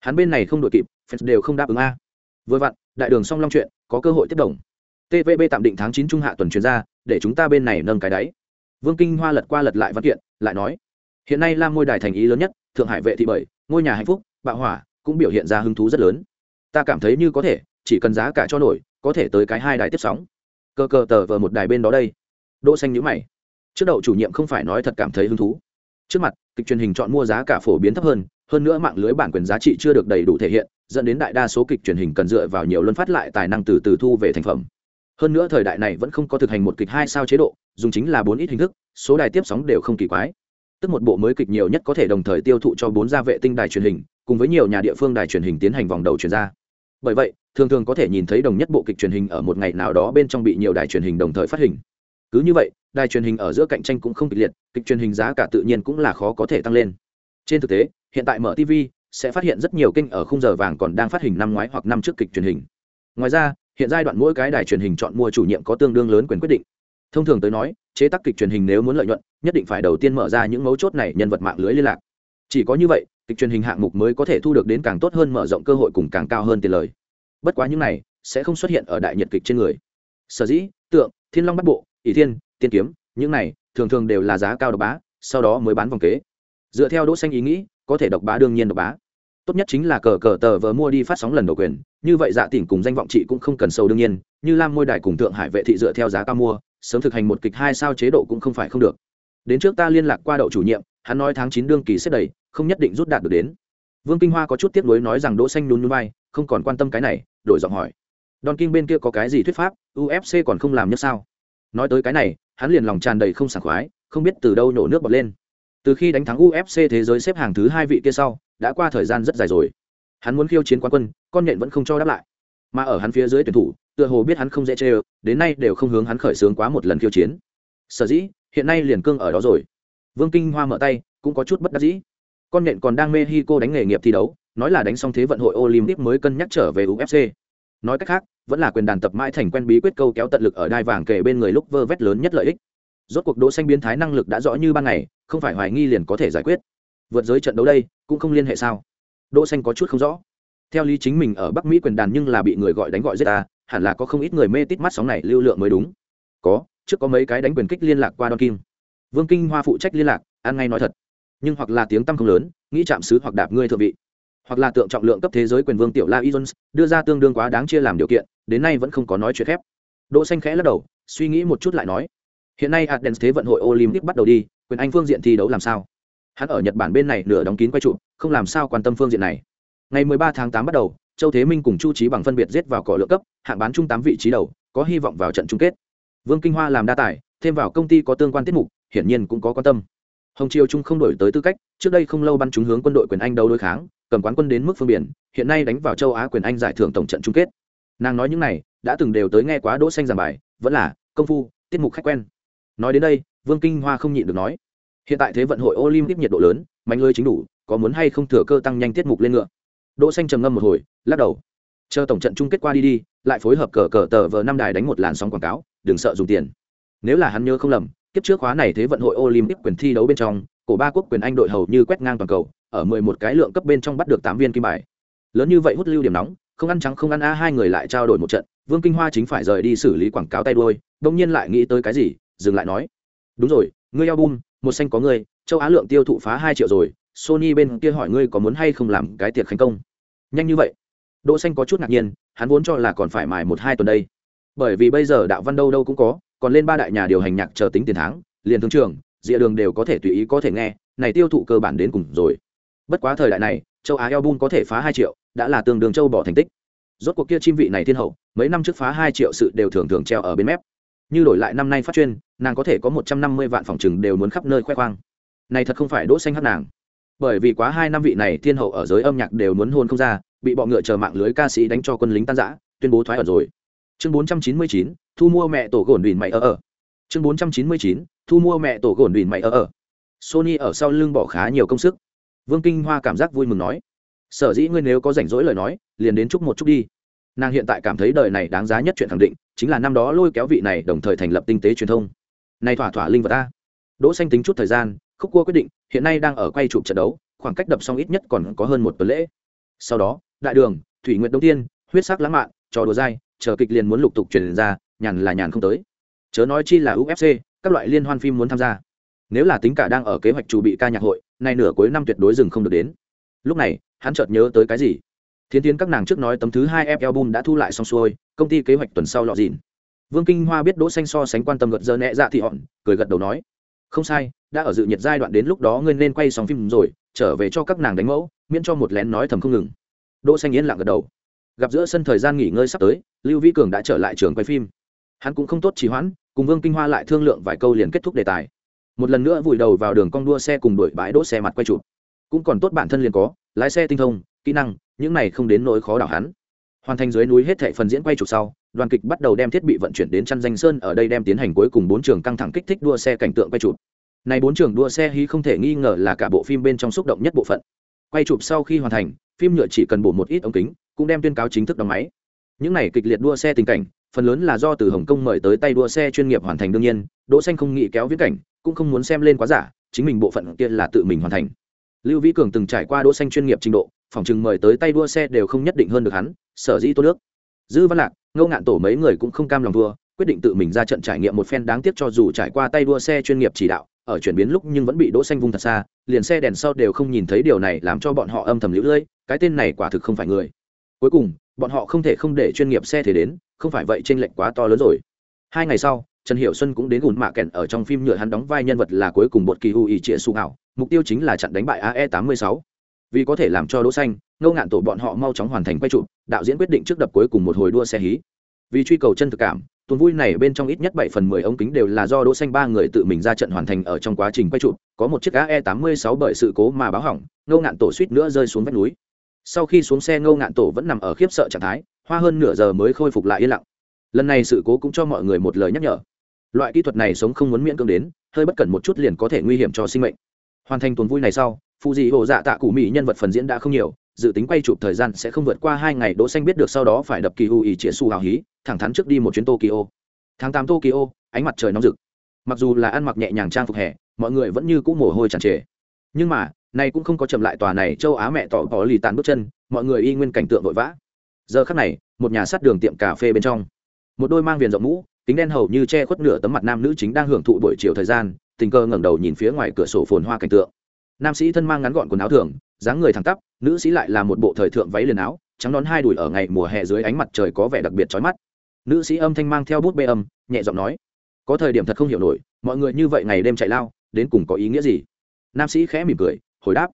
Hắn bên này không đội kịp, fans đều không đáp ứng a. Vừa vặn, đại đường song long chuyện, có cơ hội tiếp đồng. Tvb tạm định tháng chín trung hạ tuần chuyển ra, để chúng ta bên này nâng cái đáy. Vương kinh hoa lật qua lật lại văn kiện, lại nói, hiện nay lam ngôi đài thành ý lớn nhất, thượng hải vệ thị bảy, ngôi nhà hạnh phúc, bạo hỏa, cũng biểu hiện ra hứng thú rất lớn. Ta cảm thấy như có thể chỉ cần giá cả cho nổi, có thể tới cái hai đài tiếp sóng. Cơ cơ tờ vờ một đài bên đó đây. Đỗ xanh nhíu mày. Trước đậu chủ nhiệm không phải nói thật cảm thấy hứng thú. Trước mặt, kịch truyền hình chọn mua giá cả phổ biến thấp hơn hơn nữa mạng lưới bản quyền giá trị chưa được đầy đủ thể hiện, dẫn đến đại đa số kịch truyền hình cần dựa vào nhiều luân phát lại tài năng từ từ thu về thành phẩm. Hơn nữa thời đại này vẫn không có thực hành một kịch hai sao chế độ, dùng chính là bốn ít hình thức, số đài tiếp sóng đều không kỳ quái. Tức một bộ mới kịch nhiều nhất có thể đồng thời tiêu thụ cho bốn gia vệ tinh đài truyền hình, cùng với nhiều nhà địa phương đài truyền hình tiến hành vòng đầu truyền ra bởi vậy, thường thường có thể nhìn thấy đồng nhất bộ kịch truyền hình ở một ngày nào đó bên trong bị nhiều đài truyền hình đồng thời phát hình. Cứ như vậy, đài truyền hình ở giữa cạnh tranh cũng không kịch liệt, kịch truyền hình giá cả tự nhiên cũng là khó có thể tăng lên. Trên thực tế, hiện tại mở tv sẽ phát hiện rất nhiều kênh ở khung giờ vàng còn đang phát hình năm ngoái hoặc năm trước kịch truyền hình. Ngoài ra, hiện giai đoạn mỗi cái đài truyền hình chọn mua chủ nhiệm có tương đương lớn quyền quyết định. Thông thường tới nói, chế tác kịch truyền hình nếu muốn lợi nhuận, nhất định phải đầu tiên mở ra những mấu chốt này nhân vật mạng lưới liên lạc. Chỉ có như vậy kịch truyền hình hạng mục mới có thể thu được đến càng tốt hơn mở rộng cơ hội cùng càng cao hơn tiền lời. Bất quá những này sẽ không xuất hiện ở đại nhật kịch trên người. Sở dĩ, tượng, thiên long bắt bộ, ỷ thiên, tiên kiếm, những này thường thường đều là giá cao độc bá, sau đó mới bán vòng kế. Dựa theo đỗ xanh ý nghĩ, có thể độc bá đương nhiên độc bá. Tốt nhất chính là cờ cờ tờ vờ mua đi phát sóng lần đầu quyền, như vậy dạ tỉnh cùng danh vọng chị cũng không cần sâu đương nhiên, như lam môi đài cùng thượng hải vệ thị dựa theo giá cao mua, sớm thực hành một kịch hai sao chế độ cũng không phải không được. Đến trước ta liên lạc qua đậu chủ nhiệm, hắn nói tháng chín đương kỳ xếp đầy không nhất định rút đạt được đến. Vương kinh hoa có chút tiếc nuối nói rằng đỗ xanh nhún nhún vai không còn quan tâm cái này đổi giọng hỏi. Đòn kinh bên kia có cái gì thuyết pháp? Ufc còn không làm nhất sao? Nói tới cái này hắn liền lòng tràn đầy không sảng khoái không biết từ đâu nổ nước bọt lên. Từ khi đánh thắng ufc thế giới xếp hàng thứ hai vị kia sau đã qua thời gian rất dài rồi. Hắn muốn khiêu chiến quán quân con nhện vẫn không cho đáp lại. Mà ở hắn phía dưới tuyển thủ tựa hồ biết hắn không dễ chơi, đến nay đều không hướng hắn khởi xướng quá một lần khiêu chiến. Sở dĩ hiện nay liền cương ở đó rồi. Vương kinh hoa mở tay cũng có chút bất đắc dĩ con nhện còn đang mexico đánh nghề nghiệp thi đấu, nói là đánh xong thế vận hội olympic mới cân nhắc trở về ufc nói cách khác, vẫn là quyền đàn tập mãi thành quen bí quyết câu kéo tận lực ở đai vàng kề bên người lúc vơ vét lớn nhất lợi ích. Rốt cuộc đỗ xanh biến thái năng lực đã rõ như ban ngày, không phải hoài nghi liền có thể giải quyết. Vượt giới trận đấu đây, cũng không liên hệ sao? Đỗ xanh có chút không rõ. Theo lý chính mình ở bắc mỹ quyền đàn nhưng là bị người gọi đánh gọi giết ta, hẳn là có không ít người mê tít mắt sóng này lưu lượng mới đúng. Có, trước có mấy cái đánh quyền kích liên lạc qua Don kim. Vương kinh hoa phụ trách liên lạc, ăn ngay nói thật nhưng hoặc là tiếng tăm không lớn, nghĩ chạm sứ hoặc đạp ngươi thượng vị. Hoặc là tượng trọng lượng cấp thế giới quyền vương tiểu la y jones đưa ra tương đương quá đáng chia làm điều kiện, đến nay vẫn không có nói chuyện phép. Đỗ xanh khẽ lắc đầu, suy nghĩ một chút lại nói, hiện nay Athens thế vận hội Olympic bắt đầu đi, quyền anh phương diện thi đấu làm sao? Hắn ở nhật bản bên này nửa đóng kín quay trụ, không làm sao quan tâm phương diện này. Ngày 13 tháng 8 bắt đầu, châu thế minh cùng chu trí bằng phân biệt giết vào cỏ lượng cấp, hạng bán trung tám vị trí đầu, có hy vọng vào trận chung kết. Vương kinh hoa làm đa tài, thêm vào công ty có tương quan tiết mục, hiển nhiên cũng có quan tâm hồng triều trung không đổi tới tư cách, trước đây không lâu bắn chúng hướng quân đội quyền anh đấu đối kháng, cầm quán quân đến mức phương biển, hiện nay đánh vào châu á quyền anh giải thưởng tổng trận chung kết. Nàng nói những này, đã từng đều tới nghe quá đỗ xanh giảng bài, vẫn là, công phu, tiết mục khách quen. Nói đến đây, vương kinh hoa không nhịn được nói, hiện tại thế vận hội olympic nhiệt độ lớn mạnh lưới chính đủ, có muốn hay không thừa cơ tăng nhanh tiết mục lên ngựa? Đỗ xanh trầm ngâm một hồi, lắc đầu. Chờ tổng trận chung kết qua đi đi, lại phối hợp cờ cờ tờ vờ năm đài đánh một làn sóng quảng cáo, đừng sợ dùng tiền. Nếu là hắn nhớ không lầm kiếp trước khóa này thế vận hội olympic quyền thi đấu bên trong, cổ ba quốc quyền anh đội hầu như quét ngang toàn cầu, ở mười một cái lượng cấp bên trong bắt được tám viên kim bài. Lớn như vậy hút lưu điểm nóng, không ăn trắng không ăn a, hai người lại trao đổi một trận, vương kinh hoa chính phải rời đi xử lý quảng cáo tay đôi đột nhiên lại nghĩ tới cái gì, dừng lại nói. Đúng rồi, ngươi album, một xanh có ngươi, châu á lượng tiêu thụ phá hai triệu rồi, sony bên kia hỏi ngươi có muốn hay không làm cái tiệc khánh công. Nhanh như vậy. Đỗ xanh có chút ngạc nhiên, hắn vốn cho là còn phải mài một hai tuần đây. Bởi vì bây giờ đạo văn đâu đâu cũng có còn lên ba đại nhà điều hành nhạc chờ tính tiền tháng, liền thương trường dịa đường đều có thể tùy ý có thể nghe, này tiêu thụ cơ bản đến cùng rồi. Bất quá thời đại này, châu á album có thể phá hai triệu, đã là tương đương châu bỏ thành tích. Rốt cuộc kia chim vị này thiên hậu, mấy năm trước phá hai triệu sự đều thường thường treo ở bên mép. Như đổi lại năm nay phát chuyên, nàng có thể có một trăm năm mươi vạn phòng chừng đều muốn khắp nơi khoe khoang. Này thật không phải đỗ xanh hát nàng. Bởi vì quá hai năm vị này thiên hậu ở giới âm nhạc đều muốn hôn không ra, bị bọ ngựa chờ mạng lưới ca sĩ đánh cho quân lính tan rã, tuyên bố thoái ở rồi chương bốn trăm chín mươi chín, thu mua mẹ tổ gồn đùn mày ở ở chương bốn trăm chín mươi chín, thu mua mẹ tổ gồn đùn mày ở ở sony ở sau lưng bỏ khá nhiều công sức. Vương kinh hoa cảm giác vui mừng nói, sở dĩ ngươi nếu có rảnh rỗi lời nói, liền đến chúc một chút đi. Nàng hiện tại cảm thấy đời này đáng giá nhất chuyện khẳng định, chính là năm đó lôi kéo vị này đồng thời thành lập tinh tế truyền thông. Này thỏa thỏa linh vật ta. Đỗ xanh tính chút thời gian, khúc cua quyết định, hiện nay đang ở quay chụp trận đấu, khoảng cách đập xong ít nhất còn có hơn một tuần lễ. Sau đó, đại đường, thủy nguyện đông tiên, huyết sắc lãng mạn, trò đùa dai chờ kịch liền muốn lục tục truyền ra, nhàn là nhàn không tới. Chớ nói chi là ufc các loại liên hoan phim muốn tham gia. Nếu là tính cả đang ở kế hoạch chuẩn bị ca nhạc hội, nay nửa cuối năm tuyệt đối dừng không được đến. Lúc này, hắn chợt nhớ tới cái gì? Thiến tiến các nàng trước nói tấm thứ hai ép album đã thu lại xong xuôi, công ty kế hoạch tuần sau lọ dìn vương kinh hoa biết đỗ xanh so sánh quan tâm gật giờ nhẹ dạ thì họn cười gật đầu nói, không sai, đã ở dự nhiệt giai đoạn đến lúc đó ngươi nên quay xong phim rồi, trở về cho các nàng đánh mẫu, miễn cho một lén nói thầm không ngừng. Đỗ xanh yên lặng gật đầu gặp giữa sân thời gian nghỉ ngơi sắp tới, lưu vĩ cường đã trở lại trường quay phim. Hắn cũng không tốt trì hoãn, cùng vương kinh hoa lại thương lượng vài câu liền kết thúc đề tài. Một lần nữa vùi đầu vào đường cong đua xe cùng đuổi bãi đỗ xe mặt quay chụp. Cũng còn tốt bản thân liền có, lái xe tinh thông, kỹ năng, những này không đến nỗi khó đảo hắn. Hoàn thành dưới núi hết thệ phần diễn quay chụp sau, đoàn kịch bắt đầu đem thiết bị vận chuyển đến chăn danh sơn ở đây đem tiến hành cuối cùng bốn trường căng thẳng kích thích đua xe cảnh tượng quay chụp. Này bốn trường đua xe hí không thể nghi ngờ là cả bộ phim bên trong xúc động nhất bộ phận. Quay chụp sau khi hoàn thành, phim nhựa chỉ cần bổ một ít ống kính cũng đem tuyên cáo chính thức đóng máy. Những này kịch liệt đua xe tình cảnh, phần lớn là do từ hồng kông mời tới tay đua xe chuyên nghiệp hoàn thành đương nhiên, đỗ xanh không nghĩ kéo viễn cảnh, cũng không muốn xem lên quá giả, chính mình bộ phận kia là tự mình hoàn thành. Lưu vĩ cường từng trải qua đỗ xanh chuyên nghiệp trình độ, phòng chừng mời tới tay đua xe đều không nhất định hơn được hắn, sở dĩ tô nước. Dư văn lạc, ngô ngạn tổ mấy người cũng không cam lòng thua, quyết định tự mình ra trận trải nghiệm một phen đáng tiếc cho dù trải qua tay đua xe chuyên nghiệp chỉ đạo, ở chuyển biến lúc nhưng vẫn bị đỗ xanh vung thật xa, liền xe đèn sau đều không nhìn thấy điều này làm cho bọn họ âm thầm liễu lưỡi cái tên này quả thực không phải người cuối cùng, bọn họ không thể không để chuyên nghiệp xe thể đến, không phải vậy trên lệnh quá to lớn rồi. Hai ngày sau, trần hiệu xuân cũng đến gùn mạ kèn ở trong phim nhựa hắn đóng vai nhân vật là cuối cùng bột kỳ hù ý trịa su hảo, mục tiêu chính là chặn đánh bại ae 86 vì có thể làm cho đỗ xanh, ngô ngạn tổ bọn họ mau chóng hoàn thành quay trụ đạo diễn quyết định trước đập cuối cùng một hồi đua xe hí. Vì truy cầu chân thực cảm, tuần vui này bên trong ít nhất bảy phần mười ống kính đều là do đỗ xanh ba người tự mình ra trận hoàn thành ở trong quá trình quay trụ có một chiếc ae 86 bởi sự cố mà báo hỏng, ngô ngạn tổ suýt nữa rơi xuống vách núi sau khi xuống xe ngô ngạn tổ vẫn nằm ở khiếp sợ trạng thái, hoa hơn nửa giờ mới khôi phục lại yên lặng. Lần này sự cố cũng cho mọi người một lời nhắc nhở. Loại kỹ thuật này sống không muốn miễn cưỡng đến, hơi bất cẩn một chút liền có thể nguy hiểm cho sinh mệnh. Hoàn thành tuần vui này sau phụ dị hồ dạ tạ cụ mỹ nhân vật phần diễn đã không nhiều, dự tính quay chụp thời gian sẽ không vượt qua hai ngày, đỗ xanh biết được sau đó phải đập kỳ hù ý chĩa su hào hí, thẳng thắn trước đi một chuyến tokyo. Tháng tám tokyo, ánh mặt trời nóng rực. Mặc dù là ăn mặc nhẹ nhàng trang phục hè, mọi người vẫn như cũ mồ hôi tràn trề. Nhưng mà nay cũng không có chậm lại tòa này châu á mẹ tỏ bỏ lì tàn bước chân, mọi người y nguyên cảnh tượng vội vã. Giờ khắc này, một nhà sát đường tiệm cà phê bên trong. Một đôi mang viền rộng mũ, kính đen hầu như che khuất nửa tấm mặt nam nữ chính đang hưởng thụ buổi chiều thời gian, tình cờ ngẩng đầu nhìn phía ngoài cửa sổ phồn hoa cảnh tượng. Nam sĩ thân mang ngắn gọn quần áo thường, dáng người thẳng tắp, nữ sĩ lại là một bộ thời thượng váy liền áo, trắng đón hai đùi ở ngày mùa hè dưới ánh mặt trời có vẻ đặc biệt chói mắt. Nữ sĩ âm thanh mang theo bút bê âm, nhẹ giọng nói, có thời điểm thật không hiểu nổi, mọi người như vậy ngày đêm chạy lao, đến cùng có ý nghĩa gì? Nam sĩ khẽ mỉm cười hồi đáp,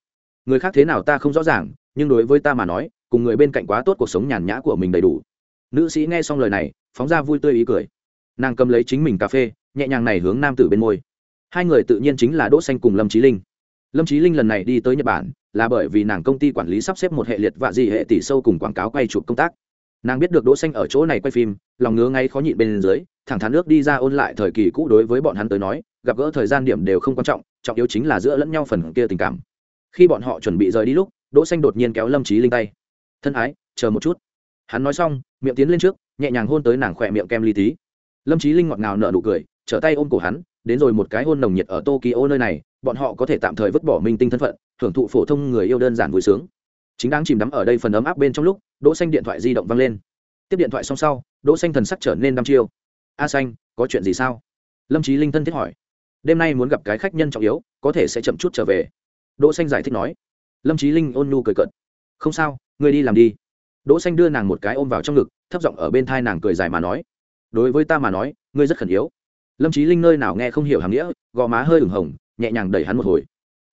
người khác thế nào ta không rõ ràng, nhưng đối với ta mà nói, cùng người bên cạnh quá tốt, cuộc sống nhàn nhã của mình đầy đủ. Nữ sĩ nghe xong lời này, phóng ra vui tươi ý cười. Nàng cầm lấy chính mình cà phê, nhẹ nhàng này hướng nam tử bên môi. Hai người tự nhiên chính là đỗ xanh cùng lâm trí linh. Lâm trí linh lần này đi tới nhật bản, là bởi vì nàng công ty quản lý sắp xếp một hệ liệt và dị hệ tỷ sâu cùng quảng cáo quay chụp công tác. Nàng biết được đỗ xanh ở chỗ này quay phim, lòng ngứa ngay khó nhịn bên dưới, thẳng thắn nước đi ra ôn lại thời kỳ cũ đối với bọn hắn tới nói, gặp gỡ thời gian điểm đều không quan trọng trọng yếu chính là giữa lẫn nhau phần kia tình cảm khi bọn họ chuẩn bị rời đi lúc, đỗ xanh đột nhiên kéo lâm trí linh tay. Thân ái, chờ một chút. Hắn nói xong, miệng tiến lên trước, nhẹ nhàng hôn tới nàng khỏe miệng kem ly tí. Lâm trí linh ngọt ngào nở nụ cười, trở tay ôm cổ hắn, đến rồi một cái hôn nồng nhiệt ở tokyo nơi này, bọn họ có thể tạm thời vứt bỏ minh tinh thân phận hưởng thụ phổ thông người yêu đơn giản vui sướng. Chính đang chìm đắm ở đây phần ấm áp bên trong lúc, đỗ xanh điện thoại di động vang lên. Tiếp điện thoại xong sau, đỗ xanh thần sắc trở nên đăm chiêu. A xanh, có chuyện gì sao? Lâm trí linh thân thiết hỏi. Đêm nay muốn gặp cái khách nhân trọng yếu, có thể sẽ chậm chút trở về đỗ xanh giải thích nói. Lâm trí linh ôn nhu cười cợt. Không sao, ngươi đi làm đi. Đỗ xanh đưa nàng một cái ôm vào trong ngực, thấp giọng ở bên thai nàng cười dài mà nói. Đối với ta mà nói, ngươi rất khẩn yếu. Lâm trí linh nơi nào nghe không hiểu hàng nghĩa, gò má hơi ửng hồng, nhẹ nhàng đẩy hắn một hồi.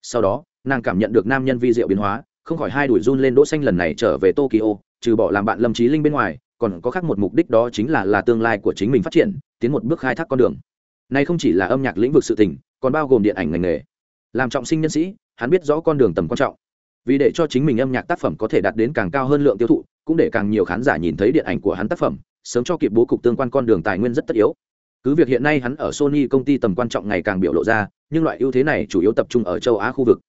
Sau đó, nàng cảm nhận được nam nhân vi diệu biến hóa, không khỏi hai đuổi run lên đỗ xanh lần này trở về tokyo, trừ bỏ làm bạn lâm trí linh bên ngoài, còn có khác một mục đích đó chính là là tương lai của chính mình phát triển, tiến một bước khai thác con đường. Này không chỉ là âm nhạc lĩnh vực sự tình, còn bao gồm điện ảnh ngành nghề. Làm trọng sinh nhân sĩ hắn biết rõ con đường tầm quan trọng. Vì để cho chính mình âm nhạc tác phẩm có thể đạt đến càng cao hơn lượng tiêu thụ, cũng để càng nhiều khán giả nhìn thấy điện ảnh của hắn tác phẩm, sớm cho kịp bố cục tương quan con đường tài nguyên rất tất yếu. Cứ việc hiện nay hắn ở sony công ty tầm quan trọng ngày càng biểu lộ ra, nhưng loại ưu thế này chủ yếu tập trung ở châu á khu vực.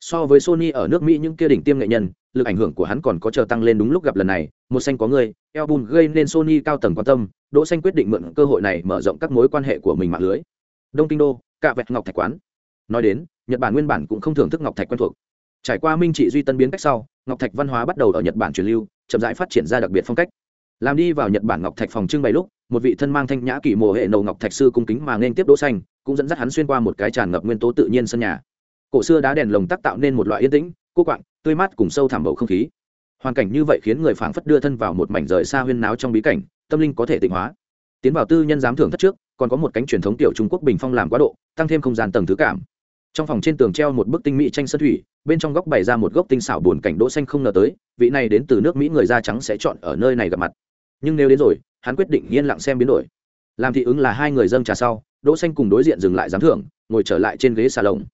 So với sony ở nước mỹ những kia đỉnh tiêm nghệ nhân, lực ảnh hưởng của hắn còn có chờ tăng lên đúng lúc gặp lần này, một xanh có người, album gây nên sony cao tầng quan tâm, đỗ xanh quyết định mượn cơ hội này mở rộng các mối quan hệ của mình mạng lưới. Đông kinh đô, cạ vẹt ngọc thạch quán. Nói đến nhật bản nguyên bản cũng không thưởng thức ngọc thạch quen thuộc trải qua minh trị duy tân biến cách sau ngọc thạch văn hóa bắt đầu ở nhật bản truyền lưu chậm rãi phát triển ra đặc biệt phong cách làm đi vào nhật bản ngọc thạch phòng trưng bày lúc một vị thân mang thanh nhã kỷ mồ hệ nầu ngọc thạch sư cung kính mà nên tiếp đỗ xanh cũng dẫn dắt hắn xuyên qua một cái tràn ngập nguyên tố tự nhiên sân nhà cổ xưa đá đèn lồng tác tạo nên một loại yên tĩnh cô quạng tươi mát cùng sâu thẳm bầu không khí hoàn cảnh như vậy khiến người phảng phất đưa thân vào một mảnh rời xa huyên náo trong bí cảnh tâm linh có thể tịnh hóa tiến vào tư nhân giám thưởng thất trước còn có một cánh truyền thống tiểu trung quốc bình phong làm quá độ tăng thêm không gian tầng thứ cảm trong phòng trên tường treo một bức tinh mỹ tranh sơn thủy, bên trong góc bày ra một gốc tinh xảo buồn cảnh đỗ xanh không ngờ tới, vị này đến từ nước mỹ người da trắng sẽ chọn ở nơi này gặp mặt. Nhưng nếu đến rồi, hắn quyết định yên lặng xem biến đổi. Làm thị ứng là hai người dâng trà sau, đỗ xanh cùng đối diện dừng lại giám thưởng, ngồi trở lại trên ghế xà lồng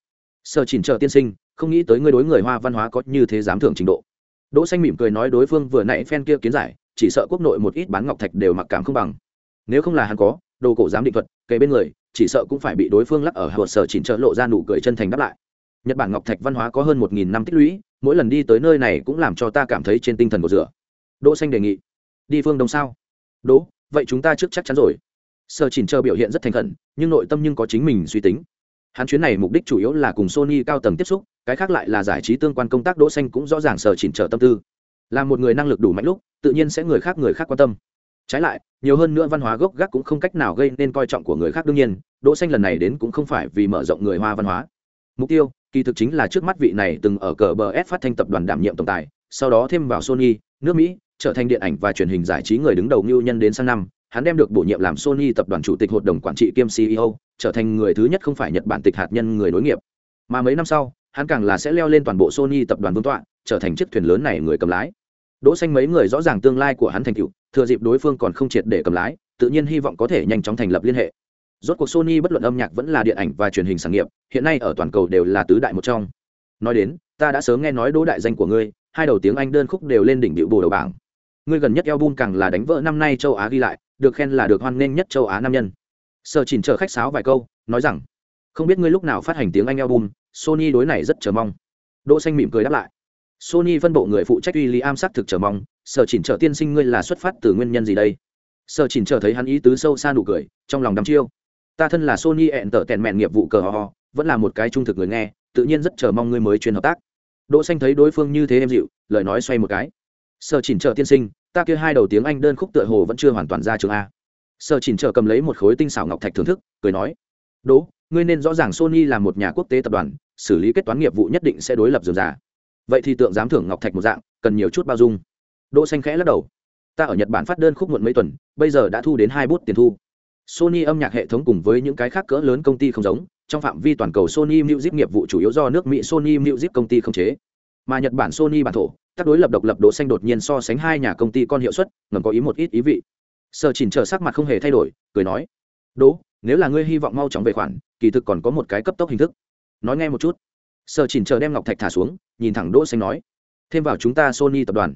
sở chỉnh chờ tiên sinh, không nghĩ tới ngươi đối người hoa văn hóa có như thế giám thưởng trình độ. Đỗ xanh mỉm cười nói đối phương vừa nãy phen kia kiến giải, chỉ sợ quốc nội một ít bán ngọc thạch đều mặc cảm không bằng. Nếu không là hắn có, đồ cổ giám định thuật, kề bên người chỉ sợ cũng phải bị đối phương lắc ở hợp sở chỉnh trợ lộ ra nụ cười chân thành đáp lại. Nhật bản ngọc thạch văn hóa có hơn một nghìn năm tích lũy, mỗi lần đi tới nơi này cũng làm cho ta cảm thấy trên tinh thần của rửa đỗ xanh đề nghị. Đi phương đông sao? Đỗ, vậy chúng ta trước chắc chắn rồi. Sở chỉnh chờ biểu hiện rất thành khẩn, nhưng nội tâm nhưng có chính mình suy tính. Hắn chuyến này mục đích chủ yếu là cùng sony cao tầng tiếp xúc, cái khác lại là giải trí tương quan công tác đỗ xanh cũng rõ ràng sở chỉnh trợ tâm tư. Là một người năng lực đủ mạnh lúc, tự nhiên sẽ người khác người khác quan tâm trái lại, nhiều hơn nữa văn hóa gốc gác cũng không cách nào gây nên coi trọng của người khác đương nhiên, đỗ xanh lần này đến cũng không phải vì mở rộng người hoa văn hóa. Mục tiêu, kỳ thực chính là trước mắt vị này từng ở cờ bờ s phát thanh tập đoàn đảm nhiệm tổng tài, sau đó thêm vào sony, nước mỹ, trở thành điện ảnh và truyền hình giải trí người đứng đầu lưu nhân đến sang năm. Hắn đem được bổ nhiệm làm sony tập đoàn chủ tịch hội đồng quản trị kiêm ceo trở thành người thứ nhất không phải nhật bản tịch hạt nhân người nối nghiệp. Mà mấy năm sau, hắn càng là sẽ leo lên toàn bộ sony tập đoàn vương tọa, trở thành chiếc thuyền lớn này người cầm lái. Đỗ xanh mấy người rõ ràng tương lai của hắn thành tựu thừa dịp đối phương còn không triệt để cầm lái, tự nhiên hy vọng có thể nhanh chóng thành lập liên hệ. Rốt cuộc sony bất luận âm nhạc vẫn là điện ảnh và truyền hình sản nghiệp, hiện nay ở toàn cầu đều là tứ đại một trong. Nói đến, ta đã sớm nghe nói đỗ đại danh của ngươi, hai đầu tiếng anh đơn khúc đều lên đỉnh điệu bồ đầu bảng. Ngươi gần nhất album càng là đánh vỡ năm nay châu á ghi lại, được khen là được hoan nghênh nhất châu á nam nhân. Sợ chỉnh chờ khách sáo vài câu, nói rằng, không biết ngươi lúc nào phát hành tiếng anh album, sony đối này rất chờ mong. Đỗ xanh mỉm cười đáp lại sony phân bộ người phụ trách uy lý sắc thực chờ mong, sở chỉnh trở tiên sinh ngươi là xuất phát từ nguyên nhân gì đây? Sở chỉnh trở thấy hắn ý tứ sâu xa nụ cười, trong lòng đắm chiêu. Ta thân là sony ẹn tở tèn mẹn nghiệp vụ cờ ho ho, vẫn là một cái trung thực người nghe, tự nhiên rất chờ mong ngươi mới chuyên hợp tác. Đỗ xanh thấy đối phương như thế em dịu, lời nói xoay một cái. Sở chỉnh trở tiên sinh, ta kia hai đầu tiếng anh đơn khúc tựa hồ vẫn chưa hoàn toàn ra trường a. Sở chỉnh trở cầm lấy một khối tinh xảo ngọc thạch thưởng thức, cười nói, đỗ, ngươi nên rõ ràng sony là một nhà quốc tế tập đoàn, xử lý kết toán nghiệp vụ nhất định sẽ đối lập dường giả vậy thì tượng giám thưởng ngọc thạch một dạng, cần nhiều chút bao dung. Đỗ xanh khẽ lắc đầu. Ta ở nhật bản phát đơn khúc muộn mấy tuần, bây giờ đã thu đến hai bút tiền thu. Sony âm nhạc hệ thống cùng với những cái khác cỡ lớn công ty không giống, trong phạm vi toàn cầu sony music nghiệp vụ chủ yếu do nước mỹ sony music công ty không chế. Mà nhật bản sony bản thổ, các đối lập độc lập đỗ xanh đột nhiên so sánh hai nhà công ty con hiệu suất, ngầm có ý một ít ý vị. Sở chỉnh trở sắc mặt không hề thay đổi, cười nói, đỗ, nếu là ngươi hy vọng mau chóng về khoản, kỳ thực còn có một cái cấp tốc hình thức. Nói nghe một chút. Sở chỉnh chờ đem ngọc thạch thả xuống nhìn thẳng đỗ xanh nói, thêm vào chúng ta sony tập đoàn,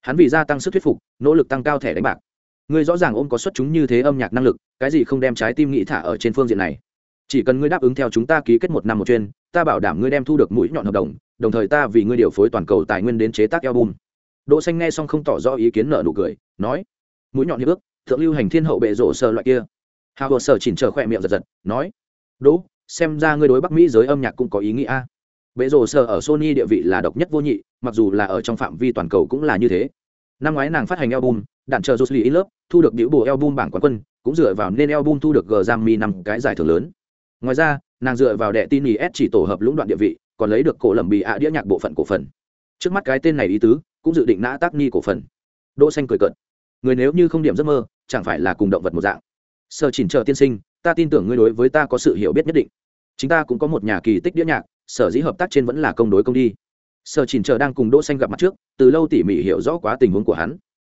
hắn vì gia tăng sức thuyết phục, nỗ lực tăng cao thẻ đánh bạc. Ngươi rõ ràng ôm có xuất chúng như thế âm nhạc năng lực, cái gì không đem trái tim nghĩ thả ở trên phương diện này? Chỉ cần ngươi đáp ứng theo chúng ta ký kết một năm một chuyên, ta bảo đảm ngươi đem thu được mũi nhọn hợp đồng đồng thời ta vì ngươi điều phối toàn cầu tài nguyên đến chế tác album. Đỗ xanh nghe xong không tỏ rõ ý kiến nợ nụ cười, nói, mũi nhọn hiệp ước, thượng lưu hành thiên hậu bệ rổ sơ loại kia. Hào hồ sở chỉnh chờ khoẹt miệng giật giật, nói, đỗ, xem ra ngươi đối bắc mỹ giới âm nhạc cũng có ý nghĩa bệ rồ sơ ở sony địa vị là độc nhất vô nhị mặc dù là ở trong phạm vi toàn cầu cũng là như thế năm ngoái nàng phát hành album đạn chờ Josley in lớp thu được biểu bộ album bảng quán quân, cũng dựa vào nên album thu được Grammy năm cái giải thưởng lớn. Ngoài ra, nàng dựa vào đệ tin S chỉ tổ hợp lũng đoạn địa vị, còn lấy được cổ lẩm bị ạ đĩa nhạc bộ phận cổ phần. Trước mắt cái tên này ý tứ, cũng dự định nã tác ni cổ phần. Đỗ xanh cười cợt. Người nếu như không điểm giấc mơ, chẳng phải là cùng động vật một dạng. Sơ chỉnh chờ tiên sinh, ta tin tưởng ngươi đối với ta có sự hiểu biết nhất định. Chính ta cũng có một nhà kỳ tích đĩa nhạc, sở dĩ hợp tác trên vẫn là công đối công đi. Sở chỉnh chờ đang cùng đỗ xanh gặp mặt trước từ lâu tỉ mỉ hiểu rõ quá tình huống của hắn.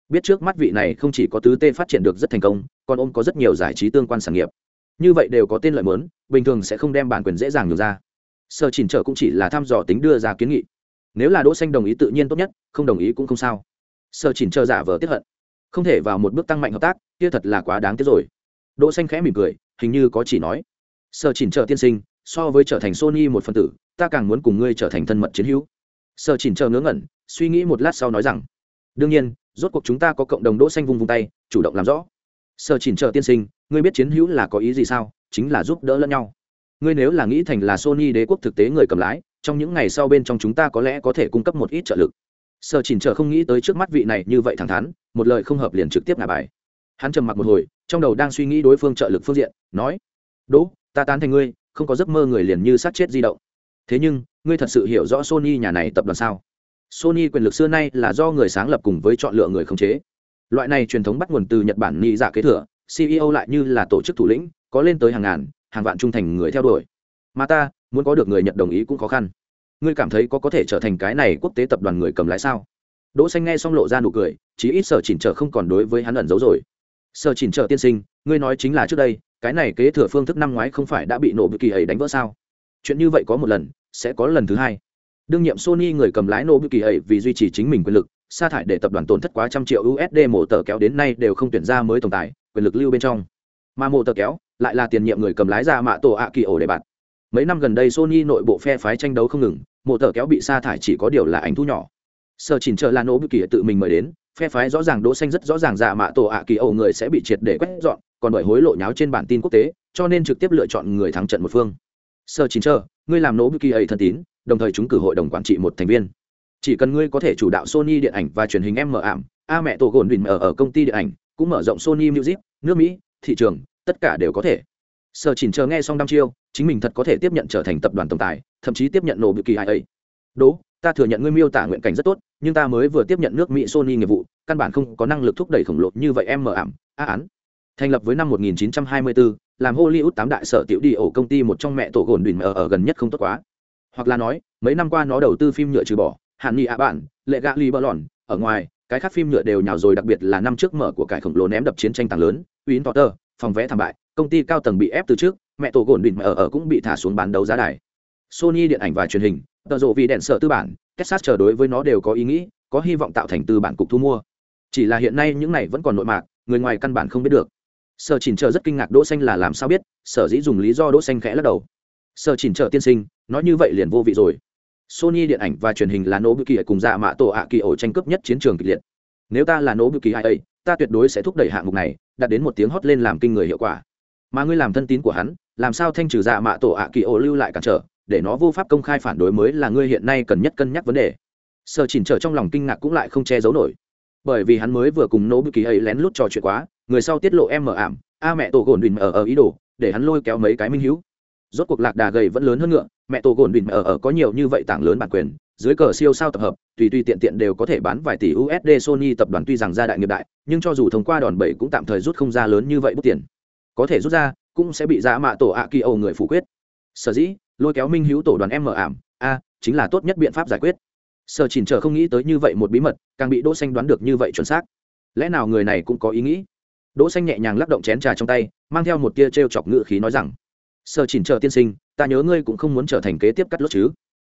Biết trước mắt vị này không chỉ có tứ tê phát triển được rất thành công còn ôm có rất nhiều giải trí tương quan sản nghiệp. Như vậy đều có tên lợi muốn, bình thường sẽ không đem bản quyền dễ dàng nhường ra. Sở chỉnh trợ cũng chỉ là thăm dò tính đưa ra kiến nghị. Nếu là đỗ xanh đồng ý tự nhiên tốt nhất không đồng ý cũng không sao. Sở chỉnh trợ giả vờ tiếc hận. Không thể vào một bước tăng mạnh hợp tác kia thật là quá đáng tiếc rồi. Đỗ xanh khẽ mỉm cười hình như có chỉ nói. Sở chỉnh trợ tiên sinh so với trở thành sony một phần tử ta càng muốn cùng ngươi trở thành thân mật chiến hữu. Sở chỉnh chờ ngớ ngẩn, suy nghĩ một lát sau nói rằng, đương nhiên, rốt cuộc chúng ta có cộng đồng đỗ xanh vùng vùng tay, chủ động làm rõ. Sở chỉnh chờ tiên sinh, ngươi biết chiến hữu là có ý gì sao? Chính là giúp đỡ lẫn nhau. Ngươi nếu là nghĩ thành là sony đế quốc thực tế người cầm lái, trong những ngày sau bên trong chúng ta có lẽ có thể cung cấp một ít trợ lực. Sợ chỉnh chờ không nghĩ tới trước mắt vị này như vậy thẳng thắn, một lời không hợp liền trực tiếp ngả bài. Hắn trầm mặc một hồi, trong đầu đang suy nghĩ đối phương trợ lực phương diện, nói, đỗ, ta tán thành ngươi, không có giấc mơ người liền như sát chết di động thế nhưng, ngươi thật sự hiểu rõ sony nhà này tập đoàn sao? Sony quyền lực xưa nay là do người sáng lập cùng với chọn lựa người khống chế. Loại này truyền thống bắt nguồn từ nhật bản nghĩ dạ kế thừa ceo lại như là tổ chức thủ lĩnh, có lên tới hàng ngàn, hàng vạn trung thành người theo đuổi. Mà ta, muốn có được người nhật đồng ý cũng khó khăn. Ngươi cảm thấy có có thể trở thành cái này quốc tế tập đoàn người cầm lái sao? Đỗ xanh nghe xong lộ ra nụ cười, chí ít sở chỉnh trở không còn đối với hắn ẩn giấu rồi. Sở chỉnh trở tiên sinh, ngươi nói chính là trước đây, cái này kế thừa phương thức năm ngoái không phải đã bị nổ bị kỳ ấy đánh vỡ sao? Chuyện như vậy có một lần, sẽ có lần thứ hai. Đương nhiệm sony người cầm lái nô bưu kỳ ấy vì duy trì chính mình quyền lực, sa thải để tập đoàn tổn thất quá trăm triệu usd mổ tờ kéo đến nay đều không tuyển ra mới tổng tài, quyền lực lưu bên trong. Mà mổ tờ kéo lại là tiền nhiệm người cầm lái ra mạ tổ ạ kỳ ổ để bạn mấy năm gần đây sony nội bộ phe phái tranh đấu không ngừng, mổ tờ kéo bị sa thải chỉ có điều là ảnh thu nhỏ. Sở chỉnh trợ là nô bưu kỳ tự mình mời đến, phe phái rõ ràng đỗ xanh rất rõ ràng ra mạ tổ ạ kỳ ổ người sẽ bị triệt để quét dọn, còn bởi hối lộ nháo trên bản tin quốc tế, cho nên trực tiếp lựa chọn người thắng trận một phương. Sơ chỉnh chờ, ngươi làm nỗ bưu kỳ ấy thân tín đồng thời chúng cử hội đồng quản trị một thành viên. Chỉ cần ngươi có thể chủ đạo sony điện ảnh và truyền hình em mở ảm a mẹ tổ gồn bình ở ở công ty điện ảnh cũng mở rộng sony music nước mỹ thị trường tất cả đều có thể. Sở chỉnh chờ nghe xong đăm chiêu chính mình thật có thể tiếp nhận trở thành tập đoàn tổng tài thậm chí tiếp nhận nổ bị kỳ ấy. Đố ta thừa nhận ngươi miêu tả nguyện cảnh rất tốt nhưng ta mới vừa tiếp nhận nước mỹ sony nghiệp vụ căn bản không có năng lực thúc đẩy khổng lồ như vậy em mở ảm a án. Thành lập với năm 1924, làm hollywood tám đại sở tiểu đi ổ công ty một trong mẹ tổ gồn đùn ở ở gần nhất không tốt quá hoặc là nói mấy năm qua nó đầu tư phim nhựa trừ bỏ hàn nghị ạ bạn lệ gạ ly bờ lòn ở ngoài cái khác phim nhựa đều nhào rồi đặc biệt là năm trước mở của cải khổng lồ ném đập chiến tranh tàng lớn uyên Potter, phòng vé thảm bại, công ty cao tầng bị ép từ trước, mẹ tổ gồn đùn ở ở cũng bị thả xuống bán đấu giá đài. Sony điện ảnh và truyền hình, tờ rộ vì đèn sợ tư bản, Texas chờ đối với nó đều có ý nghĩ, có hy vọng tạo thành tư bản cục thu mua. Chỉ là hiện nay những này vẫn còn nội mạc, người ngoài căn bản không biết được. Sở Chỉnh Chờ rất kinh ngạc Đỗ Xanh là làm sao biết, sở dĩ dùng lý do Đỗ Xanh khẽ lắc đầu. Sở Chỉnh Chờ tiên sinh, nói như vậy liền vô vị rồi. Sony điện ảnh và truyền hình là nỗ bự kỳ cùng dạ mạ tổ ạ kỳ ổ tranh cướp nhất chiến trường kịch liệt. Nếu ta là nỗ bự kỳ ai ấy, ta tuyệt đối sẽ thúc đẩy hạng mục này, đạt đến một tiếng hót lên làm kinh người hiệu quả. Mà ngươi làm thân tín của hắn, làm sao thanh trừ dạ mạ tổ ạ kỳ ổ lưu lại cản trở, để nó vô pháp công khai phản đối mới là ngươi hiện nay cần nhất cân nhắc vấn đề. Sở Chỉnh trở trong lòng kinh ngạc cũng lại không che giấu nổi, bởi vì hắn mới vừa cùng nỗ bự kỳ ấy lén lút trò chuyện quá, người sau tiết lộ em mở ảm, a mẹ tổ gồn đùn ở ở ý đồ, để hắn lôi kéo mấy cái minh hiếu. Rốt cuộc lạc đà gầy vẫn lớn hơn ngựa, mẹ tổ gồn đùn ở ở có nhiều như vậy tảng lớn bản quyền, dưới cờ siêu sao tập hợp tùy tùy tiện tiện đều có thể bán vài tỷ usd sony tập đoàn tuy rằng gia đại nghiệp đại nhưng cho dù thông qua đòn bẩy cũng tạm thời rút không ra lớn như vậy bút tiền. Có thể rút ra cũng sẽ bị giã mạ tổ ạ kỳ âu người phủ quyết. Sở dĩ lôi kéo minh hữu tổ đoàn em mở ảm a chính là tốt nhất biện pháp giải quyết. Sở chỉnh chờ không nghĩ tới như vậy một bí mật càng bị đỗ xanh đoán được như vậy chuẩn xác. Lẽ nào người này cũng có ý nghĩ? Đỗ xanh nhẹ nhàng lắc động chén trà trong tay, mang theo một tia treo chọc ngựa khí nói rằng, sở chỉnh chờ tiên sinh, ta nhớ ngươi cũng không muốn trở thành kế tiếp cắt lốt chứ.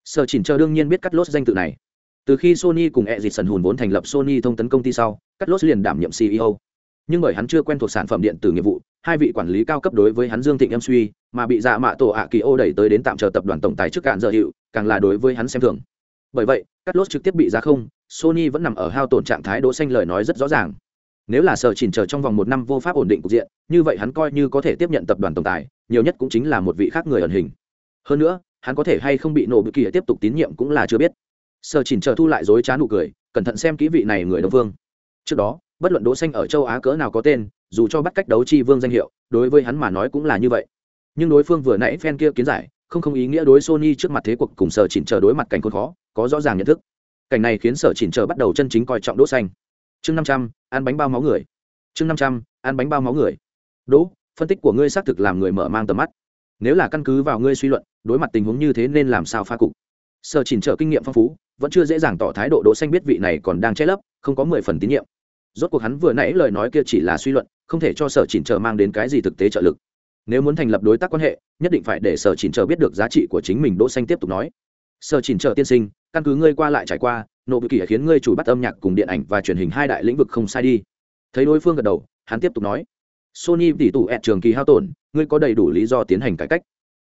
Sở chỉnh chờ đương nhiên biết cắt lốt danh tự này. Từ khi sony cùng e dịt sần hùn vốn thành lập sony thông tấn công ty sau, cắt lốt liền đảm nhiệm ceo nhưng bởi hắn chưa quen thuộc sản phẩm điện tử nghiệp vụ, hai vị quản lý cao cấp đối với hắn dương thịnh em suy, mà bị dạ mạ tổ ạ kỳ ô đẩy tới đến tạm chờ tập đoàn tổng tài trước cạn giờ hiệu, càng là đối với hắn xem thường. Bởi vậy, cắt lốt trực tiếp bị giá không, sony vẫn nằm ở hao tổn trạng thái đỗ xanh lời nói rất rõ ràng nếu là sở chỉnh chờ trong vòng một năm vô pháp ổn định cục diện, như vậy hắn coi như có thể tiếp nhận tập đoàn tổng tài, nhiều nhất cũng chính là một vị khác người ẩn hình. Hơn nữa, hắn có thể hay không bị nổ bự kỳ tiếp tục tín nhiệm cũng là chưa biết. Sở chỉnh chờ thu lại dối trá nụ cười, cẩn thận xem kỹ vị này người đông vương. Trước đó, bất luận đỗ xanh ở châu á cỡ nào có tên, dù cho bắt cách đấu chi vương danh hiệu, đối với hắn mà nói cũng là như vậy. Nhưng đối phương vừa nãy fan kia kiến giải, không không ý nghĩa đối sony trước mặt thế cuộc cùng sở chỉnh chờ đối mặt cảnh khốn khó, có rõ ràng nhận thức. Cảnh này khiến sở chỉnh chờ bắt đầu chân chính coi trọng đỗ xanh chương năm trăm, ăn bánh bao máu người. Chương năm trăm, ăn bánh bao máu người. Đỗ, phân tích của ngươi xác thực làm người mở mang tầm mắt. Nếu là căn cứ vào ngươi suy luận, đối mặt tình huống như thế nên làm sao pha cục? Sở chỉnh trợ kinh nghiệm phong phú, vẫn chưa dễ dàng tỏ thái độ đỗ xanh biết vị này còn đang che lấp, không có mười phần tín nhiệm. Rốt cuộc hắn vừa nãy lời nói kia chỉ là suy luận, không thể cho sở chỉnh trợ mang đến cái gì thực tế trợ lực. Nếu muốn thành lập đối tác quan hệ, nhất định phải để sở chỉnh trợ biết được giá trị của chính mình, đỗ xanh tiếp tục nói sở chỉnh trợ tiên sinh, căn cứ ngươi qua lại trải qua, nộ bị kỳ khiến ngươi chủ bắt âm nhạc cùng điện ảnh và truyền hình hai đại lĩnh vực không sai đi. Thấy đối phương gật đầu, hắn tiếp tục nói. Sony tỷ tụ ẹt trường kỳ hao tổn, ngươi có đầy đủ lý do tiến hành cải cách.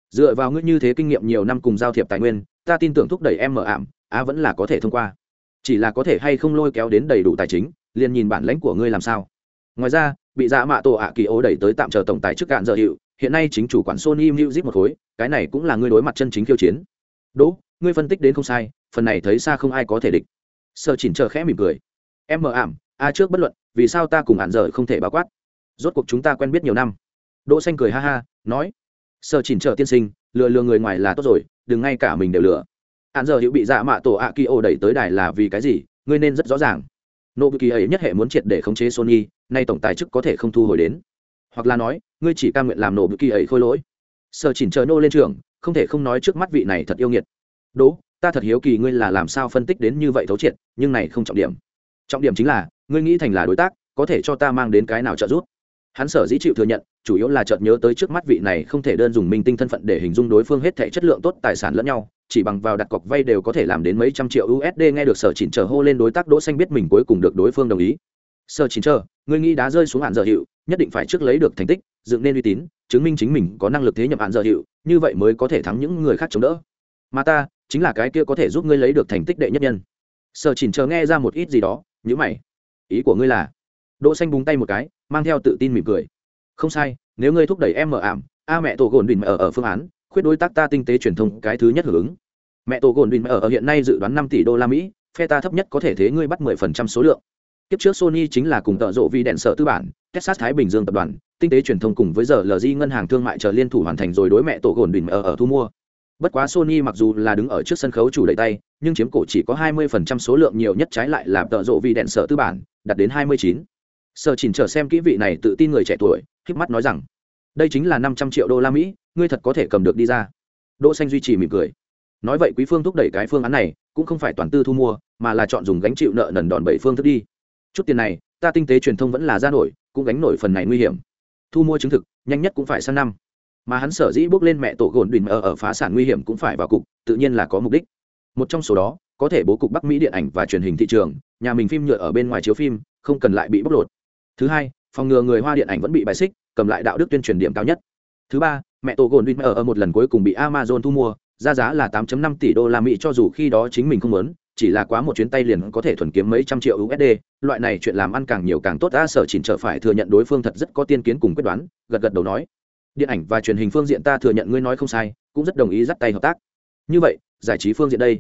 Dựa vào ngươi như thế kinh nghiệm nhiều năm cùng giao thiệp tài nguyên, ta tin tưởng thúc đẩy em mở ảm, á vẫn là có thể thông qua. Chỉ là có thể hay không lôi kéo đến đầy đủ tài chính, liền nhìn bản lãnh của ngươi làm sao. Ngoài ra, bị dạ mạ tổ ạ kỳ ô đẩy tới tạm chờ tổng tài trước cạn dợ hiệu, hiện nay chính chủ quản sony music một khối, cái này cũng là ngươi đối mặt chân chính khiêu chiến đỗ, ngươi phân tích đến không sai, phần này thấy xa không ai có thể địch. Sợ chỉnh chờ khẽ mỉm cười. Em mờ ảm, a trước bất luận, vì sao ta cùng hạn dở không thể báo quát? Rốt cuộc chúng ta quen biết nhiều năm. Đỗ xanh cười ha ha, nói. Sợ chỉnh chờ tiên sinh, lừa lừa người ngoài là tốt rồi, đừng ngay cả mình đều lừa. Hạn giờ hữu bị dạ mạ tổ ạ kỳ ô đẩy tới đài là vì cái gì, ngươi nên rất rõ ràng. Nô kỳ ấy nhất hệ muốn triệt để khống chế sony, nay tổng tài chức có thể không thu hồi đến. Hoặc là nói, ngươi chỉ cam nguyện làm nổ bự kỳ ấy khôi lỗi. Sợ chỉnh chờ nô lên trường không thể không nói trước mắt vị này thật yêu nghiệt. Đỗ ta thật hiếu kỳ ngươi là làm sao phân tích đến như vậy thấu triệt, nhưng này không trọng điểm. Trọng điểm chính là, ngươi nghĩ thành là đối tác, có thể cho ta mang đến cái nào trợ giúp? Hắn sở dĩ chịu thừa nhận, chủ yếu là chợt nhớ tới trước mắt vị này không thể đơn dùng minh tinh thân phận để hình dung đối phương hết thể chất lượng tốt tài sản lẫn nhau, chỉ bằng vào đặt cọc vay đều có thể làm đến mấy trăm triệu usd nghe được sở chỉnh chờ hô lên đối tác đỗ xanh biết mình cuối cùng được đối phương đồng ý. Sơ chỉnh chờ ngươi nghĩ đá rơi xuống hạn giờ hiệu, nhất định phải trước lấy được thành tích, dựng nên uy tín, chứng minh chính mình có năng lực thế nhập hạn giờ hiệu, như vậy mới có thể thắng những người khác chống đỡ. Mà ta, chính là cái kia có thể giúp ngươi lấy được thành tích đệ nhất nhân. Sở chỉnh chờ nghe ra một ít gì đó nhữ mày. Ý của ngươi là? Đỗ xanh búng tay một cái, mang theo tự tin mỉm cười. Không sai, nếu ngươi thúc đẩy em mở ảm, a mẹ tổ gồn đùn ở ở phương án, khuyết đối tác ta tinh tế truyền thông, cái thứ nhất hưởng ứng. Mẹ tổ gồn đùn ở ở hiện nay dự đoán năm tỷ đô la mỹ, phe ta thấp nhất có thể thế ngươi bắt 10% số lượng kiếp trước sony chính là cùng tợ rộ vì đèn sở tư bản, texas thái bình dương tập đoàn, tinh tế truyền thông cùng với giờ lg ngân hàng thương mại chờ liên thủ hoàn thành rồi đối mẹ tổ gồn đỉnh ở ở thu mua. Bất quá sony mặc dù là đứng ở trước sân khấu chủ đẩy tay, nhưng chiếm cổ chỉ có 20% số lượng nhiều nhất trái lại là tợ rộ vì đèn sở tư bản, đạt đến 29 sở chỉnh chờ xem kỹ vị này tự tin người trẻ tuổi khép mắt nói rằng, đây chính là năm trăm triệu đô la mỹ, ngươi thật có thể cầm được đi ra. Đỗ xanh duy trì mỉm cười. Nói vậy quý phương thúc đẩy cái phương án này, cũng không phải toàn tư thu mua, mà là chọn dùng gánh chịu nợ nần đòn bảy phương thức đi chút tiền này, ta tinh tế truyền thông vẫn là ra nổi, cũng gánh nổi phần này nguy hiểm. Thu mua chứng thực, nhanh nhất cũng phải sang năm. Mà hắn sở dĩ bước lên mẹ tổ gồn đùn ở ở phá sản nguy hiểm cũng phải vào cục, tự nhiên là có mục đích. Một trong số đó, có thể bố cục bắc mỹ điện ảnh và truyền hình thị trường, nhà mình phim nhựa ở bên ngoài chiếu phim, không cần lại bị bóc lột. Thứ hai, phòng ngừa người hoa điện ảnh vẫn bị bài xích, cầm lại đạo đức tuyên truyền điểm cao nhất. Thứ ba, mẹ tổ gồn ở ở một lần cuối cùng bị amazon thu mua, ra giá là 8.5 tỷ đô la mỹ cho dù khi đó chính mình không muốn chỉ là quá một chuyến tay liền có thể thuần kiếm mấy trăm triệu usd loại này chuyện làm ăn càng nhiều càng tốt, a sở chỉnh trở phải thừa nhận đối phương thật rất có tiên kiến cùng quyết đoán, gật gật đầu nói. Điện ảnh và truyền hình phương diện ta thừa nhận ngươi nói không sai, cũng rất đồng ý dắt tay hợp tác. Như vậy, giải trí phương diện đây.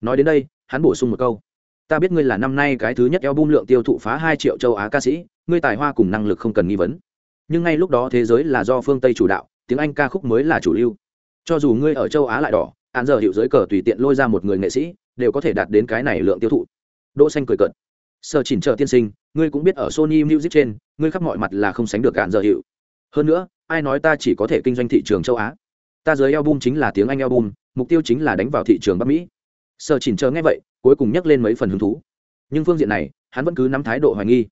Nói đến đây, hắn bổ sung một câu. Ta biết ngươi là năm nay cái thứ nhất album lượng tiêu thụ phá hai triệu châu á ca sĩ, ngươi tài hoa cùng năng lực không cần nghi vấn. Nhưng ngay lúc đó thế giới là do phương tây chủ đạo, tiếng anh ca khúc mới là chủ lưu. Cho dù ngươi ở châu á lại đỏ, án giờ hiệu giới cờ tùy tiện lôi ra một người nghệ sĩ đều có thể đạt đến cái này lượng tiêu thụ. Đỗ xanh cười cợt. Sở chỉnh trợ tiên sinh, ngươi cũng biết ở sony music trên, ngươi khắp mọi mặt là không sánh được cạn giờ hiệu. Hơn nữa, ai nói ta chỉ có thể kinh doanh thị trường châu á? Ta giới album chính là tiếng anh album, mục tiêu chính là đánh vào thị trường bắc mỹ. Sở chỉnh chờ nghe vậy, cuối cùng nhắc lên mấy phần hứng thú. Nhưng phương diện này, hắn vẫn cứ nắm thái độ hoài nghi.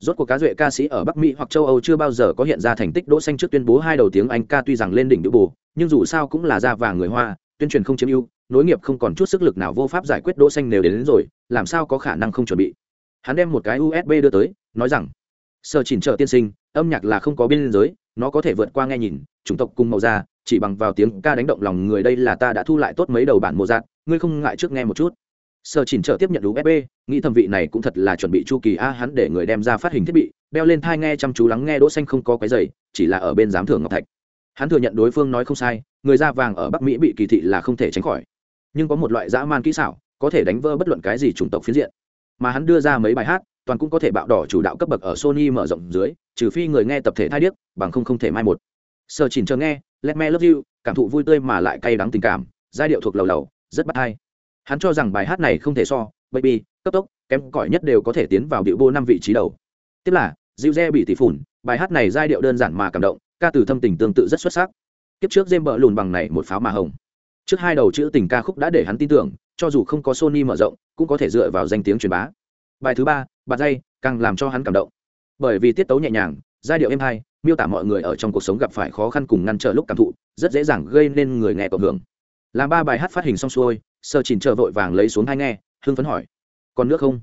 Rốt cuộc cá duệ ca sĩ ở bắc mỹ hoặc châu âu chưa bao giờ có hiện ra thành tích đỗ xanh trước tuyên bố hai đầu tiếng anh ca tuy rằng lên đỉnh đũ bù nhưng dù sao cũng là da vàng người hoa, tuyên truyền không chiếm ưu nối nghiệp không còn chút sức lực nào vô pháp giải quyết đỗ xanh nếu đến, đến rồi làm sao có khả năng không chuẩn bị? Hắn đem một cái usb đưa tới nói rằng sơ chỉnh trợ tiên sinh âm nhạc là không có biên giới nó có thể vượt qua nghe nhìn chủng tộc cùng màu da chỉ bằng vào tiếng ca đánh động lòng người đây là ta đã thu lại tốt mấy đầu bản mô dạng ngươi không ngại trước nghe một chút. Sở chỉnh trợ tiếp nhận usb nghĩ thẩm vị này cũng thật là chuẩn bị chu kỳ a hắn để người đem ra phát hình thiết bị đeo lên thai nghe chăm chú lắng nghe đỗ xanh không có cái giày chỉ là ở bên giám thưởng ngọc thạch. Hắn thừa nhận đối phương nói không sai người da vàng ở bắc mỹ bị kỳ thị là không thể tránh khỏi nhưng có một loại dã man kỹ xảo, có thể đánh vỡ bất luận cái gì chủng tộc phiến diện. Mà hắn đưa ra mấy bài hát, toàn cũng có thể bạo đỏ chủ đạo cấp bậc ở sony mở rộng dưới, trừ phi người nghe tập thể thai điếc, bằng không không thể mai một. Sờ chỉnh chờ nghe, let me love you, cảm thụ vui tươi mà lại cay đắng tình cảm, giai điệu thuộc lầu lầu, rất bắt hay. Hắn cho rằng bài hát này không thể so, baby, cấp tốc, kém cỏi nhất đều có thể tiến vào điệu bô năm vị trí đầu. Tiếp là dịu re bị tỷ phủn, bài hát này giai điệu đơn giản mà cảm động, ca từ thâm tình tương tự rất xuất sắc. Tiếp trước dêm bờ lùn bằng này một pháo mà hồng trước hai đầu chữ tình ca khúc đã để hắn tin tưởng, cho dù không có sony mở rộng, cũng có thể dựa vào danh tiếng truyền bá. Bài thứ ba, bạt dây, càng làm cho hắn cảm động. Bởi vì tiết tấu nhẹ nhàng, giai điệu êm hay, miêu tả mọi người ở trong cuộc sống gặp phải khó khăn cùng ngăn trở lúc cảm thụ, rất dễ dàng gây nên người nghe cộng hưởng. Làm ba bài hát phát hình xong xuôi, sơ chỉnh chờ vội vàng lấy xuống hai nghe, hưng phấn hỏi, còn nước không?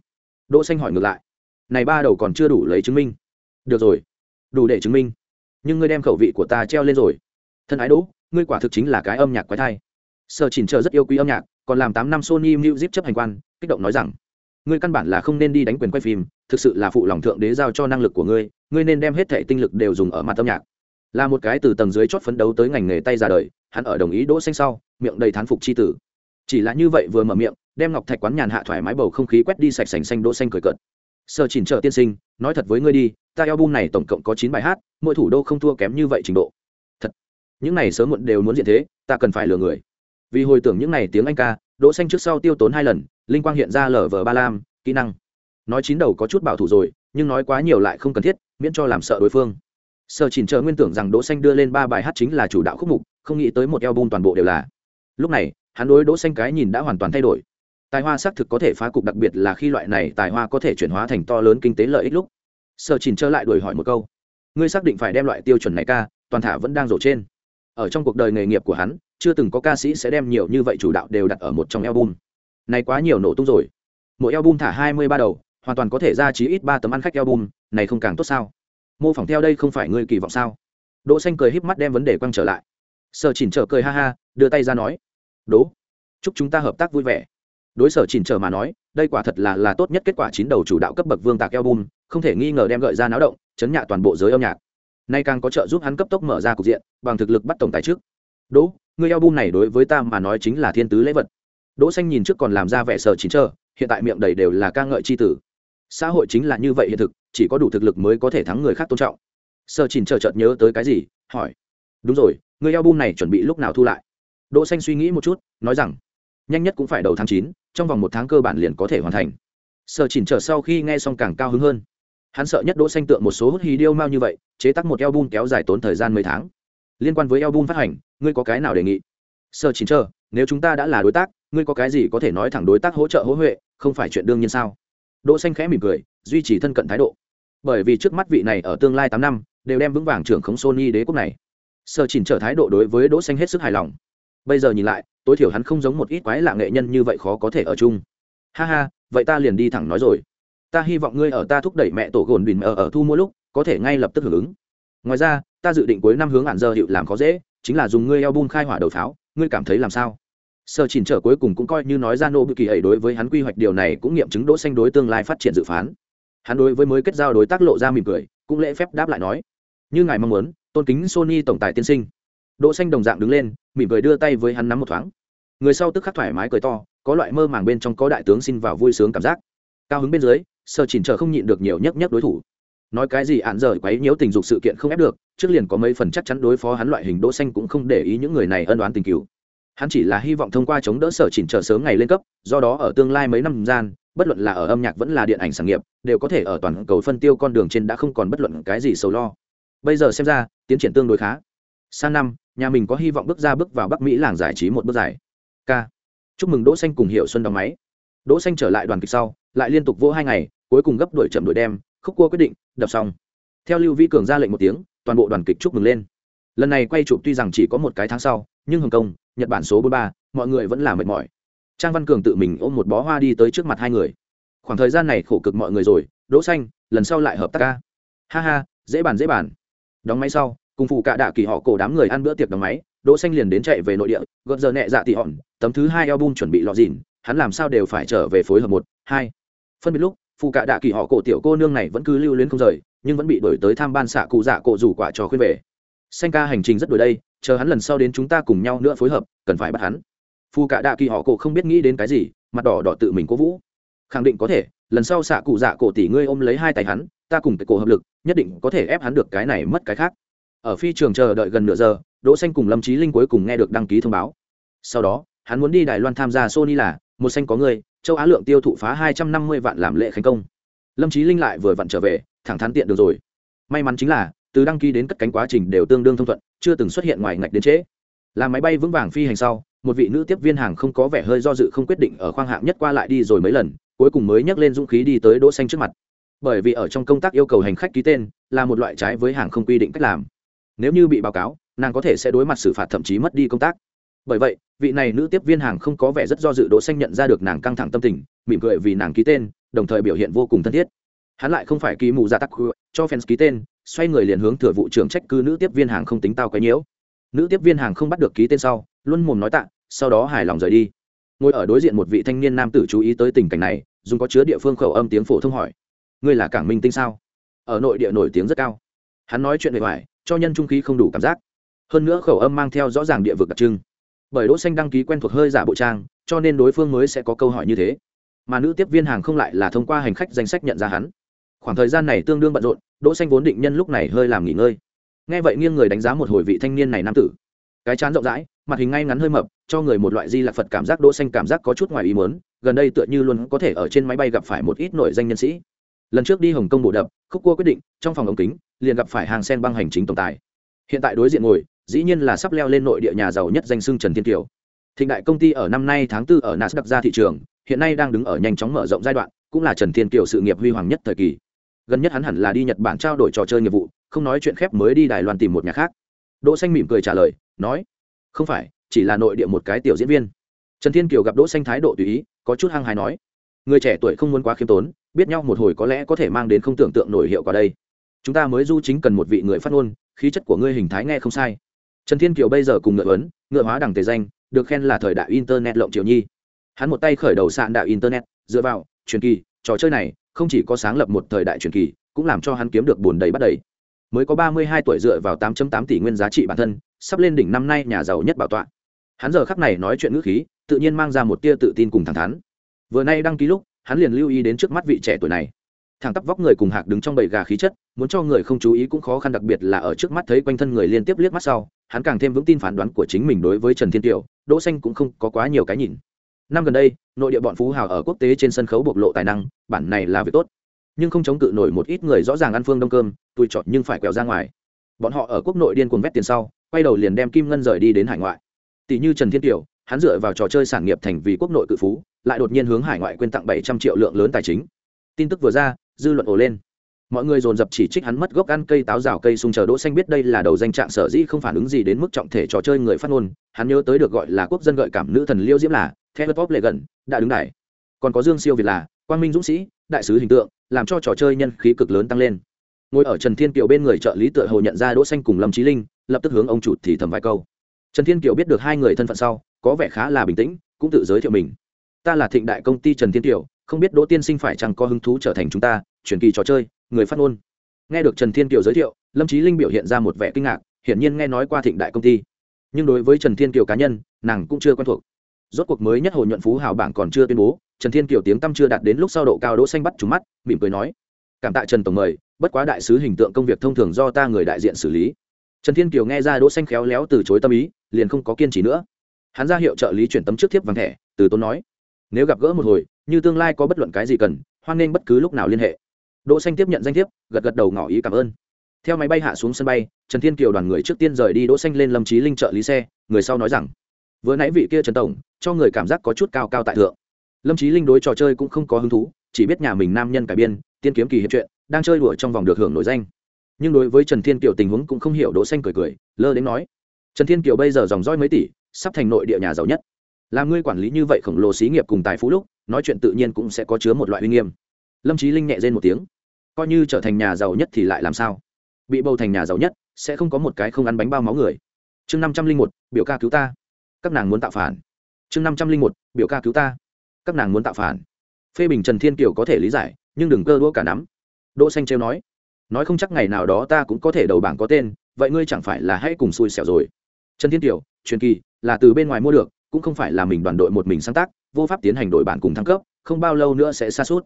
Đỗ xanh hỏi ngược lại, này ba đầu còn chưa đủ lấy chứng minh. Được rồi, đủ để chứng minh. Nhưng ngươi đem khẩu vị của ta treo lên rồi. Thân ái đỗ, ngươi quả thực chính là cái âm nhạc quái thai sơ chỉnh chờ rất yêu quý âm nhạc, còn làm tám năm sony music chấp hành quan, kích động nói rằng, ngươi căn bản là không nên đi đánh quyền quay phim, thực sự là phụ lòng thượng đế giao cho năng lực của ngươi ngươi nên đem hết thệ tinh lực đều dùng ở mặt âm nhạc. Là một cái từ tầng dưới chót phấn đấu tới ngành nghề tay ra đời, hắn ở đồng ý đỗ xanh sau, miệng đầy thán phục chi tử. Chỉ là như vậy vừa mở miệng, đem ngọc thạch quán nhàn hạ thoải mái bầu không khí quét đi sạch sành xanh đỗ xanh cười cợt. Sơ chỉnh trợ tiên sinh, nói thật với ngươi đi, ta album này tổng cộng có chín bài hát, mỗi thủ đô không thua kém như vậy trình độ. Thật, những này sớm muộn đều muốn diện thế, ta cần phải lừa người vì hồi tưởng những ngày tiếng anh ca, đỗ xanh trước sau tiêu tốn hai lần, linh quang hiện ra lở vờ ba lam, kỹ năng. Nói chín đầu có chút bảo thủ rồi, nhưng nói quá nhiều lại không cần thiết, miễn cho làm sợ đối phương. Sở chỉnh chờ nguyên tưởng rằng đỗ xanh đưa lên ba bài hát chính là chủ đạo khúc mục, không nghĩ tới một album toàn bộ đều là. Lúc này, hắn đối đỗ xanh cái nhìn đã hoàn toàn thay đổi. Tài hoa xác thực có thể phá cục đặc biệt là khi loại này tài hoa có thể chuyển hóa thành to lớn kinh tế lợi ích lúc. Sở chỉnh chờ lại đuổi hỏi một câu. Ngươi xác định phải đem loại tiêu chuẩn này ca, toàn thả vẫn đang rổ trên. Ở trong cuộc đời nghề nghiệp của hắn chưa từng có ca sĩ sẽ đem nhiều như vậy chủ đạo đều đặt ở một trong album. Này quá nhiều nổ tung rồi. Mỗi album thả hai mươi ba đầu, hoàn toàn có thể ra chí ít ba tấm ăn khách album, này không càng tốt sao? Mô phỏng theo đây không phải ngươi kỳ vọng sao? Đỗ xanh cười híp mắt đem vấn đề quăng trở lại. Sở chỉnh trở cười ha ha, đưa tay ra nói. Đố, chúc chúng ta hợp tác vui vẻ. Đối sở chỉnh trở mà nói, đây quả thật là là tốt nhất kết quả chín đầu chủ đạo cấp bậc vương tạc album, không thể nghi ngờ đem gợi ra náo động, chấn nhạ toàn bộ giới âm nhạc. Nay càng có trợ giúp hắn cấp tốc mở ra cục diện, bằng thực lực bắt tổng tài trước đỗ người eo album này đối với ta mà nói chính là thiên tứ lễ vật. Đỗ xanh nhìn trước còn làm ra vẻ sở chỉnh chờ hiện tại miệng đầy đều là ca ngợi chi tử. Xã hội chính là như vậy hiện thực, chỉ có đủ thực lực mới có thể thắng người khác tôn trọng. Sợ chỉnh chờ chợt nhớ tới cái gì, hỏi. Đúng rồi người album này chuẩn bị lúc nào thu lại? Đỗ xanh suy nghĩ một chút, nói rằng, nhanh nhất cũng phải đầu tháng chín, trong vòng một tháng cơ bản liền có thể hoàn thành. Sợ chỉnh chờ sau khi nghe xong càng cao hứng hơn. Hắn sợ nhất đỗ xanh tượng một số hút hí điêu mau như vậy, chế tác một album kéo dài tốn thời gian mấy tháng. Liên quan với album phát hành ngươi có cái nào đề nghị? Sơ chỉnh chờ, nếu chúng ta đã là đối tác, ngươi có cái gì có thể nói thẳng đối tác hỗ trợ hỗ huệ, không phải chuyện đương nhiên sao? Đỗ xanh khẽ mỉm cười, duy trì thân cận thái độ. Bởi vì trước mắt vị này ở tương lai tám năm, đều đem vững vàng trưởng khống sony đế quốc này. Sở chỉnh trở thái độ đối với đỗ xanh hết sức hài lòng. Bây giờ nhìn lại, tối thiểu hắn không giống một ít quái lạ nghệ nhân như vậy khó có thể ở chung. Ha ha, vậy ta liền đi thẳng nói rồi. Ta hy vọng ngươi ở ta thúc đẩy mẹ tổ gồn bình ở ở thu mua lúc, có thể ngay lập tức hưởng ứng. Ngoài ra, ta dự định cuối năm hướng hạn giờ hiệu làm khó dễ chính là dùng ngươi album khai hỏa đầu pháo, ngươi cảm thấy làm sao? Sở chỉnh trở cuối cùng cũng coi như nói ra nô bự kỳ ấy đối với hắn quy hoạch điều này cũng nghiệm chứng đỗ xanh đối tương lai phát triển dự phán. Hắn đối với mới kết giao đối tác lộ ra mỉm cười, cũng lễ phép đáp lại nói, như ngài mong muốn, tôn kính sony tổng tài tiên sinh. Đỗ xanh đồng dạng đứng lên, mỉm cười đưa tay với hắn nắm một thoáng. Người sau tức khắc thoải mái cười to, có loại mơ màng bên trong có đại tướng xin vào vui sướng cảm giác. Cao hứng bên dưới, sở chỉnh trở không nhịn được nhiều nhất nhất đối thủ. Nói cái gì ạn dở quấy nhiễu tình dục sự kiện không ép được trước liền có mấy phần chắc chắn đối phó hắn loại hình đỗ xanh cũng không để ý những người này ân oán tình cứu. Hắn chỉ là hy vọng thông qua chống đỡ sở chỉnh trở sớm ngày lên cấp, do đó ở tương lai mấy năm gian, bất luận là ở âm nhạc vẫn là điện ảnh sản nghiệp, đều có thể ở toàn cầu phân tiêu con đường trên đã không còn bất luận cái gì sầu lo. Bây giờ xem ra, tiến triển tương đối khá. Sang năm, nhà mình có hy vọng bước ra bước vào bắc mỹ làng giải trí một bước dài. K. Chúc mừng đỗ xanh cùng hiệu xuân đóng máy. Đỗ xanh trở lại đoàn kịch sau, lại liên tục vô hai ngày, cuối cùng gấp đuổi chậm đuổi đem, khúc cua quyết định, đập xong. Theo lưu Vi cường ra lệnh một tiếng toàn bộ đoàn kịch chúc mừng lên. Lần này quay chụp tuy rằng chỉ có một cái tháng sau, nhưng hồng kông, nhật bản số bốn ba, mọi người vẫn là mệt mỏi. Trang văn cường tự mình ôm một bó hoa đi tới trước mặt hai người. Khoảng thời gian này khổ cực mọi người rồi, đỗ xanh, lần sau lại hợp tác ca. Ha ha, dễ bàn dễ bàn. Đóng máy sau, cùng phụ cả đạ kỳ họ cổ đám người ăn bữa tiệc đóng máy, đỗ xanh liền đến chạy về nội địa gợn giờ nhẹ dạ tỵ hòn, tấm thứ hai album chuẩn bị lọt dìn hắn làm sao đều phải trở về phối hợp một, hai. Phân biệt lúc phụ cả đạ kỳ họ cổ tiểu cô nương này vẫn cứ lưu luyến không rời, nhưng vẫn bị đổi tới tham ban xạ cụ dạ cổ rủ quả trò khuyên về. Xanh ca hành trình rất đổi đây, chờ hắn lần sau đến chúng ta cùng nhau nữa phối hợp, cần phải bắt hắn. Phu cả đạ kỳ họ cổ không biết nghĩ đến cái gì, mặt đỏ đỏ tự mình cố vũ. Khẳng định có thể, lần sau xạ cụ dạ cổ tỷ ngươi ôm lấy hai tay hắn, ta cùng cái cổ hợp lực, nhất định có thể ép hắn được cái này mất cái khác. Ở phi trường chờ đợi gần nửa giờ, đỗ xanh cùng lâm trí linh cuối cùng nghe được đăng ký thông báo. Sau đó, hắn muốn đi đài loan tham gia sony là, một xanh có người châu á lượng tiêu thụ phá hai trăm năm mươi vạn làm lễ khánh công. Lâm trí linh lại vừa vặn trở về, thẳng thắn tiện được rồi. May mắn chính là, từ đăng ký đến cất cánh quá trình đều tương đương thông thuận, chưa từng xuất hiện ngoài ngạch đến trễ. Là máy bay vững vàng phi hành sau, một vị nữ tiếp viên hàng không có vẻ hơi do dự không quyết định ở khoang hạng nhất qua lại đi rồi mấy lần, cuối cùng mới nhắc lên dũng khí đi tới đỗ xanh trước mặt. Bởi vì ở trong công tác yêu cầu hành khách ký tên, là một loại trái với hàng không quy định cách làm. Nếu như bị báo cáo, nàng có thể sẽ đối mặt xử phạt thậm chí mất đi công tác bởi vậy, vị này nữ tiếp viên hàng không có vẻ rất do dự đỗ xanh nhận ra được nàng căng thẳng tâm tình, mỉm cười vì nàng ký tên, đồng thời biểu hiện vô cùng thân thiết. Hắn lại không phải ký mù dạ ra tắc cho fans ký tên, xoay người liền hướng thừa vụ trưởng trách cứ nữ tiếp viên hàng không tính tao quấy nhiễu. Nữ tiếp viên hàng không bắt được ký tên sau, luôn mồm nói tạ, sau đó hài lòng rời đi. Ngồi ở đối diện một vị thanh niên nam tử chú ý tới tình cảnh này, dùng có chứa địa phương khẩu âm tiếng phổ thông hỏi, ngươi là cảng minh tinh sao? Ở nội địa nổi tiếng rất cao. Hắn nói chuyện bề ngoài, cho nhân trung khí không đủ cảm giác. Hơn nữa khẩu âm mang theo rõ ràng địa vực đặc trưng bởi đỗ xanh đăng ký quen thuộc hơi giả bộ trang, cho nên đối phương mới sẽ có câu hỏi như thế. Mà nữ tiếp viên hàng không lại là thông qua hành khách danh sách nhận ra hắn. Khoảng thời gian này tương đương bận rộn, đỗ xanh vốn định nhân lúc này hơi làm nghỉ ngơi. Nghe vậy nghiêng người đánh giá một hồi vị thanh niên này nam tử. Cái chán rộng rãi, mặt hình ngay ngắn hơi mập, cho người một loại di lạc phật cảm giác đỗ xanh cảm giác có chút ngoài ý muốn, gần đây tựa như luôn có thể ở trên máy bay gặp phải một ít nội danh nhân sĩ. Lần trước đi hồng kông bộ đập, khúc cua quyết định, trong phòng ống kính, liền gặp phải hàng sen băng hành chính tổng tài. Hiện tại đối diện ngồi dĩ nhiên là sắp leo lên nội địa nhà giàu nhất danh xưng trần thiên kiều. Thịnh đại công ty ở năm nay tháng 4 ở nasdaq ra thị trường, hiện nay đang đứng ở nhanh chóng mở rộng giai đoạn, cũng là trần thiên kiều sự nghiệp huy hoàng nhất thời kỳ. Gần nhất hắn hẳn là đi nhật bản trao đổi trò chơi nghiệp vụ, không nói chuyện khép mới đi đài loan tìm một nhà khác. Đỗ xanh mỉm cười trả lời, nói, không phải, chỉ là nội địa một cái tiểu diễn viên. Trần thiên kiều gặp đỗ xanh thái độ tùy ý, có chút hăng hái nói, người trẻ tuổi không muốn quá khiêm tốn, biết nhau một hồi có lẽ có thể mang đến không tưởng tượng nổi hiệu quả đây. Chúng ta mới du chính cần một vị người phát ngôn, khí chất của ngươi hình thái nghe không sai trần thiên kiều bây giờ cùng ngựa ấn, ngựa hóa đẳng tề danh, được khen là thời đại internet lộng triều nhi. Hắn một tay khởi đầu sạn đạo internet, dựa vào, truyền kỳ, trò chơi này, không chỉ có sáng lập một thời đại truyền kỳ, cũng làm cho hắn kiếm được bồn đầy bắt đầy. Mới có ba mươi hai tuổi dựa vào 8 tám tỷ nguyên giá trị bản thân, sắp lên đỉnh năm nay nhà giàu nhất bảo tọa. Hắn giờ khắc này nói chuyện ngữ khí, tự nhiên mang ra một tia tự tin cùng thẳng thắn. Vừa nay đăng ký lúc, hắn liền lưu ý đến trước mắt vị trẻ tuổi này thẳng tắp vóc người cùng hạc đứng trong bầy gà khí chất, muốn cho người không chú ý cũng khó khăn, đặc biệt là ở trước mắt thấy quanh thân người liên tiếp liếc mắt sau, hắn càng thêm vững tin phán đoán của chính mình đối với trần thiên tiểu đỗ xanh cũng không có quá nhiều cái nhìn. Năm gần đây, nội địa bọn phú hào ở quốc tế trên sân khấu bộc lộ tài năng, bản này là việc tốt. Nhưng không chống cự nổi một ít người rõ ràng ăn phương đông cơm, tùy chọn nhưng phải quẹo ra ngoài. Bọn họ ở quốc nội điên cuồng vét tiền sau, quay đầu liền đem kim ngân rời đi đến hải ngoại. Tỷ như trần thiên tiểu hắn dựa vào trò chơi sản nghiệp thành vì quốc nội cự phú, lại đột nhiên hướng hải ngoại quyên tặng bảy trăm triệu lượng lớn tài chính. Tin tức vừa ra dư luận ồ lên. Mọi người dồn dập chỉ trích hắn mất gốc ăn cây táo rào cây sung chờ đỗ xanh biết đây là đầu danh trạng sở dĩ không phản ứng gì đến mức trọng thể trò chơi người phát ngôn, hắn nhớ tới được gọi là quốc dân gợi cảm nữ thần liêu diễm là theo top lệ gần đã đứng đài. Còn có dương siêu việt là, quang minh dũng sĩ, đại sứ hình tượng, làm cho trò chơi nhân khí cực lớn tăng lên. Ngồi ở trần thiên kiều bên người trợ lý tựa hồ nhận ra đỗ xanh cùng lâm trí linh, lập tức hướng ông chủ thì thầm vài câu. Trần thiên kiều biết được hai người thân phận sau, có vẻ khá là bình tĩnh, cũng tự giới thiệu mình. Ta là thịnh đại công ty trần thiên kiều không biết đỗ tiên sinh phải chăng có hứng thú trở thành chúng ta, truyền kỳ trò chơi, người phát ngôn. Nghe được trần thiên kiều giới thiệu, lâm trí linh biểu hiện ra một vẻ kinh ngạc, hiển nhiên nghe nói qua thịnh đại công ty. Nhưng đối với trần thiên kiều cá nhân, nàng cũng chưa quen thuộc. Rốt cuộc mới nhất hồ nhuận phú hào bảng còn chưa tuyên bố, trần thiên kiều tiếng tăm chưa đạt đến lúc sau độ cao đỗ xanh bắt trúng mắt, mỉm cười nói, cảm tạ trần tổng mời, bất quá đại sứ hình tượng công việc thông thường do ta người đại diện xử lý. Trần thiên kiều nghe ra đỗ xanh khéo léo từ chối tâm ý, liền không có kiên trì nữa. Hắn ra hiệu trợ lý chuyển tấm trước thiếp vàng thẻ, từ tốn nói, nếu gặp gỡ một hồi như tương lai có bất luận cái gì cần, hoan nghênh bất cứ lúc nào liên hệ. Đỗ xanh tiếp nhận danh thiếp, gật gật đầu ngỏ ý cảm ơn. Theo máy bay hạ xuống sân bay, trần thiên kiều đoàn người trước tiên rời đi đỗ xanh lên lâm trí linh trợ lý xe, người sau nói rằng, vừa nãy vị kia trần tổng, cho người cảm giác có chút cao cao tại thượng. Lâm trí linh đối trò chơi cũng không có hứng thú, chỉ biết nhà mình nam nhân cải biên, tiên kiếm kỳ hiệp chuyện, đang chơi đùa trong vòng được hưởng nổi danh. Nhưng đối với trần thiên kiều tình huống cũng không hiểu, đỗ xanh cười cười, lơ đến nói, trần thiên kiều bây giờ dòng roi mấy tỷ, sắp thành nội địa nhà giàu nhất làm ngươi quản lý như vậy khổng lồ xí nghiệp cùng tài phú lúc, nói chuyện tự nhiên cũng sẽ có chứa một loại uy nghiêm. Lâm trí linh nhẹ dên một tiếng. Coi như trở thành nhà giàu nhất thì lại làm sao? Bị bầu thành nhà giàu nhất, sẽ không có một cái không ăn bánh bao máu người. Chương năm trăm linh một, biểu ca cứu ta. Các nàng muốn tạo phản. Chương năm trăm linh một, biểu ca cứu ta. Các nàng muốn tạo phản. Phê bình trần thiên kiều có thể lý giải, nhưng đừng cơ đũa cả nắm. Đỗ xanh trêu nói. Nói không chắc ngày nào đó ta cũng có thể đầu bảng có tên, vậy ngươi chẳng phải là hãy cùng xui xẻo rồi. Trần thiên kiều, truyền kỳ, là từ bên ngoài mua được cũng không phải là mình đoàn đội một mình sáng tác, vô pháp tiến hành đổi bản cùng thăng cấp, không bao lâu nữa sẽ xa suốt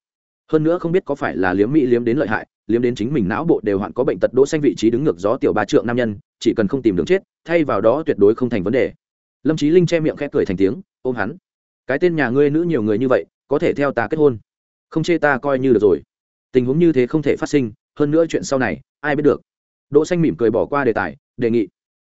hơn nữa không biết có phải là liếm mỹ liếm đến lợi hại liếm đến chính mình não bộ đều hoạn có bệnh tật đỗ xanh vị trí đứng ngược gió tiểu ba trượng nam nhân, chỉ cần không tìm đường chết, thay vào đó tuyệt đối không thành vấn đề. Lâm trí linh che miệng khẽ cười thành tiếng, ôm hắn. Cái tên nhà ngươi nữ nhiều người như vậy, có thể theo ta kết hôn? Không chê ta coi như được rồi. Tình huống như thế không thể phát sinh, hơn nữa chuyện sau này, ai biết được. Đỗ xanh mỉm cười bỏ qua đề tài, đề nghị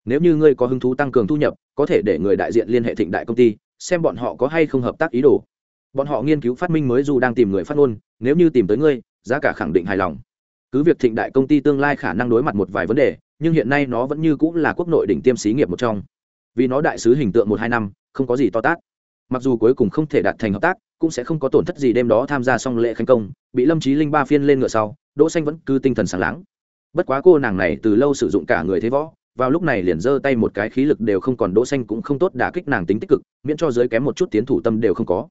nếu như ngươi có hứng thú tăng cường thu nhập, có thể để người đại diện liên hệ thịnh đại công ty, xem bọn họ có hay không hợp tác ý đồ. Bọn họ nghiên cứu phát minh mới dù đang tìm người phát ngôn, nếu như tìm tới ngươi, giá cả khẳng định hài lòng. Cứ việc thịnh đại công ty tương lai khả năng đối mặt một vài vấn đề, nhưng hiện nay nó vẫn như cũng là quốc nội đỉnh tiêm xí nghiệp một trong. Vì nó đại sứ hình tượng một hai năm, không có gì to tác mặc dù cuối cùng không thể đạt thành hợp tác, cũng sẽ không có tổn thất gì đêm đó tham gia xong lễ khánh công, bị lâm trí linh ba phiên lên ngựa sau, đỗ xanh vẫn cứ tinh thần sáng láng. Bất quá cô nàng này từ lâu sử dụng cả người thế võ vào lúc này liền giơ tay một cái khí lực đều không còn, đỗ xanh cũng không tốt đả kích nàng tính tích cực, miễn cho dưới kém một chút tiến thủ tâm đều không có.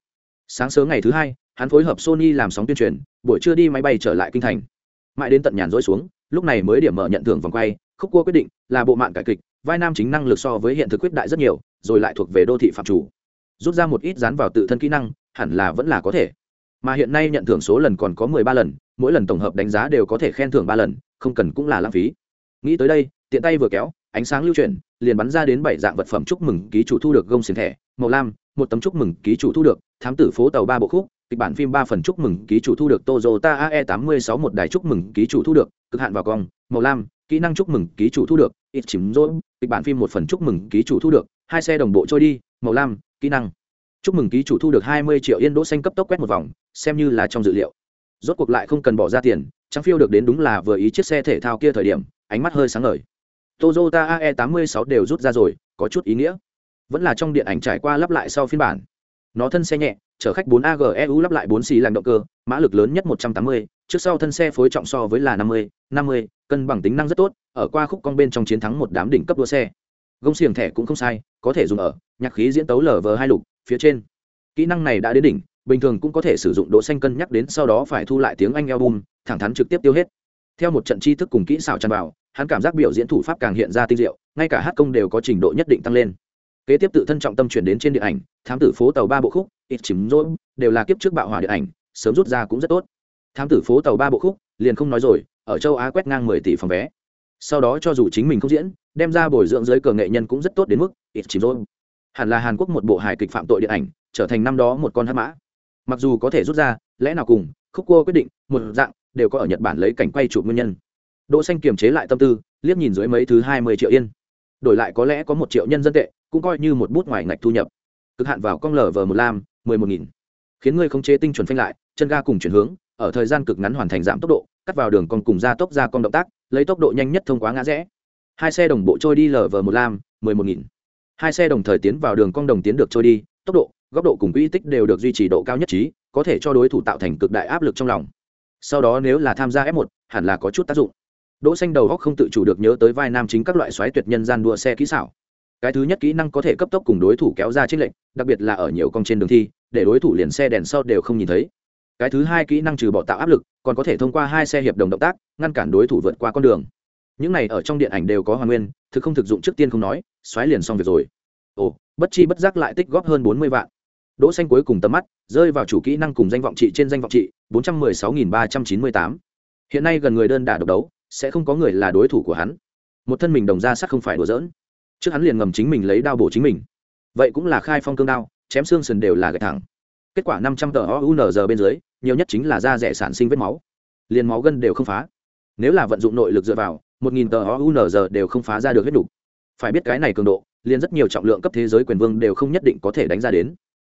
Sáng sớm ngày thứ hai, hắn phối hợp sony làm sóng tuyên truyền, buổi trưa đi máy bay trở lại kinh thành. Mãi đến tận nhàn rỗi xuống, lúc này mới điểm mở nhận thưởng vòng quay, khúc cua quyết định là bộ mạng cải kịch, vai nam chính năng lực so với hiện thực quyết đại rất nhiều, rồi lại thuộc về đô thị phạm chủ. Rút ra một ít dán vào tự thân kỹ năng, hẳn là vẫn là có thể. Mà hiện nay nhận thưởng số lần còn có mười ba lần, mỗi lần tổng hợp đánh giá đều có thể khen thưởng ba lần, không cần cũng là lãng phí. Nghĩ tới đây tiện tay vừa kéo, ánh sáng lưu chuyển, liền bắn ra đến bảy dạng vật phẩm chúc mừng ký chủ thu được gông xiềng thẻ, màu lam, một tấm chúc mừng ký chủ thu được, thám tử phố tàu ba bộ khúc, kịch bản phim ba phần chúc mừng ký chủ thu được Toyota AE 86 một đài chúc mừng ký chủ thu được, cực hạn vào cong, màu lam, kỹ năng chúc mừng ký chủ thu được, ít chìm rỗi kịch bản phim một phần chúc mừng ký chủ thu được, hai xe đồng bộ trôi đi, màu lam, kỹ năng chúc mừng ký chủ thu được 20 triệu yên đỗ xanh cấp tốc quét một vòng, xem như là trong dự liệu. Rốt cuộc lại không cần bỏ ra tiền trắng phiêu được đến đúng là vừa ý chiếc xe thể thao kia thời điểm, ánh mắt hơi sáng ngời. Toyota AE 86 đều rút ra rồi có chút ý nghĩa. Vẫn là trong điện ảnh trải qua lắp lại sau phiên bản. Nó thân xe nhẹ chở khách 4 AGEU lắp lại 4 xì lành động cơ mã lực lớn nhất 180, trước sau thân xe phối trọng so với là 50, 50, cân bằng tính năng rất tốt ở qua khúc cong bên trong chiến thắng một đám đỉnh cấp đua xe. Gông xiềng thẻ cũng không sai có thể dùng ở nhạc khí diễn tấu lv hai lục phía trên. Kỹ năng này đã đến đỉnh bình thường cũng có thể sử dụng độ xanh cân nhắc đến sau đó phải thu lại tiếng anh album thẳng thắn trực tiếp tiêu hết theo một trận tri thức cùng kỹ xảo tràn vào, hắn cảm giác biểu diễn thủ pháp càng hiện ra tinh diệu, ngay cả hát công đều có trình độ nhất định tăng lên. Kế tiếp tự thân trọng tâm chuyển đến trên điện ảnh, thám tử phố tàu ba bộ khúc, ít chìm rỗi đều là kiếp trước bạo hỏa điện ảnh, sớm rút ra cũng rất tốt. Thám tử phố tàu ba bộ khúc, liền không nói rồi, ở châu á quét ngang mười tỷ phòng vé. Sau đó cho dù chính mình không diễn, đem ra bồi dưỡng giới cờ nghệ nhân cũng rất tốt đến mức ít chìm rỗi hẳn là hàn quốc một bộ hài kịch phạm tội điện ảnh, trở thành năm đó một con hát mã. Mặc dù có thể rút ra, lẽ nào cùng khúc cua quyết định, một dạng đều có ở nhật bản lấy cảnh quay chụp nguyên nhân. Đỗ xanh kiềm chế lại tâm tư, liếc nhìn dưới mấy thứ hai mươi triệu yên. Đổi lại có lẽ có một triệu nhân dân tệ, cũng coi như một bút ngoài ngạch thu nhập. Cực hạn vào con lở vờ một lam, mười một nghìn. Khiến ngươi không chế tinh chuẩn phanh lại, chân ga cùng chuyển hướng, ở thời gian cực ngắn hoàn thành giảm tốc độ, cắt vào đường còn cùng ra tốc ra con động tác, lấy tốc độ nhanh nhất thông qua ngã rẽ. Hai xe đồng bộ trôi đi lở vờ một lam, mười một nghìn. Hai xe đồng thời tiến vào đường cong đồng tiến được trôi đi, tốc độ, góc độ cùng quỹ tích đều được duy trì độ cao nhất trí, có thể cho đối thủ tạo thành cực đại áp lực trong lòng sau đó nếu là tham gia f 1 hẳn là có chút tác dụng. Đỗ xanh đầu góc không tự chủ được nhớ tới vai nam chính các loại xoáy tuyệt nhân gian đua xe kỹ xảo. Cái thứ nhất kỹ năng có thể cấp tốc cùng đối thủ kéo ra chiến lệnh đặc biệt là ở nhiều con trên đường thi, để đối thủ liền xe đèn sau đều không nhìn thấy. Cái thứ hai kỹ năng trừ bỏ tạo áp lực, còn có thể thông qua hai xe hiệp đồng động tác, ngăn cản đối thủ vượt qua con đường. Những này ở trong điện ảnh đều có hoàn nguyên, thực không thực dụng trước tiên không nói, xoáy liền xong việc rồi. Ồ, bất chi bất giác lại tích góp hơn bốn mươi vạn đỗ xanh cuối cùng tầm mắt rơi vào chủ kỹ năng cùng danh vọng trị trên danh vọng trị, bốn trăm mười sáu nghìn ba trăm chín mươi tám. Hiện nay gần người đơn đả độc đấu, sẽ không có người là đối thủ của hắn. Một thân mình đồng ra sắc không phải đùa giỡn. Trước hắn liền ngầm chính mình lấy đao bổ chính mình. Vậy cũng là khai phong cương đao, chém xương sườn đều là gạch thẳng. Kết quả năm trăm tờ ounz bên dưới, nhiều nhất chính là da rẻ sản sinh vết máu. Liền máu gân đều không phá. Nếu là vận dụng nội lực dựa vào, một nghìn tờ ounz đều không phá ra được hết đủ. Phải biết cái này cường độ, liền rất nhiều trọng lượng cấp thế giới quyền vương đều không nhất định có thể đánh ra đến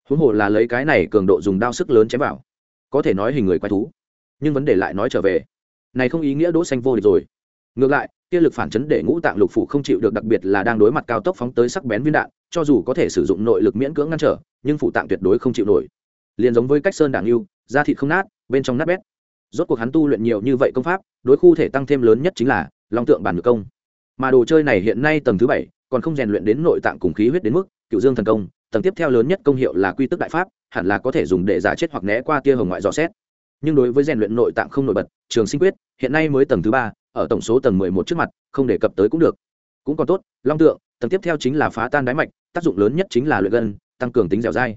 huống hồ là lấy cái này cường độ dùng đao sức lớn chém vào, có thể nói hình người quái thú. Nhưng vấn đề lại nói trở về, này không ý nghĩa đỗ xanh vô địch rồi. Ngược lại, kia lực phản chấn để ngũ tạng lục phủ không chịu được đặc biệt là đang đối mặt cao tốc phóng tới sắc bén viên đạn, cho dù có thể sử dụng nội lực miễn cưỡng ngăn trở, nhưng phủ tạng tuyệt đối không chịu nổi. Liền giống với cách sơn đảng yêu, da thịt không nát, bên trong nát bét. Rốt cuộc hắn tu luyện nhiều như vậy công pháp, đối khu thể tăng thêm lớn nhất chính là long tượng bản ngược công. Mà đồ chơi này hiện nay tầng thứ bảy, còn không rèn luyện đến nội tạng cùng khí huyết đến mức, cựu dương thần công tầng tiếp theo lớn nhất công hiệu là quy tức đại pháp, hẳn là có thể dùng để giả chết hoặc né qua tia hồng ngoại dò xét. Nhưng đối với rèn luyện nội tạng không nổi bật, trường sinh quyết, hiện nay mới tầng thứ ba, ở tổng số tầng mười một trước mặt, không đề cập tới cũng được. Cũng còn tốt, long tượng, tầng tiếp theo chính là phá tan đáy mạch, tác dụng lớn nhất chính là luyện gân, tăng cường tính dẻo dai.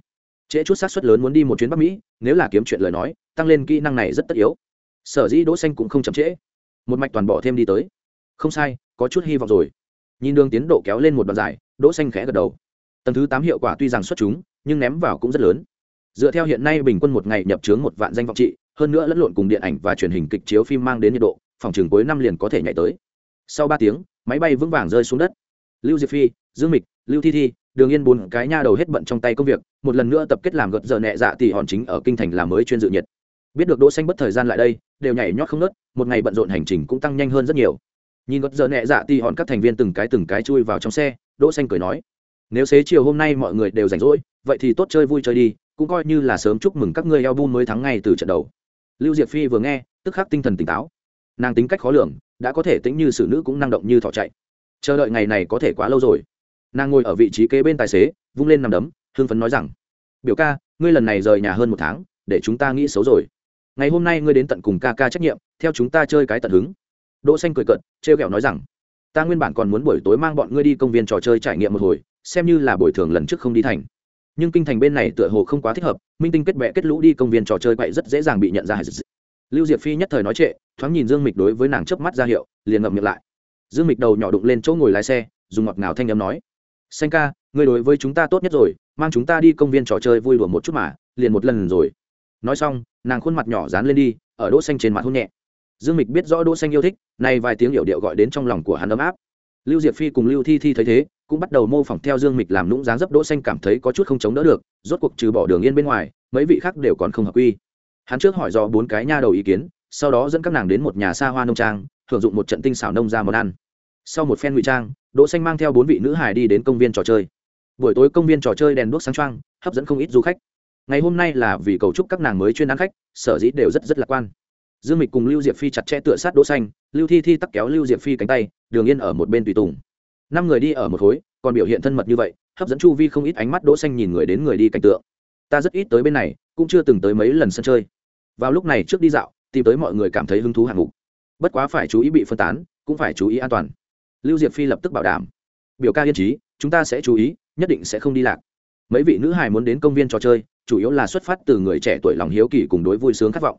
Trễ chút sát xuất lớn muốn đi một chuyến bắc mỹ, nếu là kiếm chuyện lời nói, tăng lên kỹ năng này rất tất yếu. Sở dĩ đỗ xanh cũng không chậm trễ. Một mạch toàn bỏ thêm đi tới. Không sai, có chút hy vọng rồi. Nhìn đường tiến độ kéo lên một đoạn dài, đỗ xanh khẽ gật đầu tầng thứ tám hiệu quả tuy rằng xuất chúng, nhưng ném vào cũng rất lớn. Dựa theo hiện nay bình quân một ngày nhập chướng một vạn danh vọng trị, hơn nữa lẫn lộn cùng điện ảnh và truyền hình kịch chiếu phim mang đến nhiệt độ, phòng trường cuối năm liền có thể nhảy tới. Sau ba tiếng, máy bay vững vàng rơi xuống đất. Lưu diệp phi, dương mịch, lưu thi thi, đường yên bốn cái nha đầu hết bận trong tay công việc, một lần nữa tập kết làm gật giờ nhẹ dạ tỷ hòn chính ở kinh thành làm mới chuyên dự nhiệt. Biết được đỗ xanh bất thời gian lại đây, đều nhảy nhót không nớt một ngày bận rộn hành trình cũng tăng nhanh hơn rất nhiều. Nhìn gật giờ nhẹ dạ tỷ hòn các thành viên từng cái từng cái chui vào trong xe, đỗ xanh cười nói nếu xế chiều hôm nay mọi người đều rảnh rỗi, vậy thì tốt chơi vui chơi đi, cũng coi như là sớm chúc mừng các ngươi album mới thắng ngay từ trận đầu. Lưu diệp phi vừa nghe, tức khắc tinh thần tỉnh táo. Nàng tính cách khó lường, đã có thể tính như xử nữ cũng năng động như thỏ chạy. Chờ đợi ngày này có thể quá lâu rồi. Nàng ngồi ở vị trí kế bên tài xế, vung lên nằm đấm hương phấn nói rằng, biểu ca, ngươi lần này rời nhà hơn một tháng, để chúng ta nghĩ xấu rồi. Ngày hôm nay ngươi đến tận cùng ca ca trách nhiệm, theo chúng ta chơi cái tận hứng. Đỗ xanh cười cợt treo kẹo nói rằng, ta nguyên bản còn muốn buổi tối mang bọn ngươi đi công viên trò chơi trải nghiệm một hồi xem như là bồi thường lần trước không đi thành. Nhưng kinh thành bên này tựa hồ không quá thích hợp, minh tinh kết bệ kết lũ đi công viên trò chơi quậy rất dễ dàng bị nhận ra. Lưu diệp phi nhất thời nói trệ, thoáng nhìn dương mịch đối với nàng chớp mắt ra hiệu, liền ngậm miệng lại. Dương mịch đầu nhỏ đụng lên chỗ ngồi lái xe, dùng ngọt ngào thanh âm nói, xanh ca người đối với chúng ta tốt nhất rồi, mang chúng ta đi công viên trò chơi vui đùa một chút mà, liền một lần rồi. Nói xong, nàng khuôn mặt nhỏ dán lên đi, ở đỗ xanh trên mặt hôn nhẹ. Dương mịch biết rõ đỗ xanh yêu thích, nay vài tiếng hiệu điệu gọi đến trong lòng của hắn ấm áp. Lưu diệp phi cùng lưu thi thi thấy thế cũng bắt đầu mô phỏng theo dương mịch làm nũng dáng dấp đỗ xanh cảm thấy có chút không chống đỡ được, rốt cuộc trừ bỏ đường yên bên ngoài, mấy vị khác đều còn không hợp quy. Hắn trước hỏi do bốn cái nha đầu ý kiến, sau đó dẫn các nàng đến một nhà xa hoa nông trang hưởng dụng một trận tinh xảo nông ra món ăn. Sau một phen ngụy trang, đỗ xanh mang theo bốn vị nữ hài đi đến công viên trò chơi. Buổi tối công viên trò chơi đèn đuốc sáng trăng hấp dẫn không ít du khách. Ngày hôm nay là vì cầu chúc các nàng mới chuyên ăn khách, sở dĩ đều rất rất lạc quan. Dương mịch cùng lưu diệp phi chặt chẽ tựa sát đỗ xanh, lưu thi thi tắc kéo lưu diệp phi cánh tay, đường yên ở một bên tùy tùng năm người đi ở một khối, còn biểu hiện thân mật như vậy, hấp dẫn chu vi không ít ánh mắt đỗ xanh nhìn người đến người đi cảnh tượng. Ta rất ít tới bên này, cũng chưa từng tới mấy lần sân chơi. Vào lúc này trước đi dạo, tìm tới mọi người cảm thấy hứng thú hạng mục. Bất quá phải chú ý bị phân tán, cũng phải chú ý an toàn. Lưu diệp phi lập tức bảo đảm. Biểu ca yên trí, chúng ta sẽ chú ý, nhất định sẽ không đi lạc. Mấy vị nữ hài muốn đến công viên trò chơi, chủ yếu là xuất phát từ người trẻ tuổi lòng hiếu kỳ cùng đối vui sướng khát vọng.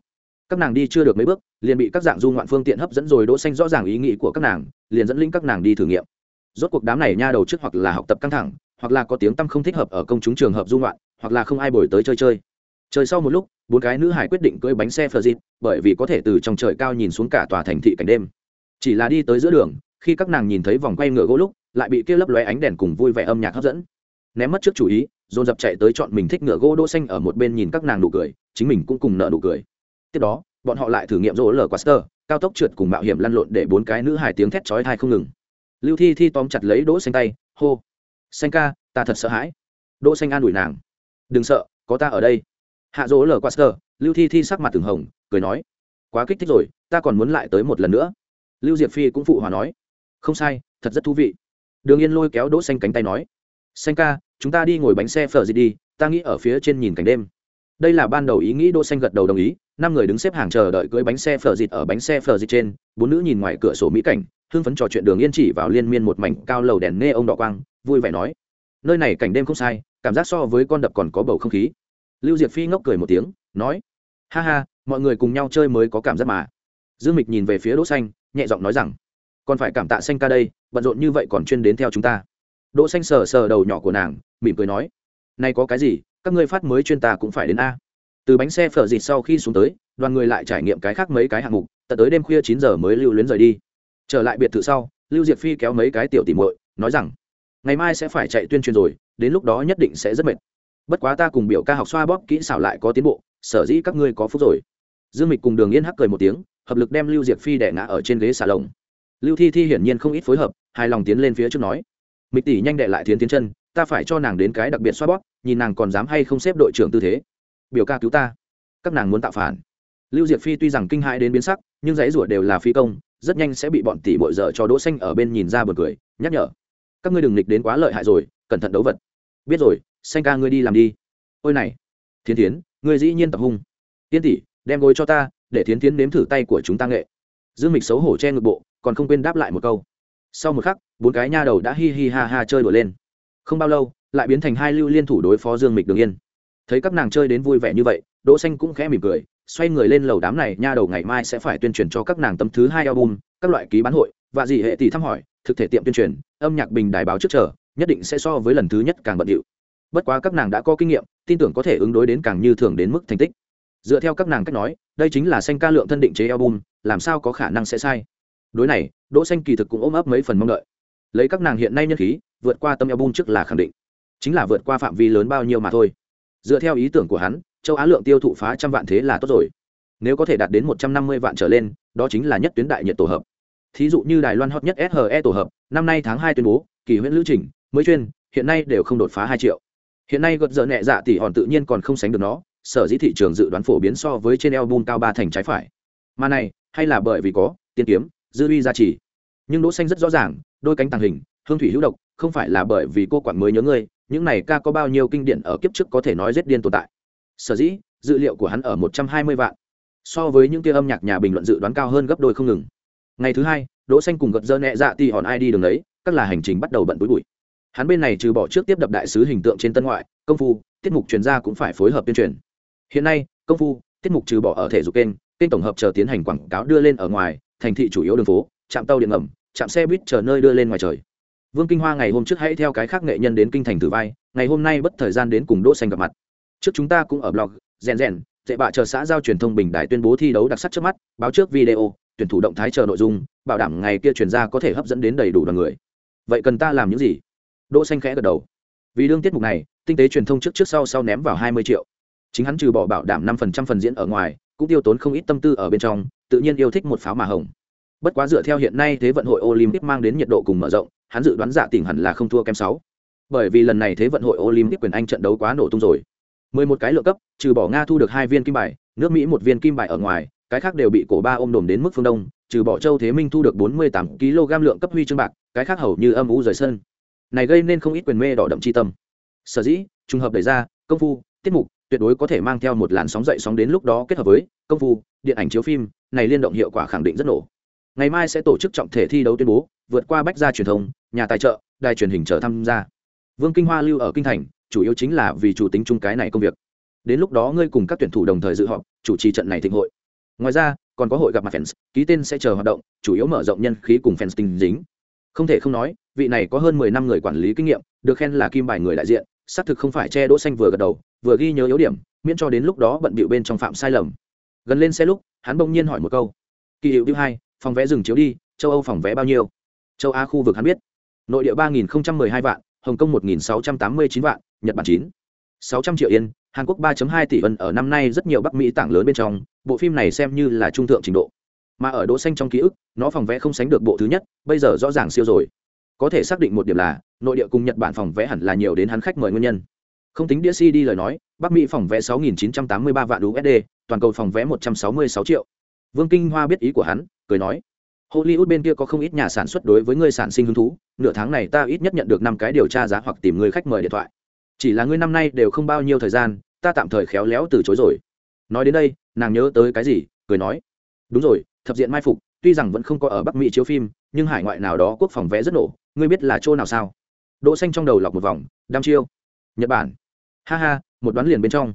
Các nàng đi chưa được mấy bước, liền bị các dạng du ngoạn phương tiện hấp dẫn rồi đỗ xanh rõ ràng ý nghĩ của các nàng, liền dẫn linh các nàng đi thử nghiệm rốt cuộc đám này nha đầu trước hoặc là học tập căng thẳng, hoặc là có tiếng tăm không thích hợp ở công chúng trường hợp du ngoạn, hoặc là không ai bồi tới chơi chơi. Trời sau một lúc, bốn cái nữ hải quyết định cưỡi bánh xe phờ dịp, bởi vì có thể từ trong trời cao nhìn xuống cả tòa thành thị cảnh đêm. Chỉ là đi tới giữa đường, khi các nàng nhìn thấy vòng quay ngựa gỗ lúc, lại bị kia lấp lóe ánh đèn cùng vui vẻ âm nhạc hấp dẫn. Ném mất trước chủ ý, dồn dập chạy tới chọn mình thích ngựa gỗ đỗ xanh ở một bên nhìn các nàng nụ cười, chính mình cũng cùng nợ nụ cười. Tiếp đó, bọn họ lại thử nghiệm rỗ lở quaster cao tốc trượt cùng mạo hiểm lăn lộn để bốn cái nữ hải tiếng thét chói tai không ngừng lưu thi thi tóm chặt lấy đỗ xanh tay, hô, xanh ca, ta thật sợ hãi. Đỗ xanh an ủi nàng, đừng sợ, có ta ở đây. Hạ rũ lờ qua sờ. lưu thi thi sắc mặt từng hồng, cười nói, quá kích thích rồi, ta còn muốn lại tới một lần nữa. Lưu diệp phi cũng phụ hòa nói, không sai, thật rất thú vị. Đường yên lôi kéo đỗ xanh cánh tay nói, xanh ca, chúng ta đi ngồi bánh xe phở gì đi, ta nghĩ ở phía trên nhìn cảnh đêm. Đây là ban đầu ý nghĩ đỗ xanh gật đầu đồng ý, năm người đứng xếp hàng chờ đợi cưỡi bánh xe phở dịt ở bánh xe phở dịt trên, bốn nữ nhìn ngoài cửa sổ mỹ cảnh hưng phấn trò chuyện đường yên chỉ vào liên miên một mảnh cao lầu đèn nê ông đỏ quang, vui vẻ nói, nơi này cảnh đêm không sai, cảm giác so với con đập còn có bầu không khí. Lưu diệp phi ngốc cười một tiếng, nói, ha ha, mọi người cùng nhau chơi mới có cảm giác mà. Dương mịch nhìn về phía đỗ xanh, nhẹ giọng nói rằng, còn phải cảm tạ xanh ca đây, bận rộn như vậy còn chuyên đến theo chúng ta. Đỗ xanh sờ sờ đầu nhỏ của nàng, mỉm cười nói nay có cái gì, các ngươi phát mới chuyên ta cũng phải đến a. Từ bánh xe phở dịt sau khi xuống tới, đoàn người lại trải nghiệm cái khác mấy cái hạng mục, tận tới đêm khuya chín giờ mới lưu luyến rời đi trở lại biệt thự sau, lưu diệp phi kéo mấy cái tiểu tỉ muội, nói rằng, ngày mai sẽ phải chạy tuyên truyền rồi, đến lúc đó nhất định sẽ rất mệt. Bất quá ta cùng biểu ca học xoa bóp kỹ xảo lại có tiến bộ, sở dĩ các ngươi có phúc rồi. Dương mịch cùng đường yên hắc cười một tiếng, hợp lực đem lưu diệp phi đẻ ngã ở trên ghế xà lồng lưu thi thi hiển nhiên không ít phối hợp, hài lòng tiến lên phía trước nói, mịch tỷ nhanh đệ lại tiến tiến chân, ta phải cho nàng đến cái đặc biệt xoa bóp, nhìn nàng còn dám hay không xếp đội trưởng tư thế. Biểu ca cứu ta, các nàng muốn tạo phản. Lưu diệp phi tuy rằng kinh hãi đến biến sắc, nhưng dãy rủa đều là phi công rất nhanh sẽ bị bọn tỷ bội dở cho đỗ xanh ở bên nhìn ra buồn cười, nhắc nhở. Các ngươi đừng nghịch đến quá lợi hại rồi, cẩn thận đấu vật. Biết rồi, xanh ca ngươi đi làm đi. Ôi này thiên thiến, ngươi dĩ nhiên tập hung. Tiên tỷ, đem gối cho ta, để thiến thiến nếm thử tay của chúng ta nghệ. Dương mịch xấu hổ che ngực bộ, còn không quên đáp lại một câu. Sau một khắc, bốn cái nha đầu đã hi hi ha ha chơi đuổi lên. Không bao lâu, lại biến thành hai lưu liên thủ đối phó dương mịch đường yên. Thấy các nàng chơi đến vui vẻ như vậy, đỗ xanh cũng khẽ mỉm cười xoay người lên lầu đám này, nha đầu ngày mai sẽ phải tuyên truyền cho các nàng tấm thứ hai album, các loại ký bán hội, và gì hệ tỷ thăm hỏi, thực thể tiệm tuyên truyền, âm nhạc bình đài báo trước chờ, nhất định sẽ so với lần thứ nhất càng bận điệu. Bất quá các nàng đã có kinh nghiệm, tin tưởng có thể ứng đối đến càng như thường đến mức thành tích. Dựa theo các nàng cách nói, đây chính là xanh ca lượng thân định chế album, làm sao có khả năng sẽ sai. Đối này, đỗ xanh kỳ thực cũng ôm ấp mấy phần mong đợi. Lấy các nàng hiện nay nhân khí, vượt qua tâm album trước là khẳng định. Chính là vượt qua phạm vi lớn bao nhiêu mà thôi. Dựa theo ý tưởng của hắn châu á lượng tiêu thụ phá trăm vạn thế là tốt rồi. Nếu có thể đạt đến một trăm năm mươi vạn trở lên, đó chính là nhất tuyến đại nhiệt tổ hợp. Thí dụ như đài loan hot nhất SHE tổ hợp, năm nay tháng hai tuyên bố, kỳ huyễn lữ trình, mới chuyên, hiện nay đều không đột phá hai triệu. Hiện nay gật giờ nhẹ dạ tỷ hòn tự nhiên còn không sánh được nó, sở dĩ thị trường dự đoán phổ biến so với trên album cao ba thành trái phải. Mà này, hay là bởi vì có, tiên kiếm, dư uy gia trì. Nhưng đỗ xanh rất rõ ràng, đôi cánh tàng hình, hương thủy hữu độc, không phải là bởi vì cô quản mới nhớ ngươi, những này ca có bao nhiêu kinh điển ở kiếp trước có thể nói rất điên tồn tại sở dĩ dữ liệu của hắn ở một trăm hai mươi vạn. So với những kia âm nhạc nhà bình luận dự đoán cao hơn gấp đôi không ngừng. Ngày thứ hai, đỗ xanh cùng gật dơ nhẹ dạ ti hòn ai đi đường đấy, các là hành trình bắt đầu bận túi bụi. Hắn bên này trừ bỏ trước tiếp đập đại sứ hình tượng trên tân ngoại, công phu, tiết mục chuyên gia cũng phải phối hợp tuyên truyền. Hiện nay, công phu, tiết mục trừ bỏ ở thể dục kênh kênh tổng hợp chờ tiến hành quảng cáo đưa lên ở ngoài, thành thị chủ yếu đường phố, trạm tàu điện ngầm, trạm xe buýt chờ nơi đưa lên ngoài trời. Vương kinh hoa ngày hôm trước hãy theo cái khác nghệ nhân đến kinh thành thử vai, ngày hôm nay bất thời gian đến cùng đỗ xanh gặp mặt trước chúng ta cũng ở blog, rèn rèn tệ bạ chờ xã giao truyền thông bình đài tuyên bố thi đấu đặc sắc trước mắt, báo trước video, tuyển thủ động thái chờ nội dung, bảo đảm ngày kia truyền ra có thể hấp dẫn đến đầy đủ đoàn người. Vậy cần ta làm những gì? Đỗ xanh khẽ gật đầu. Vì đương tiết mục này, tinh tế truyền thông trước trước sau sau ném vào 20 triệu. Chính hắn trừ bỏ bảo đảm 5% phần diễn ở ngoài, cũng tiêu tốn không ít tâm tư ở bên trong, tự nhiên yêu thích một pháo mà hồng. Bất quá dựa theo hiện nay thế vận hội olympic mang đến nhiệt độ cùng mở rộng, hắn dự đoán giả tỉnh hẳn là không thua kém sáu. Bởi vì lần này thế vận hội olympic quyền anh trận đấu quá nổ tung rồi mười một cái lượng cấp, trừ bỏ nga thu được hai viên kim bài, nước mỹ một viên kim bài ở ngoài, cái khác đều bị cổ ba ôm đồm đến mức phương đông, trừ bỏ châu thế minh thu được bốn mươi tám kg lượng cấp huy chương bạc, cái khác hầu như âm u rời sân. Này gây nên không ít quyền mê đỏ đậm chi tâm. Sở dĩ, trùng hợp đẩy ra, công phu, tiết mục, tuyệt đối có thể mang theo một làn sóng dậy sóng đến lúc đó kết hợp với công phu, điện ảnh chiếu phim, này liên động hiệu quả khẳng định rất nổ. Ngày mai sẽ tổ chức trọng thể thi đấu tuyên bố, vượt qua bách gia truyền thông, nhà tài trợ, đài truyền hình trở tham gia. Vương kinh hoa lưu ở kinh thành chủ yếu chính là vì chủ tính chung cái này công việc. Đến lúc đó ngươi cùng các tuyển thủ đồng thời dự họp, chủ trì trận này thịnh hội. Ngoài ra, còn có hội gặp mặt fans, ký tên sẽ chờ hoạt động, chủ yếu mở rộng nhân khí cùng fans tình dính. Không thể không nói, vị này có hơn mười năm người quản lý kinh nghiệm, được khen là kim bài người đại diện, xác thực không phải che đỗ xanh vừa gật đầu, vừa ghi nhớ yếu điểm, miễn cho đến lúc đó bận bịu bên trong phạm sai lầm. Gần lên xe lúc, hắn bỗng nhiên hỏi một câu. Kỳ hiệu thứ hai, phòng vé dừng chiếu đi, châu âu phòng vé bao nhiêu? Châu á khu vực hắn biết. Nội địa ba nghìn hai vạn, hồng kông một nghìn sáu trăm tám mươi chín vạn nhật bản chín. Sáu trăm triệu yên, hàn quốc ba hai tỷ ân ở năm nay rất nhiều bắc mỹ tảng lớn bên trong, bộ phim này xem như là trung thượng trình độ. Mà ở đỗ xanh trong ký ức, nó phòng vé không sánh được bộ thứ nhất, bây giờ rõ ràng siêu rồi. Có thể xác định một điểm là, nội địa cùng nhật bản phòng vé hẳn là nhiều đến hắn khách mời nguyên nhân. Không tính đĩa cd lời nói, bắc mỹ phòng vé 6.983 vạn usd toàn cầu phòng vé 166 triệu. Vương kinh hoa biết ý của hắn, cười nói, hollywood bên kia có không ít nhà sản xuất đối với người sản sinh hứng thú, nửa tháng này ta ít nhất nhận được năm cái điều tra giá hoặc tìm người khách mời điện thoại chỉ là ngươi năm nay đều không bao nhiêu thời gian, ta tạm thời khéo léo từ chối rồi. Nói đến đây, nàng nhớ tới cái gì, cười nói. Đúng rồi, thập diện mai phục, tuy rằng vẫn không có ở bắc mỹ chiếu phim, nhưng hải ngoại nào đó quốc phòng vé rất nổ, ngươi biết là chỗ nào sao? Đỗ xanh trong đầu lọc một vòng đăm chiêu. Nhật bản. Ha ha, một đoán liền bên trong.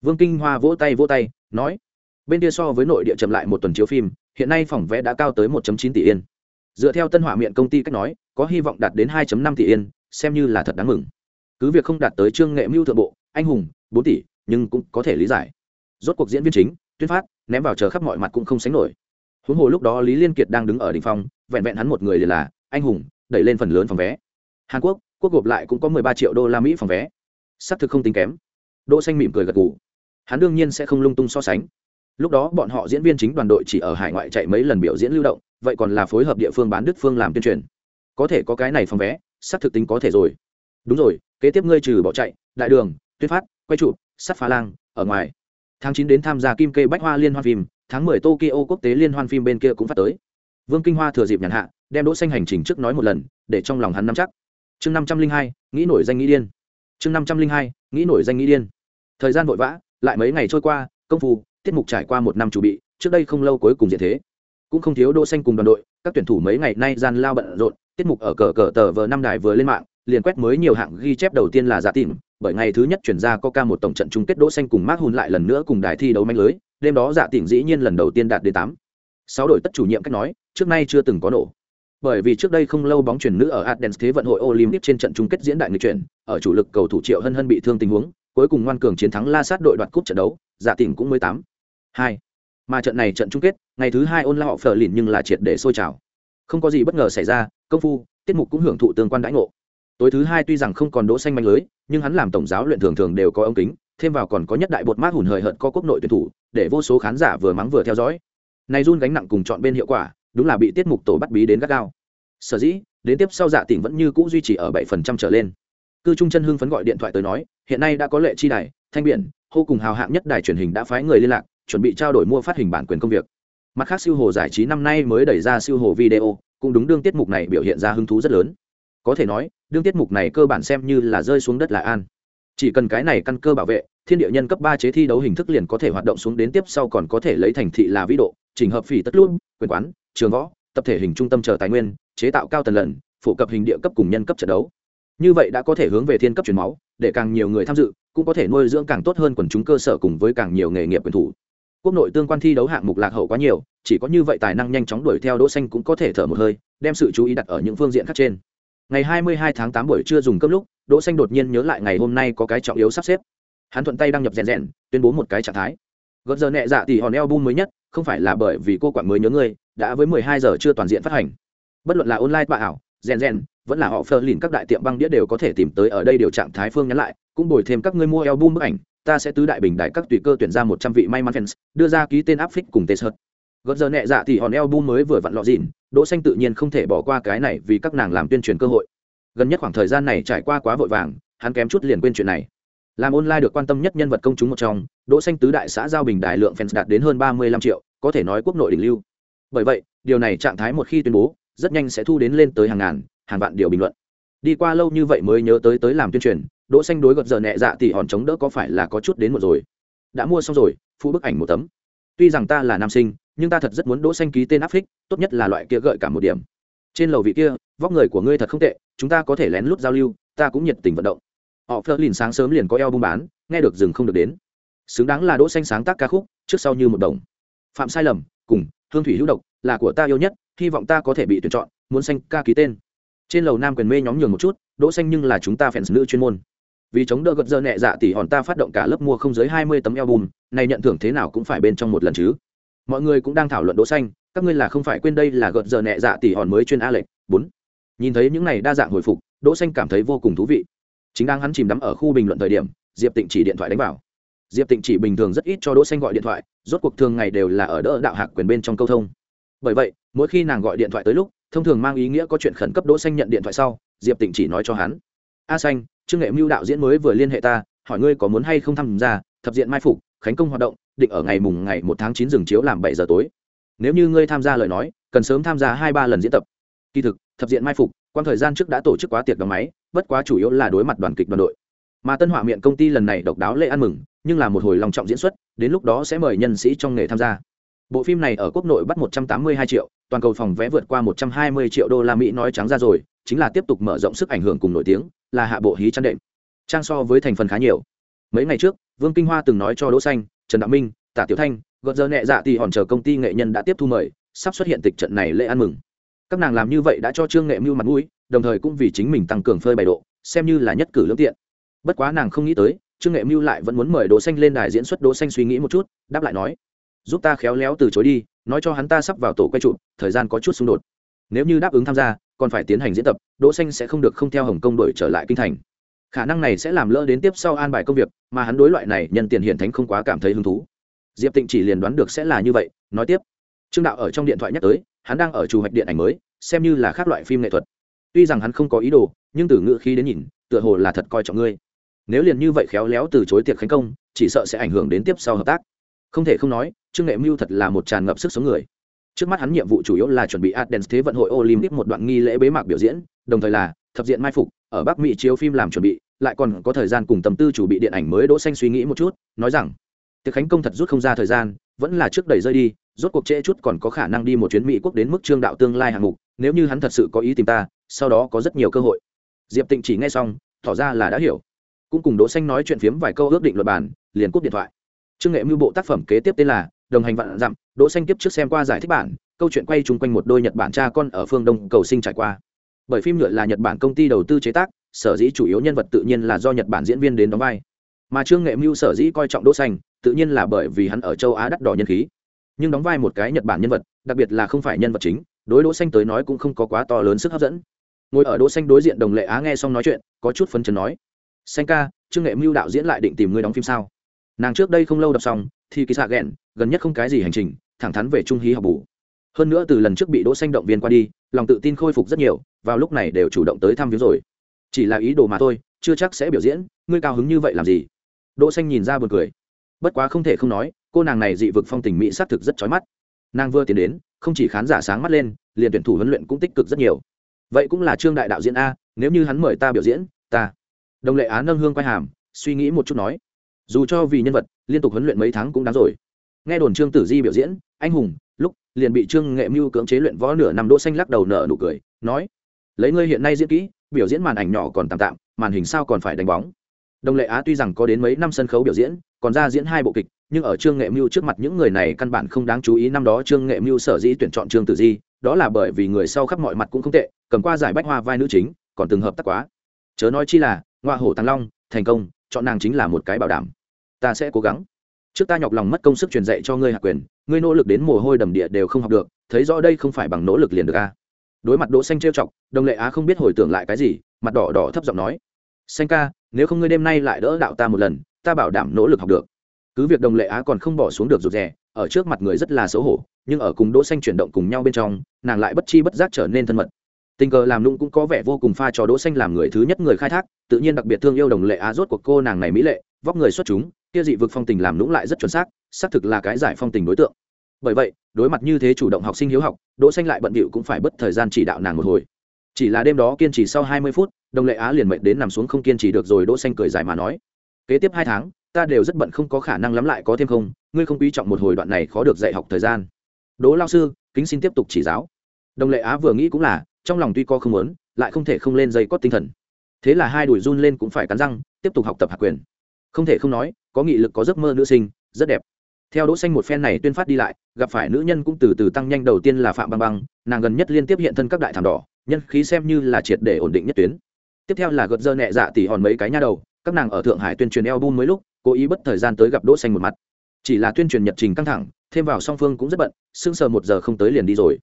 Vương kinh hoa vỗ tay vỗ tay, nói. Bên kia so với nội địa chậm lại một tuần chiếu phim, hiện nay phòng vé đã cao tới 1.9 tỷ yên. Dựa theo tân hỏa miệng công ty cách nói, có hy vọng đạt đến 2.5 tỷ yên, xem như là thật đáng mừng cứ việc không đạt tới trương nghệ mưu thượng bộ, anh hùng, bốn tỷ, nhưng cũng có thể lý giải. Rốt cuộc diễn viên chính, tuyên phát, ném vào chờ khắp mọi mặt cũng không sánh nổi. Huống hồ lúc đó lý liên kiệt đang đứng ở đỉnh phong, vẹn vẹn hắn một người liền là, anh hùng, đẩy lên phần lớn phòng vé. Hàn quốc quốc gộp lại cũng có 13 triệu đô la mỹ phòng vé. Xác thực không tính kém. Đỗ xanh mỉm cười gật gù. Hắn đương nhiên sẽ không lung tung so sánh. Lúc đó bọn họ diễn viên chính đoàn đội chỉ ở hải ngoại chạy mấy lần biểu diễn lưu động, vậy còn là phối hợp địa phương bán đức phương làm tuyên truyền. Có thể có cái này phòng vé xác thực tính có thể rồi. Đúng rồi kế tiếp ngươi trừ bỏ chạy, đại đường tuyết phát, quay trụ, sắt phá lang, ở ngoài. Tháng chín đến tham gia kim kê bách hoa liên hoan phim, tháng mười tokyo quốc tế liên hoan phim bên kia cũng phát tới. Vương kinh hoa thừa dịp nhàn hạ, đem đỗ xanh hành trình trước nói một lần, để trong lòng hắn nắm chắc. Chương năm trăm linh hai, nghĩ nổi danh nghĩ điên. Chương năm trăm linh hai, nghĩ nổi danh nghĩ điên. Thời gian vội vã, lại mấy ngày trôi qua, công phu, tiết mục trải qua một năm chuẩn bị, trước đây không lâu cuối cùng diện thế. Cũng không thiếu đỗ xanh cùng đoàn đội, các tuyển thủ mấy ngày nay gian lao bận rộn, tiết mục ở cờ cờ tờ vờ năm đài vừa lên mạng liền quét mới nhiều hạng ghi chép đầu tiên là dạ giả tìm bởi ngày thứ nhất chuyển ra ca một tổng trận chung kết đỗ xanh cùng Mark Hun lại lần nữa cùng đài thi đấu manh lưới, đêm đó dạ giả tỉnh dĩ nhiên lần đầu tiên đạt đến tám sáu đội tất chủ nhiệm cách nói, trước nay chưa từng có nổ. Bởi vì trước đây không lâu bóng chuyển nữ ở Athens thế vận hội Olympic trên trận chung kết diễn đại người chuyển, ở chủ lực cầu thủ Triệu Hân Hân bị thương tình huống, cuối cùng ngoan cường chiến thắng La Sát đội đoạt cúp trận đấu, dạ giả tỉnh cũng mới tám hai Mà trận này trận chung kết, ngày thứ hai ôn la họ phở lìn nhưng là triệt để sôi trào. Không có gì bất ngờ xảy ra, công phu, tiết mục cũng hưởng thụ tương quan đãi ngộ tối thứ hai tuy rằng không còn đỗ xanh manh lưới, nhưng hắn làm tổng giáo luyện thường thường đều có ống kính, thêm vào còn có nhất đại bột mát hùn hời hợt có quốc nội tuyển thủ, để vô số khán giả vừa mắng vừa theo dõi. Này run gánh nặng cùng chọn bên hiệu quả, đúng là bị tiết mục tổ bắt bí đến gắt gao. Sở dĩ, đến tiếp sau dạ tỉnh vẫn như cũ duy trì ở bảy phần trăm trở lên. Cư trung chân hưng phấn gọi điện thoại tới nói, hiện nay đã có lệ chi đài, thanh biển, hô cùng hào hạng nhất đài truyền hình đã phái người liên lạc, chuẩn bị trao đổi mua phát hình bản quyền công việc. Mặt khác siêu hồ giải trí năm nay mới đẩy ra siêu hồ video, cũng đúng đương tiết mục này biểu hiện ra hứng thú rất lớn có thể nói, đương tiết mục này cơ bản xem như là rơi xuống đất là an. Chỉ cần cái này căn cơ bảo vệ, thiên địa nhân cấp ba chế thi đấu hình thức liền có thể hoạt động xuống đến tiếp sau còn có thể lấy thành thị là vĩ độ trình hợp phỉ tất luôn quyền quán, trường võ, tập thể hình trung tâm chờ tài nguyên, chế tạo cao tần lần phổ cập hình địa cấp cùng nhân cấp trận đấu. Như vậy đã có thể hướng về thiên cấp truyền máu, để càng nhiều người tham dự, cũng có thể nuôi dưỡng càng tốt hơn quần chúng cơ sở cùng với càng nhiều nghề nghiệp quyền thủ. Quốc nội tương quan thi đấu hạng mục lạc hậu quá nhiều, chỉ có như vậy tài năng nhanh chóng đuổi theo đỗ xanh cũng có thể thở một hơi, đem sự chú ý đặt ở những phương diện khác trên ngày 22 tháng 8 buổi trưa dùng cấp lúc, đỗ xanh đột nhiên nhớ lại ngày hôm nay có cái trọng yếu sắp xếp. Hắn thuận tay đăng nhập rèn rèn, tuyên bố một cái trạng thái. Gợt giờ nhẹ dạ tỷ hòn album mới nhất, không phải là bởi vì cô quản mới nhớ ngươi, đã với 12 giờ chưa toàn diện phát hành. Bất luận là online bạ ảo, rèn rèn, vẫn là họ phơ lìn các đại tiệm băng đĩa đều có thể tìm tới ở đây điều trạng thái phương nhắn lại, cũng bồi thêm các ngươi mua album bức ảnh, ta sẽ tứ đại bình đại các tùy cơ tuyển ra một trăm vị may mắn fans, đưa ra ký tên áp phích cùng tê sợt gợt giờ nhẹ dạ thì hòn album mới vừa vặn lọ dịn đỗ xanh tự nhiên không thể bỏ qua cái này vì các nàng làm tuyên truyền cơ hội. Gần nhất khoảng thời gian này trải qua quá vội vàng, hắn kém chút liền quên chuyện này. Làm online được quan tâm nhất nhân vật công chúng một trong, đỗ xanh tứ đại xã giao bình đại lượng fans đạt đến hơn ba mươi 35 triệu, có thể nói quốc nội đỉnh lưu. Bởi vậy, điều này trạng thái một khi tuyên bố, rất nhanh sẽ thu đến lên tới hàng ngàn, hàng vạn điều bình luận. Đi qua lâu như vậy mới nhớ tới tới làm tuyên truyền, đỗ xanh đối gật giờ nhẹ dạ thì hòn chống đỡ có phải là có chút đến một rồi. Đã mua xong rồi, phụ bức ảnh một tấm tuy rằng ta là nam sinh, nhưng ta thật rất muốn đỗ xanh ký tên áp phích tốt nhất là loại kia gợi cả một điểm. Trên lầu vị kia, vóc người của ngươi thật không tệ, chúng ta có thể lén lút giao lưu, ta cũng nhiệt tình vận động. Họ phớt lìn sáng sớm liền có eo buôn bán, nghe được dừng không được đến. Xứng đáng là đỗ xanh sáng tác ca khúc, trước sau như một đồng. Phạm sai lầm, cùng, hương thủy hữu độc, là của ta yêu nhất, hy vọng ta có thể bị tuyển chọn, muốn xanh ca ký tên. Trên lầu nam quyền mê nhóm nhường một chút, đỗ xanh nhưng là chúng ta fans nữ chuyên môn. Vì chống đỡ gật dơ nhẹ dạ tỷ hòn ta phát động cả lớp mua không dưới hai mươi tấm album này nhận thưởng thế nào cũng phải bên trong một lần chứ. Mọi người cũng đang thảo luận đỗ xanh, các ngươi là không phải quên đây là gợt giờ nhẹ dạ tỷ hòn mới chuyên a lệnh bốn. Nhìn thấy những này đa dạng hồi phục, đỗ xanh cảm thấy vô cùng thú vị. Chính đang hắn chìm đắm ở khu bình luận thời điểm, diệp tịnh chỉ điện thoại đánh vào. Diệp tịnh chỉ bình thường rất ít cho đỗ xanh gọi điện thoại, rốt cuộc thường ngày đều là ở đỡ đạo hạc quyền bên trong câu thông. Bởi vậy, mỗi khi nàng gọi điện thoại tới lúc, thông thường mang ý nghĩa có chuyện khẩn cấp đỗ xanh nhận điện thoại sau, diệp tịnh chỉ nói cho hắn. A xanh, trương nghệ mưu đạo diễn mới vừa liên hệ ta, hỏi ngươi có muốn hay không tham gia, thập diện mai phục khánh công hoạt động, định ở ngày mùng ngày một tháng chín dừng chiếu làm bảy giờ tối. Nếu như ngươi tham gia lời nói, cần sớm tham gia hai ba lần diễn tập. Kỳ thực, thập diện mai phục quan thời gian trước đã tổ chức quá tiệc đóng máy, bất quá chủ yếu là đối mặt đoàn kịch đoàn đội. Mà tân họa miệng công ty lần này độc đáo lễ ăn mừng, nhưng là một hồi lòng trọng diễn xuất, đến lúc đó sẽ mời nhân sĩ trong nghề tham gia. Bộ phim này ở quốc nội bắt 182 triệu, toàn cầu phòng vé vượt qua 120 triệu đô la mỹ nói trắng ra rồi, chính là tiếp tục mở rộng sức ảnh hưởng cùng nổi tiếng, là hạ bộ hí chăn đệm. Trang so với thành phần khá nhiều mấy ngày trước, vương kinh hoa từng nói cho đỗ xanh, trần đạo minh, tả tiểu thanh, gợt giờ nhẹ dạ thì hòn chờ công ty nghệ nhân đã tiếp thu mời, sắp xuất hiện tịch trận này lễ ăn mừng. Các nàng làm như vậy đã cho trương nghệ mưu mặt mũi, đồng thời cũng vì chính mình tăng cường phơi bày độ, xem như là nhất cử lưỡng tiện. Bất quá nàng không nghĩ tới, trương nghệ mưu lại vẫn muốn mời đỗ xanh lên đài diễn xuất đỗ xanh suy nghĩ một chút, đáp lại nói, giúp ta khéo léo từ chối đi, nói cho hắn ta sắp vào tổ quay trụ thời gian có chút xung đột. Nếu như đáp ứng tham gia, còn phải tiến hành diễn tập, đỗ xanh sẽ không được không theo hồng kông đổi trở lại kinh thành khả năng này sẽ làm lỡ đến tiếp sau an bài công việc mà hắn đối loại này nhân tiền hiện thánh không quá cảm thấy hứng thú. Diệp tịnh chỉ liền đoán được sẽ là như vậy nói tiếp. Trương đạo ở trong điện thoại nhắc tới hắn đang ở chủ hoạch điện ảnh mới xem như là khác loại phim nghệ thuật. Tuy rằng hắn không có ý đồ nhưng từ ngữ khi đến nhìn tựa hồ là thật coi trọng ngươi. Nếu liền như vậy khéo léo từ chối tiệc khánh công chỉ sợ sẽ ảnh hưởng đến tiếp sau hợp tác. Không thể không nói trương nghệ mưu thật là một tràn ngập sức sống người. Trước mắt hắn nhiệm vụ chủ yếu là chuẩn bị Athens thế vận hội Olympic một đoạn nghi lễ bế mạc biểu diễn, đồng thời là thập diện mai phục, ở Bắc Mỹ chiếu phim làm chuẩn bị, lại còn có thời gian cùng tâm tư chủ bị điện ảnh mới đỗ xanh suy nghĩ một chút, nói rằng, tiệc khánh công thật rút không ra thời gian, vẫn là trước đẩy rơi đi, rốt cuộc trễ chút còn có khả năng đi một chuyến Mỹ quốc đến mức trương đạo tương lai hạng mục, nếu như hắn thật sự có ý tìm ta, sau đó có rất nhiều cơ hội. Diệp Tịnh chỉ nghe xong, tỏ ra là đã hiểu, cũng cùng đỗ xanh nói chuyện phiếm vài câu ước định luật bản, liền cúp điện thoại. Trương Nghệ Mưu bộ tác phẩm kế tiếp tên là Đồng hành vạn dặm, Đỗ Xanh tiếp trước xem qua giải thích bản, câu chuyện quay chung quanh một đôi Nhật Bản cha con ở phương Đông cầu sinh trải qua. Bởi phim nhựa là Nhật Bản công ty đầu tư chế tác, sở dĩ chủ yếu nhân vật tự nhiên là do Nhật Bản diễn viên đến đóng vai. Mà Trương Nghệ Mưu sở dĩ coi trọng Đỗ Xanh, tự nhiên là bởi vì hắn ở châu Á đắt đỏ nhân khí. Nhưng đóng vai một cái Nhật Bản nhân vật, đặc biệt là không phải nhân vật chính, đối Đỗ Xanh tới nói cũng không có quá to lớn sức hấp dẫn. Ngồi ở Đỗ Xanh đối diện Đồng Lệ Á nghe xong nói chuyện, có chút phấn chấn nói: "Xanh ca, Trương Nghệ Mưu đạo diễn lại định tìm ngươi đóng phim sao?" Nàng trước đây không lâu đọc xong, thì kỳ xạ ghẹn gần nhất không cái gì hành trình thẳng thắn về trung hí học bù hơn nữa từ lần trước bị đỗ xanh động viên qua đi, lòng tự tin khôi phục rất nhiều, vào lúc này đều chủ động tới thăm viếng rồi. Chỉ là ý đồ mà thôi, chưa chắc sẽ biểu diễn, ngươi cao hứng như vậy làm gì? Đỗ xanh nhìn ra buồn cười. Bất quá không thể không nói, cô nàng này dị vực phong tình mỹ sát thực rất chói mắt. Nàng vừa tiến đến, không chỉ khán giả sáng mắt lên, liền tuyển thủ huấn luyện cũng tích cực rất nhiều. Vậy cũng là trương đại đạo diễn a, nếu như hắn mời ta biểu diễn, ta. Đồng lệ á nâng hương quay hàm, suy nghĩ một chút nói. Dù cho vì nhân vật, liên tục huấn luyện mấy tháng cũng đáng rồi. Nghe đồn trương tử di biểu diễn, anh hùng liền bị trương nghệ mưu cưỡng chế luyện võ nửa năm đỗ xanh lắc đầu nở nụ cười, nói, lấy ngươi hiện nay diễn kỹ, biểu diễn màn ảnh nhỏ còn tạm tạm, màn hình sao còn phải đánh bóng? Đồng lệ á tuy rằng có đến mấy năm sân khấu biểu diễn, còn ra diễn hai bộ kịch, nhưng ở trương nghệ mưu trước mặt những người này căn bản không đáng chú ý năm đó trương nghệ mưu sở dĩ tuyển chọn trương tử di, đó là bởi vì người sau khắp mọi mặt cũng không tệ, cầm qua giải bách hoa vai nữ chính, còn từng hợp tác quá. Chớ nói chi là, ngoa hổ tăng long, thành công, chọn nàng chính là một cái bảo đảm. Ta sẽ cố gắng. Trước ta nhọc lòng mất công sức truyền dạy cho ngươi hạ quyền ngươi nỗ lực đến mồ hôi đầm địa đều không học được, thấy rõ đây không phải bằng nỗ lực liền được a đối mặt đỗ xanh trêu chọc đồng lệ á không biết hồi tưởng lại cái gì, mặt đỏ đỏ thấp giọng nói, xanh ca, nếu không ngươi đêm nay lại đỡ đạo ta một lần, ta bảo đảm nỗ lực học được. Cứ việc đồng lệ á còn không bỏ xuống được rụt rè, ở trước mặt người rất là xấu hổ, nhưng ở cùng đỗ xanh chuyển động cùng nhau bên trong, nàng lại bất chi bất giác trở nên thân mật. Tình cờ làm nũng cũng có vẻ vô cùng pha cho đỗ xanh làm người thứ nhất người khai thác, tự nhiên đặc biệt thương yêu đồng lệ á rốt của cô nàng này mỹ lệ, vóc người xuất chúng kia dị vực phong tình làm nũng lại rất chuẩn xác xác thực là cái giải phong tình đối tượng. Bởi vậy, đối mặt như thế chủ động học sinh hiếu học, đỗ xanh lại bận bịu cũng phải bất thời gian chỉ đạo nàng một hồi. Chỉ là đêm đó kiên trì sau 20 phút đồng lệ á liền mệt đến nằm xuống không kiên trì được rồi đỗ xanh cười dài mà nói. Kế tiếp hai tháng, ta đều rất bận không có khả năng lắm lại có thêm không, ngươi không quý trọng một hồi đoạn này khó được dạy học thời gian. Đỗ lao sư, kính xin tiếp tục chỉ giáo. Đồng lệ á vừa nghĩ cũng là, trong lòng tuy có không muốn, lại không thể không lên dây cót tinh thần. Thế là hai đuổi run lên cũng phải cắn răng, tiếp tục học tập hạ quyền. Không thể không nói có nghị lực, có giấc mơ nữ sinh, rất đẹp. Theo đỗ xanh một phen này tuyên phát đi lại, gặp phải nữ nhân cũng từ từ tăng nhanh, đầu tiên là phạm băng băng, nàng gần nhất liên tiếp hiện thân các đại thảm đỏ, nhân khí xem như là triệt để ổn định nhất tuyến. Tiếp theo là gợt dơ nhẹ dạ tỷ hòn mấy cái nha đầu, các nàng ở thượng hải tuyên truyền album mới lúc, cố ý bất thời gian tới gặp đỗ xanh một mặt. Chỉ là tuyên truyền nhật trình căng thẳng, thêm vào song phương cũng rất bận sương sờ một giờ không tới liền đi rồi.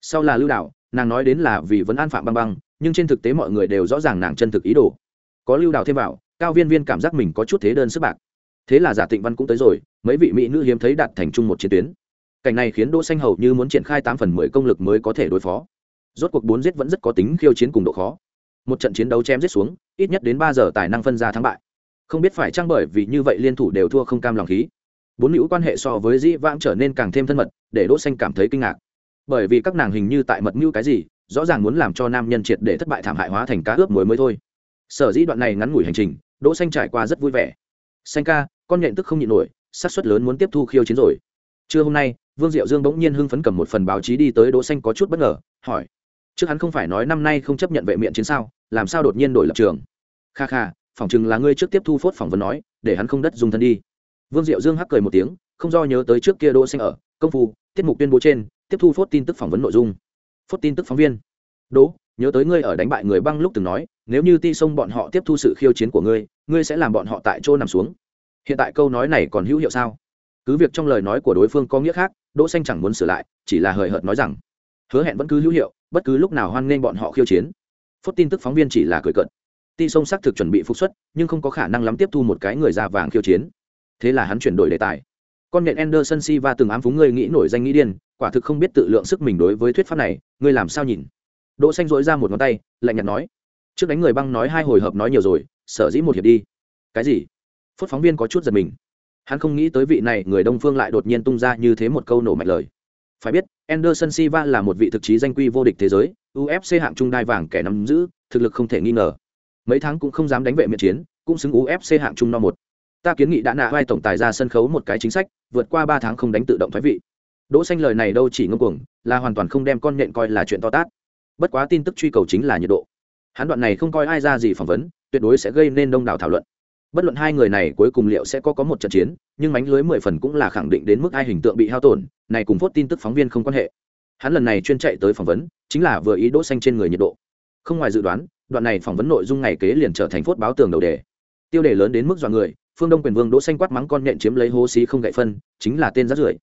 Sau là lưu đạo nàng nói đến là vì vẫn an phạm băng băng, nhưng trên thực tế mọi người đều rõ ràng nàng chân thực ý đồ. Có lưu đạo thêm vào, cao viên viên cảm giác mình có chút thế đơn sức bạc thế là giả tịnh văn cũng tới rồi, mấy vị mỹ nữ hiếm thấy đạt thành chung một chiến tuyến. Cảnh này khiến đỗ xanh hầu như muốn triển khai tám phần mười công lực mới có thể đối phó. Rốt cuộc bốn giết vẫn rất có tính khiêu chiến cùng độ khó. Một trận chiến đấu chém giết xuống, ít nhất đến ba giờ tài năng phân ra thắng bại. Không biết phải trang bởi vì như vậy liên thủ đều thua không cam lòng khí. Bốn nữ quan hệ so với dĩ vãng trở nên càng thêm thân mật, để đỗ xanh cảm thấy kinh ngạc. Bởi vì các nàng hình như tại mật mưu cái gì, rõ ràng muốn làm cho nam nhân triệt để thất bại thảm hại hóa thành cá ướp muối mới thôi. Sở dĩ đoạn này ngắn ngủi hành trình, đỗ xanh trải qua rất vui vẻ. Xanh ca con nhện tức không nhịn nổi sát suất lớn muốn tiếp thu khiêu chiến rồi. Trưa hôm nay, vương diệu dương bỗng nhiên hưng phấn cầm một phần báo chí đi tới đỗ xanh có chút bất ngờ, hỏi, trước hắn không phải nói năm nay không chấp nhận vệ miện chiến sao, làm sao đột nhiên đổi lập trường? Kha kha, phỏng chừng là ngươi trước tiếp thu phốt phỏng vấn nói, để hắn không đất dùng thân đi. Vương diệu dương hắc cười một tiếng, không do nhớ tới trước kia đỗ xanh ở, công phu, tiết mục tuyên bố trên, tiếp thu phốt tin tức phỏng vấn nội dung. Phốt tin tức phóng viên. Đỗ, nhớ tới ngươi ở đánh bại người băng lúc từng nói, nếu như ti sông bọn họ tiếp thu sự khiêu chiến của ngươi ngươi sẽ làm bọn họ tại chỗ nằm xuống hiện tại câu nói này còn hữu hiệu sao cứ việc trong lời nói của đối phương có nghĩa khác đỗ xanh chẳng muốn sửa lại chỉ là hời hợt nói rằng hứa hẹn vẫn cứ hữu hiệu bất cứ lúc nào hoan nghênh bọn họ khiêu chiến phốt tin tức phóng viên chỉ là cười cợt, ti sông xác thực chuẩn bị phục xuất nhưng không có khả năng lắm tiếp thu một cái người da vàng khiêu chiến thế là hắn chuyển đổi đề tài con nhện Anderson Silva từng ám phúng ngươi nghĩ nổi danh nghĩ điên, quả thực không biết tự lượng sức mình đối với thuyết pháp này, ngươi làm sao nhìn? Đỗ Xanh rỗi ra một ngón tay, lạnh nhạt nói, trước đánh người băng nói hai hồi hợp nói nhiều rồi, sở dĩ một hiệp đi. Cái gì? Phút phóng viên có chút giật mình. Hắn không nghĩ tới vị này người Đông Phương lại đột nhiên tung ra như thế một câu nổ mạnh lời. Phải biết, Anderson Silva là một vị thực chí danh quy vô địch thế giới, UFC hạng trung đai vàng kẻ nắm giữ, thực lực không thể nghi ngờ. Mấy tháng cũng không dám đánh vệ miệng chiến, cũng xứng UFC hạng trung no một ta kiến nghị đã nạ vai tổng tài ra sân khấu một cái chính sách vượt qua ba tháng không đánh tự động thoái vị đỗ xanh lời này đâu chỉ ngông cuồng là hoàn toàn không đem con nhện coi là chuyện to tát bất quá tin tức truy cầu chính là nhiệt độ hắn đoạn này không coi ai ra gì phỏng vấn tuyệt đối sẽ gây nên đông đảo thảo luận bất luận hai người này cuối cùng liệu sẽ có có một trận chiến, nhưng mánh lưới mười phần cũng là khẳng định đến mức ai hình tượng bị hao tổn, này cùng phốt tin tức phóng viên không quan hệ. Hắn lần này chuyên chạy tới phỏng vấn, chính là vừa ý đỗ xanh trên người nhiệt độ. Không ngoài dự đoán, đoạn này phỏng vấn nội dung ngày kế liền trở thành phốt báo tường đầu đề. Tiêu đề lớn đến mức dọa người, phương đông quyền vương đỗ xanh quát mắng con nhện chiếm lấy hố xí không gậy phân, chính là tên rác rưởi.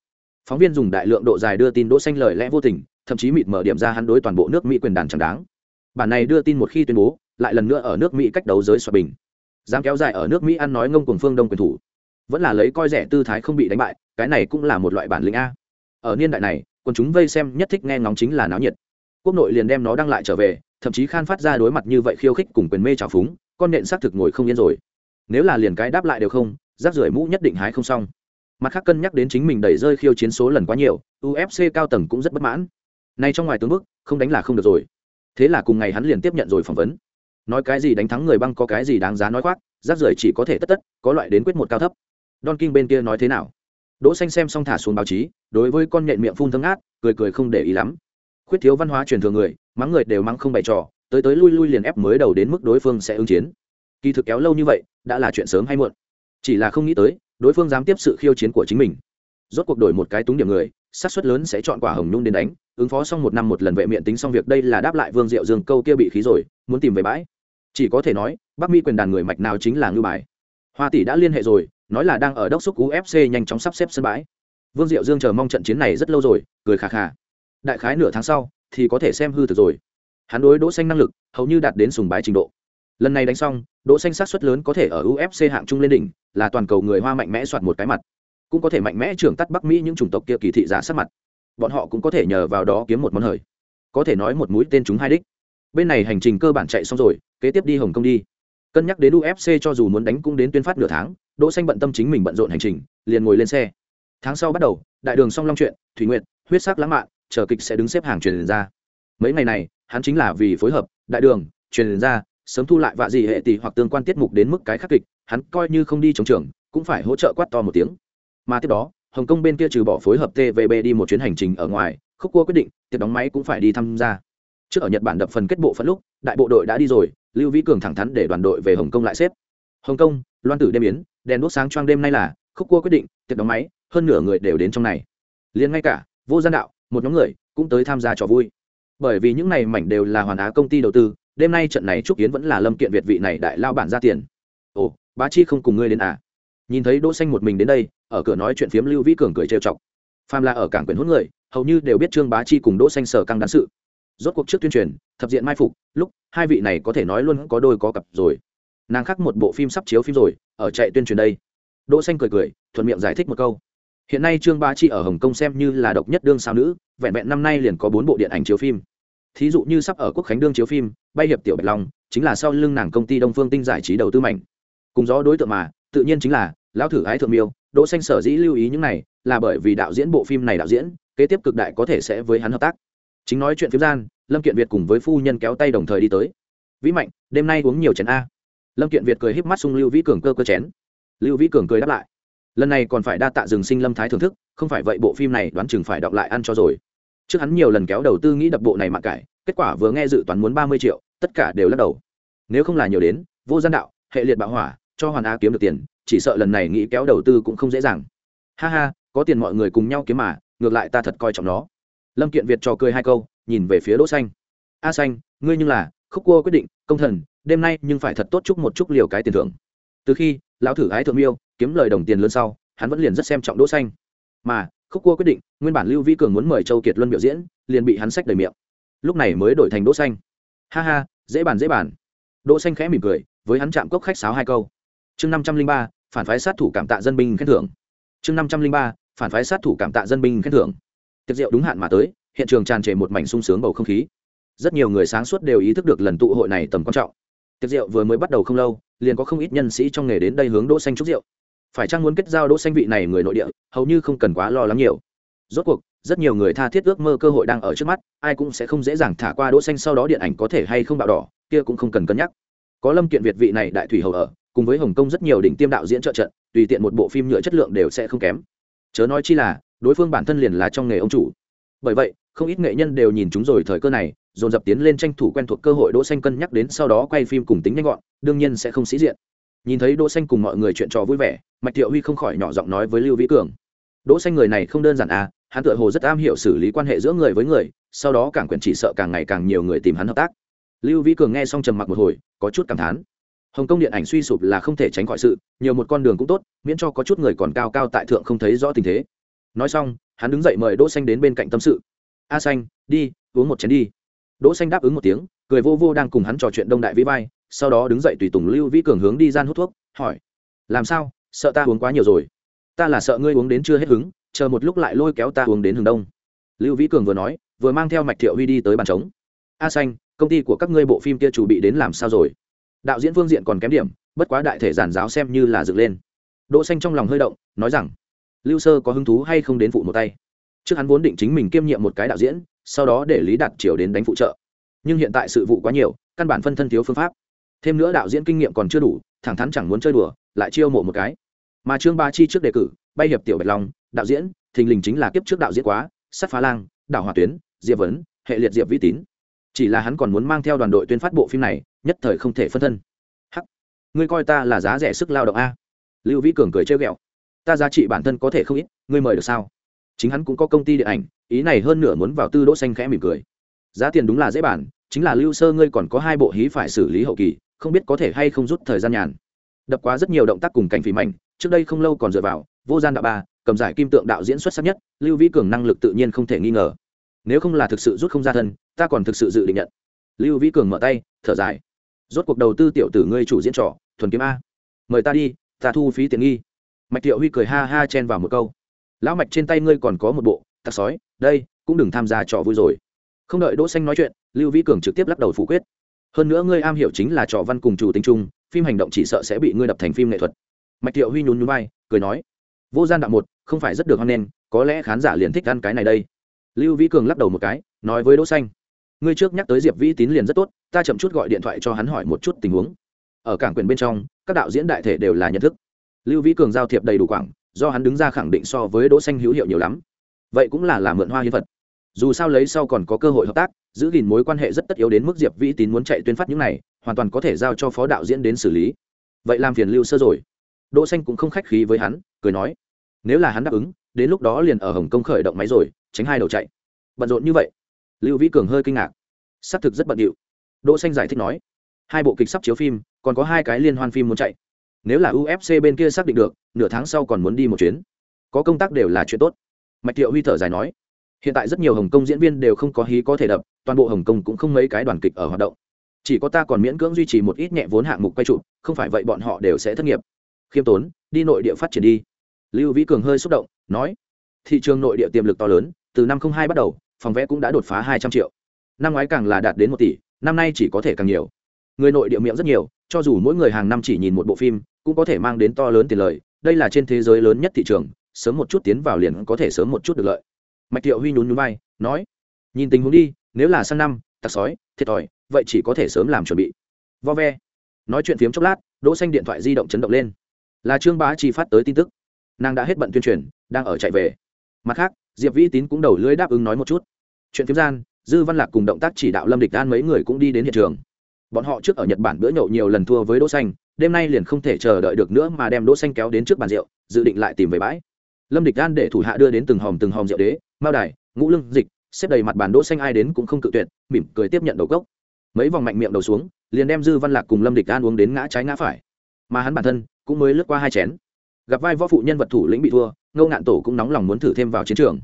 Phóng viên dùng đại lượng độ dài đưa tin đỗ xanh lời lẽ vô tình, thậm chí mịt mở điểm ra hắn đối toàn bộ nước mỹ quyền đàn chẳng đáng. Bản này đưa tin một khi tuyên bố, lại lần nữa ở nước mỹ cách đấu giới xoa bình dám kéo dài ở nước mỹ ăn nói ngông cuồng phương đông quyền thủ. Vẫn là lấy coi rẻ tư thái không bị đánh bại, cái này cũng là một loại bản lĩnh a. Ở niên đại này, quần chúng vây xem nhất thích nghe ngóng chính là náo nhiệt. Quốc nội liền đem nó đăng lại trở về, thậm chí khan phát ra đối mặt như vậy khiêu khích cùng quyền mê trào phúng, con nện xác thực ngồi không yên rồi. Nếu là liền cái đáp lại đều không, rác rưởi mũ nhất định hái không xong. Mặt khác cân nhắc đến chính mình đẩy rơi khiêu chiến số lần quá nhiều ufc cao tầng cũng rất bất mãn. Nay trong ngoài tướng bức, không đánh là không được rồi. Thế là cùng ngày hắn liền tiếp nhận rồi phỏng vấn nói cái gì đánh thắng người băng có cái gì đáng giá nói khoác, rác rưởi chỉ có thể tất tất, có loại đến quyết một cao thấp. Don king bên kia nói thế nào? Đỗ xanh xem xong thả xuống báo chí, đối với con nhện miệng phun thơm ngát, cười cười không để ý lắm. Khuyết thiếu văn hóa truyền thừa người, mắng người đều mắng không bày trò, tới tới lui lui liền ép mới đầu đến mức đối phương sẽ ứng chiến. Kỳ thực kéo lâu như vậy, đã là chuyện sớm hay muộn. Chỉ là không nghĩ tới, đối phương dám tiếp sự khiêu chiến của chính mình. Rốt cuộc đổi một cái túng điểm người sát suất lớn sẽ chọn quả hồng nhung đến đánh, ứng phó xong một năm một lần vệ miệng tính xong việc đây là đáp lại vương diệu dương câu kia bị khí rồi, muốn tìm về bãi chỉ có thể nói, bắc mỹ quyền đàn người mạch nào chính là ngư bài. Hoa tỷ đã liên hệ rồi, nói là đang ở đốc xúc ufc nhanh chóng sắp xếp sân bãi. Vương diệu dương chờ mong trận chiến này rất lâu rồi, cười khà khà. Đại khái nửa tháng sau, thì có thể xem hư thực rồi. Hắn đối đỗ xanh năng lực, hầu như đạt đến sùng bái trình độ. Lần này đánh xong, đỗ xanh sát suất lớn có thể ở ufc hạng trung lên đỉnh, là toàn cầu người hoa mạnh mẽ soạt một cái mặt. Cũng có thể mạnh mẽ trưởng tắt bắc mỹ những chủng tộc kia kỳ thị giả sát mặt. Bọn họ cũng có thể nhờ vào đó kiếm một món hời. Có thể nói một mũi tên chúng hai đích bên này hành trình cơ bản chạy xong rồi, kế tiếp đi hồng kông đi. Cân nhắc đến ufc cho dù muốn đánh cũng đến tuyên phát nửa tháng, đỗ xanh bận tâm chính mình bận rộn hành trình, liền ngồi lên xe. Tháng sau bắt đầu, đại đường song long chuyện, thủy nguyện huyết sắc lãng mạn, chờ kịch sẽ đứng xếp hàng truyền ra. Mấy ngày này, hắn chính là vì phối hợp, đại đường, truyền ra, sớm thu lại vạ gì hệ tỷ hoặc tương quan tiết mục đến mức cái khắc kịch, hắn coi như không đi chống trường, cũng phải hỗ trợ quát to một tiếng. Mà tiếp đó, hồng kông bên kia trừ bỏ phối hợp tvb đi một chuyến hành trình ở ngoài, khúc cua quyết định, tiệc đóng máy cũng phải đi tham gia trước ở nhật bản đập phần kết bộ phận lúc, đại bộ đội đã đi rồi, lưu vĩ cường thẳng thắn để đoàn đội về hồng kông lại xếp. Hồng kông, loan tử đêm yến, đèn đốt sáng choang đêm nay là, khúc cua quyết định, tiệc đóng máy, hơn nửa người đều đến trong này. Liền ngay cả, vô gian đạo, một nhóm người, cũng tới tham gia trò vui. Bởi vì những này mảnh đều là hoàn á công ty đầu tư, đêm nay trận này trúc yến vẫn là lâm kiện việt vị này đại lao bản ra tiền. Ồ, bá chi không cùng ngươi đến à? Nhìn thấy đỗ xanh một mình đến đây, ở cửa nói chuyện phiếm lưu vĩ cường cười trêu chọc. Phàm là ở cảng quyền hút người, hầu như đều biết trương bá chi cùng đỗ xanh sở căng đán sự rốt cuộc trước tuyên truyền, thập diện mai phục, lúc hai vị này có thể nói luôn có đôi có cặp rồi. Nàng khắc một bộ phim sắp chiếu phim rồi, ở chạy tuyên truyền đây. Đỗ xanh cười cười, thuận miệng giải thích một câu. Hiện nay trương ba chi ở hồng kông xem như là độc nhất đương sao nữ, vẹn vẹn năm nay liền có bốn bộ điện ảnh chiếu phim. Thí dụ như sắp ở quốc khánh đương chiếu phim, bay hiệp tiểu bạch long, chính là sau lưng nàng công ty đông phương tinh giải trí đầu tư mạnh. Cùng gió đối tượng mà, tự nhiên chính là lão thử ái thượng miêu, đỗ xanh sở dĩ lưu ý những này là bởi vì đạo diễn bộ phim này đạo diễn, kế tiếp cực đại có thể sẽ với hắn hợp tác chính nói chuyện phiếm gian, lâm kiện việt cùng với phu nhân kéo tay đồng thời đi tới. Vĩ mạnh, đêm nay uống nhiều chén a. Lâm kiện việt cười híp mắt sung lưu vĩ cường cơ cơ chén. Lưu vĩ cường cười đáp lại. Lần này còn phải đa tạ rừng sinh lâm thái thưởng thức, không phải vậy bộ phim này đoán chừng phải đọc lại ăn cho rồi. Trước hắn nhiều lần kéo đầu tư nghĩ đập bộ này mặc cải, kết quả vừa nghe dự toán muốn ba mươi triệu, tất cả đều lắc đầu. Nếu không là nhiều đến, vô gian đạo, hệ liệt bạo hỏa, cho hoàn á kiếm được tiền, chỉ sợ lần này nghĩ kéo đầu tư cũng không dễ dàng. Ha ha, có tiền mọi người cùng nhau kiếm mà, ngược lại ta thật coi trọng nó lâm kiện việt trò cười hai câu, nhìn về phía đỗ xanh. A xanh, ngươi nhưng là khúc cua quyết định, công thần, đêm nay nhưng phải thật tốt chúc một chút liều cái tiền thưởng. Từ khi lão thử ái thượng miêu kiếm lời đồng tiền lớn sau, hắn vẫn liền rất xem trọng đỗ xanh. Mà khúc cua quyết định, nguyên bản lưu vi cường muốn mời châu kiệt luân biểu diễn, liền bị hắn sách đầy miệng. Lúc này mới đổi thành đỗ xanh. Ha ha, dễ bàn dễ bàn. Đỗ xanh khẽ mỉm cười, với hắn chạm cốc khách sáo hai câu. Chương năm trăm linh ba, phản phái sát thủ cảm tạ dân binh khen thưởng. Chương năm trăm linh ba, phản phái sát thủ cảm tạ dân binh khen thưởng tiệc rượu đúng hạn mà tới, hiện trường tràn trề một mảnh sung sướng bầu không khí. Rất nhiều người sáng suốt đều ý thức được lần tụ hội này tầm quan trọng. Tiệc rượu vừa mới bắt đầu không lâu, liền có không ít nhân sĩ trong nghề đến đây hướng đỗ xanh chúc rượu. Phải chăng muốn kết giao đỗ xanh vị này người nội địa, hầu như không cần quá lo lắng nhiều. Rốt cuộc, rất nhiều người tha thiết ước mơ cơ hội đang ở trước mắt, ai cũng sẽ không dễ dàng thả qua đỗ xanh sau đó điện ảnh có thể hay không bạo đỏ, kia cũng không cần cân nhắc. Có lâm kiện việt vị này đại thủy hầu ở, cùng với hồng kông rất nhiều đỉnh tiêm đạo diễn trợ trận, tùy tiện một bộ phim nhựa chất lượng đều sẽ không kém. Chớ nói chi là đối phương bản thân liền là trong nghề ông chủ. Bởi vậy, không ít nghệ nhân đều nhìn chúng rồi thời cơ này, dồn dập tiến lên tranh thủ quen thuộc cơ hội đỗ xanh cân nhắc đến sau đó quay phim cùng tính nhanh gọn, đương nhiên sẽ không sĩ diện. Nhìn thấy đỗ xanh cùng mọi người chuyện trò vui vẻ, mạch thiệu huy không khỏi nhỏ giọng nói với lưu vĩ cường. Đỗ xanh người này không đơn giản à hắn tựa hồ rất am hiểu xử lý quan hệ giữa người với người, sau đó càng quyền chỉ sợ càng ngày càng nhiều người tìm hắn hợp tác. Lưu vĩ cường nghe xong trầm mặc một hồi, có chút cảm thán. Hồng kông điện ảnh suy sụp là không thể tránh khỏi sự, nhiều một con đường cũng tốt, miễn cho có chút người còn cao cao tại thượng không thấy rõ tình thế nói xong, hắn đứng dậy mời đỗ xanh đến bên cạnh tâm sự. A xanh, đi, uống một chén đi. Đỗ xanh đáp ứng một tiếng, cười vô vô đang cùng hắn trò chuyện đông đại vĩ vai, sau đó đứng dậy tùy tùng lưu vĩ cường hướng đi gian hút thuốc, hỏi, làm sao? Sợ ta uống quá nhiều rồi? Ta là sợ ngươi uống đến chưa hết hứng, chờ một lúc lại lôi kéo ta uống đến hướng đông. Lưu vĩ cường vừa nói, vừa mang theo mạch thiệu huy đi tới bàn trống. A xanh, công ty của các ngươi bộ phim kia chủ bị đến làm sao rồi? Đạo diễn phương diện còn kém điểm, bất quá đại thể giản giáo xem như là dựng lên. Đỗ xanh trong lòng hơi động, nói rằng lưu sơ có hứng thú hay không đến phụ một tay? Trước hắn vốn định chính mình kiêm nhiệm một cái đạo diễn, sau đó để lý đạt triều đến đánh phụ trợ. Nhưng hiện tại sự vụ quá nhiều, căn bản phân thân thiếu phương pháp. Thêm nữa đạo diễn kinh nghiệm còn chưa đủ, thẳng thắn chẳng muốn chơi đùa, lại chiêu mộ một cái. Mà trương ba chi trước đề cử, bay hiệp tiểu bạch long, đạo diễn, thình lình chính là kiếp trước đạo diễn quá, sắt phá lang, đảo hòa tuyến, diệp vấn, hệ liệt diệp vi tín. Chỉ là hắn còn muốn mang theo đoàn đội tuyên phát bộ phim này, nhất thời không thể phân thân. Hắc, ngươi coi ta là giá rẻ sức lao động a. Lưu vĩ cường cười trêu ghẹo ta giá trị bản thân có thể không ít, ngươi mời được sao? Chính hắn cũng có công ty điện ảnh, ý này hơn nửa muốn vào tư đỗ xanh khẽ mỉm cười. Giá tiền đúng là dễ bản chính là lưu sơ ngươi còn có hai bộ hí phải xử lý hậu kỳ, không biết có thể hay không rút thời gian nhàn. Đập quá rất nhiều động tác cùng cảnh phim ảnh trước đây không lâu còn dựa vào, vô gian đạo ba, cầm giải kim tượng đạo diễn xuất sắc nhất, lưu vĩ cường năng lực tự nhiên không thể nghi ngờ. Nếu không là thực sự rút không ra thân, ta còn thực sự dự định nhận. Lưu vĩ cường mở tay, thở dài. Rốt cuộc đầu tư tiểu tử ngươi chủ diễn trò, thuần kiếm a. Mời ta đi, ta thu phí tiền nghi mạch thiệu huy cười ha ha chen vào một câu. Lão mạch trên tay ngươi còn có một bộ tặc sói, đây, cũng đừng tham gia trò vui rồi. Không đợi đỗ xanh nói chuyện, lưu vĩ cường trực tiếp lắc đầu phủ quyết. Hơn nữa ngươi am hiểu chính là trò văn cùng chủ tính chung, phim hành động chỉ sợ sẽ bị ngươi đập thành phim nghệ thuật. Mạch thiệu huy nhún nhún vai, cười nói, vô gian đạo một, không phải rất được hoan nghênh, có lẽ khán giả liền thích ăn cái này đây. Lưu vĩ cường lắc đầu một cái, nói với đỗ xanh, ngươi trước nhắc tới diệp vĩ tín liền rất tốt, ta chậm chút gọi điện thoại cho hắn hỏi một chút tình huống. Ở cảng quyền bên trong, các đạo diễn đại thể đều là nhận thức lưu vĩ cường giao thiệp đầy đủ quảng, do hắn đứng ra khẳng định so với đỗ xanh hữu hiệu nhiều lắm. Vậy cũng là làm mượn hoa hiến vật. Dù sao lấy sau còn có cơ hội hợp tác, giữ gìn mối quan hệ rất tất yếu đến mức diệp vĩ tín muốn chạy tuyên phát những này, hoàn toàn có thể giao cho phó đạo diễn đến xử lý. Vậy làm phiền lưu sơ rồi. Đỗ xanh cũng không khách khí với hắn, cười nói, nếu là hắn đáp ứng, đến lúc đó liền ở hồng kông khởi động máy rồi, tránh hai đầu chạy. Bận rộn như vậy, lưu vĩ cường hơi kinh ngạc. Xác thực rất bận điệu. Đỗ xanh giải thích nói, hai bộ kịch sắp chiếu phim, còn có hai cái liên hoan phim muốn chạy nếu là ufc bên kia xác định được, nửa tháng sau còn muốn đi một chuyến. Có công tác đều là chuyện tốt. Mạch thiệu huy thở dài nói, hiện tại rất nhiều hồng kông diễn viên đều không có hí có thể đập, toàn bộ hồng kông cũng không mấy cái đoàn kịch ở hoạt động. Chỉ có ta còn miễn cưỡng duy trì một ít nhẹ vốn hạng mục quay trụ không phải vậy bọn họ đều sẽ thất nghiệp. Khiêm tốn, đi nội địa phát triển đi. Lưu vĩ cường hơi xúc động, nói, thị trường nội địa tiềm lực to lớn, từ năm hai bắt đầu, phòng vẽ cũng đã đột phá hai trăm triệu. Năm ngoái càng là đạt đến một tỷ, năm nay chỉ có thể càng nhiều. Người nội địa miệng rất nhiều cho dù mỗi người hàng năm chỉ nhìn một bộ phim, cũng có thể mang đến to lớn tiền lợi. Đây là trên thế giới lớn nhất thị trường, sớm một chút tiến vào liền có thể sớm một chút được lợi. Mạch thiệu huy nhún nhún vai, nói, nhìn tình huống đi, nếu là sang năm, tặc sói, thiệt thòi, vậy chỉ có thể sớm làm chuẩn bị. Vo ve. Nói chuyện phiếm chốc lát, đỗ xanh điện thoại di động chấn động lên. Là trương bá chi phát tới tin tức. Nàng đã hết bận tuyên truyền, đang ở chạy về. Mặt khác, diệp vĩ tín cũng đầu lưỡi đáp ứng nói một chút. Chuyện phiếm gian, dư văn lạc cùng động tác chỉ đạo lâm địch đan mấy người cũng đi đến hiện trường bọn họ trước ở nhật bản bữa nhậu nhiều lần thua với đỗ xanh, đêm nay liền không thể chờ đợi được nữa mà đem đỗ xanh kéo đến trước bàn rượu, dự định lại tìm về bãi. Lâm địch An để thủ hạ đưa đến từng hòm từng hòm rượu đế, mao đài, ngũ lưng dịch, xếp đầy mặt bàn đỗ xanh ai đến cũng không cự tuyệt, mỉm cười tiếp nhận đầu cốc. Mấy vòng mạnh miệng đầu xuống, liền đem dư văn lạc cùng lâm địch An uống đến ngã trái ngã phải. Mà hắn bản thân cũng mới lướt qua hai chén. Gặp vai võ phụ nhân vật thủ lĩnh bị thua, ngô ngạn tổ cũng nóng lòng muốn thử thêm vào chiến trường.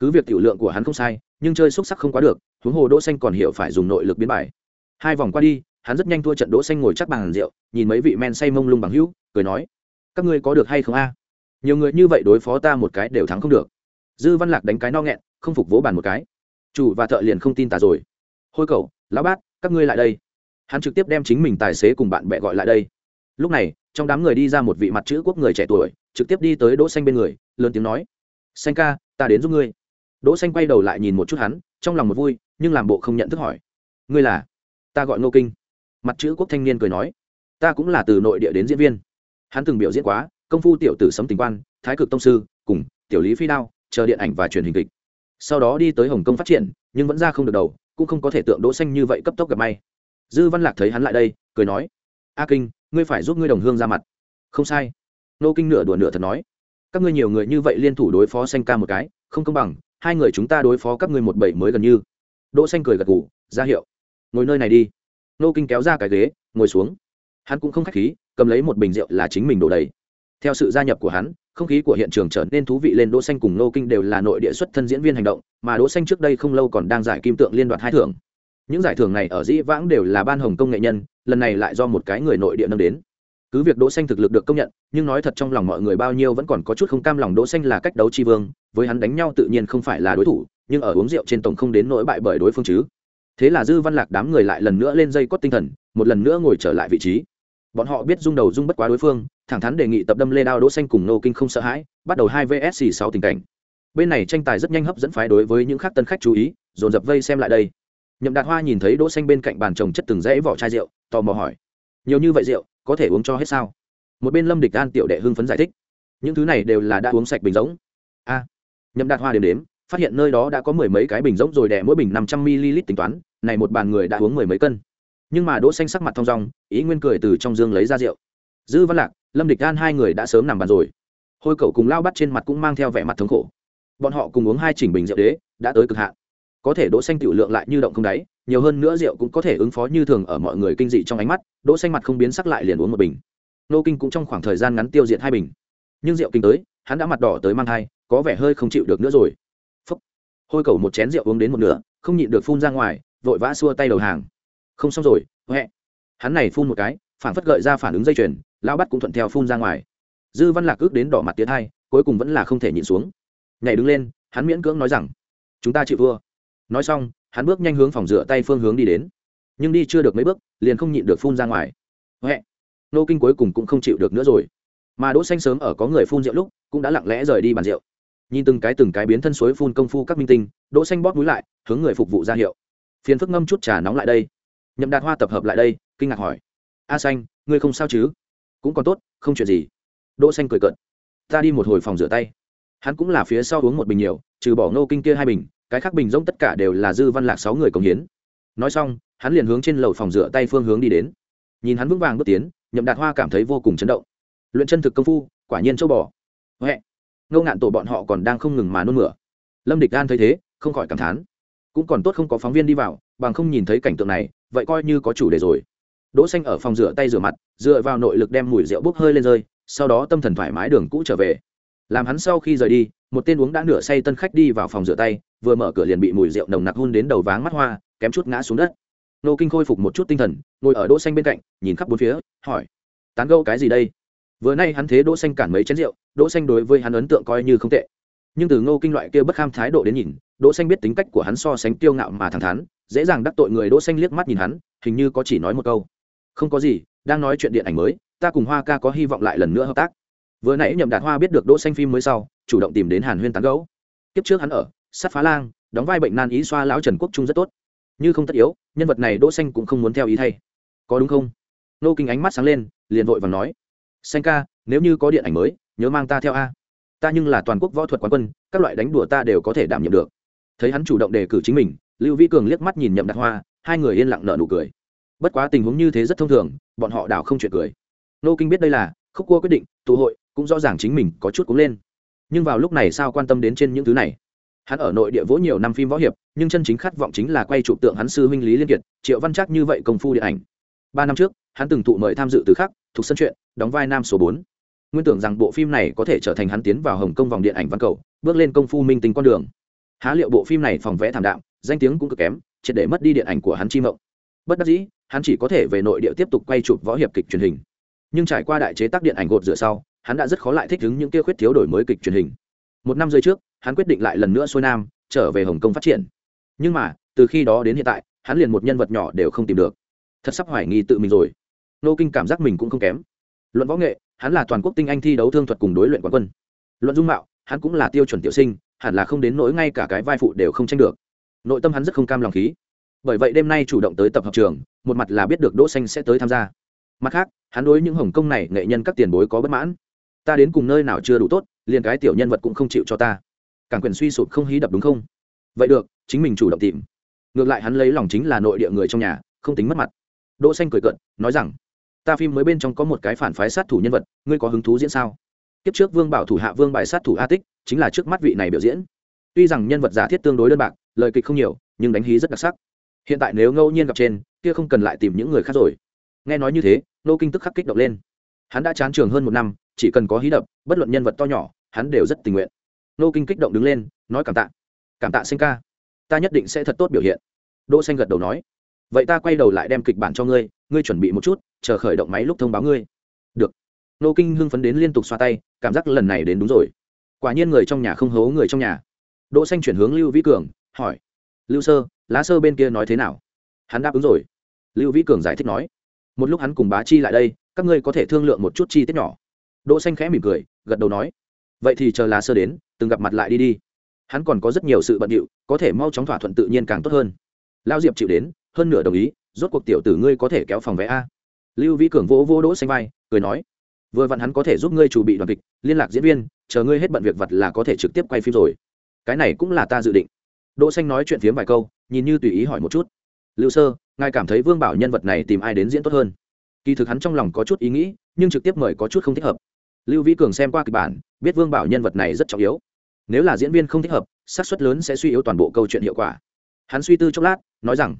Cứ việc tiểu lượng của hắn không sai, nhưng chơi xúc sắc không quá được, huống hồ đỗ xanh còn hiểu phải dùng nội lực biến bài hai vòng qua đi, hắn rất nhanh thua trận đỗ xanh ngồi chắc bàn rượu, nhìn mấy vị men say mông lung bằng hữu, cười nói, các ngươi có được hay không a? Nhiều người như vậy đối phó ta một cái đều thắng không được. Dư văn lạc đánh cái no nghẹn, không phục vỗ bàn một cái. Chủ và thợ liền không tin ta rồi. Hôi cậu, lão bát, các ngươi lại đây. Hắn trực tiếp đem chính mình tài xế cùng bạn bè gọi lại đây. Lúc này, trong đám người đi ra một vị mặt chữ quốc người trẻ tuổi, trực tiếp đi tới đỗ xanh bên người, lớn tiếng nói, xanh ca, ta đến giúp ngươi. Đỗ xanh quay đầu lại nhìn một chút hắn, trong lòng một vui, nhưng làm bộ không nhận thức hỏi, ngươi là? Ta gọi ngô kinh. Mặt chữ quốc thanh niên cười nói, ta cũng là từ nội địa đến diễn viên. Hắn từng biểu diễn quá, công phu tiểu tử sấm tình quan, thái cực tông sư, cùng tiểu lý phi đao, chờ điện ảnh và truyền hình kịch. Sau đó đi tới hồng kông phát triển, nhưng vẫn ra không được đầu, cũng không có thể tượng đỗ xanh như vậy cấp tốc gặp may. Dư văn lạc thấy hắn lại đây, cười nói, a kinh, ngươi phải giúp ngươi đồng hương ra mặt. Không sai. Nô kinh nửa đùa nửa thật nói, các ngươi nhiều người như vậy liên thủ đối phó xanh ca một cái, không công bằng, hai người chúng ta đối phó các ngươi một bảy mới gần như. Đỗ xanh cười gật gù, ra hiệu ngồi nơi này đi. Nô kinh kéo ra cái ghế, ngồi xuống. Hắn cũng không khách khí, cầm lấy một bình rượu là chính mình đổ đầy. Theo sự gia nhập của hắn, không khí của hiện trường trở nên thú vị lên đỗ xanh cùng nô kinh đều là nội địa xuất thân diễn viên hành động, mà đỗ xanh trước đây không lâu còn đang giải kim tượng liên đoạt hai thưởng. Những giải thưởng này ở dĩ vãng đều là ban hồng công nghệ nhân, lần này lại do một cái người nội địa nâng đến. Cứ việc đỗ xanh thực lực được công nhận, nhưng nói thật trong lòng mọi người bao nhiêu vẫn còn có chút không cam lòng đỗ xanh là cách đấu chi vương, với hắn đánh nhau tự nhiên không phải là đối thủ, nhưng ở uống rượu trên tổng không đến nỗi bại bởi đối phương chứ thế là dư văn lạc đám người lại lần nữa lên dây cốt tinh thần, một lần nữa ngồi trở lại vị trí. Bọn họ biết dung đầu dung bất quá đối phương, thẳng thắn đề nghị tập đâm lê đao đỗ xanh cùng nô kinh không sợ hãi, bắt đầu hai vs sáu tình cảnh. Bên này tranh tài rất nhanh hấp dẫn phái đối với những khác tân khách chú ý, dồn dập vây xem lại đây. Nhậm đạt hoa nhìn thấy đỗ xanh bên cạnh bàn trồng chất từng rễ vỏ chai rượu, tò mò hỏi, nhiều như vậy rượu, có thể uống cho hết sao? Một bên lâm địch an tiểu đệ hưng phấn giải thích, những thứ này đều là đã uống sạch bình giống a. Nhậm đạt hoa đếm đếm phát hiện nơi đó đã có mười mấy cái bình rỗng rồi đẻ mỗi bình năm trăm ml tính toán, này một bàn người đã uống mười mấy cân. Nhưng mà đỗ xanh sắc mặt thong dong, ý nguyên cười từ trong dương lấy ra rượu. Dư văn lạc, lâm địch an hai người đã sớm nằm bàn rồi. Hôi cậu cùng lao bắt trên mặt cũng mang theo vẻ mặt thống khổ. Bọn họ cùng uống hai chỉnh bình rượu đế, đã tới cực hạn. Có thể đỗ xanh tiểu lượng lại như động không đáy, nhiều hơn nữa rượu cũng có thể ứng phó như thường ở mọi người kinh dị trong ánh mắt, đỗ xanh mặt không biến sắc lại liền uống một bình. Nô kinh cũng trong khoảng thời gian ngắn tiêu diệt hai bình. Nhưng rượu kinh tới, hắn đã mặt đỏ tới mang hai có vẻ hơi không chịu được nữa rồi hôi cầu một chén rượu uống đến một nửa, không nhịn được phun ra ngoài, vội vã xua tay đầu hàng. Không xong rồi huệ hắn này phun một cái, phản phất gợi ra phản ứng dây chuyền, lão bắt cũng thuận theo phun ra ngoài. Dư văn lạc ước đến đỏ mặt tiến hai, cuối cùng vẫn là không thể nhịn xuống. Nhảy đứng lên, hắn miễn cưỡng nói rằng, chúng ta chịu vua nói xong, hắn bước nhanh hướng phòng rửa tay phương hướng đi đến. Nhưng đi chưa được mấy bước, liền không nhịn được phun ra ngoài. Huệ nô kinh cuối cùng cũng không chịu được nữa rồi. Mà đỗ xanh sớm ở có người phun rượu lúc, cũng đã lặng lẽ rời đi bàn rượu nhìn từng cái từng cái biến thân suối phun công phu các minh tinh, đỗ xanh bóp mũi lại, hướng người phục vụ ra hiệu. Phiền phức ngâm chút trà nóng lại đây. Nhậm đạt hoa tập hợp lại đây, kinh ngạc hỏi. A xanh, ngươi không sao chứ? Cũng còn tốt, không chuyện gì. Đỗ xanh cười cợt. Ta đi một hồi phòng rửa tay. Hắn cũng là phía sau uống một bình nhiều, trừ bỏ nô kinh kia hai bình, cái khác bình rỗng tất cả đều là dư văn lạc sáu người cống hiến. Nói xong, hắn liền hướng trên lầu phòng rửa tay phương hướng đi đến. Nhìn hắn vững vàng bước tiến, nhậm đạt hoa cảm thấy vô cùng chấn động. Luyện chân thực công phu, quả nhiên châu bò. Huệ ngâu ngạn tổ bọn họ còn đang không ngừng mà nôn mửa. Lâm địch gan thấy thế, không khỏi cảm thán. Cũng còn tốt không có phóng viên đi vào, bằng không nhìn thấy cảnh tượng này, vậy coi như có chủ đề rồi. Đỗ xanh ở phòng rửa tay rửa mặt, dựa vào nội lực đem mùi rượu bốc hơi lên rơi, sau đó tâm thần thoải mái đường cũ trở về. Làm hắn sau khi rời đi, một tên uống đã nửa say tân khách đi vào phòng rửa tay, vừa mở cửa liền bị mùi rượu nồng nặc hun đến đầu váng mắt hoa, kém chút ngã xuống đất. Nô kinh khôi phục một chút tinh thần, ngồi ở đỗ xanh bên cạnh, nhìn khắp bốn phía, hỏi, tán gẫu cái gì đây? Vừa nay hắn thế đỗ xanh cản mấy chén rượu, đỗ xanh đối với hắn ấn tượng coi như không tệ. Nhưng từ ngô kinh loại kia bất kham thái độ đến nhìn, đỗ xanh biết tính cách của hắn so sánh tiêu ngạo mà thẳng thắn, dễ dàng đắc tội người đỗ xanh liếc mắt nhìn hắn, hình như có chỉ nói một câu. Không có gì, đang nói chuyện điện ảnh mới, ta cùng hoa ca có hy vọng lại lần nữa hợp tác. Vừa nãy nhậm đạt hoa biết được đỗ xanh phim mới sau, chủ động tìm đến hàn huyên tán gẫu. Kiếp trước hắn ở, sát phá lang, đóng vai bệnh nan ý xoa lão trần quốc trung rất tốt. Như không tất yếu, nhân vật này đỗ xanh cũng không muốn theo ý thay. Có đúng không? Nô kinh ánh mắt sáng lên, liền vội vàng nói xanh ca, nếu như có điện ảnh mới, nhớ mang ta theo a. Ta nhưng là toàn quốc võ thuật quán quân, các loại đánh đùa ta đều có thể đảm nhiệm được. Thấy hắn chủ động đề cử chính mình, lưu vĩ cường liếc mắt nhìn nhậm đạt hoa, hai người yên lặng nở nụ cười. Bất quá tình huống như thế rất thông thường, bọn họ đảo không chuyện cười. Nô kinh biết đây là, khúc cua quyết định, tụ hội, cũng rõ ràng chính mình có chút cúng lên. Nhưng vào lúc này sao quan tâm đến trên những thứ này? Hắn ở nội địa vỗ nhiều năm phim võ hiệp, nhưng chân chính khát vọng chính là quay trụ tượng hắn sư huynh lý liên kiệt, triệu văn chắc như vậy công phu điện ảnh ba năm trước hắn từng thụ mời tham dự từ khắc thuộc sân chuyện, đóng vai nam số bốn. Nguyên tưởng rằng bộ phim này có thể trở thành hắn tiến vào hồng kông vòng điện ảnh văn cầu bước lên công phu minh tính con đường. Há liệu bộ phim này phòng vẽ thảm đạm danh tiếng cũng cực kém triệt để mất đi điện ảnh của hắn chi mộng. Bất đắc dĩ hắn chỉ có thể về nội địa tiếp tục quay chụp võ hiệp kịch truyền hình. Nhưng trải qua đại chế tác điện ảnh gột rửa sau hắn đã rất khó lại thích ứng những kia khuyết thiếu đổi mới kịch truyền hình. Một năm rưỡi trước hắn quyết định lại lần nữa xuôi nam trở về hồng kông phát triển. Nhưng mà từ khi đó đến hiện tại hắn liền một nhân vật nhỏ đều không tìm được thật sắp hoài nghi tự mình rồi. Nô kinh cảm giác mình cũng không kém. Luận võ nghệ, hắn là toàn quốc tinh anh thi đấu thương thuật cùng đối luyện quán quân. Luận dung mạo, hắn cũng là tiêu chuẩn tiểu sinh, hẳn là không đến nỗi ngay cả cái vai phụ đều không tranh được. Nội tâm hắn rất không cam lòng khí. Bởi vậy đêm nay chủ động tới tập hợp trường, một mặt là biết được đỗ xanh sẽ tới tham gia. Mặt khác, hắn đối những hồng công này nghệ nhân các tiền bối có bất mãn. Ta đến cùng nơi nào chưa đủ tốt, liền cái tiểu nhân vật cũng không chịu cho ta. Càng quyền suy sụp không hí đập đúng không? Vậy được, chính mình chủ động tìm. Ngược lại hắn lấy lòng chính là nội địa người trong nhà, không tính mất mặt đỗ xanh cười cợt, nói rằng, ta phim mới bên trong có một cái phản phái sát thủ nhân vật, ngươi có hứng thú diễn sao? Kiếp trước vương bảo thủ hạ vương bài sát thủ a tích, chính là trước mắt vị này biểu diễn. Tuy rằng nhân vật giả thiết tương đối đơn bạc, lời kịch không nhiều, nhưng đánh hí rất đặc sắc. Hiện tại nếu ngẫu nhiên gặp trên, kia không cần lại tìm những người khác rồi. Nghe nói như thế, nô kinh tức khắc kích động lên. Hắn đã chán trường hơn một năm, chỉ cần có hí đập, bất luận nhân vật to nhỏ, hắn đều rất tình nguyện. Nô kinh kích động đứng lên, nói cảm tạ. Cảm tạ sinh ca. Ta nhất định sẽ thật tốt biểu hiện. Đỗ xanh gật đầu nói vậy ta quay đầu lại đem kịch bản cho ngươi ngươi chuẩn bị một chút, chờ khởi động máy lúc thông báo ngươi. Được. Nô kinh hưng phấn đến liên tục xoa tay, cảm giác lần này đến đúng rồi. Quả nhiên người trong nhà không hố người trong nhà. Đỗ xanh chuyển hướng lưu vĩ cường, hỏi. Lưu sơ, lá sơ bên kia nói thế nào? Hắn đáp ứng rồi. Lưu vĩ cường giải thích nói. Một lúc hắn cùng bá chi lại đây, các ngươi có thể thương lượng một chút chi tiết nhỏ. Đỗ xanh khẽ mỉm cười, gật đầu nói. Vậy thì chờ lá sơ đến, từng gặp mặt lại đi đi. Hắn còn có rất nhiều sự bận rộn có thể mau chóng thỏa thuận tự nhiên càng tốt hơn. Lao diệp chịu đến hơn nửa đồng ý, rốt cuộc tiểu tử ngươi có thể kéo phòng vé a. Lưu vĩ cường vỗ vỗ đỗ xanh vai, cười nói, vừa vặn hắn có thể giúp ngươi chủ bị đoàn kịch, liên lạc diễn viên, chờ ngươi hết bận việc vật là có thể trực tiếp quay phim rồi. Cái này cũng là ta dự định. Đỗ xanh nói chuyện phiếm vài câu, nhìn như tùy ý hỏi một chút. Lưu sơ, ngài cảm thấy vương bảo nhân vật này tìm ai đến diễn tốt hơn? Kỳ thực hắn trong lòng có chút ý nghĩ, nhưng trực tiếp mời có chút không thích hợp. Lưu vĩ cường xem qua kịch bản, biết vương bảo nhân vật này rất trọng yếu. Nếu là diễn viên không thích hợp, xác suất lớn sẽ suy yếu toàn bộ câu chuyện hiệu quả. Hắn suy tư chốc lát, nói rằng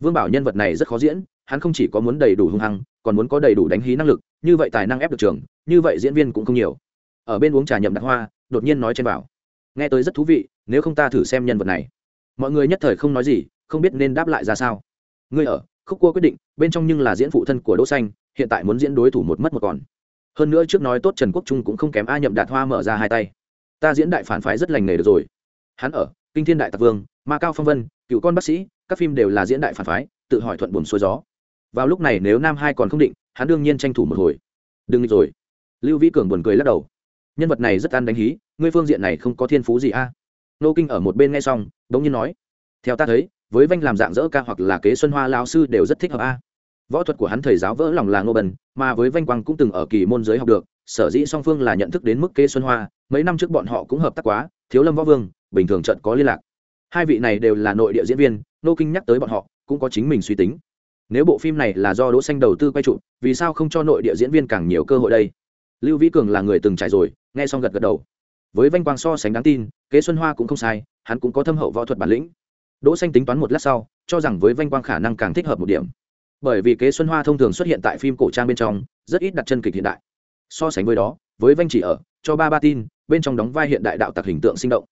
vương bảo nhân vật này rất khó diễn, hắn không chỉ có muốn đầy đủ hung hăng, còn muốn có đầy đủ đánh hí năng lực, như vậy tài năng ép được trường, như vậy diễn viên cũng không nhiều. Ở bên uống trà nhậm đặc hoa, đột nhiên nói trên bảo. Nghe tới rất thú vị, nếu không ta thử xem nhân vật này. Mọi người nhất thời không nói gì, không biết nên đáp lại ra sao. Ngươi ở, khúc cua quyết định, bên trong nhưng là diễn phụ thân của đỗ xanh, hiện tại muốn diễn đối thủ một mất một còn. Hơn nữa trước nói tốt trần quốc trung cũng không kém a nhậm đạt hoa mở ra hai tay. Ta diễn đại phản phái rất lành nghề được rồi. Hắn ở, kinh thiên đại tạc vương, ma cao phong vân, cựu con bác sĩ các phim đều là diễn đại phản phái, tự hỏi thuận buồn xuôi gió. Vào lúc này nếu nam hai còn không định, hắn đương nhiên tranh thủ một hồi. Đừng đi rồi. Lưu vĩ cường buồn cười lắc đầu. Nhân vật này rất ăn đánh hí, ngươi phương diện này không có thiên phú gì a. Nô kinh ở một bên nghe xong, đống nhiên nói. Theo ta thấy, với vanh làm dạng dỡ ca hoặc là kế xuân hoa lao sư đều rất thích hợp a. Võ thuật của hắn thầy giáo vỡ lòng là ngô bần, mà với vanh quang cũng từng ở kỳ môn giới học được, sở dĩ song phương là nhận thức đến mức kế xuân hoa, mấy năm trước bọn họ cũng hợp tác quá, thiếu lâm võ vương, bình thường trận có liên lạc hai vị này đều là nội địa diễn viên nô kinh nhắc tới bọn họ, cũng có chính mình suy tính. Nếu bộ phim này là do đỗ xanh đầu tư quay trụ, vì sao không cho nội địa diễn viên càng nhiều cơ hội đây? Lưu vĩ cường là người từng trải rồi, nghe xong gật gật đầu. Với vanh quang so sánh đáng tin, kế xuân hoa cũng không sai, hắn cũng có thâm hậu võ thuật bản lĩnh. Đỗ xanh tính toán một lát sau, cho rằng với vanh quang khả năng càng thích hợp một điểm. Bởi vì kế xuân hoa thông thường xuất hiện tại phim cổ trang bên trong, rất ít đặt chân kịch hiện đại. So sánh với đó, với vanh chỉ ở, cho ba ba tin, bên trong đóng vai hiện đại đạo tặc hình tượng sinh động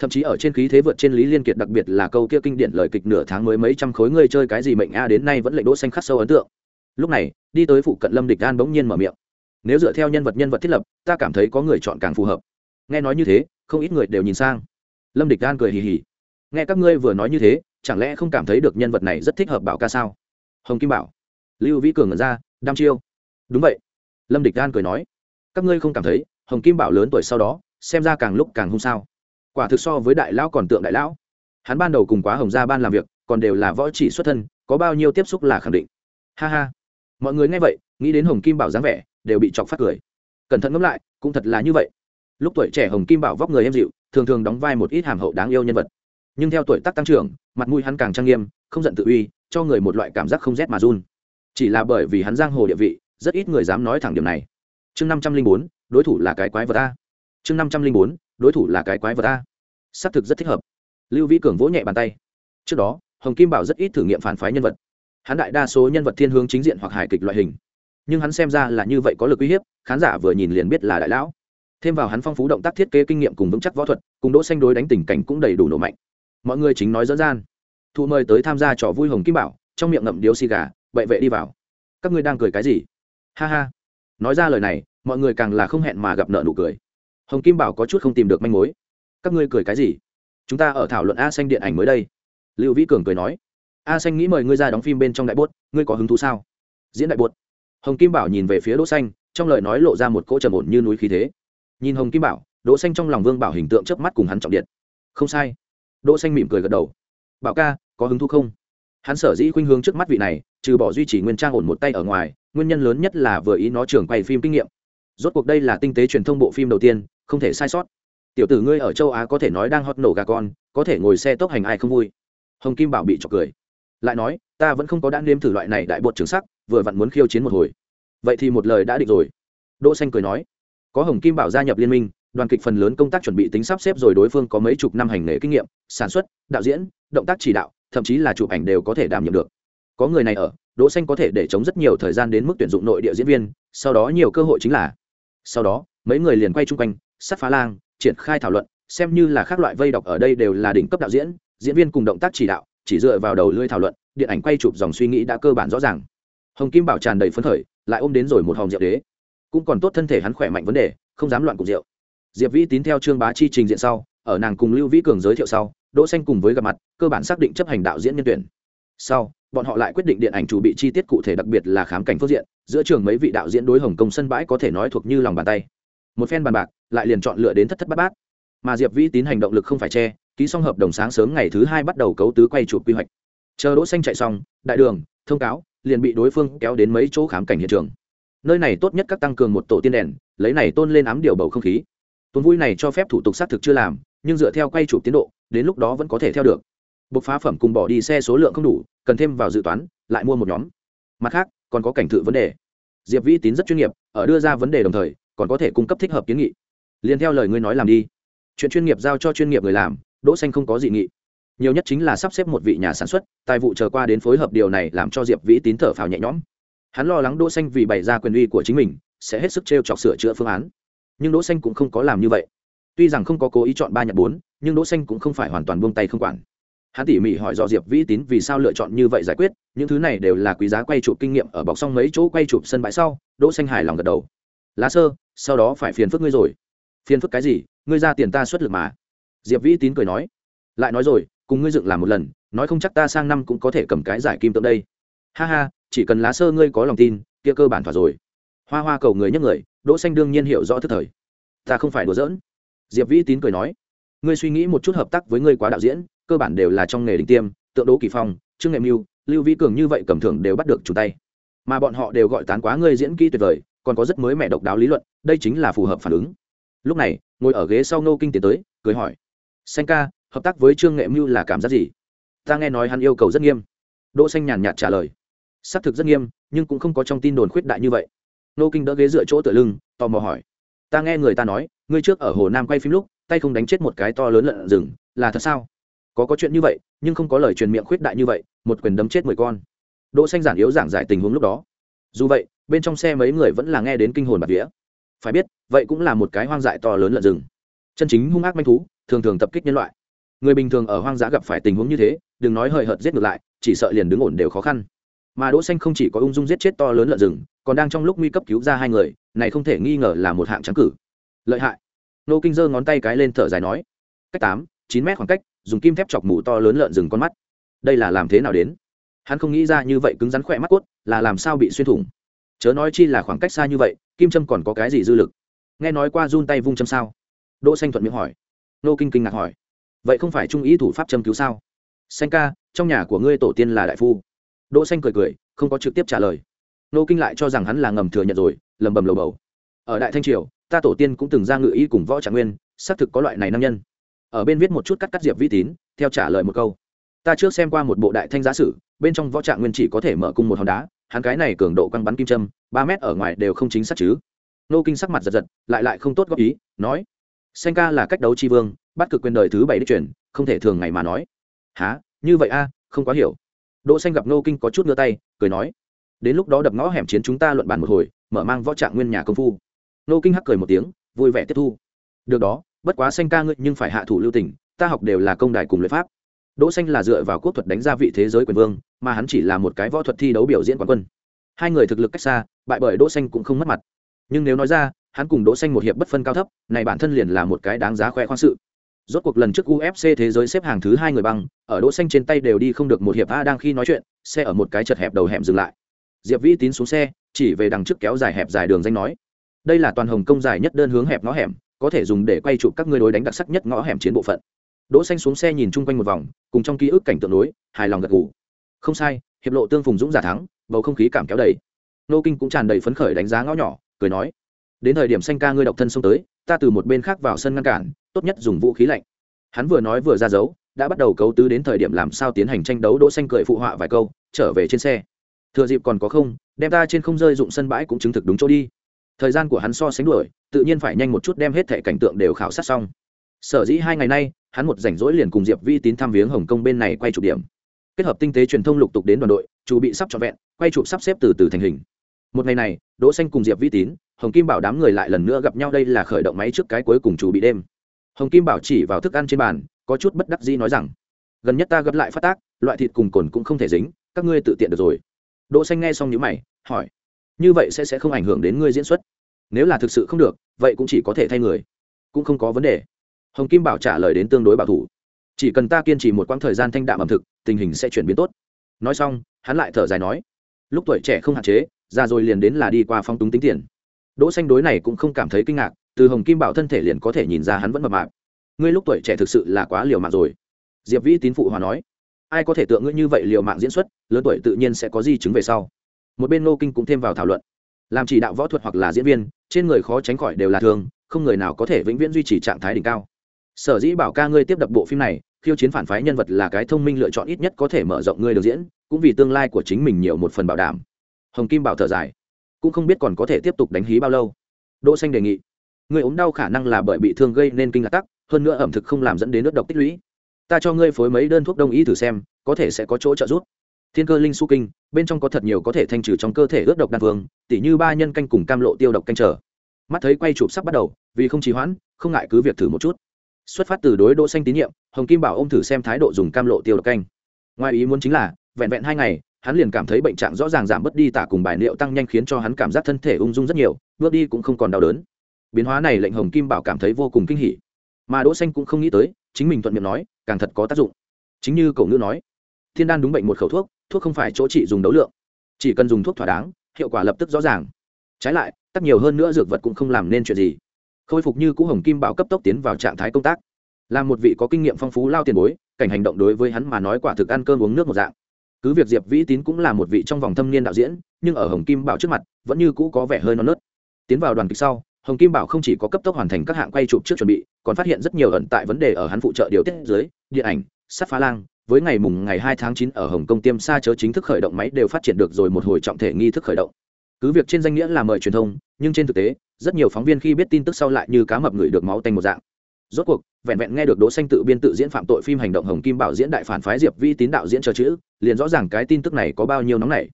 thậm chí ở trên khí thế vượt trên lý liên kiệt, đặc biệt là câu kia kinh điển lời kịch nửa tháng mới mấy trăm khối người chơi cái gì mệnh a, đến nay vẫn lệnh đỗ xanh khắc sâu ấn tượng. Lúc này, đi tới phụ cận lâm địch an bỗng nhiên mở miệng. Nếu dựa theo nhân vật nhân vật thiết lập, ta cảm thấy có người chọn càng phù hợp. Nghe nói như thế, không ít người đều nhìn sang. Lâm địch an cười hì hì. Nghe các ngươi vừa nói như thế, chẳng lẽ không cảm thấy được nhân vật này rất thích hợp bảo ca sao? Hồng kim bảo. Lưu vĩ cường ngẩn ra đam chiêu. Đúng vậy. Lâm địch an cười nói. Các ngươi không cảm thấy, hồng kim bảo lớn tuổi sau đó, xem ra càng lúc càng hung sao? Quả thực so với đại lão còn tượng đại lão. Hắn ban đầu cùng quá hồng gia ban làm việc, còn đều là võ chỉ xuất thân, có bao nhiêu tiếp xúc là khẳng định. Ha ha. Mọi người nghe vậy, nghĩ đến hồng kim bảo dáng vẻ, đều bị chọc phát cười. Cẩn thận ngẫm lại, cũng thật là như vậy. Lúc tuổi trẻ hồng kim bảo vóc người em dịu, thường thường đóng vai một ít hàm hậu đáng yêu nhân vật. Nhưng theo tuổi tác tăng trưởng, mặt mũi hắn càng trang nghiêm, không giận tự uy, cho người một loại cảm giác không rét mà run. Chỉ là bởi vì hắn giang hồ địa vị, rất ít người dám nói thẳng điểm này. Chương năm trăm linh bốn, đối thủ là cái quái vật a. Chương năm trăm linh bốn đối thủ là cái quái vật ta, xác thực rất thích hợp. Lưu vĩ cường vỗ nhẹ bàn tay. Trước đó hồng kim bảo rất ít thử nghiệm phản phái nhân vật. Hắn đại đa số nhân vật thiên hướng chính diện hoặc hài kịch loại hình. Nhưng hắn xem ra là như vậy có lực uy hiếp khán giả vừa nhìn liền biết là đại lão. Thêm vào hắn phong phú động tác thiết kế kinh nghiệm cùng vững chắc võ thuật cùng đỗ xanh đối đánh tình cảnh cũng đầy đủ nổ mạnh. Mọi người chính nói dỡ gian. Thụ mời tới tham gia trò vui hồng kim bảo trong miệng ngậm điếu xì gà bậy vệ đi vào. Các ngươi đang cười cái gì? Ha ha. Nói ra lời này mọi người càng là không hẹn mà gặp nợ nụ cười hồng kim bảo có chút không tìm được manh mối. Các ngươi cười cái gì? Chúng ta ở thảo luận a xanh điện ảnh mới đây. Lưu vĩ cường cười nói. A xanh nghĩ mời ngươi ra đóng phim bên trong đại bốt, ngươi có hứng thú sao? Diễn đại bốt. Hồng kim bảo nhìn về phía đỗ xanh, trong lời nói lộ ra một cỗ trầm ổn như núi khí thế. Nhìn hồng kim bảo, đỗ xanh trong lòng vương bảo hình tượng chớp mắt cùng hắn trọng điện. Không sai. Đỗ xanh mỉm cười gật đầu. Bảo ca, có hứng thú không? Hắn sở dĩ khuynh hướng trước mắt vị này, trừ bỏ duy trì nguyên trang ổn một tay ở ngoài, nguyên nhân lớn nhất là vừa ý nó trưởng quay phim kinh nghiệm. Rốt cuộc đây là tinh tế truyền thông bộ phim đầu tiên không thể sai sót. Tiểu tử ngươi ở châu á có thể nói đang hót nổ gà con, có thể ngồi xe tốc hành ai không vui. Hồng kim bảo bị chọc cười. Lại nói, ta vẫn không có đã nếm thử loại này đại bột trường sắc, vừa vặn muốn khiêu chiến một hồi. Vậy thì một lời đã định rồi. Đỗ xanh cười nói, có hồng kim bảo gia nhập liên minh, đoàn kịch phần lớn công tác chuẩn bị tính sắp xếp rồi đối phương có mấy chục năm hành nghề kinh nghiệm, sản xuất, đạo diễn, động tác chỉ đạo, thậm chí là chụp ảnh đều có thể đảm nhiệm được. Có người này ở, đỗ xanh có thể để chống rất nhiều thời gian đến mức tuyển dụng nội địa diễn viên, sau đó nhiều cơ hội chính là. Sau đó, mấy người liền quay chung quanh sát phá lang, triển khai thảo luận, xem như là các loại vây đọc ở đây đều là đỉnh cấp đạo diễn diễn viên cùng động tác chỉ đạo, chỉ dựa vào đầu lưỡi thảo luận, điện ảnh quay chụp dòng suy nghĩ đã cơ bản rõ ràng. Hồng kim bảo tràn đầy phấn khởi, lại ôm đến rồi một hòm rượu đế. Cũng còn tốt thân thể hắn khỏe mạnh vấn đề, không dám loạn cục rượu. Diệp vĩ tín theo trương bá chi trình diện sau, ở nàng cùng lưu vĩ cường giới thiệu sau, đỗ xanh cùng với gặp mặt, cơ bản xác định chấp hành đạo diễn nhân tuyển. Sau, bọn họ lại quyết định điện ảnh chủ bị chi tiết cụ thể đặc biệt là khám cảnh phương diện, giữa trường mấy vị đạo diễn đối hồng công sân bãi có thể nói thuộc như lòng bàn tay. Một phen bàn bạc lại liền chọn lựa đến thất thất bát bát. Mà diệp vĩ tín hành động lực không phải che, ký xong hợp đồng sáng sớm ngày thứ hai bắt đầu cấu tứ quay chụp quy hoạch. Chờ đỗ xanh chạy xong, đại đường, thông cáo, liền bị đối phương kéo đến mấy chỗ khám cảnh hiện trường. Nơi này tốt nhất các tăng cường một tổ tiên đèn, lấy này tôn lên ám điều bầu không khí. Tuần vui này cho phép thủ tục xác thực chưa làm, nhưng dựa theo quay chụp tiến độ, đến lúc đó vẫn có thể theo được. Bộc phá phẩm cùng bỏ đi xe số lượng không đủ, cần thêm vào dự toán, lại mua một nhóm. Mặt khác, còn có cảnh thự vấn đề. Diệp vĩ tín rất chuyên nghiệp, ở đưa ra vấn đề đồng thời, còn có thể cung cấp thích hợp kiến nghị liền theo lời ngươi nói làm đi. Chuyện chuyên nghiệp giao cho chuyên nghiệp người làm, đỗ xanh không có dị nghị. Nhiều nhất chính là sắp xếp một vị nhà sản xuất, tài vụ chờ qua đến phối hợp điều này làm cho diệp vĩ tín thở phào nhẹ nhõm. Hắn lo lắng đỗ xanh vì bày ra quyền uy của chính mình, sẽ hết sức treo chọc sửa chữa phương án. Nhưng đỗ xanh cũng không có làm như vậy. Tuy rằng không có cố ý chọn ba nhặt bốn, nhưng đỗ xanh cũng không phải hoàn toàn buông tay không quản. Hắn tỉ mỉ hỏi rõ diệp vĩ tín vì sao lựa chọn như vậy giải quyết, những thứ này đều là quý giá quay chụp kinh nghiệm ở bọc xong mấy chỗ quay chụp sân bãi sau, đỗ xanh hài lòng gật đầu. Lá sơ, sau đó phải phiền phức ngươi rồi phiền phức cái gì, ngươi ra tiền ta xuất lực mà. Diệp vĩ tín cười nói, lại nói rồi, cùng ngươi dựng làm một lần, nói không chắc ta sang năm cũng có thể cầm cái giải kim tượng đây. Ha ha, chỉ cần lá sơ ngươi có lòng tin, kia cơ bản thỏa rồi. Hoa hoa cầu người nhấc người, đỗ xanh đương nhiên hiểu rõ thức thời. Ta không phải đùa giỡn. Diệp vĩ tín cười nói, ngươi suy nghĩ một chút hợp tác với ngươi quá đạo diễn, cơ bản đều là trong nghề đỉnh tiêm, tượng đỗ kỳ phong, trương nghệ mưu, lưu vĩ cường như vậy cầm thưởng đều bắt được chủ tay. Mà bọn họ đều gọi tán quá ngươi diễn kỹ tuyệt vời, còn có rất mới mẻ độc đáo lý luận, đây chính là phù hợp phản ứng lúc này, ngồi ở ghế sau nô kinh tiến tới, cười hỏi, xanh ca, hợp tác với trương nghệ mưu là cảm giác gì? Ta nghe nói hắn yêu cầu rất nghiêm. Đỗ xanh nhàn nhạt trả lời, xác thực rất nghiêm, nhưng cũng không có trong tin đồn khuyết đại như vậy. Nô kinh đỡ ghế dựa chỗ tựa lưng, tò mò hỏi, ta nghe người ta nói, ngươi trước ở hồ nam quay phim lúc, tay không đánh chết một cái to lớn lợn rừng, là thật sao? Có có chuyện như vậy, nhưng không có lời truyền miệng khuyết đại như vậy, một quyền đấm chết mười con. Đỗ xanh giản yếu giảng giải tình huống lúc đó. Dù vậy, bên trong xe mấy người vẫn là nghe đến kinh hồn bạt vía phải biết, vậy cũng là một cái hoang dại to lớn lợn rừng. Chân chính hung ác manh thú, thường thường tập kích nhân loại. Người bình thường ở hoang dã gặp phải tình huống như thế, đừng nói hời hợt giết ngược lại, chỉ sợ liền đứng ổn đều khó khăn. Mà đỗ xanh không chỉ có ung dung giết chết to lớn lợn rừng, còn đang trong lúc nguy cấp cứu ra hai người, này không thể nghi ngờ là một hạng trắng cử. Lợi hại. Nô kinh giơ ngón tay cái lên thở dài nói, cách tám, chín mét khoảng cách, dùng kim thép chọc mù to lớn lợn rừng con mắt. Đây là làm thế nào đến? Hắn không nghĩ ra như vậy cứng rắn khỏe mắt cốt, là làm sao bị xuyên thủng? Chớ nói chi là khoảng cách xa như vậy, kim trâm còn có cái gì dư lực? Nghe nói qua run tay vung châm sao? Đỗ xanh thuận miệng hỏi. Nô kinh kinh ngạc hỏi. Vậy không phải trung ý thủ pháp châm cứu sao? Xanh ca, trong nhà của ngươi tổ tiên là đại phu. Đỗ xanh cười cười, không có trực tiếp trả lời. Nô kinh lại cho rằng hắn là ngầm thừa nhận rồi, lầm bầm lầu bầu. Ở đại thanh triều, ta tổ tiên cũng từng ra ngự y cùng võ trạng nguyên, xác thực có loại này nam nhân. Ở bên viết một chút cắt cắt diệp vi tín, theo trả lời một câu. Ta trước xem qua một bộ đại thanh giá sử, bên trong võ trạng nguyên chỉ có thể mở cung một hòn đá hắn cái này cường độ quăng bắn kim châm, ba mét ở ngoài đều không chính xác chứ. Nô kinh sắc mặt giật giật, lại lại không tốt góp ý, nói, sen ca là cách đấu tri vương, bắt cực quyền đời thứ bảy đích truyền, không thể thường ngày mà nói. Há như vậy a, không quá hiểu. Đỗ xanh gặp nô kinh có chút ngơ tay, cười nói, đến lúc đó đập ngõ hẻm chiến chúng ta luận bàn một hồi, mở mang võ trạng nguyên nhà công phu. Nô kinh hắc cười một tiếng, vui vẻ tiếp thu. Được đó, bất quá xanh ca ngươi nhưng phải hạ thủ lưu tình, ta học đều là công đài cùng luyện pháp đỗ xanh là dựa vào quốc thuật đánh ra vị thế giới quyền vương, mà hắn chỉ là một cái võ thuật thi đấu biểu diễn quán quân. Hai người thực lực cách xa, bại bởi đỗ xanh cũng không mất mặt. Nhưng nếu nói ra, hắn cùng đỗ xanh một hiệp bất phân cao thấp, này bản thân liền là một cái đáng giá khoe khoang sự. Rốt cuộc lần trước UFC thế giới xếp hàng thứ hai người băng, ở đỗ xanh trên tay đều đi không được một hiệp a đang khi nói chuyện, xe ở một cái chật hẹp đầu hẻm dừng lại. Diệp vĩ tín xuống xe, chỉ về đằng trước kéo dài hẹp dài đường danh nói. Đây là toàn hồng công dài nhất đơn hướng hẹp ngõ hẻm, có thể dùng để quay chụp các ngươi đối đánh đặc sắc nhất ngõ hẻm chiến bộ phận đỗ xanh xuống xe nhìn chung quanh một vòng, cùng trong ký ức cảnh tượng đối, hài lòng gật gù. Không sai, hiệp lộ tương phùng dũng giả thắng, bầu không khí cảm kéo đầy. Nô kinh cũng tràn đầy phấn khởi đánh giá ngõ nhỏ, cười nói, đến thời điểm xanh ca ngươi độc thân xông tới, ta từ một bên khác vào sân ngăn cản, tốt nhất dùng vũ khí lạnh. Hắn vừa nói vừa ra dấu, đã bắt đầu cấu tứ đến thời điểm làm sao tiến hành tranh đấu, đỗ xanh cười phụ họa vài câu, trở về trên xe. Thừa dịp còn có không, đem ta trên không rơi dụng sân bãi cũng chứng thực đúng chỗ đi. Thời gian của hắn so sánh đuổi, tự nhiên phải nhanh một chút đem hết thể cảnh tượng đều khảo sát xong. Sở dĩ hai ngày nay hắn một rảnh rỗi liền cùng diệp vi tín thăm viếng hồng kông bên này quay chụp điểm. Kết hợp tinh tế truyền thông lục tục đến đoàn đội chủ bị sắp trọn vẹn, quay chụp sắp xếp từ từ thành hình. Một ngày này, đỗ xanh cùng diệp vi tín, hồng kim bảo đám người lại lần nữa gặp nhau đây là khởi động máy trước cái cuối cùng chủ bị đêm. Hồng kim bảo chỉ vào thức ăn trên bàn, có chút bất đắc dĩ nói rằng, gần nhất ta gấp lại phát tác, loại thịt cùng cồn cũng không thể dính, các ngươi tự tiện được rồi. Đỗ xanh nghe xong nhíu mày, hỏi, như vậy sẽ sẽ không ảnh hưởng đến ngươi diễn xuất? Nếu là thực sự không được, vậy cũng chỉ có thể thay người, cũng không có vấn đề hồng kim bảo trả lời đến tương đối bảo thủ. Chỉ cần ta kiên trì một quãng thời gian thanh đạm ẩm thực, tình hình sẽ chuyển biến tốt. Nói xong, hắn lại thở dài nói, lúc tuổi trẻ không hạn chế ra rồi liền đến là đi qua phong túng tính tiền. Đỗ xanh đối này cũng không cảm thấy kinh ngạc, từ hồng kim bảo thân thể liền có thể nhìn ra hắn vẫn mập mạp. Ngươi lúc tuổi trẻ thực sự là quá liều mạng rồi. Diệp vĩ tín phụ hòa nói, ai có thể tượng ngươi như vậy liều mạng diễn xuất, lớn tuổi tự nhiên sẽ có di chứng về sau. Một bên nô kinh cũng thêm vào thảo luận. Làm chỉ đạo võ thuật hoặc là diễn viên, trên người khó tránh khỏi đều là thương không người nào có thể vĩnh viễn duy trì trạng thái đỉnh cao sở dĩ bảo ca ngươi tiếp đập bộ phim này, khiêu chiến phản phái nhân vật là cái thông minh lựa chọn ít nhất có thể mở rộng ngươi được diễn, cũng vì tương lai của chính mình nhiều một phần bảo đảm. Hồng kim bảo thở dài. Cũng không biết còn có thể tiếp tục đánh hí bao lâu. Đỗ xanh đề nghị. Người ốm đau khả năng là bởi bị thương gây nên kinh lạc tắc, hơn nữa ẩm thực không làm dẫn đến nước độc tích lũy. Ta cho ngươi phối mấy đơn thuốc đông y thử xem, có thể sẽ có chỗ trợ giúp. Thiên cơ linh su kinh, bên trong có thật nhiều có thể thanh trừ trong cơ thể ướt độc đan vương, tỉ như ba nhân canh cùng cam lộ tiêu độc canh trở. Mắt thấy quay chụp sắp bắt đầu, vì không trì hoãn, không ngại cứ việc thử một chút xuất phát từ đối đỗ xanh tín nhiệm, hồng kim bảo ôm thử xem thái độ dùng cam lộ tiêu độc canh. Ngoài ý muốn chính là, vẹn vẹn hai ngày, hắn liền cảm thấy bệnh trạng rõ ràng giảm bớt đi, tả cùng bài liệu tăng nhanh khiến cho hắn cảm giác thân thể ung dung rất nhiều, bước đi cũng không còn đau đớn. Biến hóa này lệnh hồng kim bảo cảm thấy vô cùng kinh hỉ. Mà đỗ xanh cũng không nghĩ tới, chính mình thuận miệng nói, càng thật có tác dụng. Chính như cậu ngữ nói, thiên đan đúng bệnh một khẩu thuốc thuốc không phải chỗ trị dùng đấu lượng. Chỉ cần dùng thuốc thỏa đáng, hiệu quả lập tức rõ ràng. Trái lại, tắc nhiều hơn nữa dược vật cũng không làm nên chuyện gì khôi phục như cũ hồng kim bảo cấp tốc tiến vào trạng thái công tác. Là một vị có kinh nghiệm phong phú lao tiền bối, cảnh hành động đối với hắn mà nói quả thực ăn cơm uống nước một dạng. Cứ việc diệp vĩ tín cũng là một vị trong vòng thâm niên đạo diễn, nhưng ở hồng kim bảo trước mặt, vẫn như cũ có vẻ hơi non nớt. Tiến vào đoàn kịch sau, hồng kim bảo không chỉ có cấp tốc hoàn thành các hạng quay chụp trước chuẩn bị, còn phát hiện rất nhiều ẩn tại vấn đề ở hắn phụ trợ điều tiết dưới, điện ảnh, sắt phá lang, với ngày mùng ngày hai tháng chín ở hồng kông tiêm xa chớ chính thức khởi động máy đều phát triển được rồi một hồi trọng thể nghi thức khởi động cứ việc trên danh nghĩa là mời truyền thông, nhưng trên thực tế, rất nhiều phóng viên khi biết tin tức sau lại như cá mập người được máu tanh một dạng. Rốt cuộc, vẹn vẹn nghe được đỗ xanh tự biên tự diễn phạm tội phim hành động hồng kim bảo diễn đại phản phái diệp vi tín đạo diễn chờ chữ, liền rõ ràng cái tin tức này có bao nhiêu nóng nảy.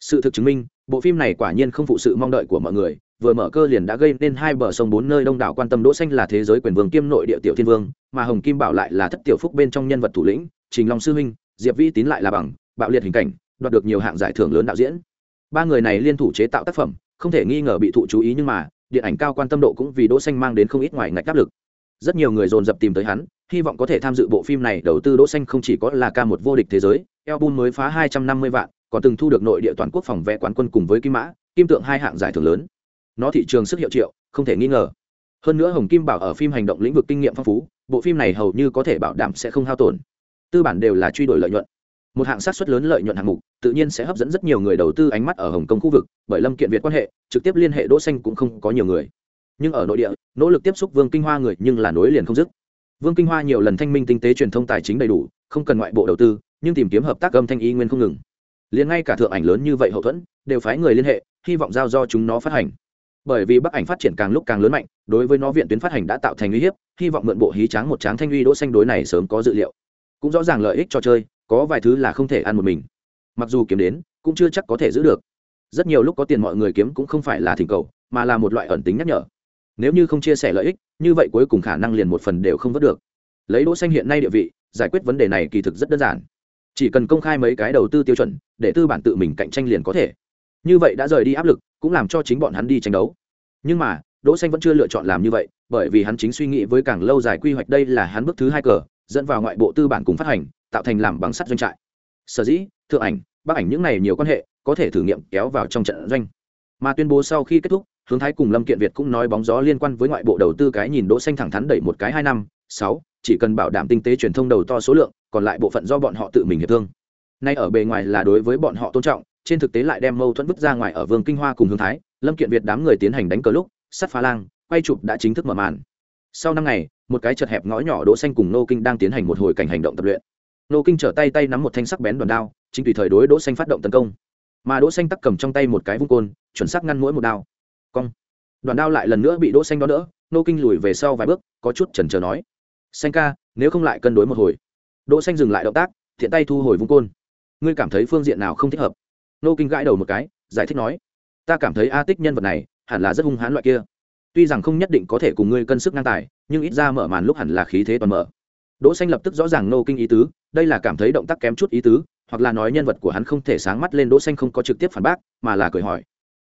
Sự thực chứng minh, bộ phim này quả nhiên không phụ sự mong đợi của mọi người, vừa mở cơ liền đã gây nên hai bờ sông bốn nơi đông đảo quan tâm đỗ xanh là thế giới quyền vương kiêm nội địa tiểu thiên vương, mà hồng kim bảo lại là thất tiểu phúc bên trong nhân vật thủ lĩnh, trình long sư huynh diệp vi tín lại là bằng, bạo liệt hình cảnh, đoạt được nhiều hạng giải thưởng lớn đạo diễn ba người này liên thủ chế tạo tác phẩm, không thể nghi ngờ bị thụ chú ý nhưng mà, điện ảnh cao quan tâm độ cũng vì đỗ xanh mang đến không ít ngoài ngạch áp lực. Rất nhiều người dồn dập tìm tới hắn, hy vọng có thể tham dự bộ phim này, đầu tư đỗ xanh không chỉ có là ca một vô địch thế giới, album mới phá 250 vạn, còn từng thu được nội địa toàn quốc phòng vẽ quán quân cùng với kim mã, kim tượng hai hạng giải thưởng lớn. Nó thị trường sức hiệu triệu, không thể nghi ngờ. Hơn nữa hồng kim bảo ở phim hành động lĩnh vực kinh nghiệm phong phú, bộ phim này hầu như có thể bảo đảm sẽ không hao tổn. Tư bản đều là truy đuổi lợi nhuận một hạng sát xuất lớn lợi nhuận hạng mục, tự nhiên sẽ hấp dẫn rất nhiều người đầu tư ánh mắt ở hồng kông khu vực, bởi lâm kiện việt quan hệ, trực tiếp liên hệ đỗ xanh cũng không có nhiều người. Nhưng ở nội địa, nỗ lực tiếp xúc vương kinh hoa người nhưng là nối liền không dứt. Vương kinh hoa nhiều lần thanh minh tinh tế truyền thông tài chính đầy đủ, không cần ngoại bộ đầu tư, nhưng tìm kiếm hợp tác âm thanh y nguyên không ngừng. Liền ngay cả thượng ảnh lớn như vậy hậu thuẫn, đều phái người liên hệ, hy vọng giao do chúng nó phát hành. Bởi vì bắc ảnh phát triển càng lúc càng lớn mạnh, đối với nó viện tuyến phát hành đã tạo thành uy hiếp, hy vọng mượn bộ hí tráng một tráng thanh uy đỗ xanh đối này sớm có dự liệu. Cũng rõ ràng lợi ích cho chơi có vài thứ là không thể ăn một mình. Mặc dù kiếm đến, cũng chưa chắc có thể giữ được. Rất nhiều lúc có tiền mọi người kiếm cũng không phải là thỉnh cầu, mà là một loại ẩn tính nhắc nhở. Nếu như không chia sẻ lợi ích, như vậy cuối cùng khả năng liền một phần đều không vớt được. Lấy đỗ xanh hiện nay địa vị, giải quyết vấn đề này kỳ thực rất đơn giản. Chỉ cần công khai mấy cái đầu tư tiêu chuẩn, để tư bản tự mình cạnh tranh liền có thể. Như vậy đã rời đi áp lực, cũng làm cho chính bọn hắn đi tranh đấu. Nhưng mà, đỗ xanh vẫn chưa lựa chọn làm như vậy, bởi vì hắn chính suy nghĩ với càng lâu dài quy hoạch đây là hắn bước thứ hai cờ, dẫn vào ngoại bộ tư bản cùng phát hành tạo thành làm bằng sắt doanh trại. Sở dĩ, thượng ảnh bắc ảnh những này nhiều quan hệ, có thể thử nghiệm kéo vào trong trận doanh. Mà tuyên bố sau khi kết thúc, hướng thái cùng lâm kiện việt cũng nói bóng gió liên quan với ngoại bộ đầu tư cái nhìn đỗ xanh thẳng thắn đẩy một cái hai năm, sáu, chỉ cần bảo đảm tinh tế truyền thông đầu to số lượng, còn lại bộ phận do bọn họ tự mình hiệp thương. Nay ở bề ngoài là đối với bọn họ tôn trọng, trên thực tế lại đem mâu thuẫn vứt ra ngoài ở vương kinh hoa cùng hướng thái, lâm kiện việt đám người tiến hành đánh cờ lúc, sắt phá lang, quay chụp đã chính thức mở màn. Sau năm ngày, một cái chật hẹp ngõ nhỏ đỗ xanh cùng nô kinh đang tiến hành một hồi cảnh hành động tập luyện nô kinh trở tay tay nắm một thanh sắc bén đoàn đao, chính tùy thời đối đỗ xanh phát động tấn công. Mà đỗ xanh tắc cầm trong tay một cái vung côn, chuẩn xác ngăn mỗi một đao. Cong. Đoàn đao lại lần nữa bị đỗ xanh đó đỡ, nô kinh lùi về sau vài bước, có chút chần chờ nói. Xanh ca, nếu không lại cân đối một hồi. Đỗ xanh dừng lại động tác, thiện tay thu hồi vung côn. Ngươi cảm thấy phương diện nào không thích hợp? Nô kinh gãi đầu một cái, giải thích nói. Ta cảm thấy a tích nhân vật này hẳn là rất hung hãn loại kia. Tuy rằng không nhất định có thể cùng ngươi cân sức ngang tài, nhưng ít ra mở màn lúc hẳn là khí thế toàn mở đỗ xanh lập tức rõ ràng nô kinh ý tứ, đây là cảm thấy động tác kém chút ý tứ, hoặc là nói nhân vật của hắn không thể sáng mắt lên đỗ xanh không có trực tiếp phản bác, mà là cười hỏi.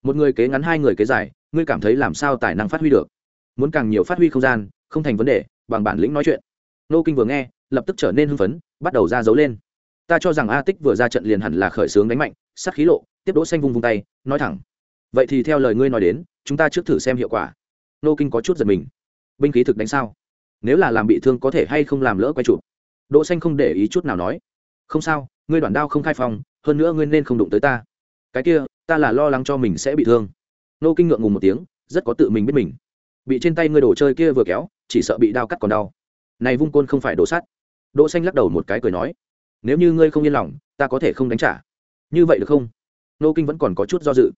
Một người kế ngắn, hai người kế dài, ngươi cảm thấy làm sao tài năng phát huy được? Muốn càng nhiều phát huy không gian, không thành vấn đề, bằng bản lĩnh nói chuyện. Nô kinh vừa nghe, lập tức trở nên hưng phấn, bắt đầu ra dấu lên. Ta cho rằng a tích vừa ra trận liền hẳn là khởi sướng đánh mạnh, sát khí lộ, tiếp đỗ xanh vung vung tay, nói thẳng. Vậy thì theo lời ngươi nói đến, chúng ta trước thử xem hiệu quả. Nô kinh có chút giật mình. Binh khí thực đánh sao? Nếu là làm bị thương có thể hay không làm lỡ quay chụp. Đỗ xanh không để ý chút nào nói, không sao, ngươi đoạn đao không khai phòng hơn nữa ngươi nên không đụng tới ta. Cái kia, ta là lo lắng cho mình sẽ bị thương. Nô kinh ngượng ngùng một tiếng, rất có tự mình biết mình. Bị trên tay ngươi đồ chơi kia vừa kéo, chỉ sợ bị đao cắt còn đau. Này vung côn không phải đổ sắt. Đỗ xanh lắc đầu một cái cười nói, nếu như ngươi không yên lòng, ta có thể không đánh trả. Như vậy được không? Nô kinh vẫn còn có chút do dự.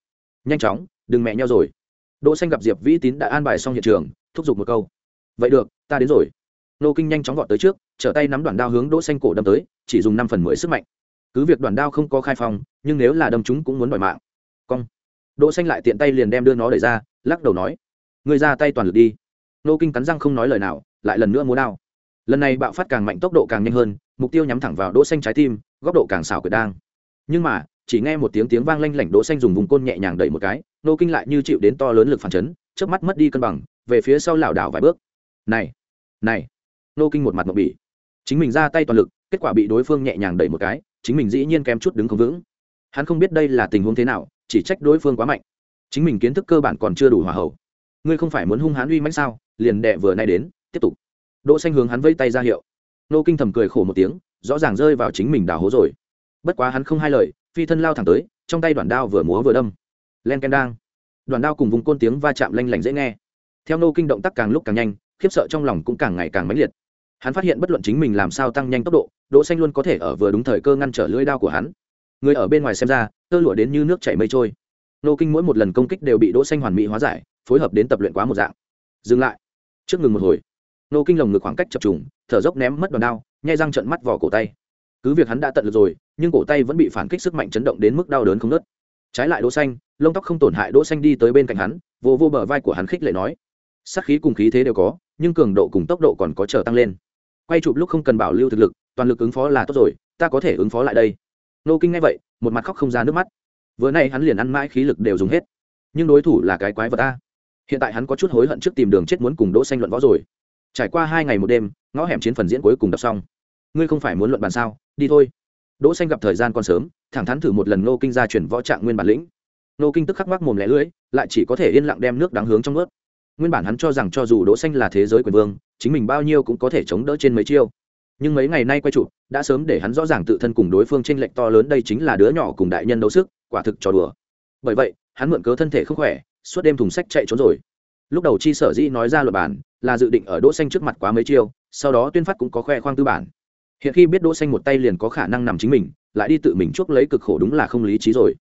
Nhanh chóng, đừng mẹ nhau rồi. Đỗ xanh gặp diệp vĩ tín đã an bài xong hiện trường, thúc giục một câu. Vậy được ta đến rồi. Nô kinh nhanh chóng vọt tới trước trở tay nắm đoạn đao hướng đỗ xanh cổ đâm tới chỉ dùng năm phần mười sức mạnh. Cứ việc đoạn đao không có khai phòng, nhưng nếu là đâm chúng cũng muốn đòi mạng. Cong. Đỗ xanh lại tiện tay liền đem đưa nó đẩy ra lắc đầu nói người ra tay toàn lực đi. Nô kinh cắn răng không nói lời nào lại lần nữa múa đao. Lần này bạo phát càng mạnh tốc độ càng nhanh hơn mục tiêu nhắm thẳng vào đỗ xanh trái tim góc độ càng xảo quyệt đang. Nhưng mà chỉ nghe một tiếng tiếng vang lanh lảnh đỗ xanh dùng vùng côn nhẹ nhàng đẩy một cái nô kinh lại như chịu đến to lớn lực phản chấn chớp mắt mất đi cân bằng về phía sau lảo đảo vài bước. Này này, nô kinh một mặt ngọc bỉ. Chính mình ra tay toàn lực, kết quả bị đối phương nhẹ nhàng đẩy một cái, chính mình dĩ nhiên kém chút đứng không vững. Hắn không biết đây là tình huống thế nào, chỉ trách đối phương quá mạnh. Chính mình kiến thức cơ bản còn chưa đủ hòa hậu. Ngươi không phải muốn hung hãn uy mãnh sao? Liền đệ vừa nay đến, tiếp tục. Đỗ xanh hướng hắn vây tay ra hiệu. Nô kinh thầm cười khổ một tiếng, rõ ràng rơi vào chính mình đào hố rồi. Bất quá hắn không hai lời, phi thân lao thẳng tới, trong tay đoạn đao vừa múa vừa đâm. Len ken đang. Đoạn đao cùng vùng côn tiếng va chạm lanh lảnh dễ nghe. Theo nô kinh động tác càng lúc càng nhanh khiếp sợ trong lòng cũng càng ngày càng mãnh liệt. Hắn phát hiện bất luận chính mình làm sao tăng nhanh tốc độ, đỗ xanh luôn có thể ở vừa đúng thời cơ ngăn trở lưỡi đao của hắn. Người ở bên ngoài xem ra, tơ lụa đến như nước chảy mây trôi. Nô kinh mỗi một lần công kích đều bị đỗ xanh hoàn mỹ hóa giải, phối hợp đến tập luyện quá một dạng. Dừng lại. Trước ngừng một hồi. Nô kinh lồng ngực khoảng cách chập trùng, thở dốc ném mất đòn đao, nhai răng trợn mắt vào cổ tay. Cứ việc hắn đã tận lực rồi, nhưng cổ tay vẫn bị phản kích sức mạnh chấn động đến mức đau đớn không nứt. trái lại đỗ xanh, lông tóc không tổn hại đỗ xanh đi tới bên cạnh hắn vô vô bờ vai của hắn khích lệ nói sát khí cùng khí thế đều có, nhưng cường độ cùng tốc độ còn có chờ tăng lên. Quay chụp lúc không cần bảo lưu thực lực, toàn lực ứng phó là tốt rồi, ta có thể ứng phó lại đây. Nô kinh nghe vậy, một mặt khóc không ra nước mắt. Vừa nay hắn liền ăn mãi khí lực đều dùng hết. Nhưng đối thủ là cái quái vật ta. Hiện tại hắn có chút hối hận trước tìm đường chết muốn cùng đỗ xanh luận võ rồi. Trải qua hai ngày một đêm, ngõ hẻm chiến phần diễn cuối cùng đọc xong. Ngươi không phải muốn luận bàn sao? Đi thôi. Đỗ xanh gặp thời gian còn sớm, thẳng thắn thử một lần nô kinh ra chuyển võ trạng nguyên bản lĩnh. Nô kinh tức khắc mắc mồm lẻ lưỡi, lại chỉ có thể yên lặng đem nước đáng hướng trong nước nguyên bản hắn cho rằng cho dù đỗ xanh là thế giới quyền vương, chính mình bao nhiêu cũng có thể chống đỡ trên mấy chiêu. Nhưng mấy ngày nay quay trụ đã sớm để hắn rõ ràng tự thân cùng đối phương trên lệnh to lớn, đây chính là đứa nhỏ cùng đại nhân đấu sức, quả thực trò đùa. Bởi vậy, hắn mượn cớ thân thể không khỏe, suốt đêm thùng sách chạy trốn rồi. Lúc đầu chi sở dĩ nói ra luật bản, là dự định ở đỗ xanh trước mặt quá mấy chiêu, sau đó tuyên phát cũng có khoe khoang tư bản. Hiện khi biết đỗ xanh một tay liền có khả năng nằm chính mình, lại đi tự mình chuốc lấy cực khổ đúng là không lý trí rồi.